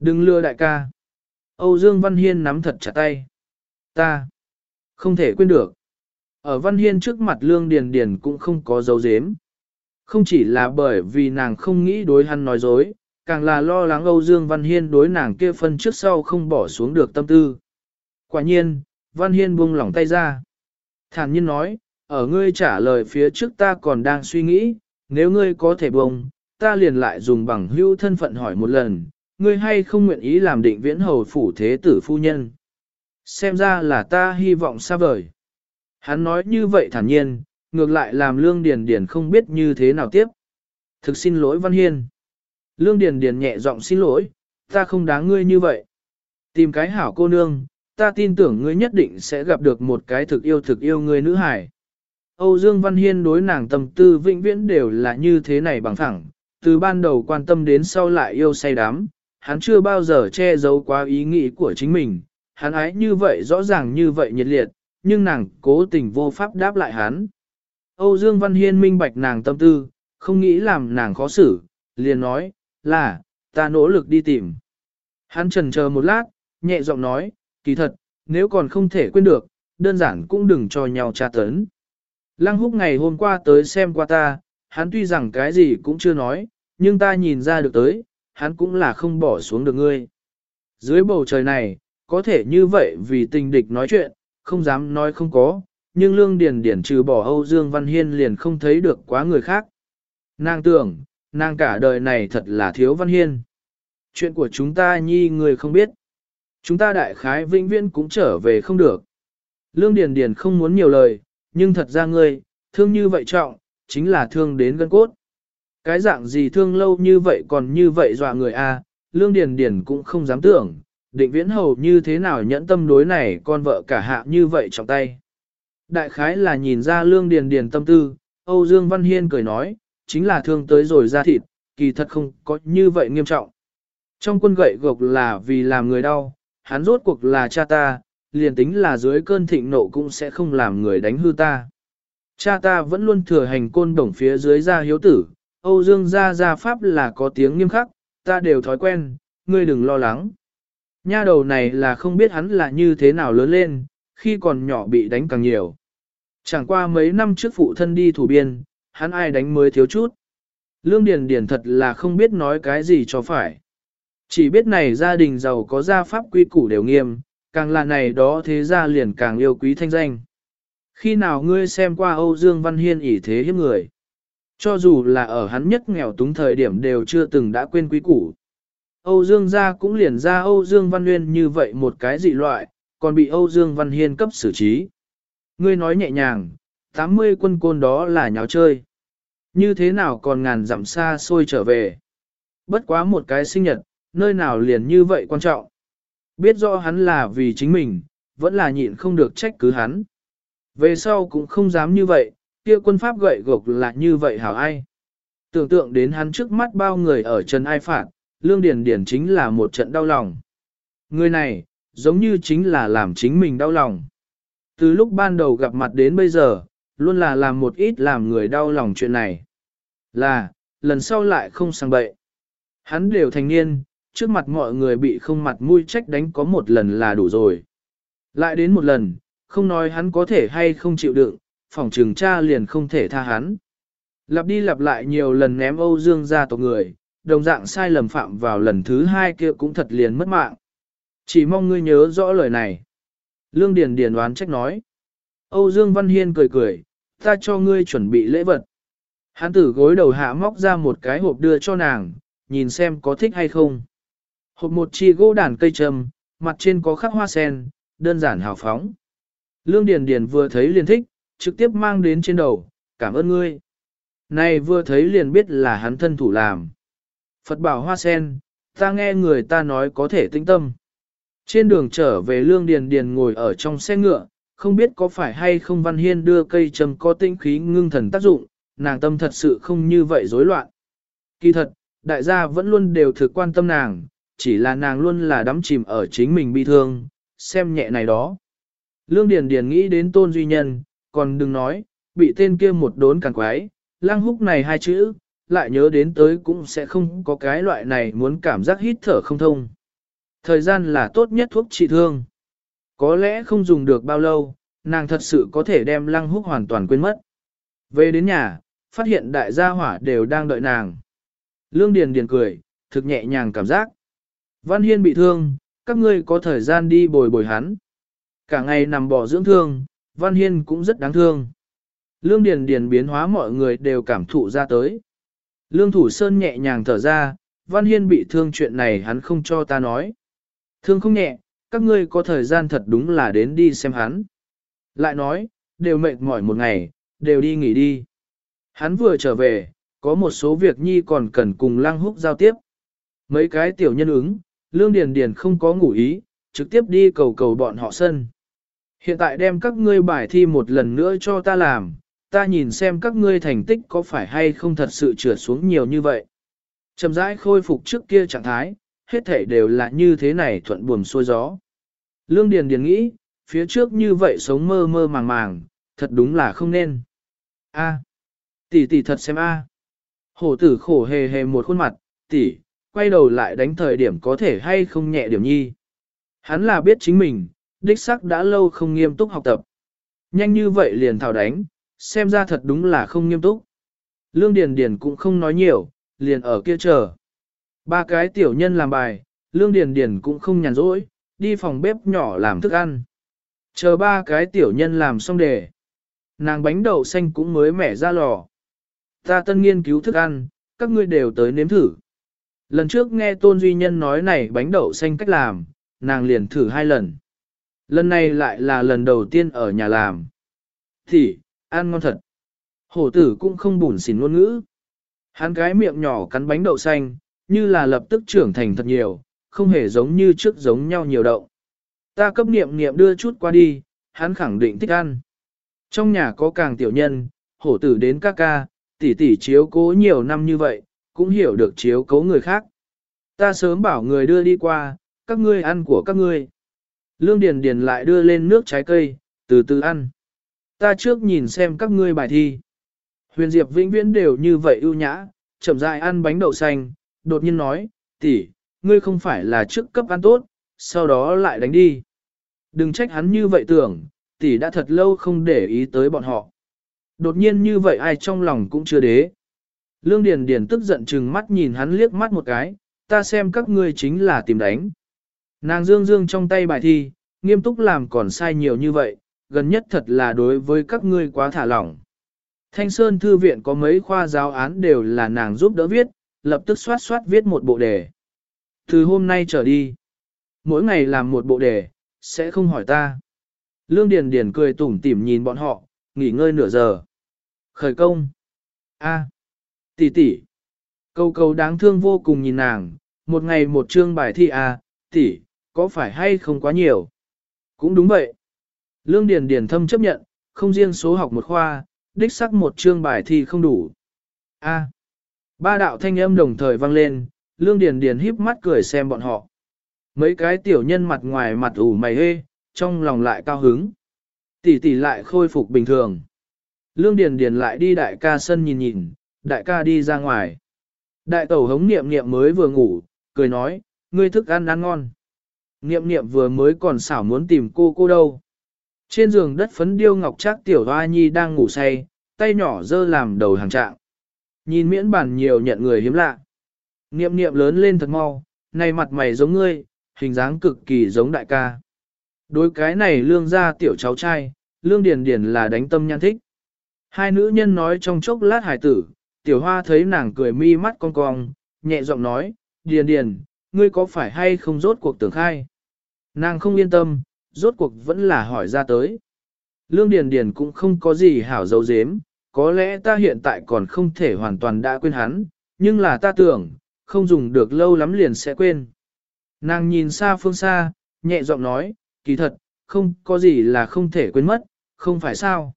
Đừng lừa đại ca. Âu Dương Văn Hiên nắm thật chặt tay. Ta không thể quên được. Ở Văn Hiên trước mặt Lương Điền Điền cũng không có dấu dếm. Không chỉ là bởi vì nàng không nghĩ đối hắn nói dối, càng là lo lắng Âu Dương Văn Hiên đối nàng kia phân trước sau không bỏ xuống được tâm tư. Quả nhiên, Văn Hiên buông lỏng tay ra. Thản nhiên nói, ở ngươi trả lời phía trước ta còn đang suy nghĩ, nếu ngươi có thể buông, ta liền lại dùng bằng hữu thân phận hỏi một lần, ngươi hay không nguyện ý làm định viễn hầu phủ thế tử phu nhân. Xem ra là ta hy vọng xa vời. Hắn nói như vậy thản nhiên, ngược lại làm Lương Điền Điền không biết như thế nào tiếp. Thực xin lỗi Văn Hiên. Lương Điền Điền nhẹ giọng xin lỗi, ta không đáng ngươi như vậy. Tìm cái hảo cô nương, ta tin tưởng ngươi nhất định sẽ gặp được một cái thực yêu thực yêu ngươi nữ hải. Âu Dương Văn Hiên đối nàng tâm tư vĩnh viễn đều là như thế này bằng thẳng từ ban đầu quan tâm đến sau lại yêu say đắm, hắn chưa bao giờ che giấu quá ý nghĩ của chính mình, hắn ái như vậy rõ ràng như vậy nhiệt liệt, nhưng nàng cố tình vô pháp đáp lại hắn. Âu Dương Văn Hiên minh bạch nàng tâm tư, không nghĩ làm nàng khó xử, liền nói, là, ta nỗ lực đi tìm. Hắn trần chờ một lát, nhẹ giọng nói, kỳ thật, nếu còn không thể quên được, đơn giản cũng đừng cho nhau tra tấn. Lăng húc ngày hôm qua tới xem qua ta, hắn tuy rằng cái gì cũng chưa nói, nhưng ta nhìn ra được tới, hắn cũng là không bỏ xuống được ngươi. Dưới bầu trời này, có thể như vậy vì tình địch nói chuyện, không dám nói không có, nhưng Lương Điền Điển trừ bỏ Âu Dương Văn Hiên liền không thấy được quá người khác. Nàng tưởng, nàng cả đời này thật là thiếu Văn Hiên. Chuyện của chúng ta nhi người không biết. Chúng ta đại khái vĩnh viễn cũng trở về không được. Lương Điền Điền không muốn nhiều lời, nhưng thật ra ngươi, thương như vậy trọng, chính là thương đến gân cốt. Cái dạng gì thương lâu như vậy còn như vậy dọa người a, Lương Điền Điền cũng không dám tưởng, định viễn hầu như thế nào nhẫn tâm đối này con vợ cả hạ như vậy trong tay. Đại khái là nhìn ra Lương Điền Điền tâm tư, Âu Dương Văn Hiên cười nói, chính là thương tới rồi ra thịt, kỳ thật không có như vậy nghiêm trọng. Trong quân gậy gộc là vì làm người đau, hắn rốt cuộc là cha ta, liền tính là dưới cơn thịnh nộ cũng sẽ không làm người đánh hư ta. Cha ta vẫn luôn thừa hành côn đồng phía dưới gia hiếu tử, Âu Dương gia gia pháp là có tiếng nghiêm khắc, ta đều thói quen, ngươi đừng lo lắng. Nha đầu này là không biết hắn là như thế nào lớn lên, khi còn nhỏ bị đánh càng nhiều. Chẳng qua mấy năm trước phụ thân đi thủ biên, hắn ai đánh mới thiếu chút. Lương Điền Điền thật là không biết nói cái gì cho phải. Chỉ biết này gia đình giàu có gia pháp quy củ đều nghiêm, càng là này đó thế gia liền càng yêu quý thanh danh. Khi nào ngươi xem qua Âu Dương Văn Hiên ỷ thế hiếp người? Cho dù là ở hắn nhất nghèo túng thời điểm đều chưa từng đã quên quý củ. Âu Dương gia cũng liền ra Âu Dương Văn Nguyên như vậy một cái dị loại, còn bị Âu Dương Văn Hiên cấp xử trí. Ngươi nói nhẹ nhàng, 80 quân côn đó là nháo chơi. Như thế nào còn ngàn dặm xa xôi trở về. Bất quá một cái sinh nhật, nơi nào liền như vậy quan trọng. Biết rõ hắn là vì chính mình, vẫn là nhịn không được trách cứ hắn. Về sau cũng không dám như vậy, kia quân pháp gậy gộc là như vậy hảo ai. Tưởng tượng đến hắn trước mắt bao người ở trần ai phạt, lương điền điển chính là một trận đau lòng. Người này, giống như chính là làm chính mình đau lòng. Từ lúc ban đầu gặp mặt đến bây giờ, luôn là làm một ít làm người đau lòng chuyện này. Là, lần sau lại không sang bậy. Hắn đều thành niên, trước mặt mọi người bị không mặt mũi trách đánh có một lần là đủ rồi. Lại đến một lần, không nói hắn có thể hay không chịu đựng, phòng trường cha liền không thể tha hắn. Lặp đi lặp lại nhiều lần ném Âu Dương ra tộc người, đồng dạng sai lầm phạm vào lần thứ hai kia cũng thật liền mất mạng. Chỉ mong ngươi nhớ rõ lời này. Lương Điền Điền đoán trách nói. Âu Dương Văn Hiên cười cười, ta cho ngươi chuẩn bị lễ vật. Hắn tử gối đầu hạ móc ra một cái hộp đưa cho nàng, nhìn xem có thích hay không. Hộp một chi gỗ đàn cây trầm, mặt trên có khắc hoa sen, đơn giản hào phóng. Lương Điền Điền vừa thấy liền thích, trực tiếp mang đến trên đầu, cảm ơn ngươi. Này vừa thấy liền biết là hắn thân thủ làm. Phật bảo hoa sen, ta nghe người ta nói có thể tinh tâm. Trên đường trở về Lương Điền Điền ngồi ở trong xe ngựa, không biết có phải hay không Văn Hiên đưa cây trầm có tinh khí ngưng thần tác dụng, nàng tâm thật sự không như vậy rối loạn. Kỳ thật, đại gia vẫn luôn đều thực quan tâm nàng, chỉ là nàng luôn là đắm chìm ở chính mình bi thương, xem nhẹ này đó. Lương Điền Điền nghĩ đến tôn duy nhân, còn đừng nói, bị tên kia một đốn càng quái, lăng húc này hai chữ, lại nhớ đến tới cũng sẽ không có cái loại này muốn cảm giác hít thở không thông. Thời gian là tốt nhất thuốc trị thương. Có lẽ không dùng được bao lâu, nàng thật sự có thể đem lăng húc hoàn toàn quên mất. Về đến nhà, phát hiện đại gia hỏa đều đang đợi nàng. Lương Điền Điền cười, thực nhẹ nhàng cảm giác. Văn Hiên bị thương, các ngươi có thời gian đi bồi bồi hắn. Cả ngày nằm bỏ dưỡng thương, Văn Hiên cũng rất đáng thương. Lương Điền Điền biến hóa mọi người đều cảm thụ ra tới. Lương Thủ Sơn nhẹ nhàng thở ra, Văn Hiên bị thương chuyện này hắn không cho ta nói. Thương không nhẹ, các ngươi có thời gian thật đúng là đến đi xem hắn. Lại nói, đều mệt mỏi một ngày, đều đi nghỉ đi. Hắn vừa trở về, có một số việc nhi còn cần cùng Lăng Húc giao tiếp. Mấy cái tiểu nhân ứng, Lương Điền Điền không có ngủ ý, trực tiếp đi cầu cầu bọn họ sân. Hiện tại đem các ngươi bài thi một lần nữa cho ta làm, ta nhìn xem các ngươi thành tích có phải hay không thật sự trượt xuống nhiều như vậy. Chầm rãi khôi phục trước kia trạng thái, hết thể đều là như thế này thuận buồm xuôi gió. Lương Điền Điền nghĩ, phía trước như vậy sống mơ mơ màng màng, thật đúng là không nên. A, tỷ tỷ thật xem a. Hổ tử khổ hề hề một khuôn mặt, tỷ, quay đầu lại đánh thời điểm có thể hay không nhẹ điểm nhi. Hắn là biết chính mình, đích sắc đã lâu không nghiêm túc học tập. Nhanh như vậy liền thảo đánh, xem ra thật đúng là không nghiêm túc. Lương Điền Điền cũng không nói nhiều, liền ở kia chờ. Ba cái tiểu nhân làm bài, Lương Điền Điền cũng không nhàn rỗi, đi phòng bếp nhỏ làm thức ăn. Chờ ba cái tiểu nhân làm xong đề. Nàng bánh đậu xanh cũng mới mẻ ra lò. Ta tân nghiên cứu thức ăn, các ngươi đều tới nếm thử. Lần trước nghe Tôn Duy Nhân nói này bánh đậu xanh cách làm, nàng liền thử hai lần. Lần này lại là lần đầu tiên ở nhà làm. Thì, ăn ngon thật. Hổ tử cũng không bùn xỉn ngôn ngữ. Hắn cái miệng nhỏ cắn bánh đậu xanh, như là lập tức trưởng thành thật nhiều, không hề giống như trước giống nhau nhiều đậu. Ta cấp niệm niệm đưa chút qua đi, hắn khẳng định thích ăn. Trong nhà có càng tiểu nhân, hổ tử đến ca ca, tỷ tỷ chiếu cố nhiều năm như vậy, cũng hiểu được chiếu cố người khác. Ta sớm bảo người đưa đi qua, các ngươi ăn của các ngươi. Lương Điền Điền lại đưa lên nước trái cây, từ từ ăn. Ta trước nhìn xem các ngươi bài thi. Huyền Diệp vĩnh viễn đều như vậy ưu nhã, chậm rãi ăn bánh đậu xanh, đột nhiên nói, tỷ, ngươi không phải là trước cấp ăn tốt, sau đó lại đánh đi. Đừng trách hắn như vậy tưởng, tỷ đã thật lâu không để ý tới bọn họ. Đột nhiên như vậy ai trong lòng cũng chưa đế. Lương Điền Điền tức giận chừng mắt nhìn hắn liếc mắt một cái, ta xem các ngươi chính là tìm đánh. Nàng dương dương trong tay bài thi, nghiêm túc làm còn sai nhiều như vậy, gần nhất thật là đối với các ngươi quá thả lỏng. Thanh Sơn Thư viện có mấy khoa giáo án đều là nàng giúp đỡ viết, lập tức soát soát viết một bộ đề. Từ hôm nay trở đi, mỗi ngày làm một bộ đề, sẽ không hỏi ta. Lương Điền Điền cười tủm tỉm nhìn bọn họ, nghỉ ngơi nửa giờ. Khởi công. A. Tỷ tỷ. Câu câu đáng thương vô cùng nhìn nàng, một ngày một chương bài thi à, tỷ, có phải hay không quá nhiều? Cũng đúng vậy. Lương Điền Điền thâm chấp nhận, không riêng số học một khoa, đích xác một chương bài thi không đủ. A. Ba đạo thanh âm đồng thời vang lên, Lương Điền Điền híp mắt cười xem bọn họ. mấy cái tiểu nhân mặt ngoài mặt ủ mày hê, trong lòng lại cao hứng. Tỷ tỷ lại khôi phục bình thường. Lương Điền Điền lại đi đại ca sân nhìn nhìn, đại ca đi ra ngoài. Đại tẩu hống niệm niệm mới vừa ngủ, cười nói, ngươi thức ăn ăn ngon. Niệm niệm vừa mới còn xảo muốn tìm cô cô đâu. Trên giường đất phấn điêu ngọc trác tiểu hoa nhi đang ngủ say, tay nhỏ dơ làm đầu hàng trạng. Nhìn miễn bản nhiều nhận người hiếm lạ. Niệm niệm lớn lên thật mau, này mặt mày giống ngươi, hình dáng cực kỳ giống đại ca. Đối cái này lương ra tiểu cháu trai, lương điền điền là đánh tâm nhan thích. Hai nữ nhân nói trong chốc lát hải tử, tiểu hoa thấy nàng cười mi mắt cong cong, nhẹ giọng nói, điền điền, ngươi có phải hay không rốt cuộc tưởng khai? Nàng không yên tâm, rốt cuộc vẫn là hỏi ra tới. Lương Điền Điền cũng không có gì hảo dấu dếm, có lẽ ta hiện tại còn không thể hoàn toàn đã quên hắn, nhưng là ta tưởng, không dùng được lâu lắm liền sẽ quên. Nàng nhìn xa phương xa, nhẹ giọng nói, kỳ thật, không có gì là không thể quên mất, không phải sao.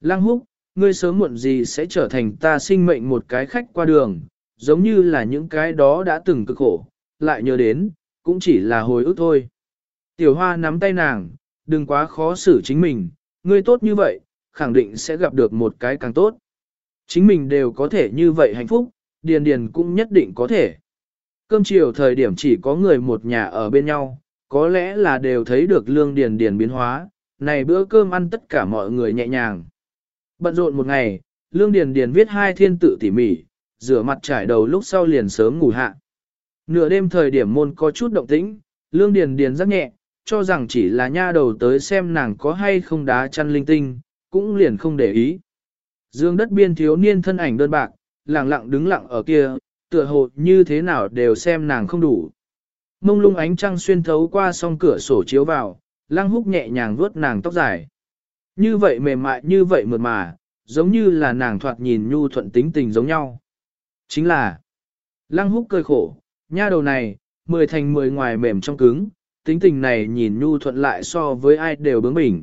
Lăng húc, ngươi sớm muộn gì sẽ trở thành ta sinh mệnh một cái khách qua đường, giống như là những cái đó đã từng cực khổ, lại nhớ đến, cũng chỉ là hồi ức thôi. Tiểu hoa nắm tay nàng, đừng quá khó xử chính mình, ngươi tốt như vậy, khẳng định sẽ gặp được một cái càng tốt. Chính mình đều có thể như vậy hạnh phúc, điền điền cũng nhất định có thể. Cơm chiều thời điểm chỉ có người một nhà ở bên nhau, có lẽ là đều thấy được lương điền điền biến hóa, này bữa cơm ăn tất cả mọi người nhẹ nhàng. Bận rộn một ngày, lương điền điền viết hai thiên tự tỉ mỉ, rửa mặt trải đầu lúc sau liền sớm ngủ hạ. Nửa đêm thời điểm môn có chút động tĩnh, lương điền điền rất nhẹ, cho rằng chỉ là nha đầu tới xem nàng có hay không đá chăn linh tinh, cũng liền không để ý. Dương đất biên thiếu niên thân ảnh đơn bạc, lặng lặng đứng lặng ở kia, tựa hồ như thế nào đều xem nàng không đủ. Mông lung ánh trăng xuyên thấu qua song cửa sổ chiếu vào, lăng húc nhẹ nhàng vuốt nàng tóc dài. Như vậy mềm mại như vậy mượt mà, giống như là nàng thoạt nhìn nhu thuận tính tình giống nhau. Chính là, lăng húc cười khổ, nha đầu này, mười thành mười ngoài mềm trong cứng, tính tình này nhìn nhu thuận lại so với ai đều bướng bỉnh.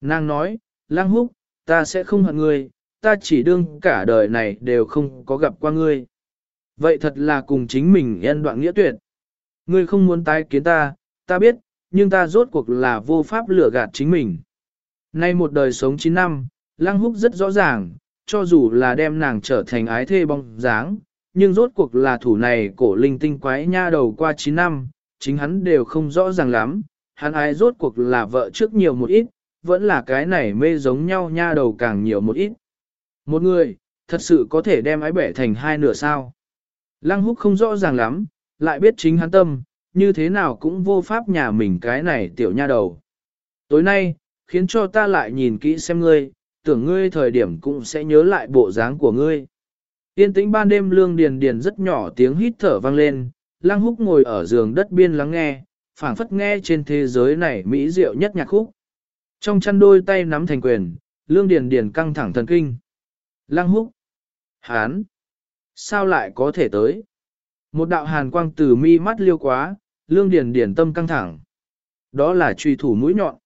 Nàng nói, Lăng Húc, ta sẽ không hận ngươi, ta chỉ đương cả đời này đều không có gặp qua ngươi. Vậy thật là cùng chính mình nhân đoạn nghĩa tuyệt. Ngươi không muốn tái kiến ta, ta biết, nhưng ta rốt cuộc là vô pháp lừa gạt chính mình. Nay một đời sống 9 năm, Lăng Húc rất rõ ràng, cho dù là đem nàng trở thành ái thê bong dáng, nhưng rốt cuộc là thủ này cổ linh tinh quái nha đầu qua 9 năm, chính hắn đều không rõ ràng lắm, hắn ái rốt cuộc là vợ trước nhiều một ít, vẫn là cái này mê giống nhau nha đầu càng nhiều một ít. Một người, thật sự có thể đem ái bẻ thành hai nửa sao. Lăng húc không rõ ràng lắm, lại biết chính hắn tâm, như thế nào cũng vô pháp nhà mình cái này tiểu nha đầu. Tối nay, khiến cho ta lại nhìn kỹ xem ngươi, tưởng ngươi thời điểm cũng sẽ nhớ lại bộ dáng của ngươi. Yên tĩnh ban đêm lương điền điền rất nhỏ tiếng hít thở vang lên, lang húc ngồi ở giường đất biên lắng nghe, phảng phất nghe trên thế giới này mỹ diệu nhất nhạc khúc. Trong chăn đôi tay nắm thành quyền, lương điền điền căng thẳng thần kinh. lang húc. Hán. Sao lại có thể tới? Một đạo hàn quang từ mi mắt liêu quá, lương điền điền tâm căng thẳng. Đó là truy thủ mũi nhọn.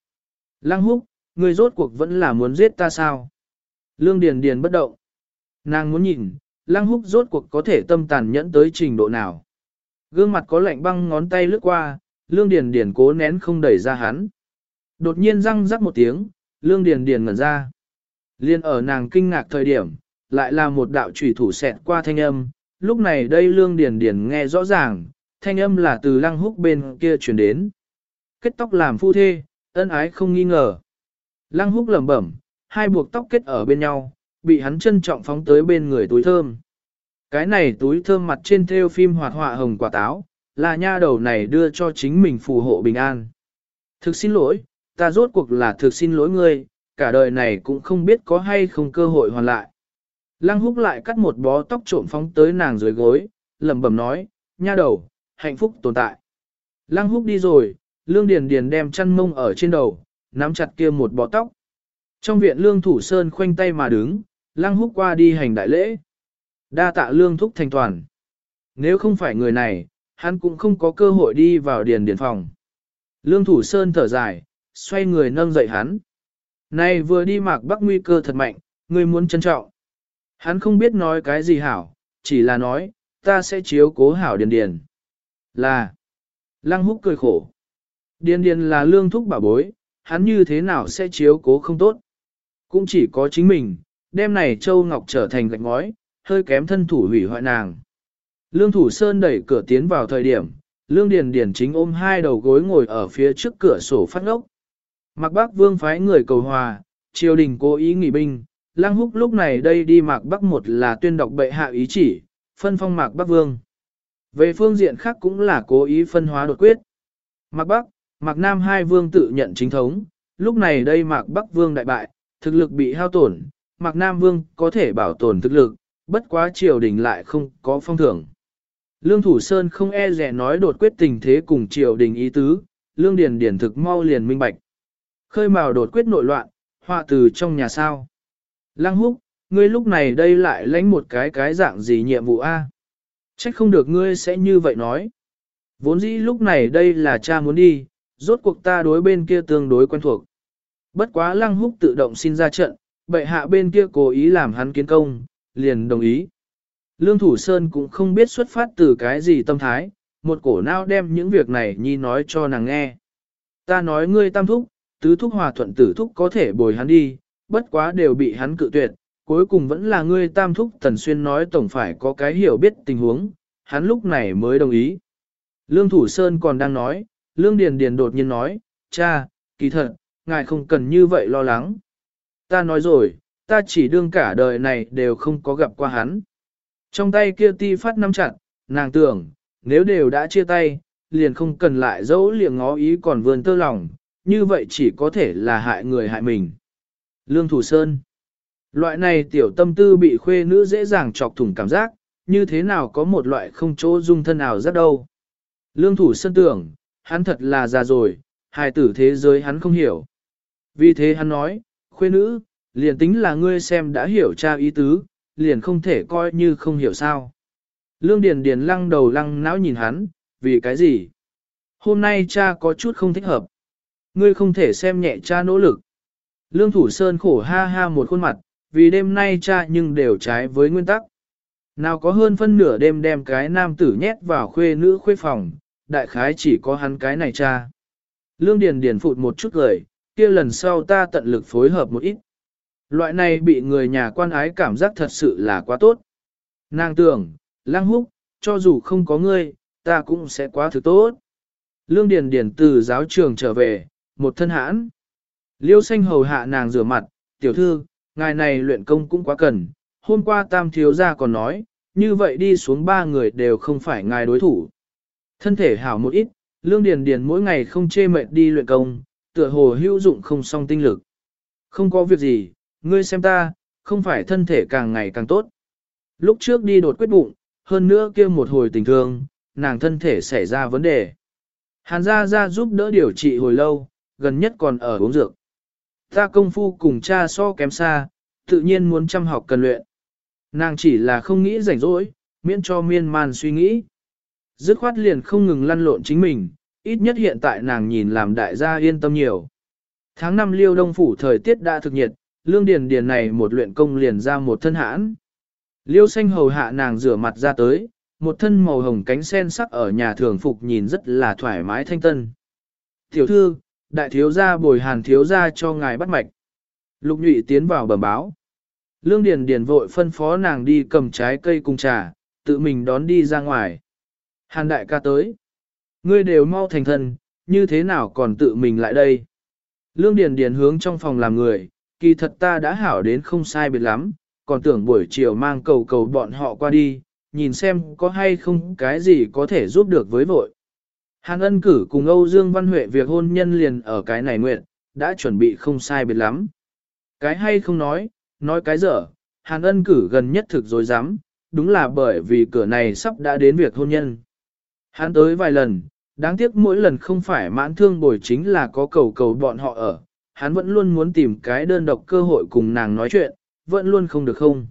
Lăng húc, người rốt cuộc vẫn là muốn giết ta sao? Lương điền điền bất động. Nàng muốn nhìn, lăng húc rốt cuộc có thể tâm tàn nhẫn tới trình độ nào. Gương mặt có lạnh băng ngón tay lướt qua, lương điền điền cố nén không đẩy ra hắn. Đột nhiên răng rắc một tiếng, lương điền điền ngẩn ra. Liên ở nàng kinh ngạc thời điểm, lại là một đạo chủy thủ xẹt qua thanh âm, lúc này đây lương điền điền nghe rõ ràng, thanh âm là từ lăng húc bên kia truyền đến. Kết tóc làm phu thê, ân ái không nghi ngờ. Lăng húc lẩm bẩm, hai buộc tóc kết ở bên nhau, bị hắn trân trọng phóng tới bên người túi thơm. Cái này túi thơm mặt trên theo phim hoạt họa hồng quả táo, là nha đầu này đưa cho chính mình phù hộ bình an. Thực xin lỗi, ta rốt cuộc là thực xin lỗi ngươi, cả đời này cũng không biết có hay không cơ hội hoàn lại. Lăng húc lại cắt một bó tóc trộm phóng tới nàng dưới gối, lẩm bẩm nói, nha đầu, hạnh phúc tồn tại. Lăng húc đi rồi, lương điền điền đem chăn mông ở trên đầu, nắm chặt kia một bó tóc. Trong viện lương thủ sơn khoanh tay mà đứng, lăng húc qua đi hành đại lễ. Đa tạ lương thúc thành toàn. Nếu không phải người này, hắn cũng không có cơ hội đi vào điền điền phòng. Lương thủ sơn thở dài, xoay người nâng dậy hắn. Này vừa đi mạc bắc nguy cơ thật mạnh, ngươi muốn trân trọng. Hắn không biết nói cái gì hảo, chỉ là nói, ta sẽ chiếu cố hảo điền điền. Là, Lăng húc cười khổ. Điền điền là lương thúc bảo bối, hắn như thế nào sẽ chiếu cố không tốt. Cũng chỉ có chính mình, đêm này Châu Ngọc trở thành gạch ngói, hơi kém thân thủ hủy hoại nàng. Lương Thủ Sơn đẩy cửa tiến vào thời điểm, Lương Điền Điền chính ôm hai đầu gối ngồi ở phía trước cửa sổ phát ngốc. Mạc Bắc Vương phái người cầu hòa, triều đình cố ý nghỉ binh, Lăng Húc lúc này đây đi Mạc Bắc một là tuyên đọc bệ hạ ý chỉ, phân phong Mạc Bắc Vương. Về phương diện khác cũng là cố ý phân hóa đột quyết. Mạc Bắc, Mạc Nam hai vương tự nhận chính thống, lúc này đây Mạc Bắc Vương đại bại, thực lực bị hao tổn, Mạc Nam Vương có thể bảo tồn thực lực, bất quá triều đình lại không có phong thưởng. Lương Thủ Sơn không e rẻ nói đột quyết tình thế cùng triều đình ý tứ, Lương Điền Điền thực mau liền minh bạch. Khơi mào đột quyết nội loạn, họa từ trong nhà sao. Lăng húc, ngươi lúc này đây lại lãnh một cái cái dạng gì nhiệm vụ A. Trách không được ngươi sẽ như vậy nói. Vốn dĩ lúc này đây là cha muốn đi, rốt cuộc ta đối bên kia tương đối quen thuộc. Bất quá lăng húc tự động xin ra trận, bệ hạ bên kia cố ý làm hắn kiến công, liền đồng ý. Lương Thủ Sơn cũng không biết xuất phát từ cái gì tâm thái, một cổ não đem những việc này nhi nói cho nàng nghe. Ta nói ngươi tam thúc, tứ thúc hòa thuận tử thúc có thể bồi hắn đi, bất quá đều bị hắn cự tuyệt, cuối cùng vẫn là ngươi tam thúc tần xuyên nói tổng phải có cái hiểu biết tình huống, hắn lúc này mới đồng ý. Lương Thủ Sơn còn đang nói, Lương Điền Điền đột nhiên nói, cha, kỳ thật, ngài không cần như vậy lo lắng. Ta nói rồi, ta chỉ đương cả đời này đều không có gặp qua hắn. Trong tay kia ti phát nắm chặt, nàng tưởng, nếu đều đã chia tay, liền không cần lại dẫu liệng ngó ý còn vươn tơ lòng, như vậy chỉ có thể là hại người hại mình. Lương Thủ Sơn Loại này tiểu tâm tư bị khuê nữ dễ dàng chọc thủng cảm giác, như thế nào có một loại không chỗ dung thân nào rất đâu. Lương Thủ Sơn tưởng, hắn thật là già rồi, hài tử thế giới hắn không hiểu. Vì thế hắn nói, khuê nữ, liền tính là ngươi xem đã hiểu cha ý tứ, liền không thể coi như không hiểu sao. Lương Điền Điền lăng đầu lăng não nhìn hắn, vì cái gì? Hôm nay cha có chút không thích hợp. Ngươi không thể xem nhẹ cha nỗ lực. Lương Thủ Sơn khổ ha ha một khuôn mặt, vì đêm nay cha nhưng đều trái với nguyên tắc. Nào có hơn phân nửa đêm đem cái nam tử nhét vào khuê nữ khuê phòng, đại khái chỉ có hắn cái này cha. Lương Điền Điền phụt một chút lời, kia lần sau ta tận lực phối hợp một ít. Loại này bị người nhà quan ái cảm giác thật sự là quá tốt. Nàng tưởng, Lang húc, cho dù không có ngươi, ta cũng sẽ quá thứ tốt. Lương Điền Điền từ giáo trường trở về, một thân hãn. Liêu xanh hầu hạ nàng rửa mặt, tiểu thư, ngài này luyện công cũng quá cần. Hôm qua tam thiếu gia còn nói, như vậy đi xuống ba người đều không phải ngài đối thủ. Thân thể hảo một ít, Lương Điền Điền mỗi ngày không chê mệt đi luyện công, tựa hồ hữu dụng không song tinh lực. Không có việc gì, ngươi xem ta, không phải thân thể càng ngày càng tốt. Lúc trước đi đột quyết bụng, hơn nữa kia một hồi tình thương, nàng thân thể xảy ra vấn đề. Hàn gia gia giúp đỡ điều trị hồi lâu, gần nhất còn ở uống dược. Ta công phu cùng cha so kém xa, tự nhiên muốn chăm học cần luyện. Nàng chỉ là không nghĩ rảnh rỗi, miễn cho miên man suy nghĩ. Dứt khoát liền không ngừng lăn lộn chính mình, ít nhất hiện tại nàng nhìn làm đại gia yên tâm nhiều. Tháng năm liêu đông phủ thời tiết đã thực nhiệt, lương điền điền này một luyện công liền ra một thân hãn. Liêu xanh hầu hạ nàng rửa mặt ra tới, một thân màu hồng cánh sen sắc ở nhà thường phục nhìn rất là thoải mái thanh tân. Tiểu thư, đại thiếu gia bồi hàn thiếu gia cho ngài bắt mạch. Lục nhụy tiến vào bẩm báo. Lương Điền Điền vội phân phó nàng đi cầm trái cây cùng trà, tự mình đón đi ra ngoài. Hàn đại ca tới. Ngươi đều mau thành thân, như thế nào còn tự mình lại đây? Lương Điền Điền hướng trong phòng làm người, kỳ thật ta đã hảo đến không sai biệt lắm, còn tưởng buổi chiều mang cầu cầu bọn họ qua đi, nhìn xem có hay không cái gì có thể giúp được với vội. Hàn ân cử cùng Âu Dương Văn Huệ việc hôn nhân liền ở cái này nguyện, đã chuẩn bị không sai biệt lắm. Cái hay không nói, nói cái dở, Hàn ân cử gần nhất thực dối dám, đúng là bởi vì cửa này sắp đã đến việc hôn nhân. Hắn tới vài lần, đáng tiếc mỗi lần không phải mãn thương bồi chính là có cầu cầu bọn họ ở, hắn vẫn luôn muốn tìm cái đơn độc cơ hội cùng nàng nói chuyện, vẫn luôn không được không.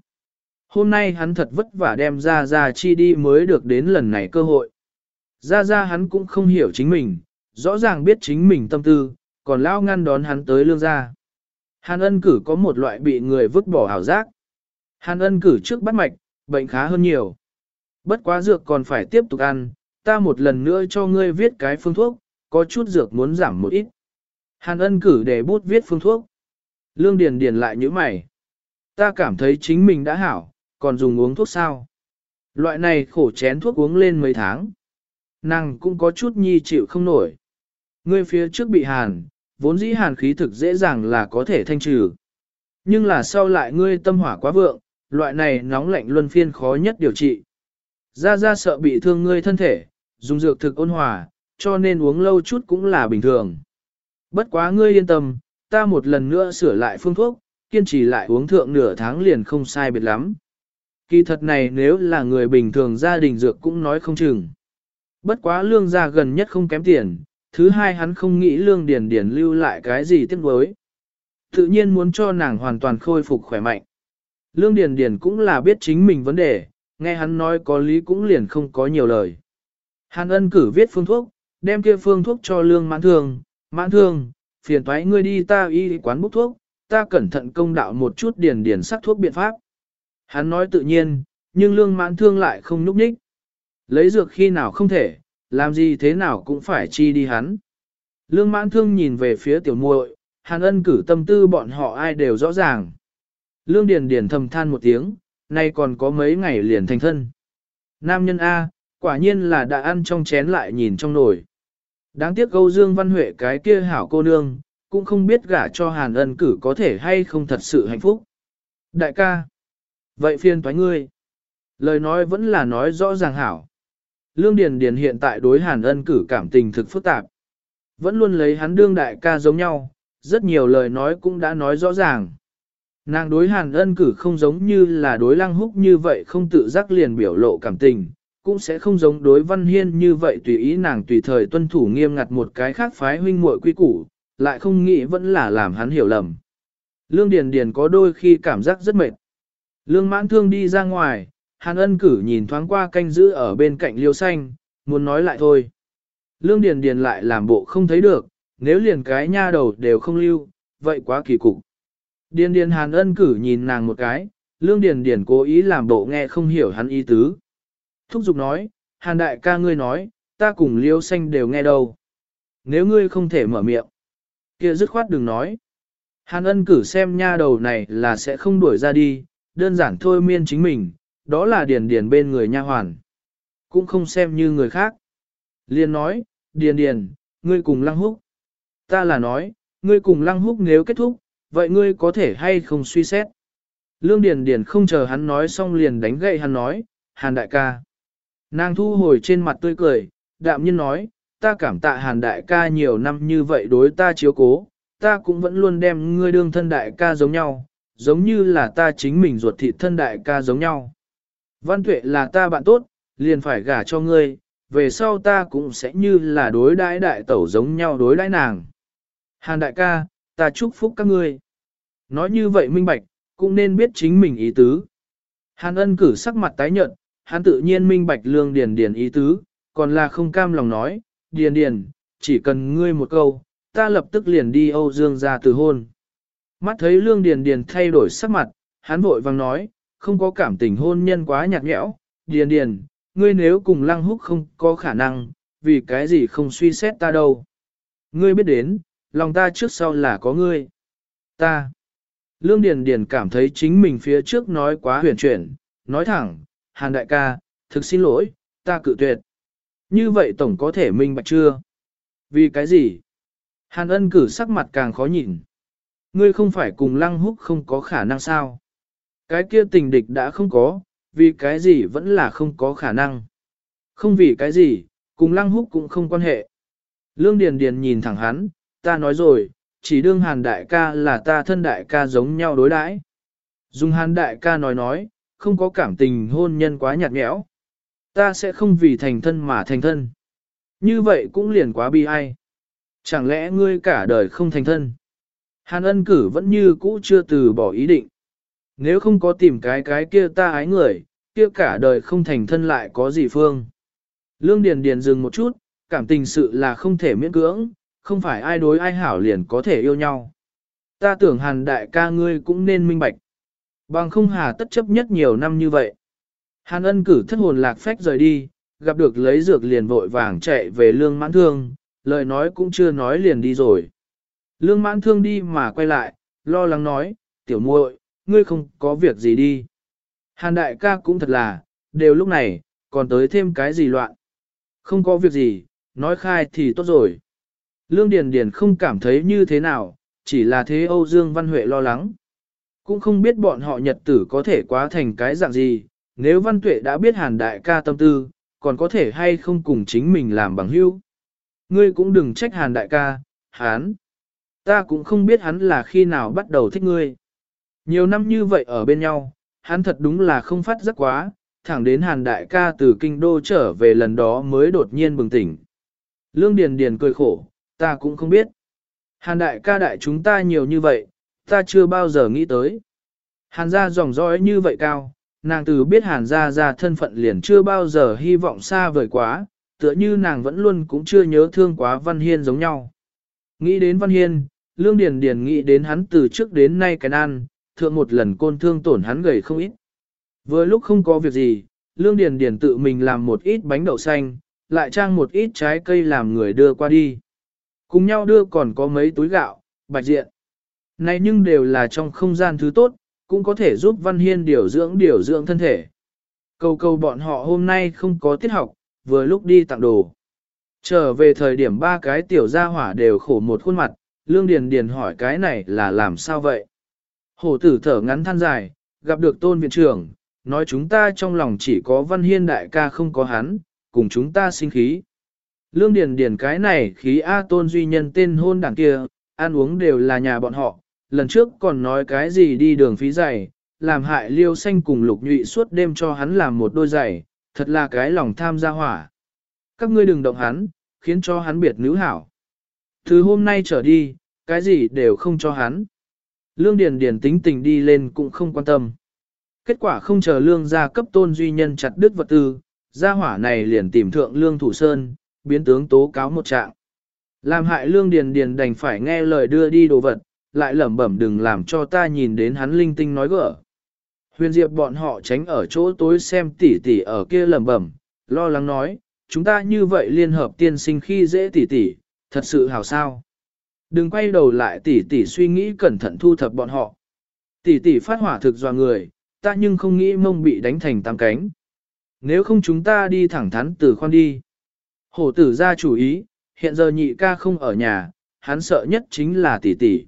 Hôm nay hắn thật vất vả đem ra ra chi đi mới được đến lần này cơ hội. Ra ra hắn cũng không hiểu chính mình, rõ ràng biết chính mình tâm tư, còn lao ngăn đón hắn tới lương gia. Hàn ân cử có một loại bị người vứt bỏ hảo giác. Hàn ân cử trước bắt mạch, bệnh khá hơn nhiều. Bất quá dược còn phải tiếp tục ăn, ta một lần nữa cho ngươi viết cái phương thuốc, có chút dược muốn giảm một ít. Hàn ân cử để bút viết phương thuốc. Lương Điền Điền lại như mày. Ta cảm thấy chính mình đã hảo, còn dùng uống thuốc sao? Loại này khổ chén thuốc uống lên mấy tháng. Nàng cũng có chút nhi chịu không nổi. Ngươi phía trước bị hàn, vốn dĩ hàn khí thực dễ dàng là có thể thanh trừ. Nhưng là sau lại ngươi tâm hỏa quá vượng, loại này nóng lạnh luân phiên khó nhất điều trị. Ra ra sợ bị thương ngươi thân thể, dùng dược thực ôn hòa, cho nên uống lâu chút cũng là bình thường. Bất quá ngươi yên tâm, ta một lần nữa sửa lại phương thuốc, kiên trì lại uống thượng nửa tháng liền không sai biệt lắm. Kỳ thật này nếu là người bình thường gia đình dược cũng nói không chừng. Bất quá lương gia gần nhất không kém tiền, thứ hai hắn không nghĩ lương điền điền lưu lại cái gì tiếc đối. Tự nhiên muốn cho nàng hoàn toàn khôi phục khỏe mạnh. Lương điền điền cũng là biết chính mình vấn đề, nghe hắn nói có lý cũng liền không có nhiều lời. Hàn ân cử viết phương thuốc, đem kia phương thuốc cho lương mãn thương, mãn thương, phiền thoái ngươi đi ta y quán bốc thuốc, ta cẩn thận công đạo một chút điền điền sắc thuốc biện pháp. Hắn nói tự nhiên, nhưng lương mãn thương lại không núp ních. Lấy dược khi nào không thể, làm gì thế nào cũng phải chi đi hắn. Lương mãn thương nhìn về phía tiểu muội, hàn ân cử tâm tư bọn họ ai đều rõ ràng. Lương điền điền thầm than một tiếng, nay còn có mấy ngày liền thành thân. Nam nhân A, quả nhiên là đã ăn trong chén lại nhìn trong nồi. Đáng tiếc câu Dương Văn Huệ cái kia hảo cô nương, cũng không biết gả cho Hàn ân cử có thể hay không thật sự hạnh phúc. Đại ca, vậy phiên thoái ngươi. Lời nói vẫn là nói rõ ràng hảo. Lương Điền Điền hiện tại đối Hàn ân cử cảm tình thực phức tạp. Vẫn luôn lấy hắn đương đại ca giống nhau, rất nhiều lời nói cũng đã nói rõ ràng. Nàng đối Hàn ân cử không giống như là đối lăng húc như vậy không tự giác liền biểu lộ cảm tình, cũng sẽ không giống đối văn hiên như vậy tùy ý nàng tùy thời tuân thủ nghiêm ngặt một cái khác phái huynh muội quy củ, lại không nghĩ vẫn là làm hắn hiểu lầm. Lương Điền Điền có đôi khi cảm giác rất mệt. Lương mãn thương đi ra ngoài, Hàn ân cử nhìn thoáng qua canh giữ ở bên cạnh liêu xanh, muốn nói lại thôi. Lương Điền Điền lại làm bộ không thấy được, nếu liền cái nha đầu đều không lưu, vậy quá kỳ cục. Điền Điền Hàn ân cử nhìn nàng một cái, Lương Điền Điền cố ý làm bộ nghe không hiểu hắn ý tứ. Thúc giục nói, Hàn đại ca ngươi nói, ta cùng liêu xanh đều nghe đâu. Nếu ngươi không thể mở miệng, kia dứt khoát đừng nói. Hàn ân cử xem nha đầu này là sẽ không đuổi ra đi, đơn giản thôi miên chính mình, đó là điền điền bên người nha hoàn. Cũng không xem như người khác. Liên nói, điền điền, ngươi cùng lăng húc. Ta là nói, ngươi cùng lăng húc nếu kết thúc, vậy ngươi có thể hay không suy xét. Lương điền điền không chờ hắn nói xong liền đánh gậy hắn nói, hàn đại ca. Nàng thu hồi trên mặt tươi cười, đạm nhiên nói, ta cảm tạ hàn đại ca nhiều năm như vậy đối ta chiếu cố, ta cũng vẫn luôn đem ngươi đương thân đại ca giống nhau, giống như là ta chính mình ruột thịt thân đại ca giống nhau. Văn tuệ là ta bạn tốt, liền phải gả cho ngươi, về sau ta cũng sẽ như là đối đãi đại tẩu giống nhau đối đãi nàng. Hàn đại ca, ta chúc phúc các ngươi. Nói như vậy minh bạch, cũng nên biết chính mình ý tứ. Hàn ân cử sắc mặt tái nhợt, hắn tự nhiên minh bạch lương điền điền ý tứ, còn là không cam lòng nói, điền điền, chỉ cần ngươi một câu, ta lập tức liền đi Âu Dương ra từ hôn. Mắt thấy lương điền điền thay đổi sắc mặt, hắn vội vàng nói, không có cảm tình hôn nhân quá nhạt nhẽo, điền điền, ngươi nếu cùng lăng húc không có khả năng, vì cái gì không suy xét ta đâu. Ngươi biết đến, lòng ta trước sau là có ngươi. Ta. Lương Điền Điền cảm thấy chính mình phía trước nói quá huyền chuyển, nói thẳng, Hàn đại ca, thực xin lỗi, ta cự tuyệt. Như vậy tổng có thể minh bạch chưa? Vì cái gì? Hàn ân cử sắc mặt càng khó nhìn. Ngươi không phải cùng lăng húc không có khả năng sao? Cái kia tình địch đã không có, vì cái gì vẫn là không có khả năng. Không vì cái gì, cùng lăng húc cũng không quan hệ. Lương Điền Điền nhìn thẳng hắn, ta nói rồi, chỉ đương hàn đại ca là ta thân đại ca giống nhau đối đãi. Dùng hàn đại ca nói nói, không có cảm tình hôn nhân quá nhạt nhẽo. Ta sẽ không vì thành thân mà thành thân. Như vậy cũng liền quá bi ai. Chẳng lẽ ngươi cả đời không thành thân? Hàn ân cử vẫn như cũ chưa từ bỏ ý định. Nếu không có tìm cái cái kia ta ái người, kia cả đời không thành thân lại có gì phương. Lương Điền Điền dừng một chút, cảm tình sự là không thể miễn cưỡng, không phải ai đối ai hảo liền có thể yêu nhau. Ta tưởng hàn đại ca ngươi cũng nên minh bạch. Bằng không hà tất chấp nhất nhiều năm như vậy. Hàn ân cử thất hồn lạc phách rời đi, gặp được lấy dược liền vội vàng chạy về lương mãn thương, lời nói cũng chưa nói liền đi rồi. Lương mãn thương đi mà quay lại, lo lắng nói, tiểu muội, ngươi không có việc gì đi. Hàn đại ca cũng thật là, đều lúc này, còn tới thêm cái gì loạn. Không có việc gì, nói khai thì tốt rồi. Lương Điền Điền không cảm thấy như thế nào, chỉ là thế Âu Dương Văn Huệ lo lắng. Cũng không biết bọn họ nhật tử có thể quá thành cái dạng gì, nếu Văn Tuệ đã biết Hàn Đại ca tâm tư, còn có thể hay không cùng chính mình làm bằng hữu. Ngươi cũng đừng trách Hàn Đại ca, hắn. Ta cũng không biết hắn là khi nào bắt đầu thích ngươi. Nhiều năm như vậy ở bên nhau, hắn thật đúng là không phát giấc quá, thẳng đến Hàn Đại ca từ kinh đô trở về lần đó mới đột nhiên bừng tỉnh. Lương Điền Điền cười khổ, ta cũng không biết. Hàn Đại ca đại chúng ta nhiều như vậy, ta chưa bao giờ nghĩ tới. Hàn gia dòng dõi như vậy cao, nàng từ biết hàn gia ra thân phận liền chưa bao giờ hy vọng xa vời quá, tựa như nàng vẫn luôn cũng chưa nhớ thương quá Văn Hiên giống nhau. Nghĩ đến Văn Hiên, Lương Điền Điền nghĩ đến hắn từ trước đến nay cái nan, thượng một lần côn thương tổn hắn gầy không ít. Vừa lúc không có việc gì, Lương Điền Điền tự mình làm một ít bánh đậu xanh, lại trang một ít trái cây làm người đưa qua đi. Cùng nhau đưa còn có mấy túi gạo, bạch diện. Này nhưng đều là trong không gian thứ tốt, cũng có thể giúp Văn Hiên điều dưỡng điều dưỡng thân thể. Cầu cầu bọn họ hôm nay không có tiết học, vừa lúc đi tặng đồ. Trở về thời điểm ba cái tiểu gia hỏa đều khổ một khuôn mặt, Lương Điền Điền hỏi cái này là làm sao vậy? Hổ tử thở ngắn than dài, gặp được tôn viện trưởng, nói chúng ta trong lòng chỉ có Văn Hiên đại ca không có hắn, cùng chúng ta sinh khí. Lương Điền Điền cái này khí A tôn duy nhân tên hôn đảng kia, ăn uống đều là nhà bọn họ, lần trước còn nói cái gì đi đường phí giày, làm hại liêu xanh cùng lục nhụy suốt đêm cho hắn làm một đôi giày, thật là cái lòng tham gia hỏa. Các ngươi đừng động hắn, khiến cho hắn biệt nữ hảo. Từ hôm nay trở đi, cái gì đều không cho hắn. Lương Điền Điền tính tình đi lên cũng không quan tâm. Kết quả không chờ lương gia cấp tôn duy nhân chặt đứt vật tư, gia hỏa này liền tìm thượng lương thủ sơn, biến tướng tố cáo một trạng. Làm hại lương điền điền đành phải nghe lời đưa đi đồ vật, lại lẩm bẩm đừng làm cho ta nhìn đến hắn linh tinh nói gỡ. Huyền Diệp bọn họ tránh ở chỗ tối xem tỷ tỷ ở kia lẩm bẩm, lo lắng nói, chúng ta như vậy liên hợp tiên sinh khi dễ tỷ tỷ, thật sự hảo sao. Đừng quay đầu lại tỷ tỷ suy nghĩ cẩn thận thu thập bọn họ. Tỷ tỷ phát hỏa thực dò người, ta nhưng không nghĩ mông bị đánh thành tam cánh. Nếu không chúng ta đi thẳng thắn từ khoan đi. Hổ tử ra chủ ý, hiện giờ nhị ca không ở nhà, hắn sợ nhất chính là tỷ tỷ.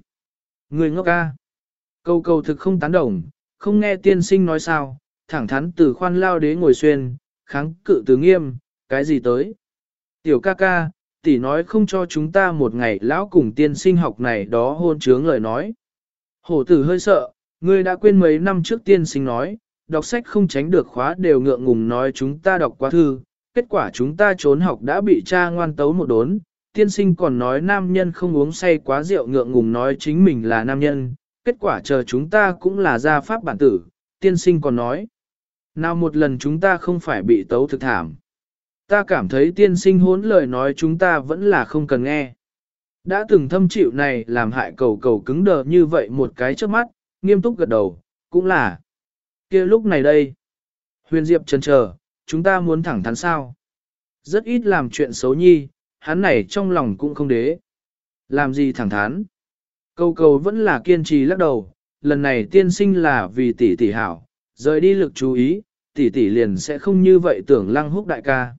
Người ngốc ca. Câu câu thực không tán đồng, không nghe tiên sinh nói sao, thẳng thắn từ khoan lao đế ngồi xuyên, kháng cự từ nghiêm, cái gì tới. Tiểu ca ca, tỷ nói không cho chúng ta một ngày lão cùng tiên sinh học này đó hôn trướng lời nói. Hổ tử hơi sợ, ngươi đã quên mấy năm trước tiên sinh nói, đọc sách không tránh được khóa đều ngượng ngùng nói chúng ta đọc quá thư, kết quả chúng ta trốn học đã bị cha ngoan tấu một đốn, tiên sinh còn nói nam nhân không uống say quá rượu ngượng ngùng nói chính mình là nam nhân, kết quả chờ chúng ta cũng là gia pháp bản tử, tiên sinh còn nói. Nào một lần chúng ta không phải bị tấu thực thảm. Ta cảm thấy tiên sinh hốn lời nói chúng ta vẫn là không cần nghe. Đã từng thâm chịu này làm hại cầu cầu cứng đờ như vậy một cái trước mắt, nghiêm túc gật đầu, cũng là. kia lúc này đây. Huyền Diệp chần chờ, chúng ta muốn thẳng thắn sao. Rất ít làm chuyện xấu nhi, hắn này trong lòng cũng không đế. Làm gì thẳng thắn? Câu cầu vẫn là kiên trì lắc đầu, lần này tiên sinh là vì tỷ tỷ hảo, rời đi lực chú ý, tỷ tỷ liền sẽ không như vậy tưởng lăng húc đại ca.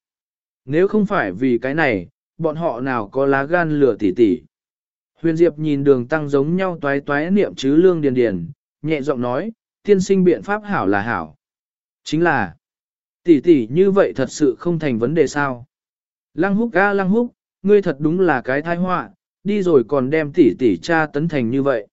Nếu không phải vì cái này, bọn họ nào có lá gan lửa tỷ tỷ. Huyền Diệp nhìn đường tăng giống nhau toái toái niệm chứ lương điền điền, nhẹ giọng nói, tiên sinh biện pháp hảo là hảo. Chính là, tỷ tỷ như vậy thật sự không thành vấn đề sao. Lăng húc ga lăng húc, ngươi thật đúng là cái tai họa, đi rồi còn đem tỷ tỷ cha tấn thành như vậy.